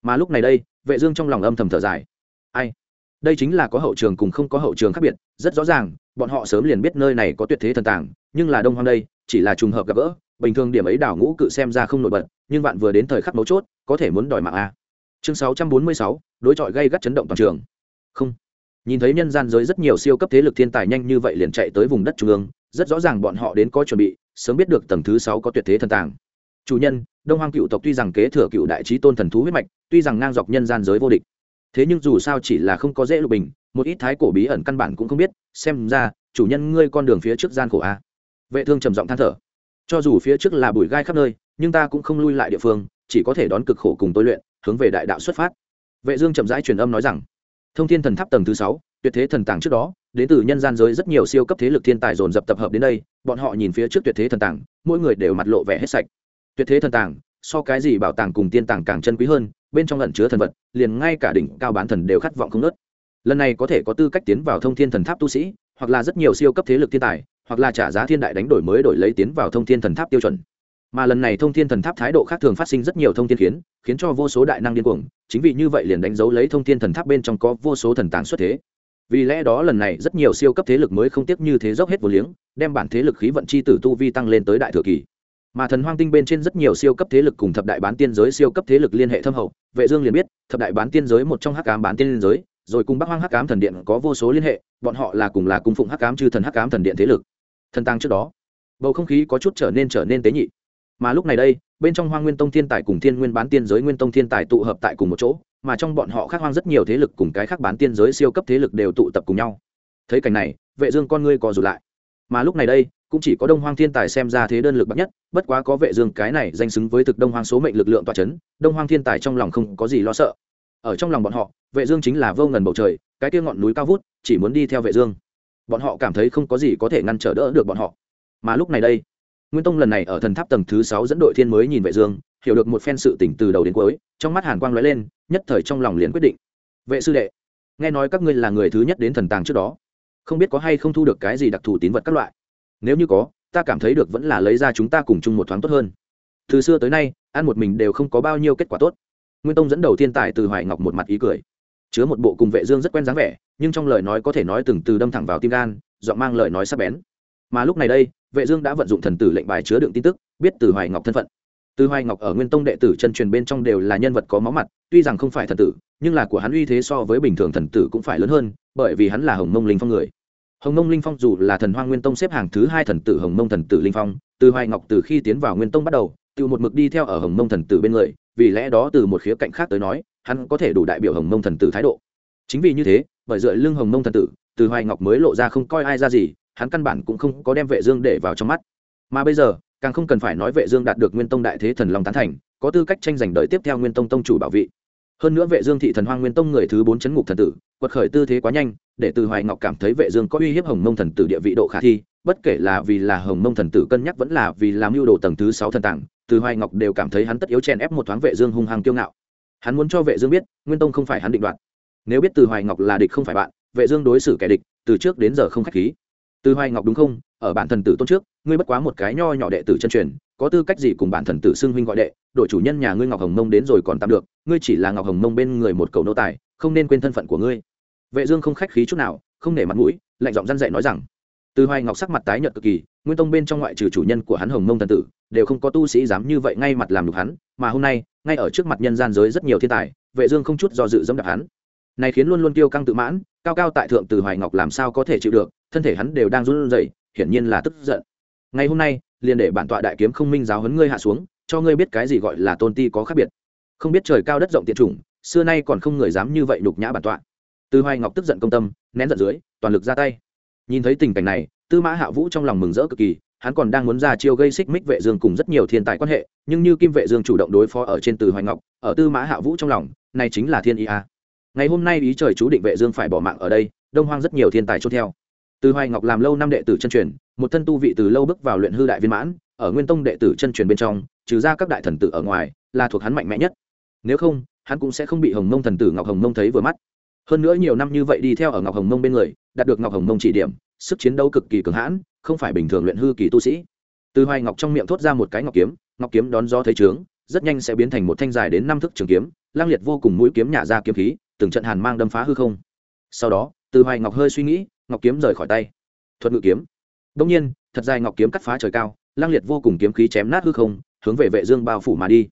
Mà lúc này đây vệ dương trong lòng âm thầm thở dài. Ai? Đây chính là có hậu trường cùng không có hậu trường khác biệt rất rõ ràng bọn họ sớm liền biết nơi này có tuyệt thế thần tàng nhưng là đông hoang đây chỉ là trùng hợp gặp gỡ bình thường điểm ấy đảo ngũ cự xem ra không nổi bật nhưng bạn vừa đến thời khắc mấu chốt có thể muốn đòi mạng a. Chương 646, đối chọi gây gắt chấn động toàn trường. Không nhìn thấy nhân gian giới rất nhiều siêu cấp thế lực thiên tài nhanh như vậy liền chạy tới vùng đất trung ương, rất rõ ràng bọn họ đến có chuẩn bị, sớm biết được tầng thứ sáu có tuyệt thế thần tàng. Chủ nhân, đông hoang cựu tộc tuy rằng kế thừa cựu đại trí tôn thần thú huyết mạch, tuy rằng ngang dọc nhân gian giới vô địch, thế nhưng dù sao chỉ là không có dễ lục bình, một ít thái cổ bí ẩn căn bản cũng không biết, xem ra, chủ nhân ngươi con đường phía trước gian khổ a. Vệ thương trầm giọng than thở. Cho dù phía trước là bụi gai khắp nơi, nhưng ta cũng không lui lại địa phương, chỉ có thể đón cực khổ cùng tôi luyện, hướng về đại đạo xuất phát. Vệ dương chậm rãi truyền âm nói rằng thông thiên thần tháp tầng thứ sáu, tuyệt thế thần tàng trước đó, đến từ nhân gian giới rất nhiều siêu cấp thế lực thiên tài dồn dập tập hợp đến đây, bọn họ nhìn phía trước tuyệt thế thần tàng, mỗi người đều mặt lộ vẻ hết sạch. Tuyệt thế thần tàng, so cái gì bảo tàng cùng tiên tàng càng chân quý hơn, bên trong lẩn chứa thần vật, liền ngay cả đỉnh cao bán thần đều khát vọng không nớt. Lần này có thể có tư cách tiến vào thông thiên thần tháp tu sĩ, hoặc là rất nhiều siêu cấp thế lực thiên tài, hoặc là trả giá thiên đại đánh đổi mới đổi lấy tiến vào thông thiên thần tháp tiêu chuẩn mà lần này thông thiên thần tháp thái độ khác thường phát sinh rất nhiều thông thiên khiến khiến cho vô số đại năng điên cuồng, chính vì như vậy liền đánh dấu lấy thông thiên thần tháp bên trong có vô số thần tàng xuất thế. Vì lẽ đó lần này rất nhiều siêu cấp thế lực mới không tiếc như thế dốc hết vô liếng, đem bản thế lực khí vận c h i tử tu vi tăng lên tới đại thừa kỳ. Mà thần hoang tinh bên trên rất nhiều siêu cấp thế lực cùng thập đại bán tiên giới siêu cấp thế lực liên hệ thâm hậu, vệ dương liền biết, thập đại bán tiên giới một trong hắc ám bán tiên giới, rồi cùng bắc hoang hắc ám thần điện có vô số liên hệ, bọn họ là cùng là cung phụng hắc ám chư thần hắc ám thần điện thế lực. Thần tăng trước đó, bầu không khí có chút trở nên trở nên tế nhị mà lúc này đây, bên trong hoang nguyên tông thiên tài cùng thiên nguyên bán tiên giới nguyên tông thiên tài tụ hợp tại cùng một chỗ, mà trong bọn họ khác hoang rất nhiều thế lực cùng cái khác bán tiên giới siêu cấp thế lực đều tụ tập cùng nhau. Thấy cảnh này, vệ dương con ngươi co rụt lại. Mà lúc này đây, cũng chỉ có đông hoang thiên tài xem ra thế đơn lực bậc nhất, bất quá có vệ dương cái này danh xứng với thực đông hoang số mệnh lực lượng tọa chấn, đông hoang thiên tài trong lòng không có gì lo sợ. Ở trong lòng bọn họ, vệ dương chính là vô ngần bầu trời, cái kia ngọn núi cao vút, chỉ muốn đi theo vệ dương. Bọn họ cảm thấy không có gì có thể ngăn trở đỡ được bọn họ. Mà lúc này đây nguyên tông lần này ở thần tháp tầng thứ sáu dẫn đội thiên mới nhìn vệ dương, hiểu được một phen sự tỉnh từ đầu đến cuối, trong mắt hàn quang lóe lên, nhất thời trong lòng liền quyết định. Vệ sư đệ, nghe nói các ngươi là người thứ nhất đến thần tàng trước đó. Không biết có hay không thu được cái gì đặc thù tín vật các loại? Nếu như có, ta cảm thấy được vẫn là lấy ra chúng ta cùng chung một thoáng tốt hơn. Từ xưa tới nay, ăn một mình đều không có bao nhiêu kết quả tốt. Nguyên tông dẫn đầu thiên tài từ hoài ngọc một mặt ý cười. Chứa một bộ cùng vệ dương rất quen dáng vẻ, nhưng trong lời nói có thể nói từng từ đâm thẳng vào tim gan, giọng mang lời nói sắc bén mà lúc này đây, vệ dương đã vận dụng thần tử lệnh bài chứa đựng tin tức, biết từ hoài ngọc thân phận. Từ hoài ngọc ở nguyên tông đệ tử chân truyền bên trong đều là nhân vật có máu mặt, tuy rằng không phải thần tử, nhưng là của hắn uy thế so với bình thường thần tử cũng phải lớn hơn, bởi vì hắn là hồng mông linh phong người. Hồng mông linh phong dù là thần hoang nguyên tông xếp hàng thứ hai thần tử hồng mông thần tử linh phong, từ hoài ngọc từ khi tiến vào nguyên tông bắt đầu, tự một mực đi theo ở hồng mông thần tử bên người, vì lẽ đó từ một khía cạnh khác tới nói, hắn có thể đủ đại biểu hồng mông thần tử thái độ. Chính vì như thế, bởi dựa lưng hồng mông thần tử, từ hoài ngọc mới lộ ra không coi ai ra gì hắn căn bản cũng không có đem vệ dương để vào trong mắt. Mà bây giờ, càng không cần phải nói vệ dương đạt được nguyên tông đại thế thần long tán thành, có tư cách tranh giành đời tiếp theo nguyên tông tông chủ bảo vị. Hơn nữa vệ dương thị thần hoang nguyên tông người thứ bốn chấn ngục thần tử, quật khởi tư thế quá nhanh, để từ hoài ngọc cảm thấy vệ dương có uy hiếp hồng mông thần tử địa vị độ khả thi, bất kể là vì là hồng mông thần tử cân nhắc vẫn là vì làm lưu đồ tầng thứ sáu thần tàng, từ hoài ngọc đều cảm thấy hắn tất yếu chèn ép một thoáng vệ dương hung hăng kiêu ngạo. Hắn muốn cho vệ dương biết, nguyên tông không phải hắn định đoạt. Nếu biết từ hoài ngọc là địch không phải bạn, vệ dương đối xử kẻ địch, từ trước đến giờ không khách khí từ hoài ngọc đúng không? Ở bản thần tử tôn trước, ngươi bất quá một cái nho nhỏ đệ tử chân truyền, có tư cách gì cùng bản thần tử xưng huynh gọi đệ? Đội chủ nhân nhà ngươi ngọc hồng mông đến rồi còn tạm được, ngươi chỉ là ngọc hồng mông bên người một cầu nô tài, không nên quên thân phận của ngươi. Vệ dương không khách khí chút nào, không nể mặt mũi, lạnh giọng răn dạy nói rằng, từ hoài ngọc sắc mặt tái nhợt cực kỳ, nguyên tông bên trong ngoại trừ chủ nhân của hắn hồng mông thần tử, đều không có tu sĩ dám như vậy ngay mặt làm nhục hắn, mà hôm nay, ngay ở trước mặt nhân gian giới rất nhiều thiên tài, vệ dương không chút do dự dẫm đạp hắn. Này khiến luôn luôn kiêu căng tự mãn, cao cao tại thượng từ hoài ngọc làm sao có thể chịu được thân thể hắn đều đang run rẩy, hiển nhiên là tức giận. Ngày hôm nay, liền để bản tọa đại kiếm không minh giáo huấn ngươi hạ xuống, cho ngươi biết cái gì gọi là tôn ti có khác biệt. Không biết trời cao đất rộng tiện chủng, xưa nay còn không người dám như vậy nhục nhã bản tọa. Từ hoài ngọc tức giận công tâm, nén giận dưới, toàn lực ra tay. Nhìn thấy tình cảnh này, tư mã hạ vũ trong lòng mừng rỡ cực kỳ, hắn còn đang muốn ra chiêu gây xích mích vệ dương cùng rất nhiều thiên tài quan hệ, nhưng như kim vệ dương chủ động đối phó ở trên từ hoài ngọc, ở tư mã hạ vũ trong lòng, này chính là thiên ý a. Ngày hôm nay ý trời chú định vệ dương phải bỏ mạng ở đây, đông hoang rất nhiều thiên tài chốt theo từ hoài ngọc làm lâu năm đệ tử chân truyền, một thân tu vị từ lâu bước vào luyện hư đại viên mãn, ở nguyên tông đệ tử chân truyền bên trong, trừ ra các đại thần tử ở ngoài, là thuộc hắn mạnh mẽ nhất. Nếu không, hắn cũng sẽ không bị hồng mông thần tử ngọc hồng mông thấy vừa mắt. Hơn nữa nhiều năm như vậy đi theo ở ngọc hồng mông bên người, đạt được ngọc hồng mông chỉ điểm, sức chiến đấu cực kỳ cường hãn, không phải bình thường luyện hư kỳ tu sĩ. Từ hoài ngọc trong miệng thốt ra một cái ngọc kiếm ngọc kiếm đón gió thấy trướng, rất nhanh sẽ biến thành một thanh dài đến năm thước trường kiếm, lang liệt vô cùng mũi kiếm nhả ra kiếm khí, từng trận hàn mang đâm phá hư không. Sau đó, từ hoài ngọc hơi suy nghĩ ngọc kiếm rời khỏi tay. Thuật ngự kiếm. Đông nhiên, thật dài ngọc kiếm cắt phá trời cao, lang liệt vô cùng kiếm khí chém nát hư không, hướng về vệ dương bao phủ mà đi.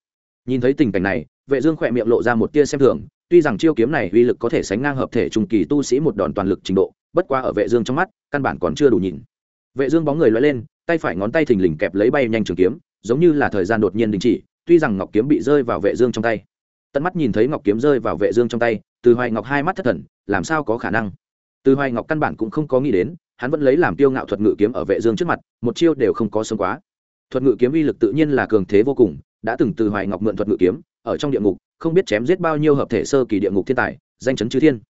Nhìn thấy tình cảnh này, vệ dương khoẹt miệng lộ ra một tia xem thường, tuy rằng chiêu kiếm này uy lực có thể sánh ngang hợp thể trung kỳ tu sĩ một đòn toàn lực trình độ, bất qua ở vệ dương trong mắt, căn bản còn chưa đủ nhìn. Vệ dương bóng người lói lên, tay phải ngón tay thình lình kẹp lấy bay nhanh trường kiếm, giống như là thời gian đột nhiên đình chỉ, tuy rằng ngọc kiếm bị rơi vào vệ dương trong tay. Tận mắt nhìn thấy ngọc kiếm rơi vào vệ dương trong tay, từ hoài ngọc hai mắt thất thần, làm sao có khả năng? Từ hoài ngọc căn bản cũng không có nghĩ đến, hắn vẫn lấy làm tiêu ngạo thuật ngự kiếm ở vệ dương trước mặt, một chiêu đều không có sớm quá. Thuật ngự kiếm uy lực tự nhiên là cường thế vô cùng, đã từng từ hoài ngọc mượn thuật ngự kiếm, ở trong địa ngục, không biết chém giết bao nhiêu hợp thể sơ kỳ địa ngục thiên tài, danh chấn chư thiên.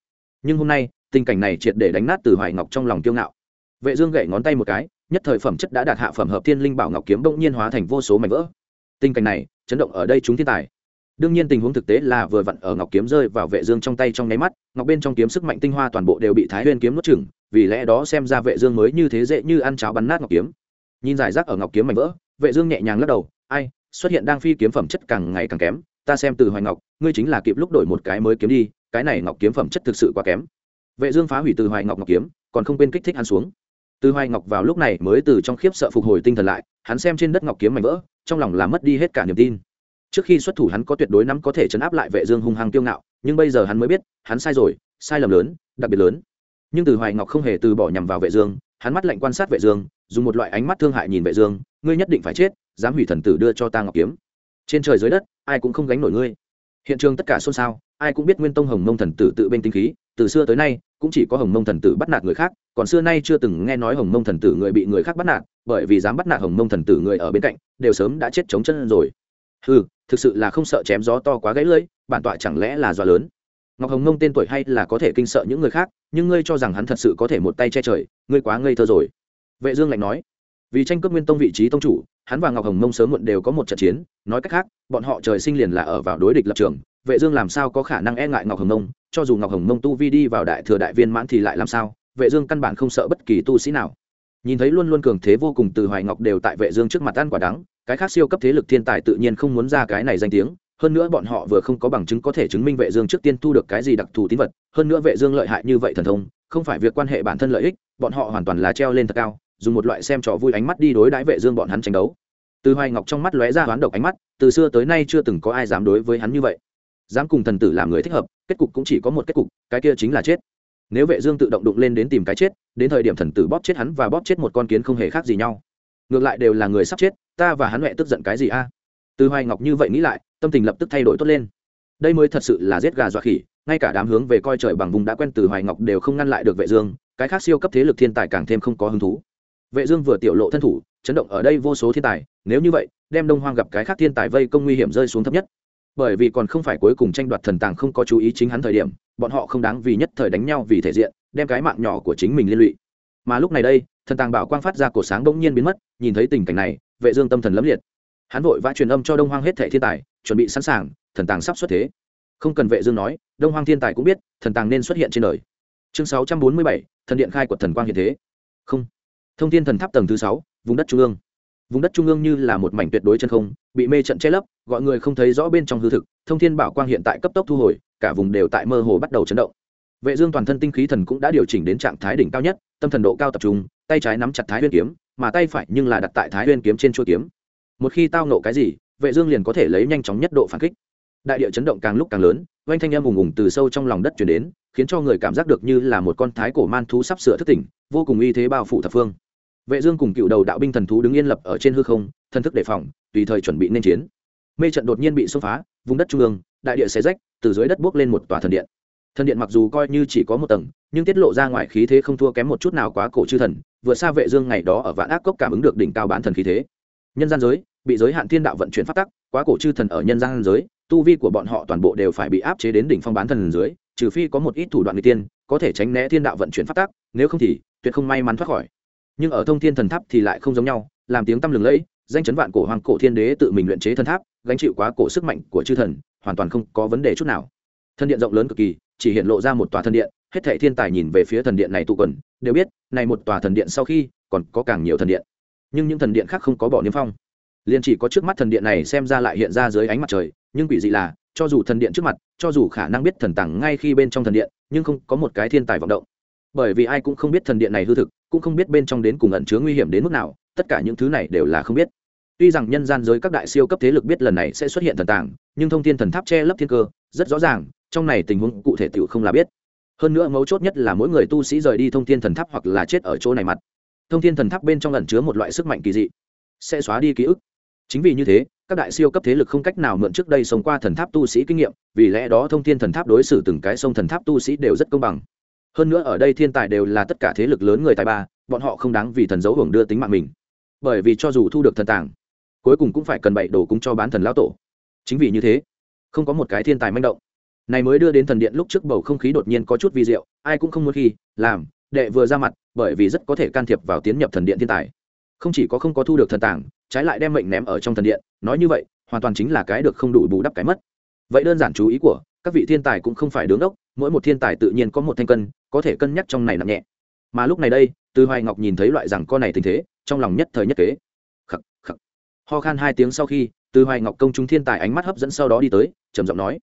Nhưng hôm nay, tình cảnh này triệt để đánh nát từ hoài ngọc trong lòng tiêu ngạo. Vệ dương gậy ngón tay một cái, nhất thời phẩm chất đã đạt hạ phẩm hợp thiên linh bảo ngọc kiếm bỗng nhiên hóa thành vô số mảnh vỡ. Tình cảnh này, chấn động ở đây chúng thiên tài đương nhiên tình huống thực tế là vừa vặn ở ngọc kiếm rơi vào vệ dương trong tay trong nháy mắt, ngọc bên trong kiếm sức mạnh tinh hoa toàn bộ đều bị thái nguyên kiếm nuốt chửng, vì lẽ đó xem ra vệ dương mới như thế dễ như ăn cháo bắn nát ngọc kiếm. Nhìn giải rác ở ngọc kiếm mảnh vỡ, vệ dương nhẹ nhàng lắc đầu, ai, xuất hiện đang phi kiếm phẩm chất càng ngày càng kém, ta xem từ hoài ngọc, ngươi chính là kịp lúc đổi một cái mới kiếm đi, cái này ngọc kiếm phẩm chất thực sự quá kém. Vệ dương phá hủy từ hoài ngọc ngọc kiếm, còn không quên kích thích hắn xuống. Từ hoài ngọc vào lúc này mới từ trong khiếp sợ phục hồi tinh thần lại, hắn xem trên đất ngọc kiếm mảnh vỡ, trong lòng là mất đi hết cả niềm tin trước khi xuất thủ hắn có tuyệt đối nắm có thể chấn áp lại vệ dương hung hăng kiêu ngạo, nhưng bây giờ hắn mới biết, hắn sai rồi, sai lầm lớn, đặc biệt lớn. Nhưng từ hoài ngọc không hề từ bỏ nhằm vào vệ dương, hắn mắt lạnh quan sát vệ dương, dùng một loại ánh mắt thương hại nhìn vệ dương, ngươi nhất định phải chết, dám hủy thần tử đưa cho ta ngọc kiếm. Trên trời dưới đất, ai cũng không gánh nổi ngươi. Hiện trường tất cả xôn xao, ai cũng biết nguyên tông hồng mông thần tử tự bên tinh khí, từ xưa tới nay, cũng chỉ có hồng mông thần tử bắt nạt người khác, còn xưa nay chưa từng nghe nói hồng mông thần tử người bị người khác bắt nạt, bởi vì dám bắt nạt hồng mông thần tử người ở bên cạnh, đều sớm đã chết chống chân rồi ừ thực sự là không sợ chém gió to quá gãy lưỡi, bản tọa chẳng lẽ là gió lớn? Ngọc hồng nông tên tuổi hay là có thể kinh sợ những người khác, nhưng ngươi cho rằng hắn thật sự có thể một tay che trời, ngươi quá ngây thơ rồi. Vệ dương lạnh nói, vì tranh cướp nguyên tông vị trí tông chủ, hắn và ngọc hồng mông sớm muộn đều có một trận chiến, nói cách khác, bọn họ trời sinh liền là ở vào đối địch lập trường, vệ dương làm sao có khả năng e ngại ngọc hồng mông cho dù ngọc hồng mông tu vi đi vào đại thừa đại viên mãn thì lại làm sao? Vệ dương căn bản không sợ bất kỳ tu sĩ nào nhìn thấy luôn luôn cường thế vô cùng từ hoài ngọc đều tại vệ dương trước mặt ăn quả đắng, cái khác siêu cấp thế lực thiên tài tự nhiên không muốn ra cái này danh tiếng. Hơn nữa bọn họ vừa không có bằng chứng có thể chứng minh vệ dương trước tiên thu được cái gì đặc thù tín vật. Hơn nữa vệ dương lợi hại như vậy thần thông, không phải việc quan hệ bản thân lợi ích, bọn họ hoàn toàn là treo lên thật cao, dùng một loại xem trò vui ánh mắt đi đối đãi vệ dương bọn hắn tranh đấu. Từ hoài ngọc trong mắt lóe ra hoán độc ánh mắt, từ xưa tới nay chưa từng có ai dám đối với hắn như vậy. Dám cùng thần tử làm người thích hợp, kết cục cũng chỉ có một kết cục, cái kia chính là chết nếu vệ dương tự động đụng lên đến tìm cái chết, đến thời điểm thần tử bóp chết hắn và bóp chết một con kiến không hề khác gì nhau. Ngược lại đều là người sắp chết, ta và hắn mẹ tức giận cái gì a? Từ hoài ngọc như vậy nghĩ lại, tâm tình lập tức thay đổi tốt lên. Đây mới thật sự là giết gà dọa khỉ, ngay cả đám hướng về coi trời bằng vùng đã quen từ hoài ngọc đều không ngăn lại được vệ dương, cái khác siêu cấp thế lực thiên tài càng thêm không có hứng thú. Vệ dương vừa tiểu lộ thân thủ, chấn động ở đây vô số thiên tài, nếu như vậy, đem đông hoang gặp cái khác thiên tài vây công nguy hiểm rơi xuống thấp nhất. Bởi vì còn không phải cuối cùng tranh đoạt thần tàng không có chú ý chính hắn thời điểm bọn họ không đáng vì nhất thời đánh nhau vì thể diện đem cái mạng nhỏ của chính mình liên lụy. Mà lúc này đây thần tàng bảo quang phát ra cổ sáng bỗng nhiên biến mất nhìn thấy tình cảnh này vệ dương tâm thần lấm liệt. Hắn vội vã truyền âm cho đông hoang hết thảy thiên tài chuẩn bị sẵn sàng thần tàng sắp xuất thế. Không cần vệ dương nói đông hoang thiên tài cũng biết thần tàng nên xuất hiện trên đời. Chương 647, thần điện khai quật thần quang hiện thế. Không. Thông thiên thần tháp tầng thứ sáu vùng đất trung ương. Vùng đất trung ương như là một mảnh tuyệt đối chân không bị mê trận che lấp gọi người không thấy rõ bên trong hư thực. Thông thiên bảo quang hiện tại cấp tốc thu hồi cả vùng đều tại mơ hồ bắt đầu chấn động. Vệ dương toàn thân tinh khí thần cũng đã điều chỉnh đến trạng thái đỉnh cao nhất, tâm thần độ cao tập trung, tay trái nắm chặt thái nguyên kiếm, mà tay phải nhưng là đặt tại thái nguyên kiếm trên chuôi kiếm. Một khi tao nộ cái gì, vệ dương liền có thể lấy nhanh chóng nhất độ phản kích. Đại địa chấn động càng lúc càng lớn vang thanh âm ùng ùng từ sâu trong lòng đất truyền đến, khiến cho người cảm giác được như là một con thái cổ man thú sắp sửa thức tỉnh, vô cùng uy thế bao phủ thập phương. Vệ dương cùng cựu đầu đạo binh thần thú đứng yên lập ở trên hư không, thân thức đề phòng, tùy thời chuẩn bị nên chiến. Mê trận đột nhiên bị xông phá, vùng đất trung ương, đại địa xé rách từ dưới đất bước lên một tòa thần điện. Thần điện mặc dù coi như chỉ có một tầng, nhưng tiết lộ ra ngoài khí thế không thua kém một chút nào quá cổ chư thần, vừa xa vệ dương ngày đó ở vạn ác cốc cảm ứng được đỉnh cao bán thần khí thế. Nhân gian giới, bị giới hạn thiên đạo vận chuyển phát tắc, quá cổ chư thần ở nhân gian giới, tu vi của bọn họ toàn bộ đều phải bị áp chế đến đỉnh phong bán thần dưới, trừ phi có một ít thủ đoạn người tiên, có thể tránh né thiên đạo vận chuyển phát tắc, nếu không thì tuyệt không may mắn thoát khỏi. Nhưng ở thông thiên thần tháp thì lại không giống nhau, làm tiếng tăm lừng lẫy danh chấn vạn cổ hoàng cổ thiên đế tự mình luyện chế thân tháp, gánh chịu quá cổ sức mạnh của chư thần, hoàn toàn không có vấn đề chút nào. Thân điện rộng lớn cực kỳ, chỉ hiện lộ ra một tòa thân điện, hết thảy thiên tài nhìn về phía thần điện này tụ quần, đều biết, này một tòa thần điện sau khi, còn có càng nhiều thần điện. Nhưng những thần điện khác không có bỏ niêm phong. Liền chỉ có trước mắt thần điện này xem ra lại hiện ra dưới ánh mặt trời, nhưng quỷ dị là, cho dù thần điện trước mặt, cho dù khả năng biết thần tàng ngay khi bên trong thần điện, nhưng không có một cái thiên tài vọng động. Bởi vì ai cũng không biết thần điện này hư thực, cũng không biết bên trong đến cùng ẩn chứa nguy hiểm đến mức nào, tất cả những thứ này đều là không biết tuy rằng nhân gian giới các đại siêu cấp thế lực biết lần này sẽ xuất hiện thần tàng, nhưng thông tin thần tháp che lấp thiên cơ, rất rõ ràng, trong này tình huống cụ thể tự không là biết. Hơn nữa mấu chốt nhất là mỗi người tu sĩ rời đi thông tin thần tháp hoặc là chết ở chỗ này mặt. Thông tin thần tháp bên trong ẩn chứa một loại sức mạnh kỳ dị, sẽ xóa đi ký ức. Chính vì như thế, các đại siêu cấp thế lực không cách nào mượn trước đây sống qua thần tháp tu sĩ kinh nghiệm, vì lẽ đó thông tin thần tháp đối xử từng cái sông thần tháp tu sĩ đều rất công bằng. Hơn nữa ở đây thiên tài đều là tất cả thế lực lớn người tài ba, bọn họ không đáng vì thần dấu hưởng đưa tính mạng mình. Bởi vì cho dù thu được thần tàng cuối cùng cũng phải cần bảy đổ cúng cho bán thần lão tổ. Chính vì như thế, không có một cái thiên tài manh động. Này mới đưa đến thần điện lúc trước bầu không khí đột nhiên có chút vi diệu, ai cũng không muốn khi, làm, đệ vừa ra mặt, bởi vì rất có thể can thiệp vào tiến nhập thần điện thiên tài. Không chỉ có không có thu được thần tàng trái lại đem mệnh ném ở trong thần điện, nói như vậy, hoàn toàn chính là cái được không đủ bù đắp cái mất. Vậy đơn giản chú ý của, các vị thiên tài cũng không phải đứng ốc mỗi một thiên tài tự nhiên có một thanh cân, có thể cân nhắc trong này nặng nhẹ. Mà lúc này đây, từ hoài ngọc nhìn thấy loại rằng con này tình thế, trong lòng nhất thời nhất kế ho khan hai tiếng sau khi, từ hoài ngọc công chúng thiên tài ánh mắt hấp dẫn sau đó đi tới, trầm giọng nói,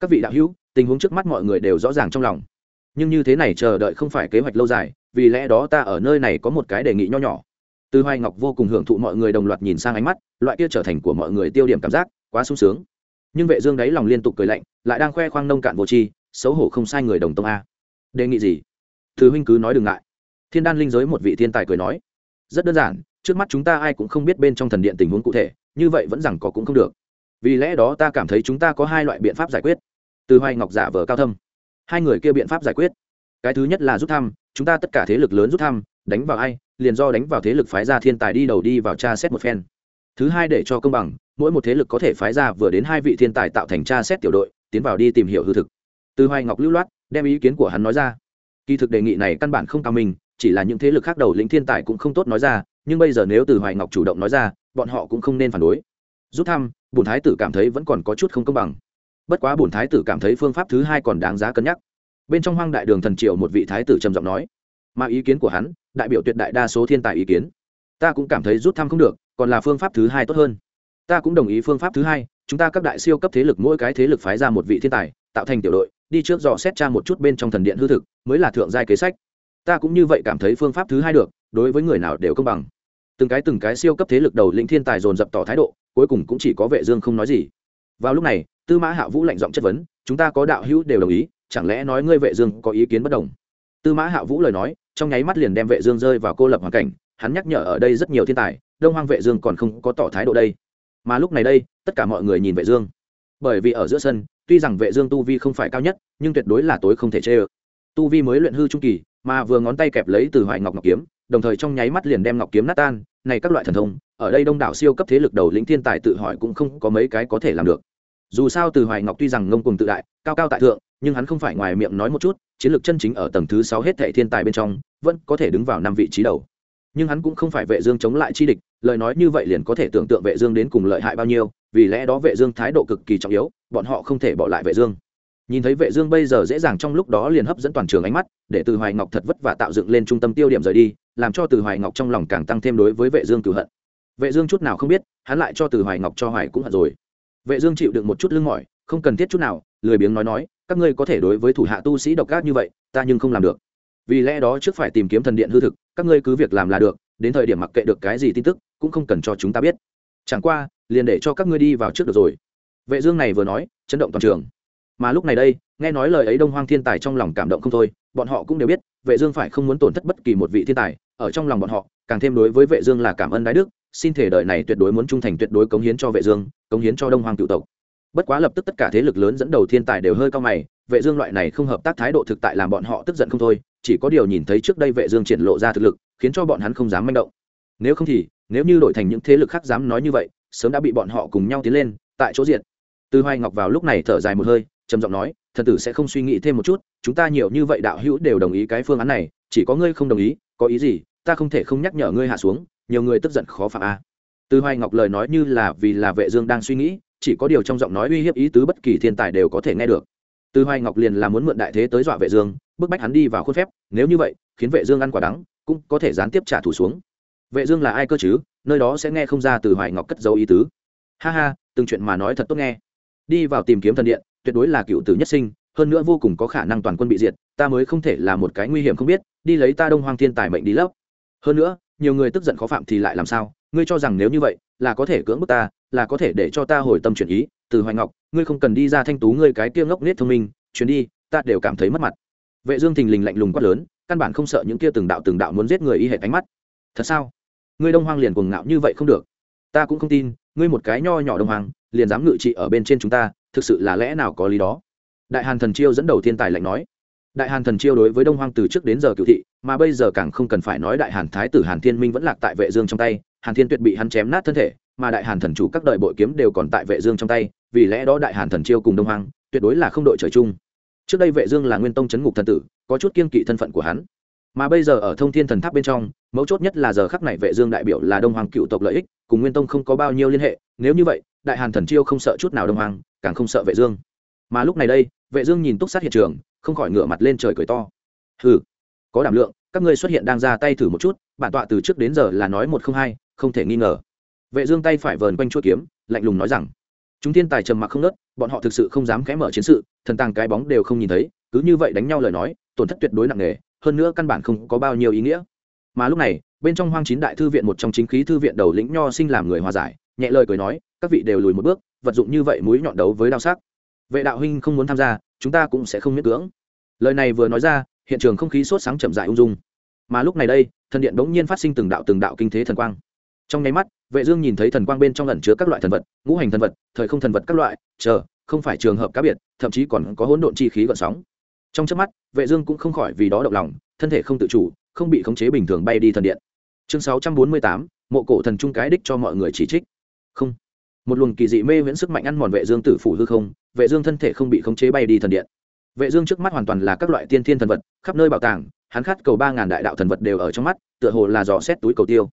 các vị đạo hữu, tình huống trước mắt mọi người đều rõ ràng trong lòng. Nhưng như thế này chờ đợi không phải kế hoạch lâu dài, vì lẽ đó ta ở nơi này có một cái đề nghị nho nhỏ. Từ hoài ngọc vô cùng hưởng thụ mọi người đồng loạt nhìn sang ánh mắt, loại kia trở thành của mọi người tiêu điểm cảm giác, quá sung sướng. Nhưng vệ dương đấy lòng liên tục cười lạnh, lại đang khoe khoang nông cạn vô tri, xấu hổ không sai người đồng tông a. Đề nghị gì? Thứ huynh cứ nói đừng ngại. Thiên đan linh giới một vị thiên tài cười nói, rất đơn giản trước mắt chúng ta ai cũng không biết bên trong thần điện tình huống cụ thể, như vậy vẫn rằng có cũng không được. Vì lẽ đó ta cảm thấy chúng ta có hai loại biện pháp giải quyết. Từ hoài ngọc giả vờ cao thâm. Hai người kia biện pháp giải quyết. Cái thứ nhất là rút thăm, chúng ta tất cả thế lực lớn rút thăm, đánh vào ai, liền do đánh vào thế lực phái ra thiên tài đi đầu đi vào tra xét một phen. Thứ hai để cho công bằng, mỗi một thế lực có thể phái ra vừa đến hai vị thiên tài tạo thành tra xét tiểu đội, tiến vào đi tìm hiểu hư thực. Từ hoài ngọc lưu loát, đem ý kiến của hắn nói ra. Kỳ thực đề nghị này căn bản không cao minh, chỉ là những thế lực khác đầu lĩnh thiên tài cũng không tốt nói ra nhưng bây giờ nếu từ hoài ngọc chủ động nói ra bọn họ cũng không nên phản đối. Rút thăm bùn thái tử cảm thấy vẫn còn có chút không công bằng. Bất quá bùn thái tử cảm thấy phương pháp thứ hai còn đáng giá cân nhắc. Bên trong hoang đại đường thần Triệu, một vị thái tử trầm giọng nói mà ý kiến của hắn đại biểu tuyệt đại đa số thiên tài ý kiến. Ta cũng cảm thấy rút thăm không được còn là phương pháp thứ hai tốt hơn. Ta cũng đồng ý phương pháp thứ hai chúng ta các đại siêu cấp thế lực mỗi cái thế lực phái ra một vị thiên tài tạo thành tiểu đội đi trước dò xét tra một chút bên trong thần điện hư thực mới là thượng giai kế sách. Ta cũng như vậy cảm thấy phương pháp thứ hai được đối với người nào đều công bằng. Từng cái từng cái siêu cấp thế lực đầu lĩnh thiên tài dồn dập tỏ thái độ, cuối cùng cũng chỉ có vệ dương không nói gì. Vào lúc này, tư mã hạ vũ lạnh giọng chất vấn, chúng ta có đạo hữu đều đồng ý, chẳng lẽ nói ngươi vệ dương có ý kiến bất đồng? Tư mã hạ vũ lời nói, trong nháy mắt liền đem vệ dương rơi vào cô lập hoàn cảnh, hắn nhắc nhở ở đây rất nhiều thiên tài, đông hoang vệ dương còn không có tỏ thái độ đây. Mà lúc này đây, tất cả mọi người nhìn vệ dương. Bởi vì ở giữa sân, tuy rằng vệ dương tu vi không phải cao nhất, nhưng tuyệt đối là tối không thể chê ơ. Tu vi mới luyện hư trung kỳ, mà vừa ngón tay kẹp lấy từ hoại ngọc ngọc kiếm đồng thời trong nháy mắt liền đem ngọc kiếm nát tan, này các loại thần thông, ở đây đông đảo siêu cấp thế lực đầu lĩnh thiên tài tự hỏi cũng không có mấy cái có thể làm được. Dù sao từ hoài ngọc tuy rằng ngông cuồng tự đại, cao cao tại thượng, nhưng hắn không phải ngoài miệng nói một chút, chiến lược chân chính ở tầng thứ sáu hết thệ thiên tài bên trong, vẫn có thể đứng vào năm vị trí đầu. Nhưng hắn cũng không phải vệ dương chống lại chi địch, lời nói như vậy liền có thể tưởng tượng vệ dương đến cùng lợi hại bao nhiêu, vì lẽ đó vệ dương thái độ cực kỳ trọng yếu, bọn họ không thể bỏ lại vệ dương. Nhìn thấy vệ dương bây giờ dễ dàng trong lúc đó liền hấp dẫn toàn trường ánh mắt, để từ hoài ngọc thật vất vả tạo dựng lên trung tâm tiêu điểm rời đi làm cho từ hoài ngọc trong lòng càng tăng thêm đối với vệ dương cửu hận. Vệ dương chút nào không biết, hắn lại cho từ hoài ngọc cho hoài cũng hận rồi. Vệ dương chịu đựng một chút lưng mỏi, không cần thiết chút nào, lười biếng nói nói, các ngươi có thể đối với thủ hạ tu sĩ độc ác như vậy, ta nhưng không làm được. Vì lẽ đó trước phải tìm kiếm thần điện hư thực, các ngươi cứ việc làm là được, đến thời điểm mặc kệ được cái gì tin tức, cũng không cần cho chúng ta biết. Chẳng qua, liền để cho các ngươi đi vào trước được rồi. Vệ dương này vừa nói, chấn động toàn trường. Mà lúc này đây, nghe nói lời ấy đông hoang thiên tài trong lòng cảm động không thôi, bọn họ cũng đều biết, vệ dương phải không muốn tổn thất bất kỳ một vị thiên tài ở trong lòng bọn họ, càng thêm đối với vệ dương là cảm ơn đái đức, xin thể đời này tuyệt đối muốn trung thành tuyệt đối cống hiến cho vệ dương, cống hiến cho đông hoàng cựu tộc. Bất quá lập tức tất cả thế lực lớn dẫn đầu thiên tài đều hơi cao mày, vệ dương loại này không hợp tác thái độ thực tại làm bọn họ tức giận không thôi, chỉ có điều nhìn thấy trước đây vệ dương triển lộ ra thực lực, khiến cho bọn hắn không dám manh động. Nếu không thì, nếu như đổi thành những thế lực khác dám nói như vậy, sớm đã bị bọn họ cùng nhau tiến lên, tại chỗ diện tư hoài ngọc vào lúc này thở dài một hơi, trầm giọng nói, thần tử sẽ không suy nghĩ thêm một chút, chúng ta nhiều như vậy đạo hữu đều đồng ý cái phương án này, chỉ có ngươi không đồng ý có ý gì, ta không thể không nhắc nhở ngươi hạ xuống, nhiều người tức giận khó phạm a. Từ hoài ngọc lời nói như là vì là vệ dương đang suy nghĩ, chỉ có điều trong giọng nói uy hiếp ý tứ bất kỳ thiên tài đều có thể nghe được. Từ hoài ngọc liền là muốn mượn đại thế tới dọa vệ dương, bức bách hắn đi vào khuôn phép, nếu như vậy, khiến vệ dương ăn quả đắng, cũng có thể gián tiếp trả thù xuống. Vệ dương là ai cơ chứ, nơi đó sẽ nghe không ra từ hoài ngọc cất dấu ý tứ. Ha ha, từng chuyện mà nói thật tốt nghe. Đi vào tìm kiếm thần điện, tuyệt đối là cựu tử nhất sinh, hơn nữa vô cùng có khả năng toàn quân bị diệt, ta mới không thể là một cái nguy hiểm không biết đi lấy ta đông hoang thiên tài mệnh đi lấp. Hơn nữa, nhiều người tức giận khó phạm thì lại làm sao? Ngươi cho rằng nếu như vậy, là có thể cưỡng bức ta, là có thể để cho ta hồi tâm chuyển ý. Từ hoài ngọc, ngươi không cần đi ra thanh tú ngươi cái kia ngốc nết thông minh. Chuyến đi, ta đều cảm thấy mất mặt. Vệ dương thình lình lạnh lùng quát lớn, căn bản không sợ những kia từng đạo từng đạo muốn giết người y hệ ánh mắt. Thật sao? Ngươi đông hoang liền cuồng ngạo như vậy không được. Ta cũng không tin, ngươi một cái nho nhỏ đông hoang, liền dám ngự trị ở bên trên chúng ta, thực sự là lẽ nào có lý đó? Đại hàn thần chiêu dẫn đầu thiên tài lạnh nói đại hàn thần chiêu đối với đông hoang từ trước đến giờ cựu thị, mà bây giờ càng không cần phải nói đại hàn thái tử hàn thiên minh vẫn lạc tại vệ dương trong tay, hàn thiên tuyệt bị hắn chém nát thân thể, mà đại hàn thần chủ các đời bội kiếm đều còn tại vệ dương trong tay, vì lẽ đó đại hàn thần chiêu cùng đông hoang, tuyệt đối là không đội trời chung. Trước đây vệ dương là nguyên tông chấn ngục thần tử, có chút kiên kỵ thân phận của hắn. Mà bây giờ ở thông thiên thần tháp bên trong, mấu chốt nhất là giờ khắc này vệ dương đại biểu là đông hoàng cựu tộc lợi ích, cùng nguyên tông không có bao nhiêu liên hệ, nếu như vậy, đại hàn thần chiêu không sợ chút nào đông hoàng càng không sợ vệ dương. Mà lúc này đây, vệ dương nhìn túc sát hiện trường không khỏi ngửa mặt lên trời cười to. Hừ, có đảm lượng, các ngươi xuất hiện đang ra tay thử một chút, bản tọa từ trước đến giờ là nói một không hai, không thể nghi ngờ. Vệ dương tay phải vờn quanh chuôi kiếm, lạnh lùng nói rằng, chúng thiên tài trầm mặc không nớt, bọn họ thực sự không dám khẽ mở chiến sự, thần tàng cái bóng đều không nhìn thấy, cứ như vậy đánh nhau lời nói, tổn thất tuyệt đối nặng nề, hơn nữa căn bản không có bao nhiêu ý nghĩa. Mà lúc này, bên trong hoang chín đại thư viện một trong chính khí thư viện đầu lĩnh nho sinh làm người hòa giải, nhẹ lời cười nói, các vị đều lùi một bước, vật dụng như vậy mũi nhọn đấu với đao sắc. Vệ đạo huynh không muốn tham gia chúng ta cũng sẽ không miễn cưỡng. Lời này vừa nói ra hiện trường không khí sốt sáng chậm dại ung dung. Mà lúc này đây thần điện bỗng nhiên phát sinh từng đạo từng đạo kinh thế thần quang. Trong nháy mắt vệ dương nhìn thấy thần quang bên trong ẩn chứa các loại thần vật ngũ hành thần vật thời không thần vật các loại chờ không phải trường hợp cá biệt thậm chí còn có hỗn độn chi khí gợn sóng. Trong chớp mắt vệ dương cũng không khỏi vì đó động lòng thân thể không tự chủ không bị khống chế bình thường bay đi thần điện. Chương 648, mộ cổ thần trung cái đích cho mọi người chỉ trích. Không một luồng kỳ dị mê viễn sức mạnh ăn mòn vệ dương tử phủ hư không, vệ dương thân thể không bị khống chế bay đi thần điện. Vệ dương trước mắt hoàn toàn là các loại tiên thiên thần vật, khắp nơi bảo tàng, hắn khát cầu ba ngàn đại đạo thần vật đều ở trong mắt, tựa hồ là dò xét túi cầu tiêu.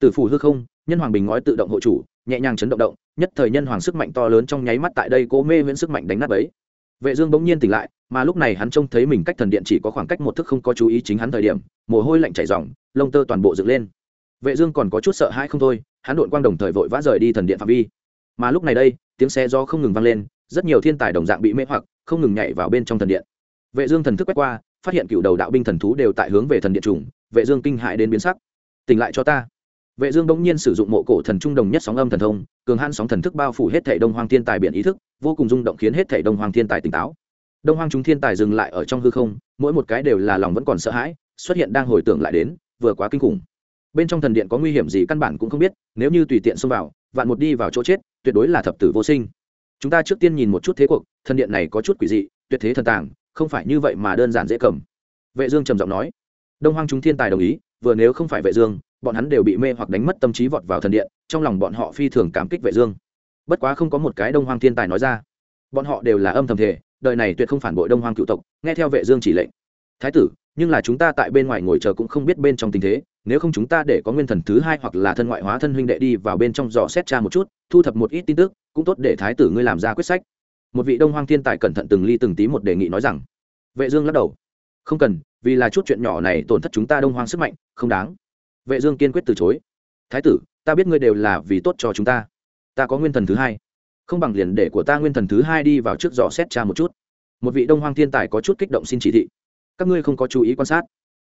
Tử phủ hư không, nhân hoàng bình ngói tự động hộ chủ, nhẹ nhàng chấn động động, nhất thời nhân hoàng sức mạnh to lớn trong nháy mắt tại đây cố mê viễn sức mạnh đánh nát ấy vệ dương bỗng nhiên tỉnh lại, mà lúc này hắn trông thấy mình cách thần điện chỉ có khoảng cách một thước không có chú ý chính hắn thời điểm, mồ hôi lạnh chảy ròng, lông tơ toàn bộ dựng lên. Vệ dương còn có chút sợ hãi không thôi, hắn đột quang đồng thời vội vã rời đi thần điện phạm vi mà lúc này đây, tiếng xe do không ngừng vang lên, rất nhiều thiên tài đồng dạng bị mê hoặc, không ngừng nhảy vào bên trong thần điện. Vệ dương thần thức quét qua, phát hiện cựu đầu đạo binh thần thú đều tại hướng về thần điện trùng, vệ dương kinh hãi đến biến sắc. Tỉnh lại cho ta. Vệ dương bỗng nhiên sử dụng mộ cổ thần trung đồng nhất sóng âm thần thông, cường hãn sóng thần thức bao phủ hết thảy đông hoang thiên tài biển ý thức, vô cùng rung động khiến hết thảy đông hoang thiên tài tỉnh táo. Đông hoang chúng thiên tài dừng lại ở trong hư không, mỗi một cái đều là lòng vẫn còn sợ hãi, xuất hiện đang hồi tưởng lại đến, vừa quá kinh khủng. Bên trong thần điện có nguy hiểm gì căn bản cũng không biết, nếu như tùy tiện xông vào vạn một đi vào chỗ chết, tuyệt đối là thập tử vô sinh. Chúng ta trước tiên nhìn một chút thế cuộc thần điện này có chút quỷ dị, tuyệt thế thần tàng, không phải như vậy mà đơn giản dễ cầm. Vệ dương trầm giọng nói. Đông hoang chúng thiên tài đồng ý, vừa nếu không phải vệ dương, bọn hắn đều bị mê hoặc đánh mất tâm trí vọt vào thần điện, trong lòng bọn họ phi thường cảm kích vệ dương. Bất quá không có một cái đông hoang thiên tài nói ra. Bọn họ đều là âm thầm thể đời này tuyệt không phản bội đông hoang cựu tộc, nghe theo vệ dương chỉ lệnh. Thái tử, nhưng là chúng ta tại bên ngoài ngồi chờ cũng không biết bên trong tình thế nếu không chúng ta để có nguyên thần thứ hai hoặc là thân ngoại hóa thân huynh đệ đi vào bên trong dò xét tra một chút, thu thập một ít tin tức, cũng tốt để thái tử ngươi làm ra quyết sách. Một vị đông hoang thiên tài cẩn thận từng ly từng tí một đề nghị nói rằng. Vệ dương lắc đầu. Không cần, vì là chút chuyện nhỏ này tổn thất chúng ta đông hoang sức mạnh, không đáng. Vệ dương kiên quyết từ chối. Thái tử, ta biết ngươi đều là vì tốt cho chúng ta. Ta có nguyên thần thứ hai. Không bằng liền để của ta nguyên thần thứ hai đi vào trước dò xét tra một chút. Một vị đông hoang thiên tài có chút kích động xin chỉ thị. Các ngươi không có chú ý quan sát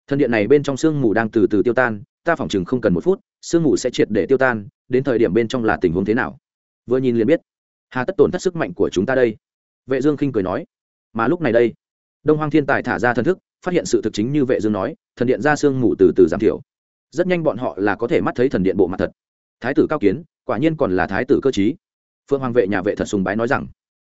thần điện này bên trong sương mù đang từ từ tiêu tan, ta phỏng chừng không cần một phút, sương mù sẽ triệt để tiêu tan, đến thời điểm bên trong là tình huống thế nào? Vừa nhìn liền biết. Hà tất tổn thất sức mạnh của chúng ta đây. Vệ dương khinh cười nói. Mà lúc này đây, đông hoang thiên tài thả ra thần thức, phát hiện sự thực chính như vệ dương nói, thần điện ra sương mù từ từ giảm thiểu. Rất nhanh bọn họ là có thể mắt thấy thần điện bộ mặt thật. Thái tử cao kiến, quả nhiên còn là thái tử cơ trí. Phượng hoàng vệ nhà vệ thật sùng bái nói rằng,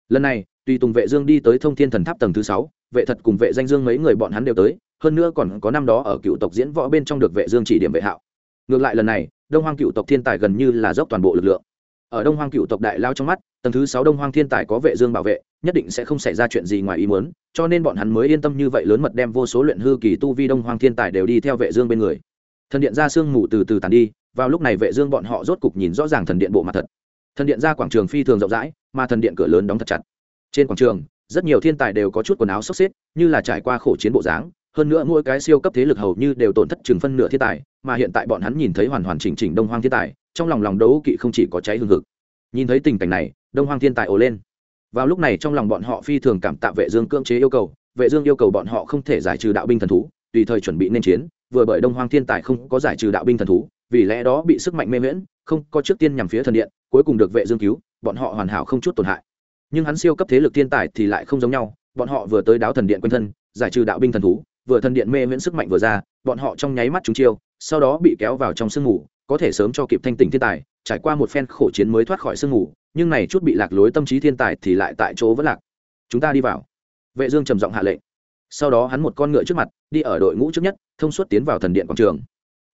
lần này, tùy tùng vệ dương đi tới thông thiên thần tháp tầng thứ sáu, vệ thật cùng vệ danh dương mấy người bọn hắn đều tới hơn nữa còn có năm đó ở cựu tộc diễn võ bên trong được vệ dương chỉ điểm vệ hạo. Ngược lại lần này, đông hoang cựu tộc thiên tài gần như là dốc toàn bộ lực lượng. Ở đông hoang cựu tộc đại lao trong mắt, tầng thứ sáu đông hoang thiên tài có vệ dương bảo vệ, nhất định sẽ không xảy ra chuyện gì ngoài ý muốn, cho nên bọn hắn mới yên tâm như vậy lớn mật đem vô số luyện hư kỳ tu vi đông hoang thiên tài đều đi theo vệ dương bên người. Thần điện ra sương mù từ từ tàn đi, vào lúc này vệ dương bọn họ rốt cục nhìn rõ ràng thần điện bộ mặt thật. Thần điện ra quảng trường phi thường rộng rãi, mà thần điện cửa lớn đóng thật chặt. Trên quảng trường, rất nhiều thiên tài đều có chút quần áo xốc xếp, như là trải qua khổ chiến bộ dáng hơn nữa mỗi cái siêu cấp thế lực hầu như đều tổn thất chừng phân nửa thiên tài, mà hiện tại bọn hắn nhìn thấy hoàn hoàn chỉnh chỉnh đông hoang thiên tài, trong lòng lòng đấu kỵ không chỉ có cháy hương hực. Nhìn thấy tình cảnh này, đông hoang thiên tài ồ lên. Vào lúc này trong lòng bọn họ phi thường cảm tạ vệ dương cưỡng chế yêu cầu, vệ dương yêu cầu bọn họ không thể giải trừ đạo binh thần thú, tùy thời chuẩn bị nên chiến, vừa bởi đông hoang thiên tài không có giải trừ đạo binh thần thú, vì lẽ đó bị sức mạnh mê miễn không có trước tiên nhằm phía thần điện, cuối cùng được vệ dương cứu, bọn họ hoàn hảo không chút tổn hại. Nhưng hắn siêu cấp thế lực thiên tài thì lại không giống nhau, bọn họ vừa tới đáo thần điện quanh thân, giải trừ đạo binh thần thú vừa thần điện mê miễn sức mạnh vừa ra, bọn họ trong nháy mắt chúng chiêu, sau đó bị kéo vào trong sương ngủ, có thể sớm cho kịp thanh tỉnh thiên tài, trải qua một phen khổ chiến mới thoát khỏi sương ngủ, nhưng này chút bị lạc lối tâm trí thiên tài thì lại tại chỗ vẫn lạc. Chúng ta đi vào. Vệ dương trầm giọng hạ lệnh. Sau đó hắn một con ngựa trước mặt, đi ở đội ngũ trước nhất, thông suốt tiến vào thần điện quảng trường.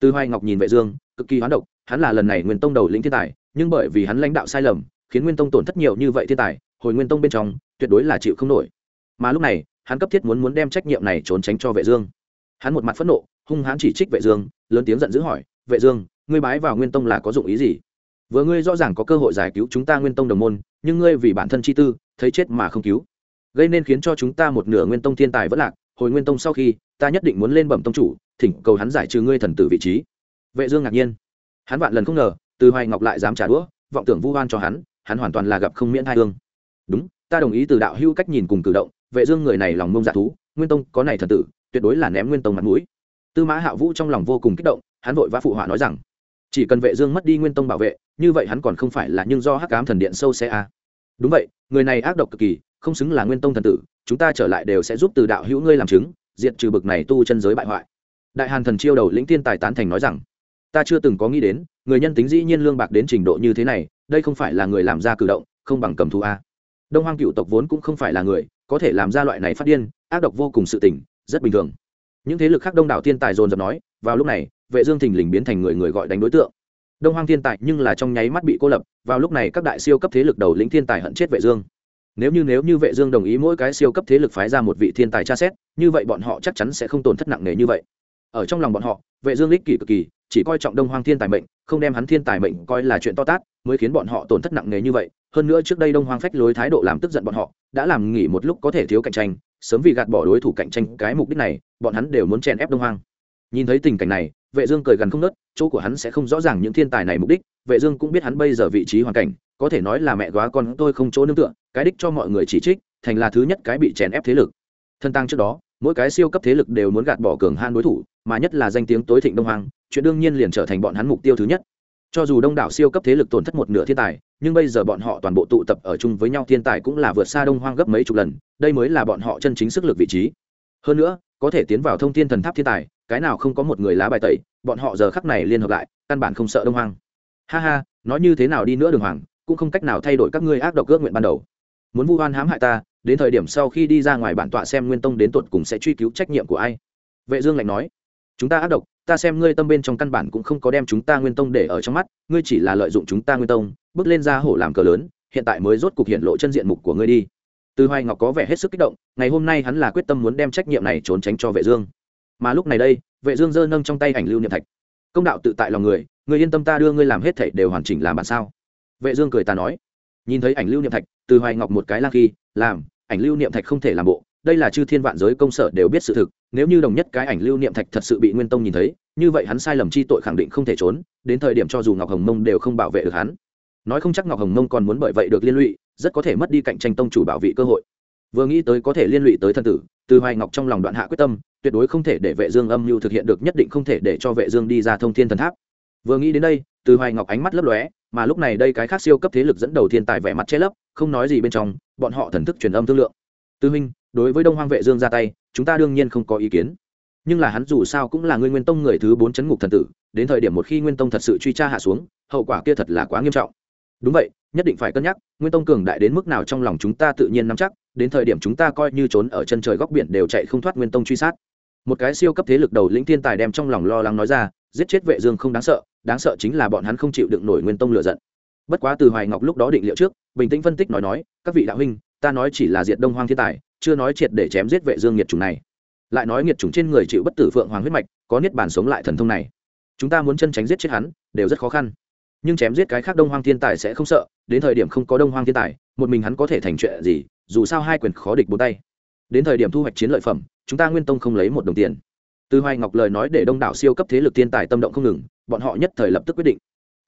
Từ hoài ngọc nhìn vệ dương, cực kỳ hoán độc, hắn là lần này nguyên tông đầu lĩnh thiên tài, nhưng bởi vì hắn lãnh đạo sai lầm, khiến nguyên tông tổn thất nhiều như vậy thiên tài, hồi nguyên tông bên trong, tuyệt đối là chịu không nổi. Mà lúc này hắn cấp thiết muốn muốn đem trách nhiệm này trốn tránh cho vệ dương. Hắn một mặt phẫn nộ, hung hãn chỉ trích vệ dương, lớn tiếng giận dữ hỏi, vệ dương, ngươi bái vào nguyên tông là có dụng ý gì? Vừa ngươi rõ ràng có cơ hội giải cứu chúng ta nguyên tông đồng môn, nhưng ngươi vì bản thân chi tư, thấy chết mà không cứu. Gây nên khiến cho chúng ta một nửa nguyên tông thiên tài vẫn lạc, hồi nguyên tông sau khi, ta nhất định muốn lên bẩm tông chủ, thỉnh cầu hắn giải trừ ngươi thần tử vị trí. Vệ dương ngạc nhiên. Hắn vạn lần không ngờ, từ hoài ngọc lại dám trả đũa, vọng tưởng vu oan cho hắn hắn hoàn toàn là gặp không miễn hai hương. Đúng ta đồng ý từ đạo hưu cách nhìn cùng cử động, vệ dương người này lòng mông dạ thú, nguyên tông có này thần tử, tuyệt đối là ném nguyên tông mặt mũi. Tư mã hạ vũ trong lòng vô cùng kích động, hắn vội vã phụ họa nói rằng, chỉ cần vệ dương mất đi nguyên tông bảo vệ, như vậy hắn còn không phải là nhưng do hắc ám thần điện sâu xe a à. đúng vậy, người này ác độc cực kỳ, không xứng là nguyên tông thần tử, chúng ta trở lại đều sẽ giúp từ đạo hữu ngươi làm chứng, diệt trừ bực này tu chân giới bại hoại. Đại hàn thần chiêu đầu lĩnh tiên tài tán thành nói rằng, ta chưa từng có nghĩ đến, người nhân tính dĩ nhiên lương bạc đến trình độ như thế này, đây không phải là người làm ra cử động, không bằng cầm thú a à đông hoang cựu tộc vốn cũng không phải là người, có thể làm ra loại này phát điên, ác độc vô cùng sự tình, rất bình thường. Những thế lực khác đông đảo thiên tài dồn dập nói, vào lúc này, vệ dương thình lình biến thành người người gọi đánh đối tượng. Đông hoang thiên tài nhưng là trong nháy mắt bị cô lập, vào lúc này các đại siêu cấp thế lực đầu lĩnh thiên tài hận chết vệ dương. Nếu như nếu như vệ dương đồng ý mỗi cái siêu cấp thế lực phái ra một vị thiên tài tra xét, như vậy bọn họ chắc chắn sẽ không tổn thất nặng nề như vậy ở trong lòng bọn họ, vệ dương lịch kỷ cực kỳ, chỉ coi trọng đông hoang thiên tài mệnh, không đem hắn thiên tài mệnh coi là chuyện to tát, mới khiến bọn họ tổn thất nặng nề như vậy. Hơn nữa trước đây đông hoang phách lối thái độ làm tức giận bọn họ, đã làm nghỉ một lúc có thể thiếu cạnh tranh, sớm vì gạt bỏ đối thủ cạnh tranh cái mục đích này, bọn hắn đều muốn chèn ép đông hoang. Nhìn thấy tình cảnh này, vệ dương cười gần không nớt chỗ của hắn sẽ không rõ ràng những thiên tài này mục đích, vệ dương cũng biết hắn bây giờ vị trí hoàn cảnh, có thể nói là mẹ góa con tôi không chỗ nương tựa, cái đích cho mọi người chỉ trích, thành là thứ nhất cái bị chèn ép thế lực. Thân tăng trước đó, mỗi cái siêu cấp thế lực đều muốn gạt bỏ cường han đối thủ mà nhất là danh tiếng tối thịnh đông hoang, chuyện đương nhiên liền trở thành bọn hắn mục tiêu thứ nhất. Cho dù đông đảo siêu cấp thế lực tổn thất một nửa thiên tài, nhưng bây giờ bọn họ toàn bộ tụ tập ở chung với nhau thiên tài cũng là vượt xa đông hoang gấp mấy chục lần, đây mới là bọn họ chân chính sức lực vị trí. Hơn nữa, có thể tiến vào thông thiên thần tháp thiên tài, cái nào không có một người lá bài tẩy, bọn họ giờ khắc này liên hợp lại, căn bản không sợ đông hoang. Ha ha, nói như thế nào đi nữa đường hoàng, cũng không cách nào thay đổi các ngươi ác độc ước nguyện ban đầu. Muốn vu oan hãm hại ta, đến thời điểm sau khi đi ra ngoài bản tọa xem nguyên tông đến tột cùng sẽ truy cứu trách nhiệm của ai. Vệ dương lạnh nói chúng ta ác độc, ta xem ngươi tâm bên trong căn bản cũng không có đem chúng ta nguyên tông để ở trong mắt, ngươi chỉ là lợi dụng chúng ta nguyên tông, bước lên ra hổ làm cờ lớn, hiện tại mới rốt cục hiện lộ chân diện mục của ngươi đi. Từ hoài ngọc có vẻ hết sức kích động, ngày hôm nay hắn là quyết tâm muốn đem trách nhiệm này trốn tránh cho vệ dương. Mà lúc này đây, vệ dương giơ nâng trong tay ảnh lưu niệm thạch. Công đạo tự tại lòng người người yên tâm ta đưa ngươi làm hết thảy đều hoàn chỉnh làm bản sao? Vệ dương cười ta nói. Nhìn thấy ảnh lưu niệm thạch, từ hoài ngọc một cái lang khi, làm, ảnh lưu niệm thạch không thể làm bộ đây là chư thiên vạn giới công sở đều biết sự thực, nếu như đồng nhất cái ảnh lưu niệm thạch thật sự bị nguyên tông nhìn thấy, như vậy hắn sai lầm chi tội khẳng định không thể trốn, đến thời điểm cho dù ngọc hồng mông đều không bảo vệ được hắn. Nói không chắc ngọc hồng mông còn muốn bởi vậy được liên lụy, rất có thể mất đi cạnh tranh tông chủ bảo vị cơ hội. Vừa nghĩ tới có thể liên lụy tới thân tử, từ hoài ngọc trong lòng đoạn hạ quyết tâm, tuyệt đối không thể để vệ dương âm mưu thực hiện được, nhất định không thể để cho vệ dương đi ra thông thiên thần tháp. Vừa nghĩ đến đây, từ hoài ngọc ánh mắt lấp lóe, mà lúc này đây cái khác siêu cấp thế lực dẫn đầu thiên tài vẻ mặt che lấp, không nói gì bên trong, bọn họ thần thức truyền âm thương lượng. Tư huynh đối với đông hoang vệ dương ra tay, chúng ta đương nhiên không có ý kiến. Nhưng là hắn dù sao cũng là người nguyên tông người thứ bốn chấn ngục thần tử, đến thời điểm một khi nguyên tông thật sự truy tra hạ xuống, hậu quả kia thật là quá nghiêm trọng. Đúng vậy, nhất định phải cân nhắc, nguyên tông cường đại đến mức nào trong lòng chúng ta tự nhiên nắm chắc, đến thời điểm chúng ta coi như trốn ở chân trời góc biển đều chạy không thoát nguyên tông truy sát. Một cái siêu cấp thế lực đầu lĩnh thiên tài đem trong lòng lo lắng nói ra, giết chết vệ dương không đáng sợ đáng sợ chính là bọn hắn không chịu đựng nổi nguyên tông lửa giận. Bất quá từ hoài ngọc lúc đó định liệu trước, bình tĩnh phân tích nói nói, các vị đạo huynh, ta nói chỉ là diệt đông hoang thiên tài chưa nói triệt để chém giết vệ dương nghiệt chủng này. Lại nói nghiệt chủng trên người chịu bất tử phượng hoàng huyết mạch, có niết bàn sống lại thần thông này. Chúng ta muốn chân tránh giết chết hắn, đều rất khó khăn. Nhưng chém giết cái khác đông hoang thiên tài sẽ không sợ, đến thời điểm không có đông hoang thiên tài, một mình hắn có thể thành chuyện gì, dù sao hai quyền khó địch bốn tay. Đến thời điểm thu hoạch chiến lợi phẩm, chúng ta nguyên tông không lấy một đồng tiền. Từ hoài ngọc lời nói để đông đảo siêu cấp thế lực thiên tài tâm động không ngừng, bọn họ nhất thời lập tức quyết định.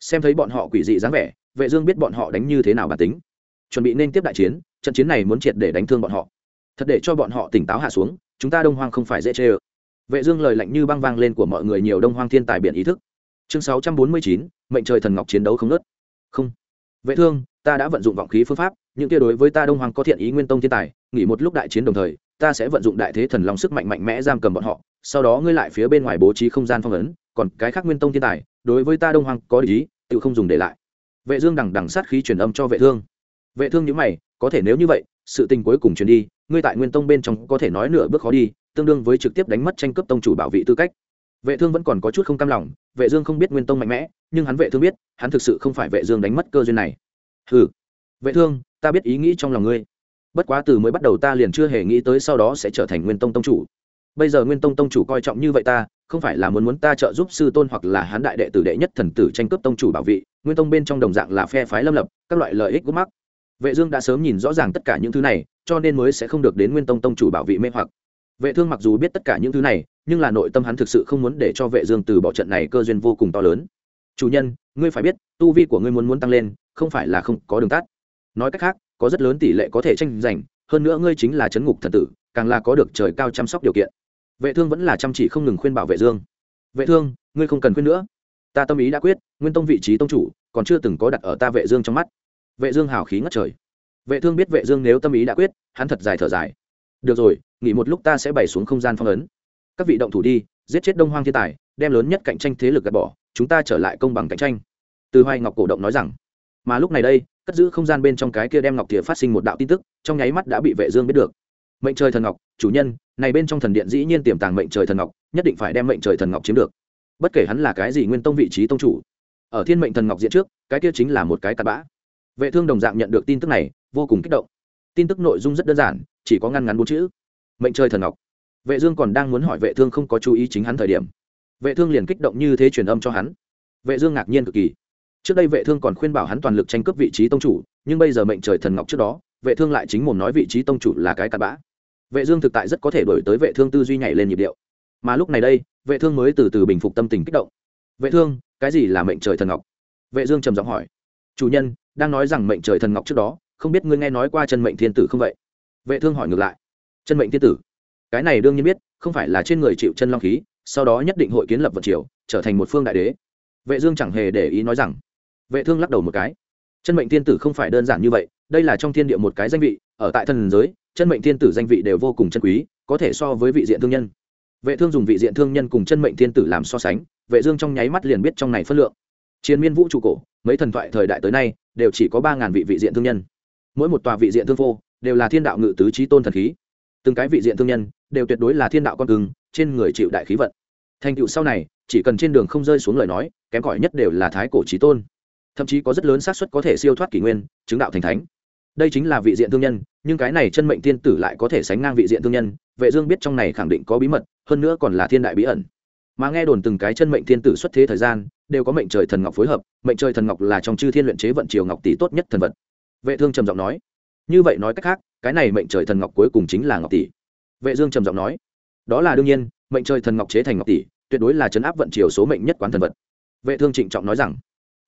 Xem thấy bọn họ quỷ dị dáng vẻ, vệ dương biết bọn họ đánh như thế nào bản tính. Chuẩn bị nên tiếp đại chiến, trận chiến này muốn triệt để đánh thương bọn họ thật để cho bọn họ tỉnh táo hạ xuống chúng ta đông hoang không phải dễ chê ơ. Vệ dương lời lạnh như băng vang lên của mọi người nhiều đông hoang thiên tài biển ý thức. Chương 649, mệnh trời thần ngọc chiến đấu không nớt không. Vệ thương ta đã vận dụng vọng khí phương pháp những kia đối với ta đông hoàng có thiện ý nguyên tông thiên tài nghỉ một lúc đại chiến đồng thời ta sẽ vận dụng đại thế thần long sức mạnh mạnh mẽ giam cầm bọn họ sau đó ngươi lại phía bên ngoài bố trí không gian phong ấn còn cái khác nguyên tông thiên tài đối với ta đông hoàng có ý tự không dùng để lại. Vệ dương đằng đằng sát khí truyền âm cho vệ thương. Vệ thương nhíu mày có thể nếu như vậy sự tình cuối cùng truyền đi ngươi tại nguyên tông bên trong có thể nói nửa bước khó đi, tương đương với trực tiếp đánh mất tranh cướp tông chủ bảo vị tư cách. Vệ thương vẫn còn có chút không cam lòng, vệ dương không biết nguyên tông mạnh mẽ, nhưng hắn vệ thương biết, hắn thực sự không phải vệ dương đánh mất cơ duyên này. Hừ, vệ thương, ta biết ý nghĩ trong lòng ngươi. Bất quá từ mới bắt đầu ta liền chưa hề nghĩ tới sau đó sẽ trở thành nguyên tông tông chủ. Bây giờ nguyên tông tông chủ coi trọng như vậy ta, không phải là muốn muốn ta trợ giúp sư tôn hoặc là hắn đại đệ tử đệ nhất thần tử tranh cướp tông chủ bảo vị, nguyên tông bên trong đồng dạng là phe phái lâm lập, các loại lợi ích gút mắc. Vệ dương đã sớm nhìn rõ ràng tất cả những thứ này cho nên mới sẽ không được đến nguyên tông tông chủ bảo vị mê hoặc. Vệ thương mặc dù biết tất cả những thứ này, nhưng là nội tâm hắn thực sự không muốn để cho vệ dương từ bỏ trận này cơ duyên vô cùng to lớn. Chủ nhân, ngươi phải biết, tu vi của ngươi muốn muốn tăng lên, không phải là không có đường tắt. Nói cách khác, có rất lớn tỷ lệ có thể tranh giành, hơn nữa ngươi chính là chấn ngục thần tử, càng là có được trời cao chăm sóc điều kiện. Vệ thương vẫn là chăm chỉ không ngừng khuyên bảo vệ dương. Vệ thương, ngươi không cần khuyên nữa. Ta tâm ý đã quyết, nguyên tông vị trí tông chủ, còn chưa từng có đặt ở ta vệ dương trong mắt. Vệ dương hào khí ngất trời vệ thương biết vệ dương nếu tâm ý đã quyết, hắn thật dài thở dài. Được rồi, nghỉ một lúc ta sẽ bày xuống không gian phong ấn. Các vị động thủ đi, giết chết đông hoang thiên tài, đem lớn nhất cạnh tranh thế lực gạt bỏ, chúng ta trở lại công bằng cạnh tranh. Từ hoài ngọc cổ động nói rằng. Mà lúc này đây, cất giữ không gian bên trong cái kia đem ngọc thìa phát sinh một đạo tin tức, trong nháy mắt đã bị vệ dương biết được. Mệnh trời thần ngọc, chủ nhân, này bên trong thần điện dĩ nhiên tiềm tàng mệnh trời thần ngọc, nhất định phải đem mệnh trời thần ngọc chiếm được. Bất kể hắn là cái gì nguyên tông vị trí tông chủ, ở thiên mệnh thần ngọc diện trước, cái kia chính là một cái cặn bã vệ thương đồng dạng nhận được tin tức này, vô cùng kích động. Tin tức nội dung rất đơn giản, chỉ có ngăn ngắn bốn chữ. Mệnh trời thần ngọc. Vệ dương còn đang muốn hỏi vệ thương không có chú ý chính hắn thời điểm. Vệ thương liền kích động như thế truyền âm cho hắn. Vệ dương ngạc nhiên cực kỳ. Trước đây vệ thương còn khuyên bảo hắn toàn lực tranh cướp vị trí tông chủ, nhưng bây giờ mệnh trời thần ngọc trước đó, vệ thương lại chính mồm nói vị trí tông chủ là cái cặn bã. Vệ dương thực tại rất có thể đổi tới vệ thương tư duy nhảy lên nhịp điệu. Mà lúc này đây, vệ thương mới từ từ bình phục tâm tình kích động. Vệ thương, cái gì là mệnh trời thần ngọc? Vệ dương trầm giọng hỏi. Chủ nhân đang nói rằng mệnh trời thần ngọc trước đó, không biết ngươi nghe nói qua chân mệnh thiên tử không vậy? Vệ thương hỏi ngược lại. Chân mệnh thiên tử? Cái này đương nhiên biết, không phải là trên người chịu chân long khí, sau đó nhất định hội kiến lập vật triều, trở thành một phương đại đế. Vệ dương chẳng hề để ý nói rằng. Vệ thương lắc đầu một cái. Chân mệnh thiên tử không phải đơn giản như vậy, đây là trong thiên địa một cái danh vị, ở tại thần giới, chân mệnh thiên tử danh vị đều vô cùng chân quý, có thể so với vị diện thương nhân. Vệ thương dùng vị diện thương nhân cùng chân mệnh thiên tử làm so sánh, vệ dương trong nháy mắt liền biết trong này phân lượng. Chiến miên vũ trụ cổ, mấy thần thoại thời đại tới nay đều chỉ có ba ngàn vị vị diện thương nhân. Mỗi một tòa vị diện thương phô đều là thiên đạo ngự tứ trí tôn thần khí. Từng cái vị diện thương nhân đều tuyệt đối là thiên đạo con cưng trên người chịu đại khí vận. Thành tựu sau này, chỉ cần trên đường không rơi xuống lời nói, kém cỏi nhất đều là thái cổ trí tôn. Thậm chí có rất lớn xác suất có thể siêu thoát kỷ nguyên, chứng đạo thành thánh. Đây chính là vị diện thương nhân, nhưng cái này chân mệnh tiên tử lại có thể sánh ngang vị diện thương nhân, vệ dương biết trong này khẳng định có bí mật, hơn nữa còn là thiên đại bí ẩn mà nghe đồn từng cái chân mệnh thiên tử xuất thế thời gian, đều có mệnh trời thần ngọc phối hợp, mệnh trời thần ngọc là trong chư thiên luyện chế vận triều ngọc tỷ tốt nhất thần vật. Vệ thương trầm giọng nói. Như vậy nói cách khác, cái này mệnh trời thần ngọc cuối cùng chính là ngọc tỷ. Vệ dương trầm giọng nói. Đó là đương nhiên, mệnh trời thần ngọc chế thành ngọc tỷ, tuyệt đối là chấn áp vận triều số mệnh nhất quán thần vật. Vệ thương trịnh trọng nói rằng.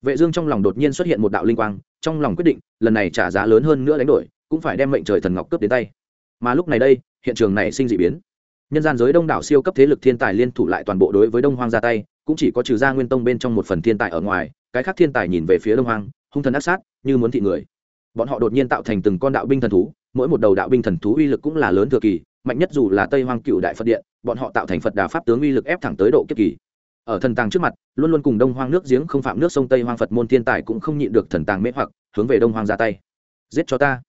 Vệ dương trong lòng đột nhiên xuất hiện một đạo linh quang, trong lòng quyết định, lần này trả giá lớn hơn nữa đánh đổi, cũng phải đem mệnh trời thần ngọc cướp đến tay. Mà lúc này đây, hiện trường này sinh dị biến nhân gian giới đông đảo siêu cấp thế lực thiên tài liên thủ lại toàn bộ đối với đông hoang ra tay, cũng chỉ có trừ gia nguyên tông bên trong một phần thiên tài ở ngoài, cái khác thiên tài nhìn về phía đông hoang, hung thần ác sát, như muốn thị người. Bọn họ đột nhiên tạo thành từng con đạo binh thần thú, mỗi một đầu đạo binh thần thú uy lực cũng là lớn thừa kỳ, mạnh nhất dù là tây hoang cựu đại phật điện, bọn họ tạo thành phật đà pháp tướng uy lực ép thẳng tới độ kiếp kỳ. Ở thần tàng trước mặt, luôn luôn cùng đông hoang nước giếng không phạm nước sông tây hoang phật môn thiên tài cũng không nhịn được thần tàng mê hoặc, hướng về đông hoang ra tay. Giết cho ta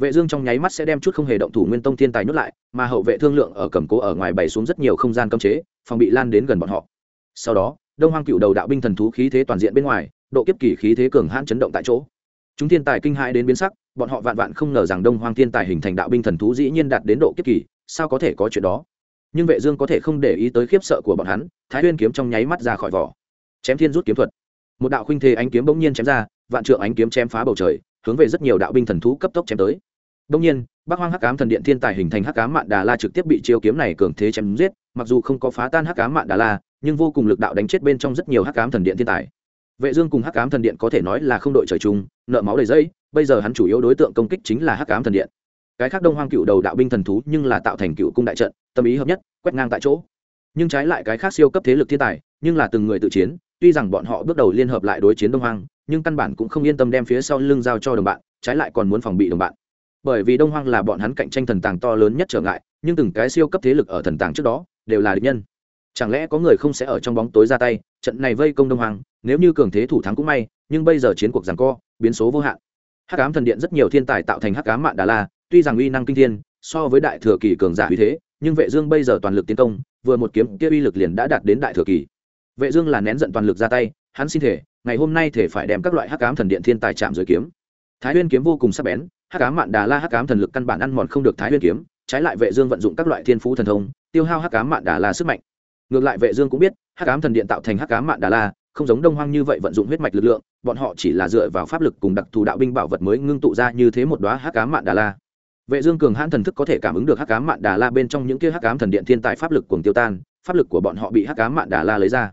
vệ dương trong nháy mắt sẽ đem chút không hề động thủ nguyên tông thiên tài nhốt lại, mà hậu vệ thương lượng ở cầm cố ở ngoài bày xuống rất nhiều không gian cấm chế, phòng bị lan đến gần bọn họ. Sau đó, đông hoang cựu đầu đạo binh thần thú khí thế toàn diện bên ngoài, độ kiếp kỳ khí thế cường hãn chấn động tại chỗ. Chúng thiên tài kinh hãi đến biến sắc, bọn họ vạn vạn không ngờ rằng đông hoang thiên tài hình thành đạo binh thần thú dĩ nhiên đạt đến độ kiếp kỳ, sao có thể có chuyện đó? Nhưng vệ dương có thể không để ý tới khiếp sợ của bọn hắn, thái nguyên kiếm trong nháy mắt ra khỏi vỏ. Chém thiên rút kiếm thuật. Một đạo khinh thế ánh kiếm bỗng nhiên chém ra, vạn trượng ánh kiếm chém phá bầu trời, hướng về rất nhiều đạo binh thần thú cấp tốc chém tới. Đông nhiên, bắc hoang hắc ám thần điện thiên tài hình thành hắc ám mạn đà la trực tiếp bị chiêu kiếm này cường thế chém giết, mặc dù không có phá tan hắc ám mạn đà la, nhưng vô cùng lực đạo đánh chết bên trong rất nhiều hắc ám thần điện thiên tài. Vệ dương cùng hắc ám thần điện có thể nói là không đội trời chung, nợ máu đầy dây, bây giờ hắn chủ yếu đối tượng công kích chính là hắc ám thần điện. Cái khác đông hoang cựu đầu đạo binh thần thú nhưng là tạo thành cựu cung đại trận, tâm ý hợp nhất, quét ngang tại chỗ. Nhưng trái lại cái khác siêu cấp thế lực thiên tài, nhưng là từng người tự chiến, tuy rằng bọn họ bước đầu liên hợp lại đối chiến đông hoang, nhưng căn bản cũng không yên tâm đem phía sau lưng giao cho đồng bạn, trái lại còn muốn phòng bị đồng bạn bởi vì đông hoang là bọn hắn cạnh tranh thần tàng to lớn nhất trở ngại, nhưng từng cái siêu cấp thế lực ở thần tàng trước đó đều là địch nhân. Chẳng lẽ có người không sẽ ở trong bóng tối ra tay, trận này vây công đông hoang, nếu như cường thế thủ thắng cũng may, nhưng bây giờ chiến cuộc rằng co, biến số vô hạn. Hắc ám thần điện rất nhiều thiên tài tạo thành hắc ám mạn đà la, tuy rằng uy năng kinh thiên, so với đại thừa kỳ cường giả uy thế, nhưng vệ dương bây giờ toàn lực tiến công, vừa một kiếm kia uy lực liền đã đạt đến đại thừa kỳ. Vệ dương là nén giận toàn lực ra tay, hắn xin thể, ngày hôm nay thể phải đem các loại hắc ám thần điện thiên tài chạm dưới kiếm. Thái nguyên kiếm vô cùng sắc bén hắc ám mạn đà la, hắc ám thần lực căn bản ăn mòn không được thái nguyên kiếm, trái lại vệ dương vận dụng các loại thiên phú thần thông, tiêu hao hắc ám mạn đà la sức mạnh. Ngược lại vệ dương cũng biết, hắc ám thần điện tạo thành hắc ám mạn đà la, không giống đông hoang như vậy vận dụng huyết mạch lực lượng, bọn họ chỉ là dựa vào pháp lực cùng đặc thù đạo binh bảo vật mới ngưng tụ ra như thế một đóa hắc ám mạn đà la. Vệ dương cường hãn thần thức có thể cảm ứng được hắc ám mạn đà la bên trong những kia hắc ám thần điện thiên tài pháp lực cuồng tiêu tan, pháp lực của bọn họ bị hắc ám mạn đà la lấy ra.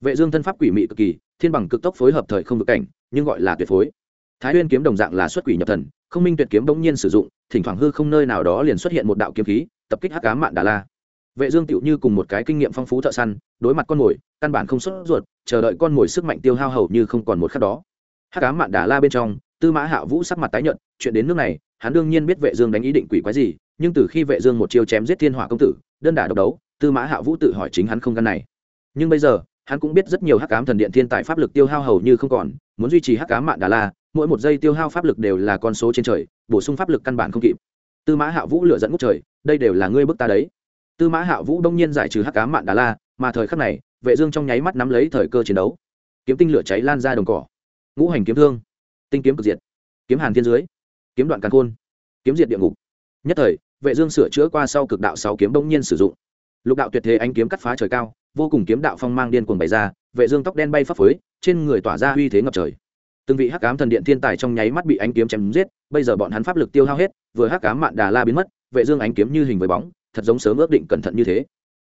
Vệ dương thân pháp quỷ mị cực kỳ, thiên bằng cực tốc phối hợp thời không vực cảnh, nhưng gọi là tuyệt phối. Thái nguyên kiếm đồng dạng là xuất quỷ nhập thần không minh tuyệt kiếm bỗng nhiên sử dụng, thỉnh thoảng hư không nơi nào đó liền xuất hiện một đạo kiếm khí, tập kích hắc ám mạn đà la. Vệ dương tựu như cùng một cái kinh nghiệm phong phú thợ săn, đối mặt con mồi, căn bản không xuất ruột, chờ đợi con mồi sức mạnh tiêu hao hầu như không còn một khắc đó. Hắc ám mạn đà la bên trong, tư mã hạ vũ sắc mặt tái nhợt, chuyện đến nước này, hắn đương nhiên biết vệ dương đánh ý định quỷ quái gì, nhưng từ khi vệ dương một chiêu chém giết thiên hỏa công tử, đơn đả độc đấu, tư mã hạ vũ tự hỏi chính hắn không gan này. Nhưng bây giờ, hắn cũng biết rất nhiều hắc ám thần điện thiên tài pháp lực tiêu hao hầu như không còn, muốn duy trì hắc ám mạn đà la mỗi một giây tiêu hao pháp lực đều là con số trên trời, bổ sung pháp lực căn bản không kịp. Tư mã hạ vũ lựa dẫn ngút trời, đây đều là ngươi bức ta đấy. Tư mã hạ vũ đông nhiên giải trừ hắc cá mạn đà la, mà thời khắc này, vệ dương trong nháy mắt nắm lấy thời cơ chiến đấu. Kiếm tinh lửa cháy lan ra đồng cỏ. Ngũ hành kiếm thương, tinh kiếm cực diệt. Kiếm hàn thiên dưới, kiếm đoạn càn khôn, kiếm diệt địa ngục. Nhất thời, vệ dương sửa chữa qua sau cực đạo sáu kiếm đông nhiên sử dụng. Lục đạo tuyệt thế ánh kiếm cắt phá trời cao, vô cùng kiếm đạo phong mang điên cuồng bày ra, vệ dương tóc đen bay phấp phới, trên người tỏa ra uy thế ngập trời từng vị hắc ám thần điện thiên tài trong nháy mắt bị ánh kiếm chém giết, bây giờ bọn hắn pháp lực tiêu hao hết, vừa hắc ám mạn đà la biến mất, vệ dương ánh kiếm như hình với bóng, thật giống sớm ước định cẩn thận như thế.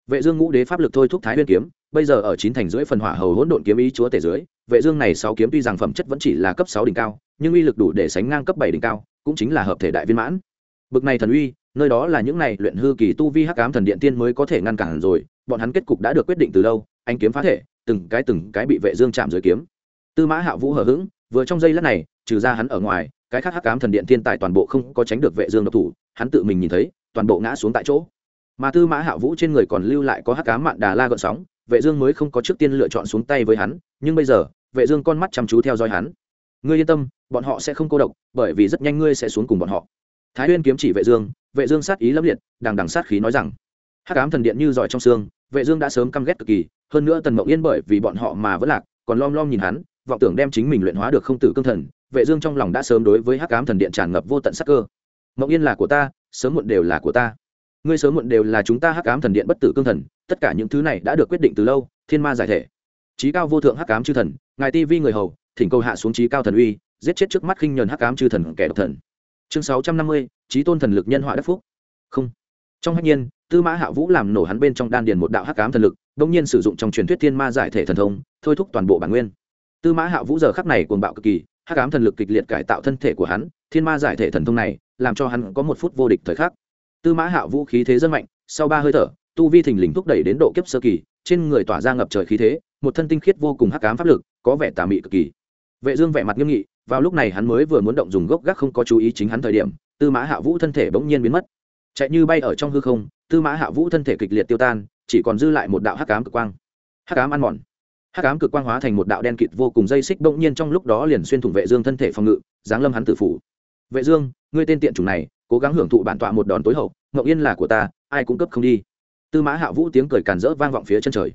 Vệ dương ngũ đế pháp lực thôi thúc thái nguyên kiếm, bây giờ ở chín thành rưỡi phần hỏa hầu hỗn độn kiếm ý chúa tể dưới, vệ dương này sáu kiếm tuy rằng phẩm chất vẫn chỉ là cấp sáu đỉnh cao, nhưng uy lực đủ để sánh ngang cấp bảy đỉnh cao, cũng chính là hợp thể đại viên mãn. Bực này thần uy, nơi đó là những này luyện hư kỳ tu vi hắc ám thần điện tiên mới có thể ngăn cản rồi, bọn hắn kết cục đã được quyết định từ lâu anh kiếm phá thể, từng cái từng cái bị vệ dương chạm dưới kiếm. Tư mã hạ vũ hở hững vừa trong giây lát này, trừ ra hắn ở ngoài, cái khác hắc ám thần điện thiên tài toàn bộ không có tránh được vệ dương độc thủ, hắn tự mình nhìn thấy, toàn bộ ngã xuống tại chỗ. Mà tư mã hạ vũ trên người còn lưu lại có hắc ám mạn đà la gợn sóng, vệ dương mới không có trước tiên lựa chọn xuống tay với hắn, nhưng bây giờ, vệ dương con mắt chăm chú theo dõi hắn. Ngươi yên tâm, bọn họ sẽ không cô độc, bởi vì rất nhanh ngươi sẽ xuống cùng bọn họ. Thái uyên kiếm chỉ vệ dương vệ dương sát ý lâm liệt, đằng đằng sát khí nói rằng, hắc ám thần điện như giỏi trong xương, vệ dương đã sớm căm ghét cực kỳ, hơn nữa tần mộng yên bởi vì bọn họ mà vẫn lạc, còn lom lom nhìn hắn vọng tưởng đem chính mình luyện hóa được không tử cương thần, vệ dương trong lòng đã sớm đối với hắc ám thần điện tràn ngập vô tận sát cơ. Mộng yên là của ta, sớm muộn đều là của ta. Ngươi sớm muộn đều là chúng ta hắc ám thần điện bất tử cương thần, tất cả những thứ này đã được quyết định từ lâu, thiên ma giải thể. Trí cao vô thượng hắc ám chư thần, ngài ti vi người hầu, thỉnh cầu hạ xuống trí cao thần uy, giết chết trước mắt khinh nhờn hắc ám chư thần kẻ độc thần. Chương sáu trăm năm mươi trí tôn thần lực nhân họa đất phúc. Không. Trong hắc nhiên, tư mã hạ vũ làm nổ hắn bên trong đan điền một đạo hắc ám thần lực đông nhiên sử dụng trong truyền thuyết thiên ma giải thể thần thông, thôi thúc toàn bộ bản nguyên tư mã hạ vũ giờ khắc này cuồng bạo cực kỳ, hắc ám thần lực kịch liệt cải tạo thân thể của hắn, thiên ma giải thể thần thông này, làm cho hắn có một phút vô địch thời khắc. Tư mã hạ vũ khí thế rất mạnh, sau ba hơi thở, tu vi thình lình thúc đẩy đến độ kiếp sơ kỳ, trên người tỏa ra ngập trời khí thế, một thân tinh khiết vô cùng hắc ám pháp lực, có vẻ tà mị cực kỳ. Vệ dương vẻ mặt nghiêm nghị, vào lúc này hắn mới vừa muốn động dùng gốc gác không có chú ý chính hắn thời điểm, tư mã hạ vũ thân thể bỗng nhiên biến mất. Chạy như bay ở trong hư không, tư mã hạ vũ thân thể kịch liệt tiêu tan, chỉ còn dư lại một đạo hắc ám cực quang. Hắc ám ăn mòn hắc ám cực quang hóa thành một đạo đen kịt vô cùng dây xích bỗng nhiên trong lúc đó liền xuyên thủng vệ dương thân thể phòng ngự, giáng lâm hắn tử phủ. Vệ dương, ngươi tên tiện chủng này, cố gắng hưởng thụ bản tọa một đòn tối hậu ngậu yên là của ta, ai cũng cấp không đi. Tư mã hạ vũ tiếng cười càn rỡ vang vọng phía chân trời.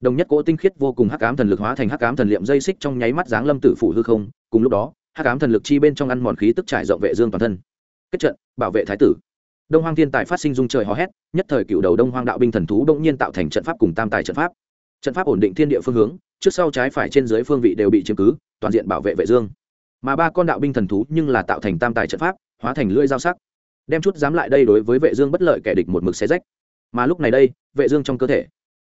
Đồng nhất cỗ tinh khiết vô cùng hắc ám thần lực hóa thành hắc ám thần liệm dây xích trong nháy mắt giáng lâm tử phủ hư không, cùng lúc đó, hắc ám thần lực chi bên trong ăn mòn khí tức trải rộng vệ dương toàn thân. Kết trận, bảo vệ thái tử. Đông hoang thiên tài phát sinh dung trời hò hét, nhất thời cựu đầu đông hoang đạo binh thần thú bỗng nhiên tạo thành trận pháp cùng tam tài trận pháp trận pháp ổn định thiên địa phương hướng, trước sau trái phải trên dưới phương vị đều bị chiếm cứ, toàn diện bảo vệ vệ dương. Mà ba con đạo binh thần thú nhưng là tạo thành tam tài trận pháp, hóa thành lưỡi dao sắc. Đem chút dám lại đây đối với vệ dương bất lợi kẻ địch một mực xé rách. Mà lúc này đây, vệ dương trong cơ thể,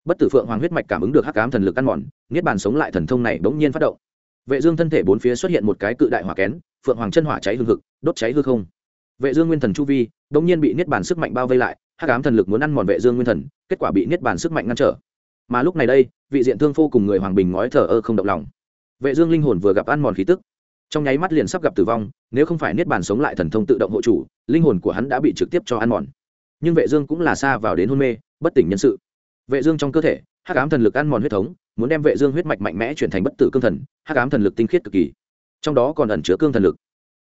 bất tử phượng hoàng huyết mạch cảm ứng được hắc ám thần lực ăn mòn, niết bàn sống lại thần thông này đống nhiên phát động. Vệ dương thân thể bốn phía xuất hiện một cái cự đại hỏa kén, phượng hoàng chân hỏa cháy hương hực, đốt cháy hư không. Vệ dương nguyên thần chu vi đống nhiên bị niết bàn sức mạnh bao vây lại, hắc ám thần lực muốn ăn mòn vệ dương nguyên thần, kết quả bị niết bàn sức mạnh ngăn trở mà lúc này đây, vị diện thương phu cùng người hoàng bình ngói thở ơ không động lòng. Vệ dương linh hồn vừa gặp ăn mòn khí tức, trong nháy mắt liền sắp gặp tử vong, nếu không phải niết bàn sống lại thần thông tự động hộ chủ, linh hồn của hắn đã bị trực tiếp cho ăn mòn. Nhưng vệ dương cũng là xa vào đến hôn mê, bất tỉnh nhân sự. Vệ dương trong cơ thể, hắc ám thần lực ăn mòn huyết thống, muốn đem vệ dương huyết mạch mạnh mẽ chuyển thành bất tử cương thần, hắc ám thần lực tinh khiết cực kỳ. Trong đó còn ẩn chứa cương thần lực.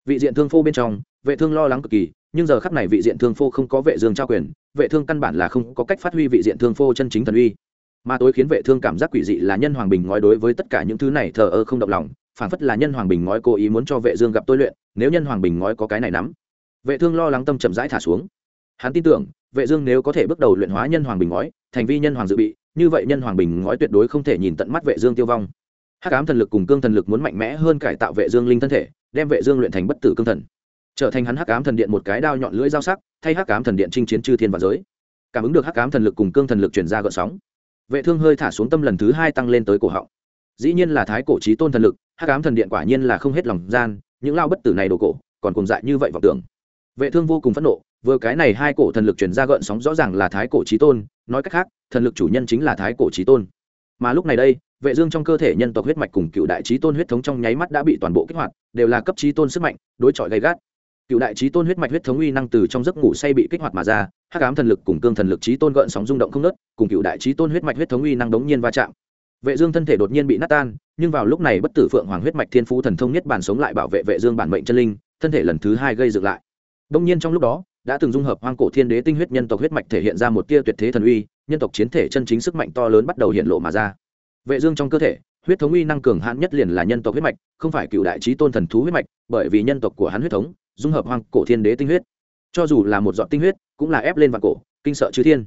Vị diện thương phô bên trong, vệ thương lo lắng cực kỳ, nhưng giờ khắc này vị diện thương phô không có vệ dương trao quyền, vệ thương căn bản là không có cách phát huy vị diện thương phô chân chính thần uy mà tối khiến vệ thương cảm giác quỷ dị là nhân hoàng bình ngói đối với tất cả những thứ này thờ ơ không động lòng phản phất là nhân hoàng bình ngói cố ý muốn cho vệ dương gặp tôi luyện, nếu nhân hoàng bình ngói có cái này nắm. Vệ thương lo lắng tâm chậm rãi thả xuống. Hắn tin tưởng, vệ dương nếu có thể bước đầu luyện hóa nhân hoàng bình ngói, thành vi nhân hoàng dự bị, như vậy nhân hoàng bình ngói tuyệt đối không thể nhìn tận mắt vệ dương tiêu vong. Hắc ám thần lực cùng cương thần lực muốn mạnh mẽ hơn cải tạo vệ dương linh thân thể, đem vệ dương luyện thành bất tử cương thần. Trở thành hắn hắc ám thần điện một cái đao nhọn lưỡi dao sắc, thay hắc ám thần điện chinh chiến chư thiên và giới. Cảm ứng được hắc ám thần lực cùng cương thần lực truyền ra gợn sóng vệ thương hơi thả xuống tâm lần thứ hai tăng lên tới cổ họng. Dĩ nhiên là thái cổ chí tôn thần lực, hắc ám thần điện quả nhiên là không hết lòng gian, những lao bất tử này đồ cổ, còn cùng dại như vậy vọng tưởng. Vệ thương vô cùng phẫn nộ, vừa cái này hai cổ thần lực truyền ra gợn sóng rõ ràng là thái cổ chí tôn, nói cách khác, thần lực chủ nhân chính là thái cổ chí tôn. Mà lúc này đây, vệ dương trong cơ thể nhân tộc huyết mạch cùng cựu đại chí tôn huyết thống trong nháy mắt đã bị toàn bộ kích hoạt, đều là cấp chí tôn sức mạnh, đối chọi gay gắt cựu đại chí tôn huyết mạch huyết thống uy năng từ trong giấc ngủ say bị kích hoạt mà ra, hắc ám thần lực cùng cương thần lực chí tôn gợn sóng rung động không nớt cùng cựu đại chí tôn huyết mạch huyết thống uy năng đống nhiên va chạm. Vệ dương thân thể đột nhiên bị nát tan, nhưng vào lúc này bất tử phượng hoàng huyết mạch thiên phú thần thông nhất bản sống lại bảo vệ vệ dương bản mệnh chân linh, thân thể lần thứ hai gây dựng lại. Đống nhiên trong lúc đó, đã từng dung hợp hoang cổ thiên đế tinh huyết nhân tộc huyết mạch thể hiện ra một tia tuyệt thế thần uy, nhân tộc chiến thể chân chính sức mạnh to lớn bắt đầu hiện lộ mà ra. Vệ dương trong cơ thể, huyết thống uy năng cường hãn nhất liền là nhân tộc huyết mạch, không phải cựu đại trí tôn thần thú huyết mạch, bởi vì nhân tộc của hắn huyết thống dung hợp hoang cổ thiên đế tinh huyết. Cho dù là một giọt tinh huyết, cũng là ép lên vạn cổ, kinh sợ chư thiên.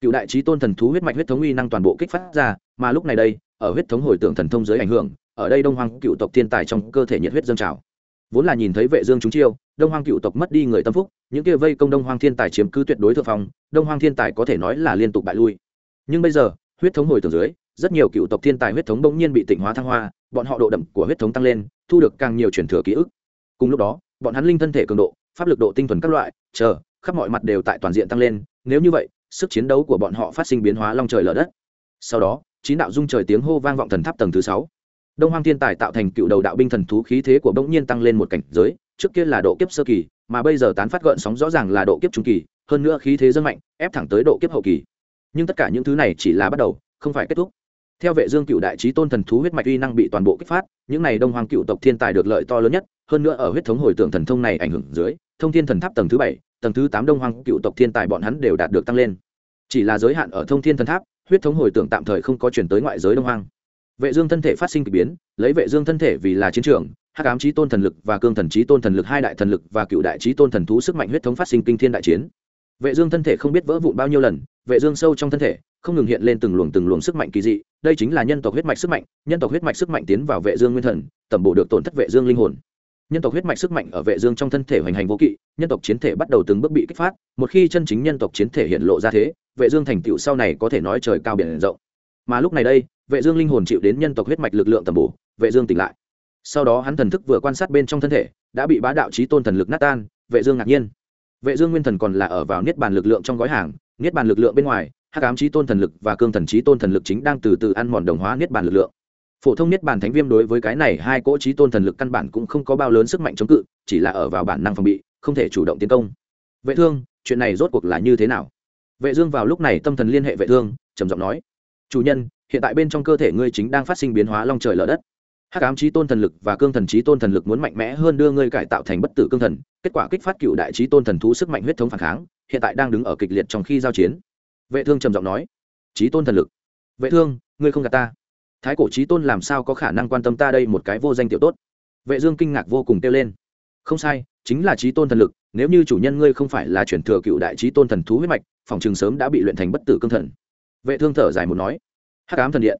Cựu đại trí tôn thần thú huyết mạch huyết thống uy năng toàn bộ kích phát ra, mà lúc này đây, ở huyết thống hồi tưởng thần thông dưới ảnh hưởng, ở đây đông hoàng cựu tộc thiên tài trong cơ thể nhiệt huyết dâng trào. Vốn là nhìn thấy vệ dương chúng chiêu, đông hoàng cựu tộc mất đi người tâm phúc, những kia vây công đông hoàng thiên tài chiếm cứ tuyệt đối thượng phong, đông hoàng thiên tài có thể nói là liên tục bại lui. Nhưng bây giờ, huyết thống hồi tưởng dưới, rất nhiều cựu tộc thiên tài huyết thống bỗng nhiên bị tịnh hóa thăng hoa, bọn họ độ đậm của huyết thống tăng lên, thu được càng nhiều truyền thừa ký ức. Cùng lúc đó bọn hắn linh thân thể cường độ, pháp lực độ tinh thuần các loại, chờ, khắp mọi mặt đều tại toàn diện tăng lên, nếu như vậy, sức chiến đấu của bọn họ phát sinh biến hóa long trời lở đất. Sau đó, chín đạo dung trời tiếng hô vang vọng thần tháp tầng thứ sáu. Đông hoang thiên tài tạo thành cựu đầu đạo binh thần thú khí thế của bỗng nhiên tăng lên một cảnh giới, trước kia là độ kiếp sơ kỳ, mà bây giờ tán phát gợn sóng rõ ràng là độ kiếp trung kỳ, hơn nữa khí thế dân mạnh, ép thẳng tới độ kiếp hậu kỳ. Nhưng tất cả những thứ này chỉ là bắt đầu, không phải kết thúc theo vệ dương cựu đại trí tôn thần thú huyết mạch uy năng bị toàn bộ kích phát, những này đông hoàng cựu tộc thiên tài được lợi to lớn nhất, hơn nữa ở huyết thống hồi tưởng thần thông này ảnh hưởng dưới, thông thiên thần tháp tầng thứ bảy, tầng thứ tám đông hoàng cựu tộc thiên tài bọn hắn đều đạt được tăng lên. Chỉ là giới hạn ở thông thiên thần tháp, huyết thống hồi tưởng tạm thời không có chuyển tới ngoại giới đông hoàng vệ dương thân thể phát sinh kỳ biến, lấy vệ dương thân thể vì là chiến trường, hắc ám chí tôn thần lực và cương thần chí tôn thần lực, hai đại thần lực và cựu đại chí tôn thần thú sức mạnh huyết thống phát sinh kinh thiên đại chiến. Vệ dương thân thể không biết vỡ vụn bao nhiêu lần, vệ dương sâu trong thân thể không ngừng hiện lên từng luồng từng luồng sức mạnh kỳ dị, đây chính là nhân tộc huyết mạch sức mạnh, nhân tộc huyết mạch sức mạnh tiến vào vệ dương nguyên thần, tẩm bổ được tổn thất vệ dương linh hồn. Nhân tộc huyết mạch sức mạnh ở vệ dương trong thân thể hoành hành vô kỵ, nhân tộc chiến thể bắt đầu từng bước bị kích phát, một khi chân chính nhân tộc chiến thể hiện lộ ra thế, vệ dương thành tựu sau này có thể nói trời cao biển rộng. Mà lúc này đây, vệ dương linh hồn chịu đến nhân tộc huyết mạch lực lượng tầm bổ, vệ dương tỉnh lại. Sau đó hắn thần thức vừa quan sát bên trong thân thể, đã bị bá đạo chí tôn thần lực nát tan, vệ dương ngạc nhiên. Vệ dương nguyên thần còn là ở vào niết bàn lực lượng trong gói hàng, niết bàn lực lượng bên ngoài hắc ám trí tôn thần lực và cương thần trí tôn thần lực chính đang từ từ ăn mòn đồng hóa niết bàn lực lượng. Phổ thông niết bàn thánh viêm đối với cái này hai cỗ trí tôn thần lực căn bản cũng không có bao lớn sức mạnh chống cự, chỉ là ở vào bản năng phòng bị, không thể chủ động tiến công. Vệ thương, chuyện này rốt cuộc là như thế nào? Vệ dương vào lúc này tâm thần liên hệ vệ thương, trầm giọng nói. Chủ nhân, hiện tại bên trong cơ thể ngươi chính đang phát sinh biến hóa long trời lở đất. Hắc ám trí tôn thần lực và cương thần trí tôn thần lực muốn mạnh mẽ hơn đưa ngươi cải tạo thành bất tử cương thần, kết quả kích phát cựu đại trí tôn thần thú sức mạnh huyết thống phản kháng, hiện tại đang đứng ở kịch liệt trong khi giao chiến vệ thương trầm giọng nói, chí tôn thần lực. Vệ thương, ngươi không gạt ta. Thái cổ chí tôn làm sao có khả năng quan tâm ta đây một cái vô danh tiểu tốt? Vệ dương kinh ngạc vô cùng kêu lên, không sai, chính là chí tôn thần lực, nếu như chủ nhân ngươi không phải là chuyển thừa cựu đại chí tôn thần thú huyết mạch, phòng trường sớm đã bị luyện thành bất tử cương thần. Vệ thương thở dài một nói, hắc ám thần điện.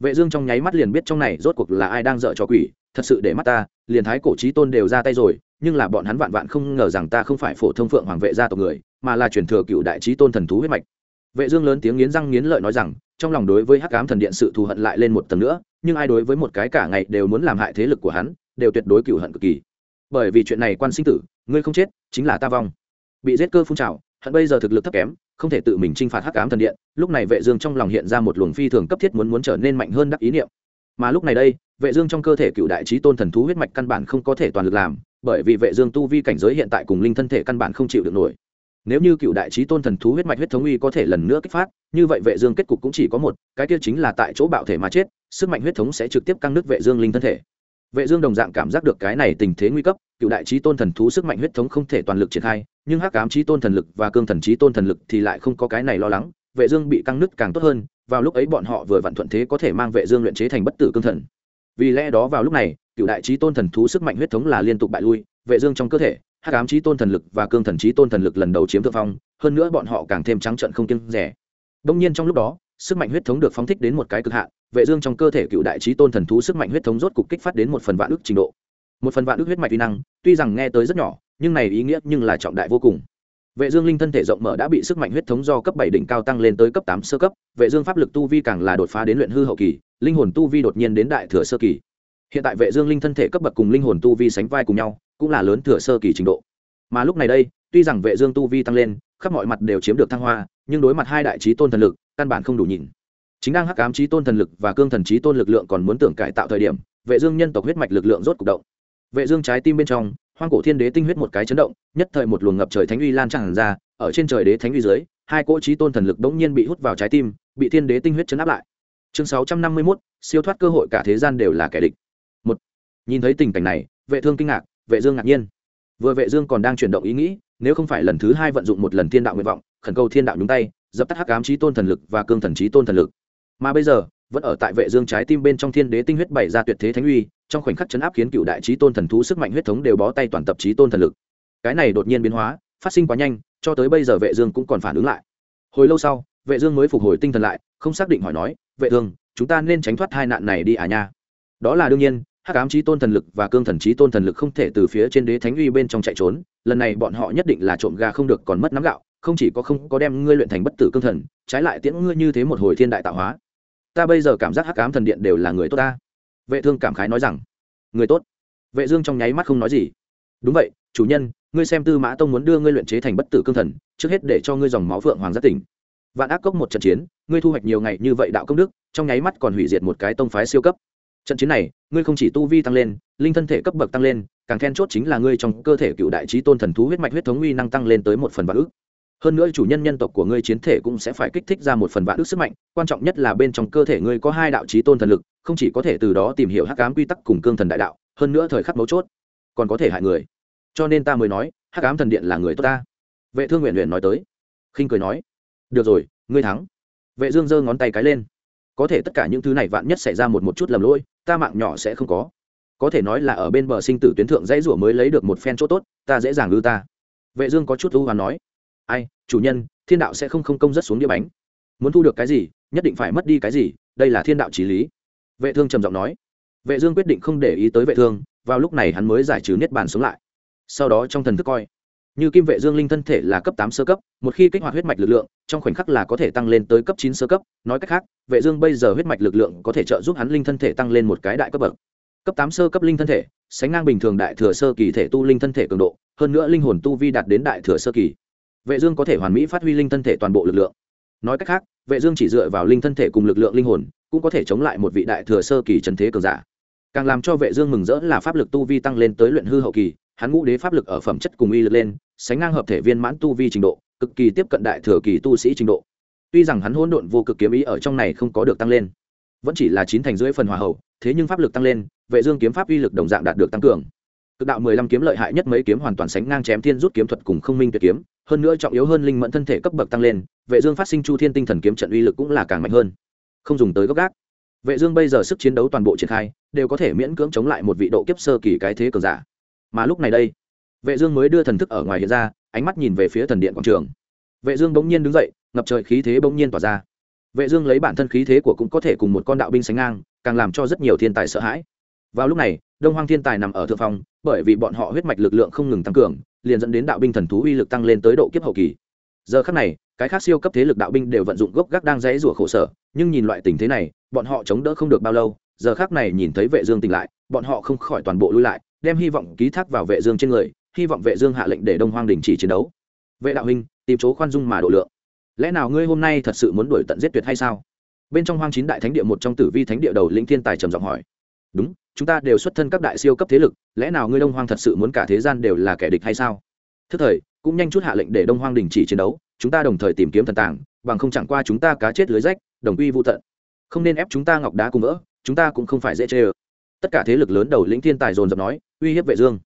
Vệ dương trong nháy mắt liền biết trong này rốt cuộc là ai đang dở trò quỷ, thật sự để mắt ta, liền thái cổ chí tôn đều ra tay rồi, nhưng là bọn hắn vạn vạn không ngờ rằng ta không phải phổ thông phượng hoàng vệ gia tộc người, mà là truyền thừa cựu đại chí tôn thần thú huyết mạch vệ dương lớn tiếng nghiến răng nghiến lợi nói rằng, trong lòng đối với hắc ám thần điện sự thù hận lại lên một tầng nữa, nhưng ai đối với một cái cả ngày đều muốn làm hại thế lực của hắn, đều tuyệt đối cựu hận cực kỳ. Bởi vì chuyện này quan sinh tử, ngươi không chết, chính là ta vong. Bị giết cơ phun trào hận bây giờ thực lực thấp kém, không thể tự mình chinh phạt hắc ám thần điện, lúc này vệ dương trong lòng hiện ra một luồng phi thường cấp thiết muốn muốn trở nên mạnh hơn đắc ý niệm. Mà lúc này đây, vệ dương trong cơ thể cựu đại chí tôn thần thú huyết mạch căn bản không có thể toàn lực làm, bởi vì vệ dương tu vi cảnh giới hiện tại cùng linh thân thể căn bản không chịu được nổi nếu như cựu đại trí tôn thần thú huyết mạch huyết thống uy có thể lần nữa kích phát, như vậy vệ dương kết cục cũng chỉ có một, cái kia chính là tại chỗ bạo thể mà chết, sức mạnh huyết thống sẽ trực tiếp căng nứt vệ dương linh thân thể. Vệ dương đồng dạng cảm giác được cái này tình thế nguy cấp, cựu đại trí tôn thần thú sức mạnh huyết thống không thể toàn lực triển khai, nhưng hắc ám trí tôn thần lực và cương thần trí tôn thần lực thì lại không có cái này lo lắng, vệ dương bị căng nứt càng tốt hơn, vào lúc ấy bọn họ vừa vặn thuận thế có thể mang vệ dương luyện chế thành bất tử cương thần. Vì lẽ đó vào lúc này, cựu đại trí tôn thần thú sức mạnh huyết thống là liên tục bại lui, vệ dương trong cơ thể hắc ám trí tôn thần lực và cương thần trí tôn thần lực lần đầu chiếm thượng phong, hơn nữa bọn họ càng thêm trắng trợn không kiêng rẻ. Đông nhiên trong lúc đó, sức mạnh huyết thống được phóng thích đến một cái cực hạn, vệ dương trong cơ thể cựu đại chí tôn thần thú sức mạnh huyết thống rốt cục kích phát đến một phần vạn ước trình độ. Một phần vạn ước huyết mạch uy năng, tuy rằng nghe tới rất nhỏ, nhưng này ý nghĩa nhưng là trọng đại vô cùng. Vệ dương linh thân thể rộng mở đã bị sức mạnh huyết thống do cấp bảy đỉnh cao tăng lên tới cấp tám sơ cấp, vệ dương pháp lực tu vi càng là đột phá đến luyện hư hậu kỳ, linh hồn tu vi đột nhiên đến đại thừa sơ kỳ. Hiện tại vệ dương linh thân thể cấp bậc cùng linh hồn tu vi sánh vai cùng nhau cũng là lớn thừa sơ kỳ trình độ. Mà lúc này đây tuy rằng vệ dương tu vi tăng lên khắp mọi mặt đều chiếm được thăng hoa nhưng đối mặt hai đại chí tôn thần lực căn bản không đủ nhìn. Chính đang hắc ám chí tôn thần lực và cương thần chí tôn lực lượng còn muốn tưởng cải tạo thời điểm vệ dương nhân tộc huyết mạch lực lượng rốt cục động. Vệ dương trái tim bên trong hoang cổ thiên đế tinh huyết một cái chấn động nhất thời một luồng ngập trời thánh uy lan tràn ra ở trên trời đế thánh uy dưới hai cỗ chí tôn thần lực đống nhiên bị hút vào trái tim bị thiên đế tinh huyết chấn áp lại. Chương 651, siêu thoát cơ hội cả thế gian đều là kẻ địch. Một nhìn thấy tình cảnh này vệ thương kinh ngạc vệ dương ngạc nhiên. Vừa vệ dương còn đang chuyển động ý nghĩ, nếu không phải lần thứ hai vận dụng một lần thiên đạo nguyện vọng, khẩn cầu thiên đạo nhúng tay, dập tắt hắc ám trí tôn thần lực và cương thần trí tôn thần lực. Mà bây giờ, vẫn ở tại vệ dương trái tim bên trong thiên đế tinh huyết bảy ra tuyệt thế thánh uy, trong khoảnh khắc chấn áp khiến cựu đại trí tôn thần thú sức mạnh huyết thống đều bó tay toàn tập trí tôn thần lực. Cái này đột nhiên biến hóa, phát sinh quá nhanh, cho tới bây giờ vệ dương cũng còn phản ứng lại. Hồi lâu sau, vệ dương mới phục hồi tinh thần lại, không xác định hỏi nói, vệ thương chúng ta nên tránh thoát hai nạn này đi à nha? Đó là đương nhiên hắc ám chí tôn thần lực và cương thần chí tôn thần lực không thể từ phía trên đế thánh uy bên trong chạy trốn, lần này bọn họ nhất định là trộm gà không được còn mất nắm gạo, không chỉ có không có đem ngươi luyện thành bất tử cương thần, trái lại tiễn ngươi như thế một hồi thiên đại tạo hóa. Ta bây giờ cảm giác hắc ám thần điện đều là người tốt ta. Vệ thương cảm khái nói rằng, người tốt. Vệ dương trong nháy mắt không nói gì. Đúng vậy, chủ nhân, ngươi xem tư mã tông muốn đưa ngươi luyện chế thành bất tử cương thần, trước hết để cho ngươi dòng máu phượng hoàng giác tỉnh. Vạn ác cốc một trận chiến, ngươi thu hoạch nhiều ngày như vậy đạo công đức, trong nháy mắt còn hủy diệt một cái tông phái siêu cấp trận chiến này, ngươi không chỉ tu vi tăng lên, linh thân thể cấp bậc tăng lên, càng then chốt chính là ngươi trong cơ thể cựu đại trí tôn thần thú huyết mạch huyết thống uy năng tăng lên tới một phần vạn ước. Hơn nữa chủ nhân nhân tộc của ngươi chiến thể cũng sẽ phải kích thích ra một phần vạn ước sức mạnh, quan trọng nhất là bên trong cơ thể ngươi có hai đạo trí tôn thần lực, không chỉ có thể từ đó tìm hiểu hắc ám quy tắc cùng cương thần đại đạo, hơn nữa thời khắc mấu chốt còn có thể hại người. Cho nên ta mới nói, hắc ám thần điện là người tốt ta. Vệ thương nguyện luyện nói tới. Khinh cười nói, được rồi, ngươi thắng. Vệ dương giơ ngón tay cái lên. Có thể tất cả những thứ này vạn nhất xảy ra một một chút lầm lỗi ta mạng nhỏ sẽ không có. Có thể nói là ở bên bờ sinh tử tuyến thượng dãy rủa mới lấy được một phen chỗ tốt, ta dễ dàng lưu ta. Vệ dương có chút ưu hoán nói, ai, chủ nhân, thiên đạo sẽ không không công rất xuống địa bánh. Muốn thu được cái gì, nhất định phải mất đi cái gì, đây là thiên đạo chí lý. Vệ thương trầm giọng nói. Vệ dương quyết định không để ý tới vệ thương, vào lúc này hắn mới giải trừ niết bàn sống lại. Sau đó trong thần thức coi như kim vệ dương linh thân thể là cấp tám sơ cấp, một khi kích hoạt huyết mạch lực lượng, trong khoảnh khắc là có thể tăng lên tới cấp chín sơ cấp. Nói cách khác, vệ dương bây giờ huyết mạch lực lượng có thể trợ giúp hắn linh thân thể tăng lên một cái đại cấp bậc. Cấp tám sơ cấp linh thân thể, sánh ngang bình thường đại thừa sơ kỳ thể tu linh thân thể cường độ, hơn nữa linh hồn tu vi đạt đến đại thừa sơ kỳ. Vệ dương có thể hoàn mỹ phát huy linh thân thể toàn bộ lực lượng. Nói cách khác, vệ dương chỉ dựa vào linh thân thể cùng lực lượng linh hồn, cũng có thể chống lại một vị đại thừa sơ kỳ trần thế cường giả. Càng làm cho vệ dương mừng rỡ là pháp lực tu vi tăng lên tới luyện hư hậu kỳ, hắn ngũ đế pháp lực ở phẩm chất cùng uy lực lên sánh ngang hợp thể viên mãn tu vi trình độ, cực kỳ tiếp cận đại thừa kỳ tu sĩ trình độ. Tuy rằng hắn hỗn độn vô cực kiếm ý ở trong này không có được tăng lên, vẫn chỉ là chín thành rưỡi phần hòa hậu, thế nhưng pháp lực tăng lên, vệ dương kiếm pháp uy lực đồng dạng đạt được tăng cường. Cực đạo mười lăm kiếm lợi hại nhất mấy kiếm hoàn toàn sánh ngang chém thiên rút kiếm thuật cùng không minh tuyệt kiếm, hơn nữa trọng yếu hơn linh mẫn thân thể cấp bậc tăng lên, vệ dương phát sinh chu thiên tinh thần kiếm trận uy lực cũng là càng mạnh hơn. Không dùng tới gốc gác. Vệ dương bây giờ sức chiến đấu toàn bộ triển khai, đều có thể miễn cưỡng chống lại một vị độ kiếp sơ kỳ cái thế cường giả. Mà lúc này đây vệ dương mới đưa thần thức ở ngoài hiện ra, ánh mắt nhìn về phía thần điện quảng trường. Vệ dương bỗng nhiên đứng dậy, ngập trời khí thế bỗng nhiên tỏa ra. Vệ dương lấy bản thân khí thế của cũng có thể cùng một con đạo binh sánh ngang, càng làm cho rất nhiều thiên tài sợ hãi. Vào lúc này, đông hoang thiên tài nằm ở thượng phong bởi vì bọn họ huyết mạch lực lượng không ngừng tăng cường, liền dẫn đến đạo binh thần thú uy lực tăng lên tới độ kiếp hậu kỳ. Giờ khắc này, cái khác siêu cấp thế lực đạo binh đều vận dụng gốc gác đang dãy rủa khổ sở, nhưng nhìn loại tình thế này, bọn họ chống đỡ không được bao lâu, giờ khắc này nhìn thấy vệ dương tỉnh lại, bọn họ không khỏi toàn bộ lui lại, đem hy vọng ký thác vào vệ dương trên người hy vọng vệ dương hạ lệnh để đông hoang đình chỉ chiến đấu. Vệ đạo huynh, tìm chỗ khoan dung mà độ lượng. Lẽ nào ngươi hôm nay thật sự muốn đuổi tận giết tuyệt hay sao? Bên trong hoang chín đại thánh địa một trong tử vi thánh địa đầu lĩnh thiên tài trầm giọng hỏi. Đúng, chúng ta đều xuất thân các đại siêu cấp thế lực, lẽ nào ngươi đông hoang thật sự muốn cả thế gian đều là kẻ địch hay sao? Thức thời, cũng nhanh chút hạ lệnh để đông hoang đình chỉ chiến đấu, chúng ta đồng thời tìm kiếm thần tàng, bằng không chẳng qua chúng ta cá chết lưới rách, đồng quy vô tận. Không nên ép chúng ta ngọc đá cùng vỡ, chúng ta cũng không phải dễ chê ơ. Tất cả thế lực lớn đầu lĩnh thiên tài dồn dập nói, uy hiếp vệ dương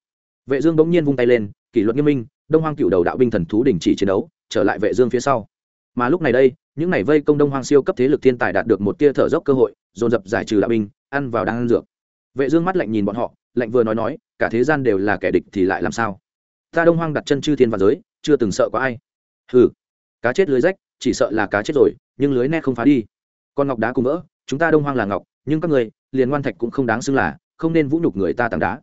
vệ dương bỗng nhiên vung tay lên, kỷ luật nghiêm minh, đông hoang cựu đầu đạo binh thần thú đình chỉ chiến đấu, trở lại vệ dương phía sau. Mà lúc này đây, những này vây công đông hoang siêu cấp thế lực thiên tài đạt được một tia thở dốc cơ hội, dồn dập giải trừ đạo binh, ăn vào đang ăn dược. Vệ dương mắt lạnh nhìn bọn họ, lạnh vừa nói nói, cả thế gian đều là kẻ địch thì lại làm sao? Ta đông hoang đặt chân chư thiên và giới, chưa từng sợ có ai. Hừ, cá chết lưới rách, chỉ sợ là cá chết rồi, nhưng lưới net không phá đi. Con ngọc đá cùng vỡ, chúng ta đông hoang là ngọc, nhưng các người, liền ngoan thạch cũng không đáng xưng là, không nên vũ nhục người ta tảng đá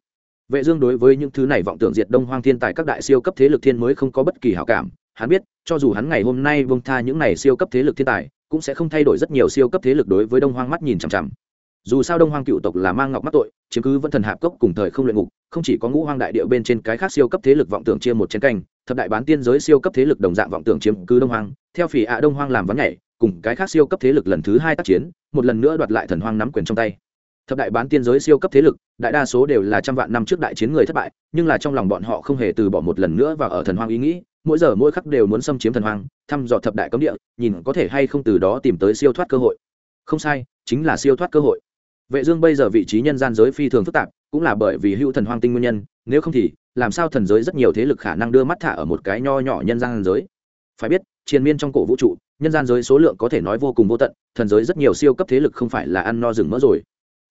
vệ dương đối với những thứ này vọng tưởng diệt đông hoang thiên tài các đại siêu cấp thế lực thiên mới không có bất kỳ hảo cảm. Hắn biết, cho dù hắn ngày hôm nay buông tha những này siêu cấp thế lực thiên tài, cũng sẽ không thay đổi rất nhiều siêu cấp thế lực đối với đông hoang mắt nhìn chằm chằm. Dù sao đông hoang cựu tộc là mang ngọc mắc tội, chiếm cứ vẫn thần hạp cốc cùng thời không luyện ngục, không chỉ có ngũ hoang đại địa bên trên cái khác siêu cấp thế lực vọng tưởng chia một chiến canh, thập đại bán tiên giới siêu cấp thế lực đồng dạng vọng tưởng chiếm cứ đông hoang. Theo phỉ ạ đông hoang làm vắng nhảy, cùng cái khác siêu cấp thế lực lần thứ hai tác chiến, một lần nữa đoạt lại thần hoang nắm quyền trong tay thập đại bán tiên giới siêu cấp thế lực, đại đa số đều là trăm vạn năm trước đại chiến người thất bại, nhưng là trong lòng bọn họ không hề từ bỏ một lần nữa và ở thần hoang ý nghĩ, mỗi giờ mỗi khắc đều muốn xâm chiếm thần hoang, thăm dò thập đại cấm địa, nhìn có thể hay không từ đó tìm tới siêu thoát cơ hội. Không sai, chính là siêu thoát cơ hội. Vệ dương bây giờ vị trí nhân gian giới phi thường phức tạp, cũng là bởi vì hữu thần hoang tinh nguyên nhân, nếu không thì, làm sao thần giới rất nhiều thế lực khả năng đưa mắt thả ở một cái nho nhỏ nhân gian giới? Phải biết, triền miên trong cổ vũ trụ, nhân gian giới số lượng có thể nói vô cùng vô tận, thần giới rất nhiều siêu cấp thế lực không phải là ăn no rừng mỡ rồi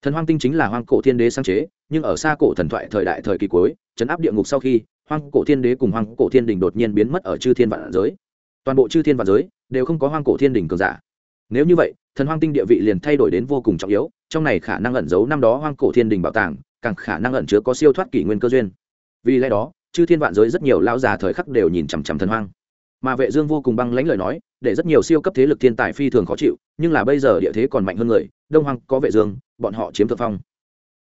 thần hoang tinh chính là hoang cổ thiên đế sáng chế, nhưng ở xa cổ thần thoại thời đại thời kỳ cuối, chấn áp địa ngục sau khi, hoang cổ thiên đế cùng hoang cổ thiên đình đột nhiên biến mất ở chư thiên vạn giới. Toàn bộ chư thiên vạn giới đều không có hoang cổ thiên đình cường giả. Nếu như vậy, thần hoang tinh địa vị liền thay đổi đến vô cùng trọng yếu, trong này khả năng ẩn giấu năm đó hoang cổ thiên đình bảo tàng, càng khả năng ẩn chứa có siêu thoát kỷ nguyên cơ duyên. Vì lẽ đó, chư thiên vạn giới rất nhiều lao già thời khắc đều nhìn chằm chằm thần hoang. Mà vệ dương vô cùng băng lãnh lời nói, để rất nhiều siêu cấp thế lực thiên tài phi thường khó chịu, nhưng là bây giờ địa thế còn mạnh hơn người, đông hoang có vệ dương bọn họ chiếm thượng phong.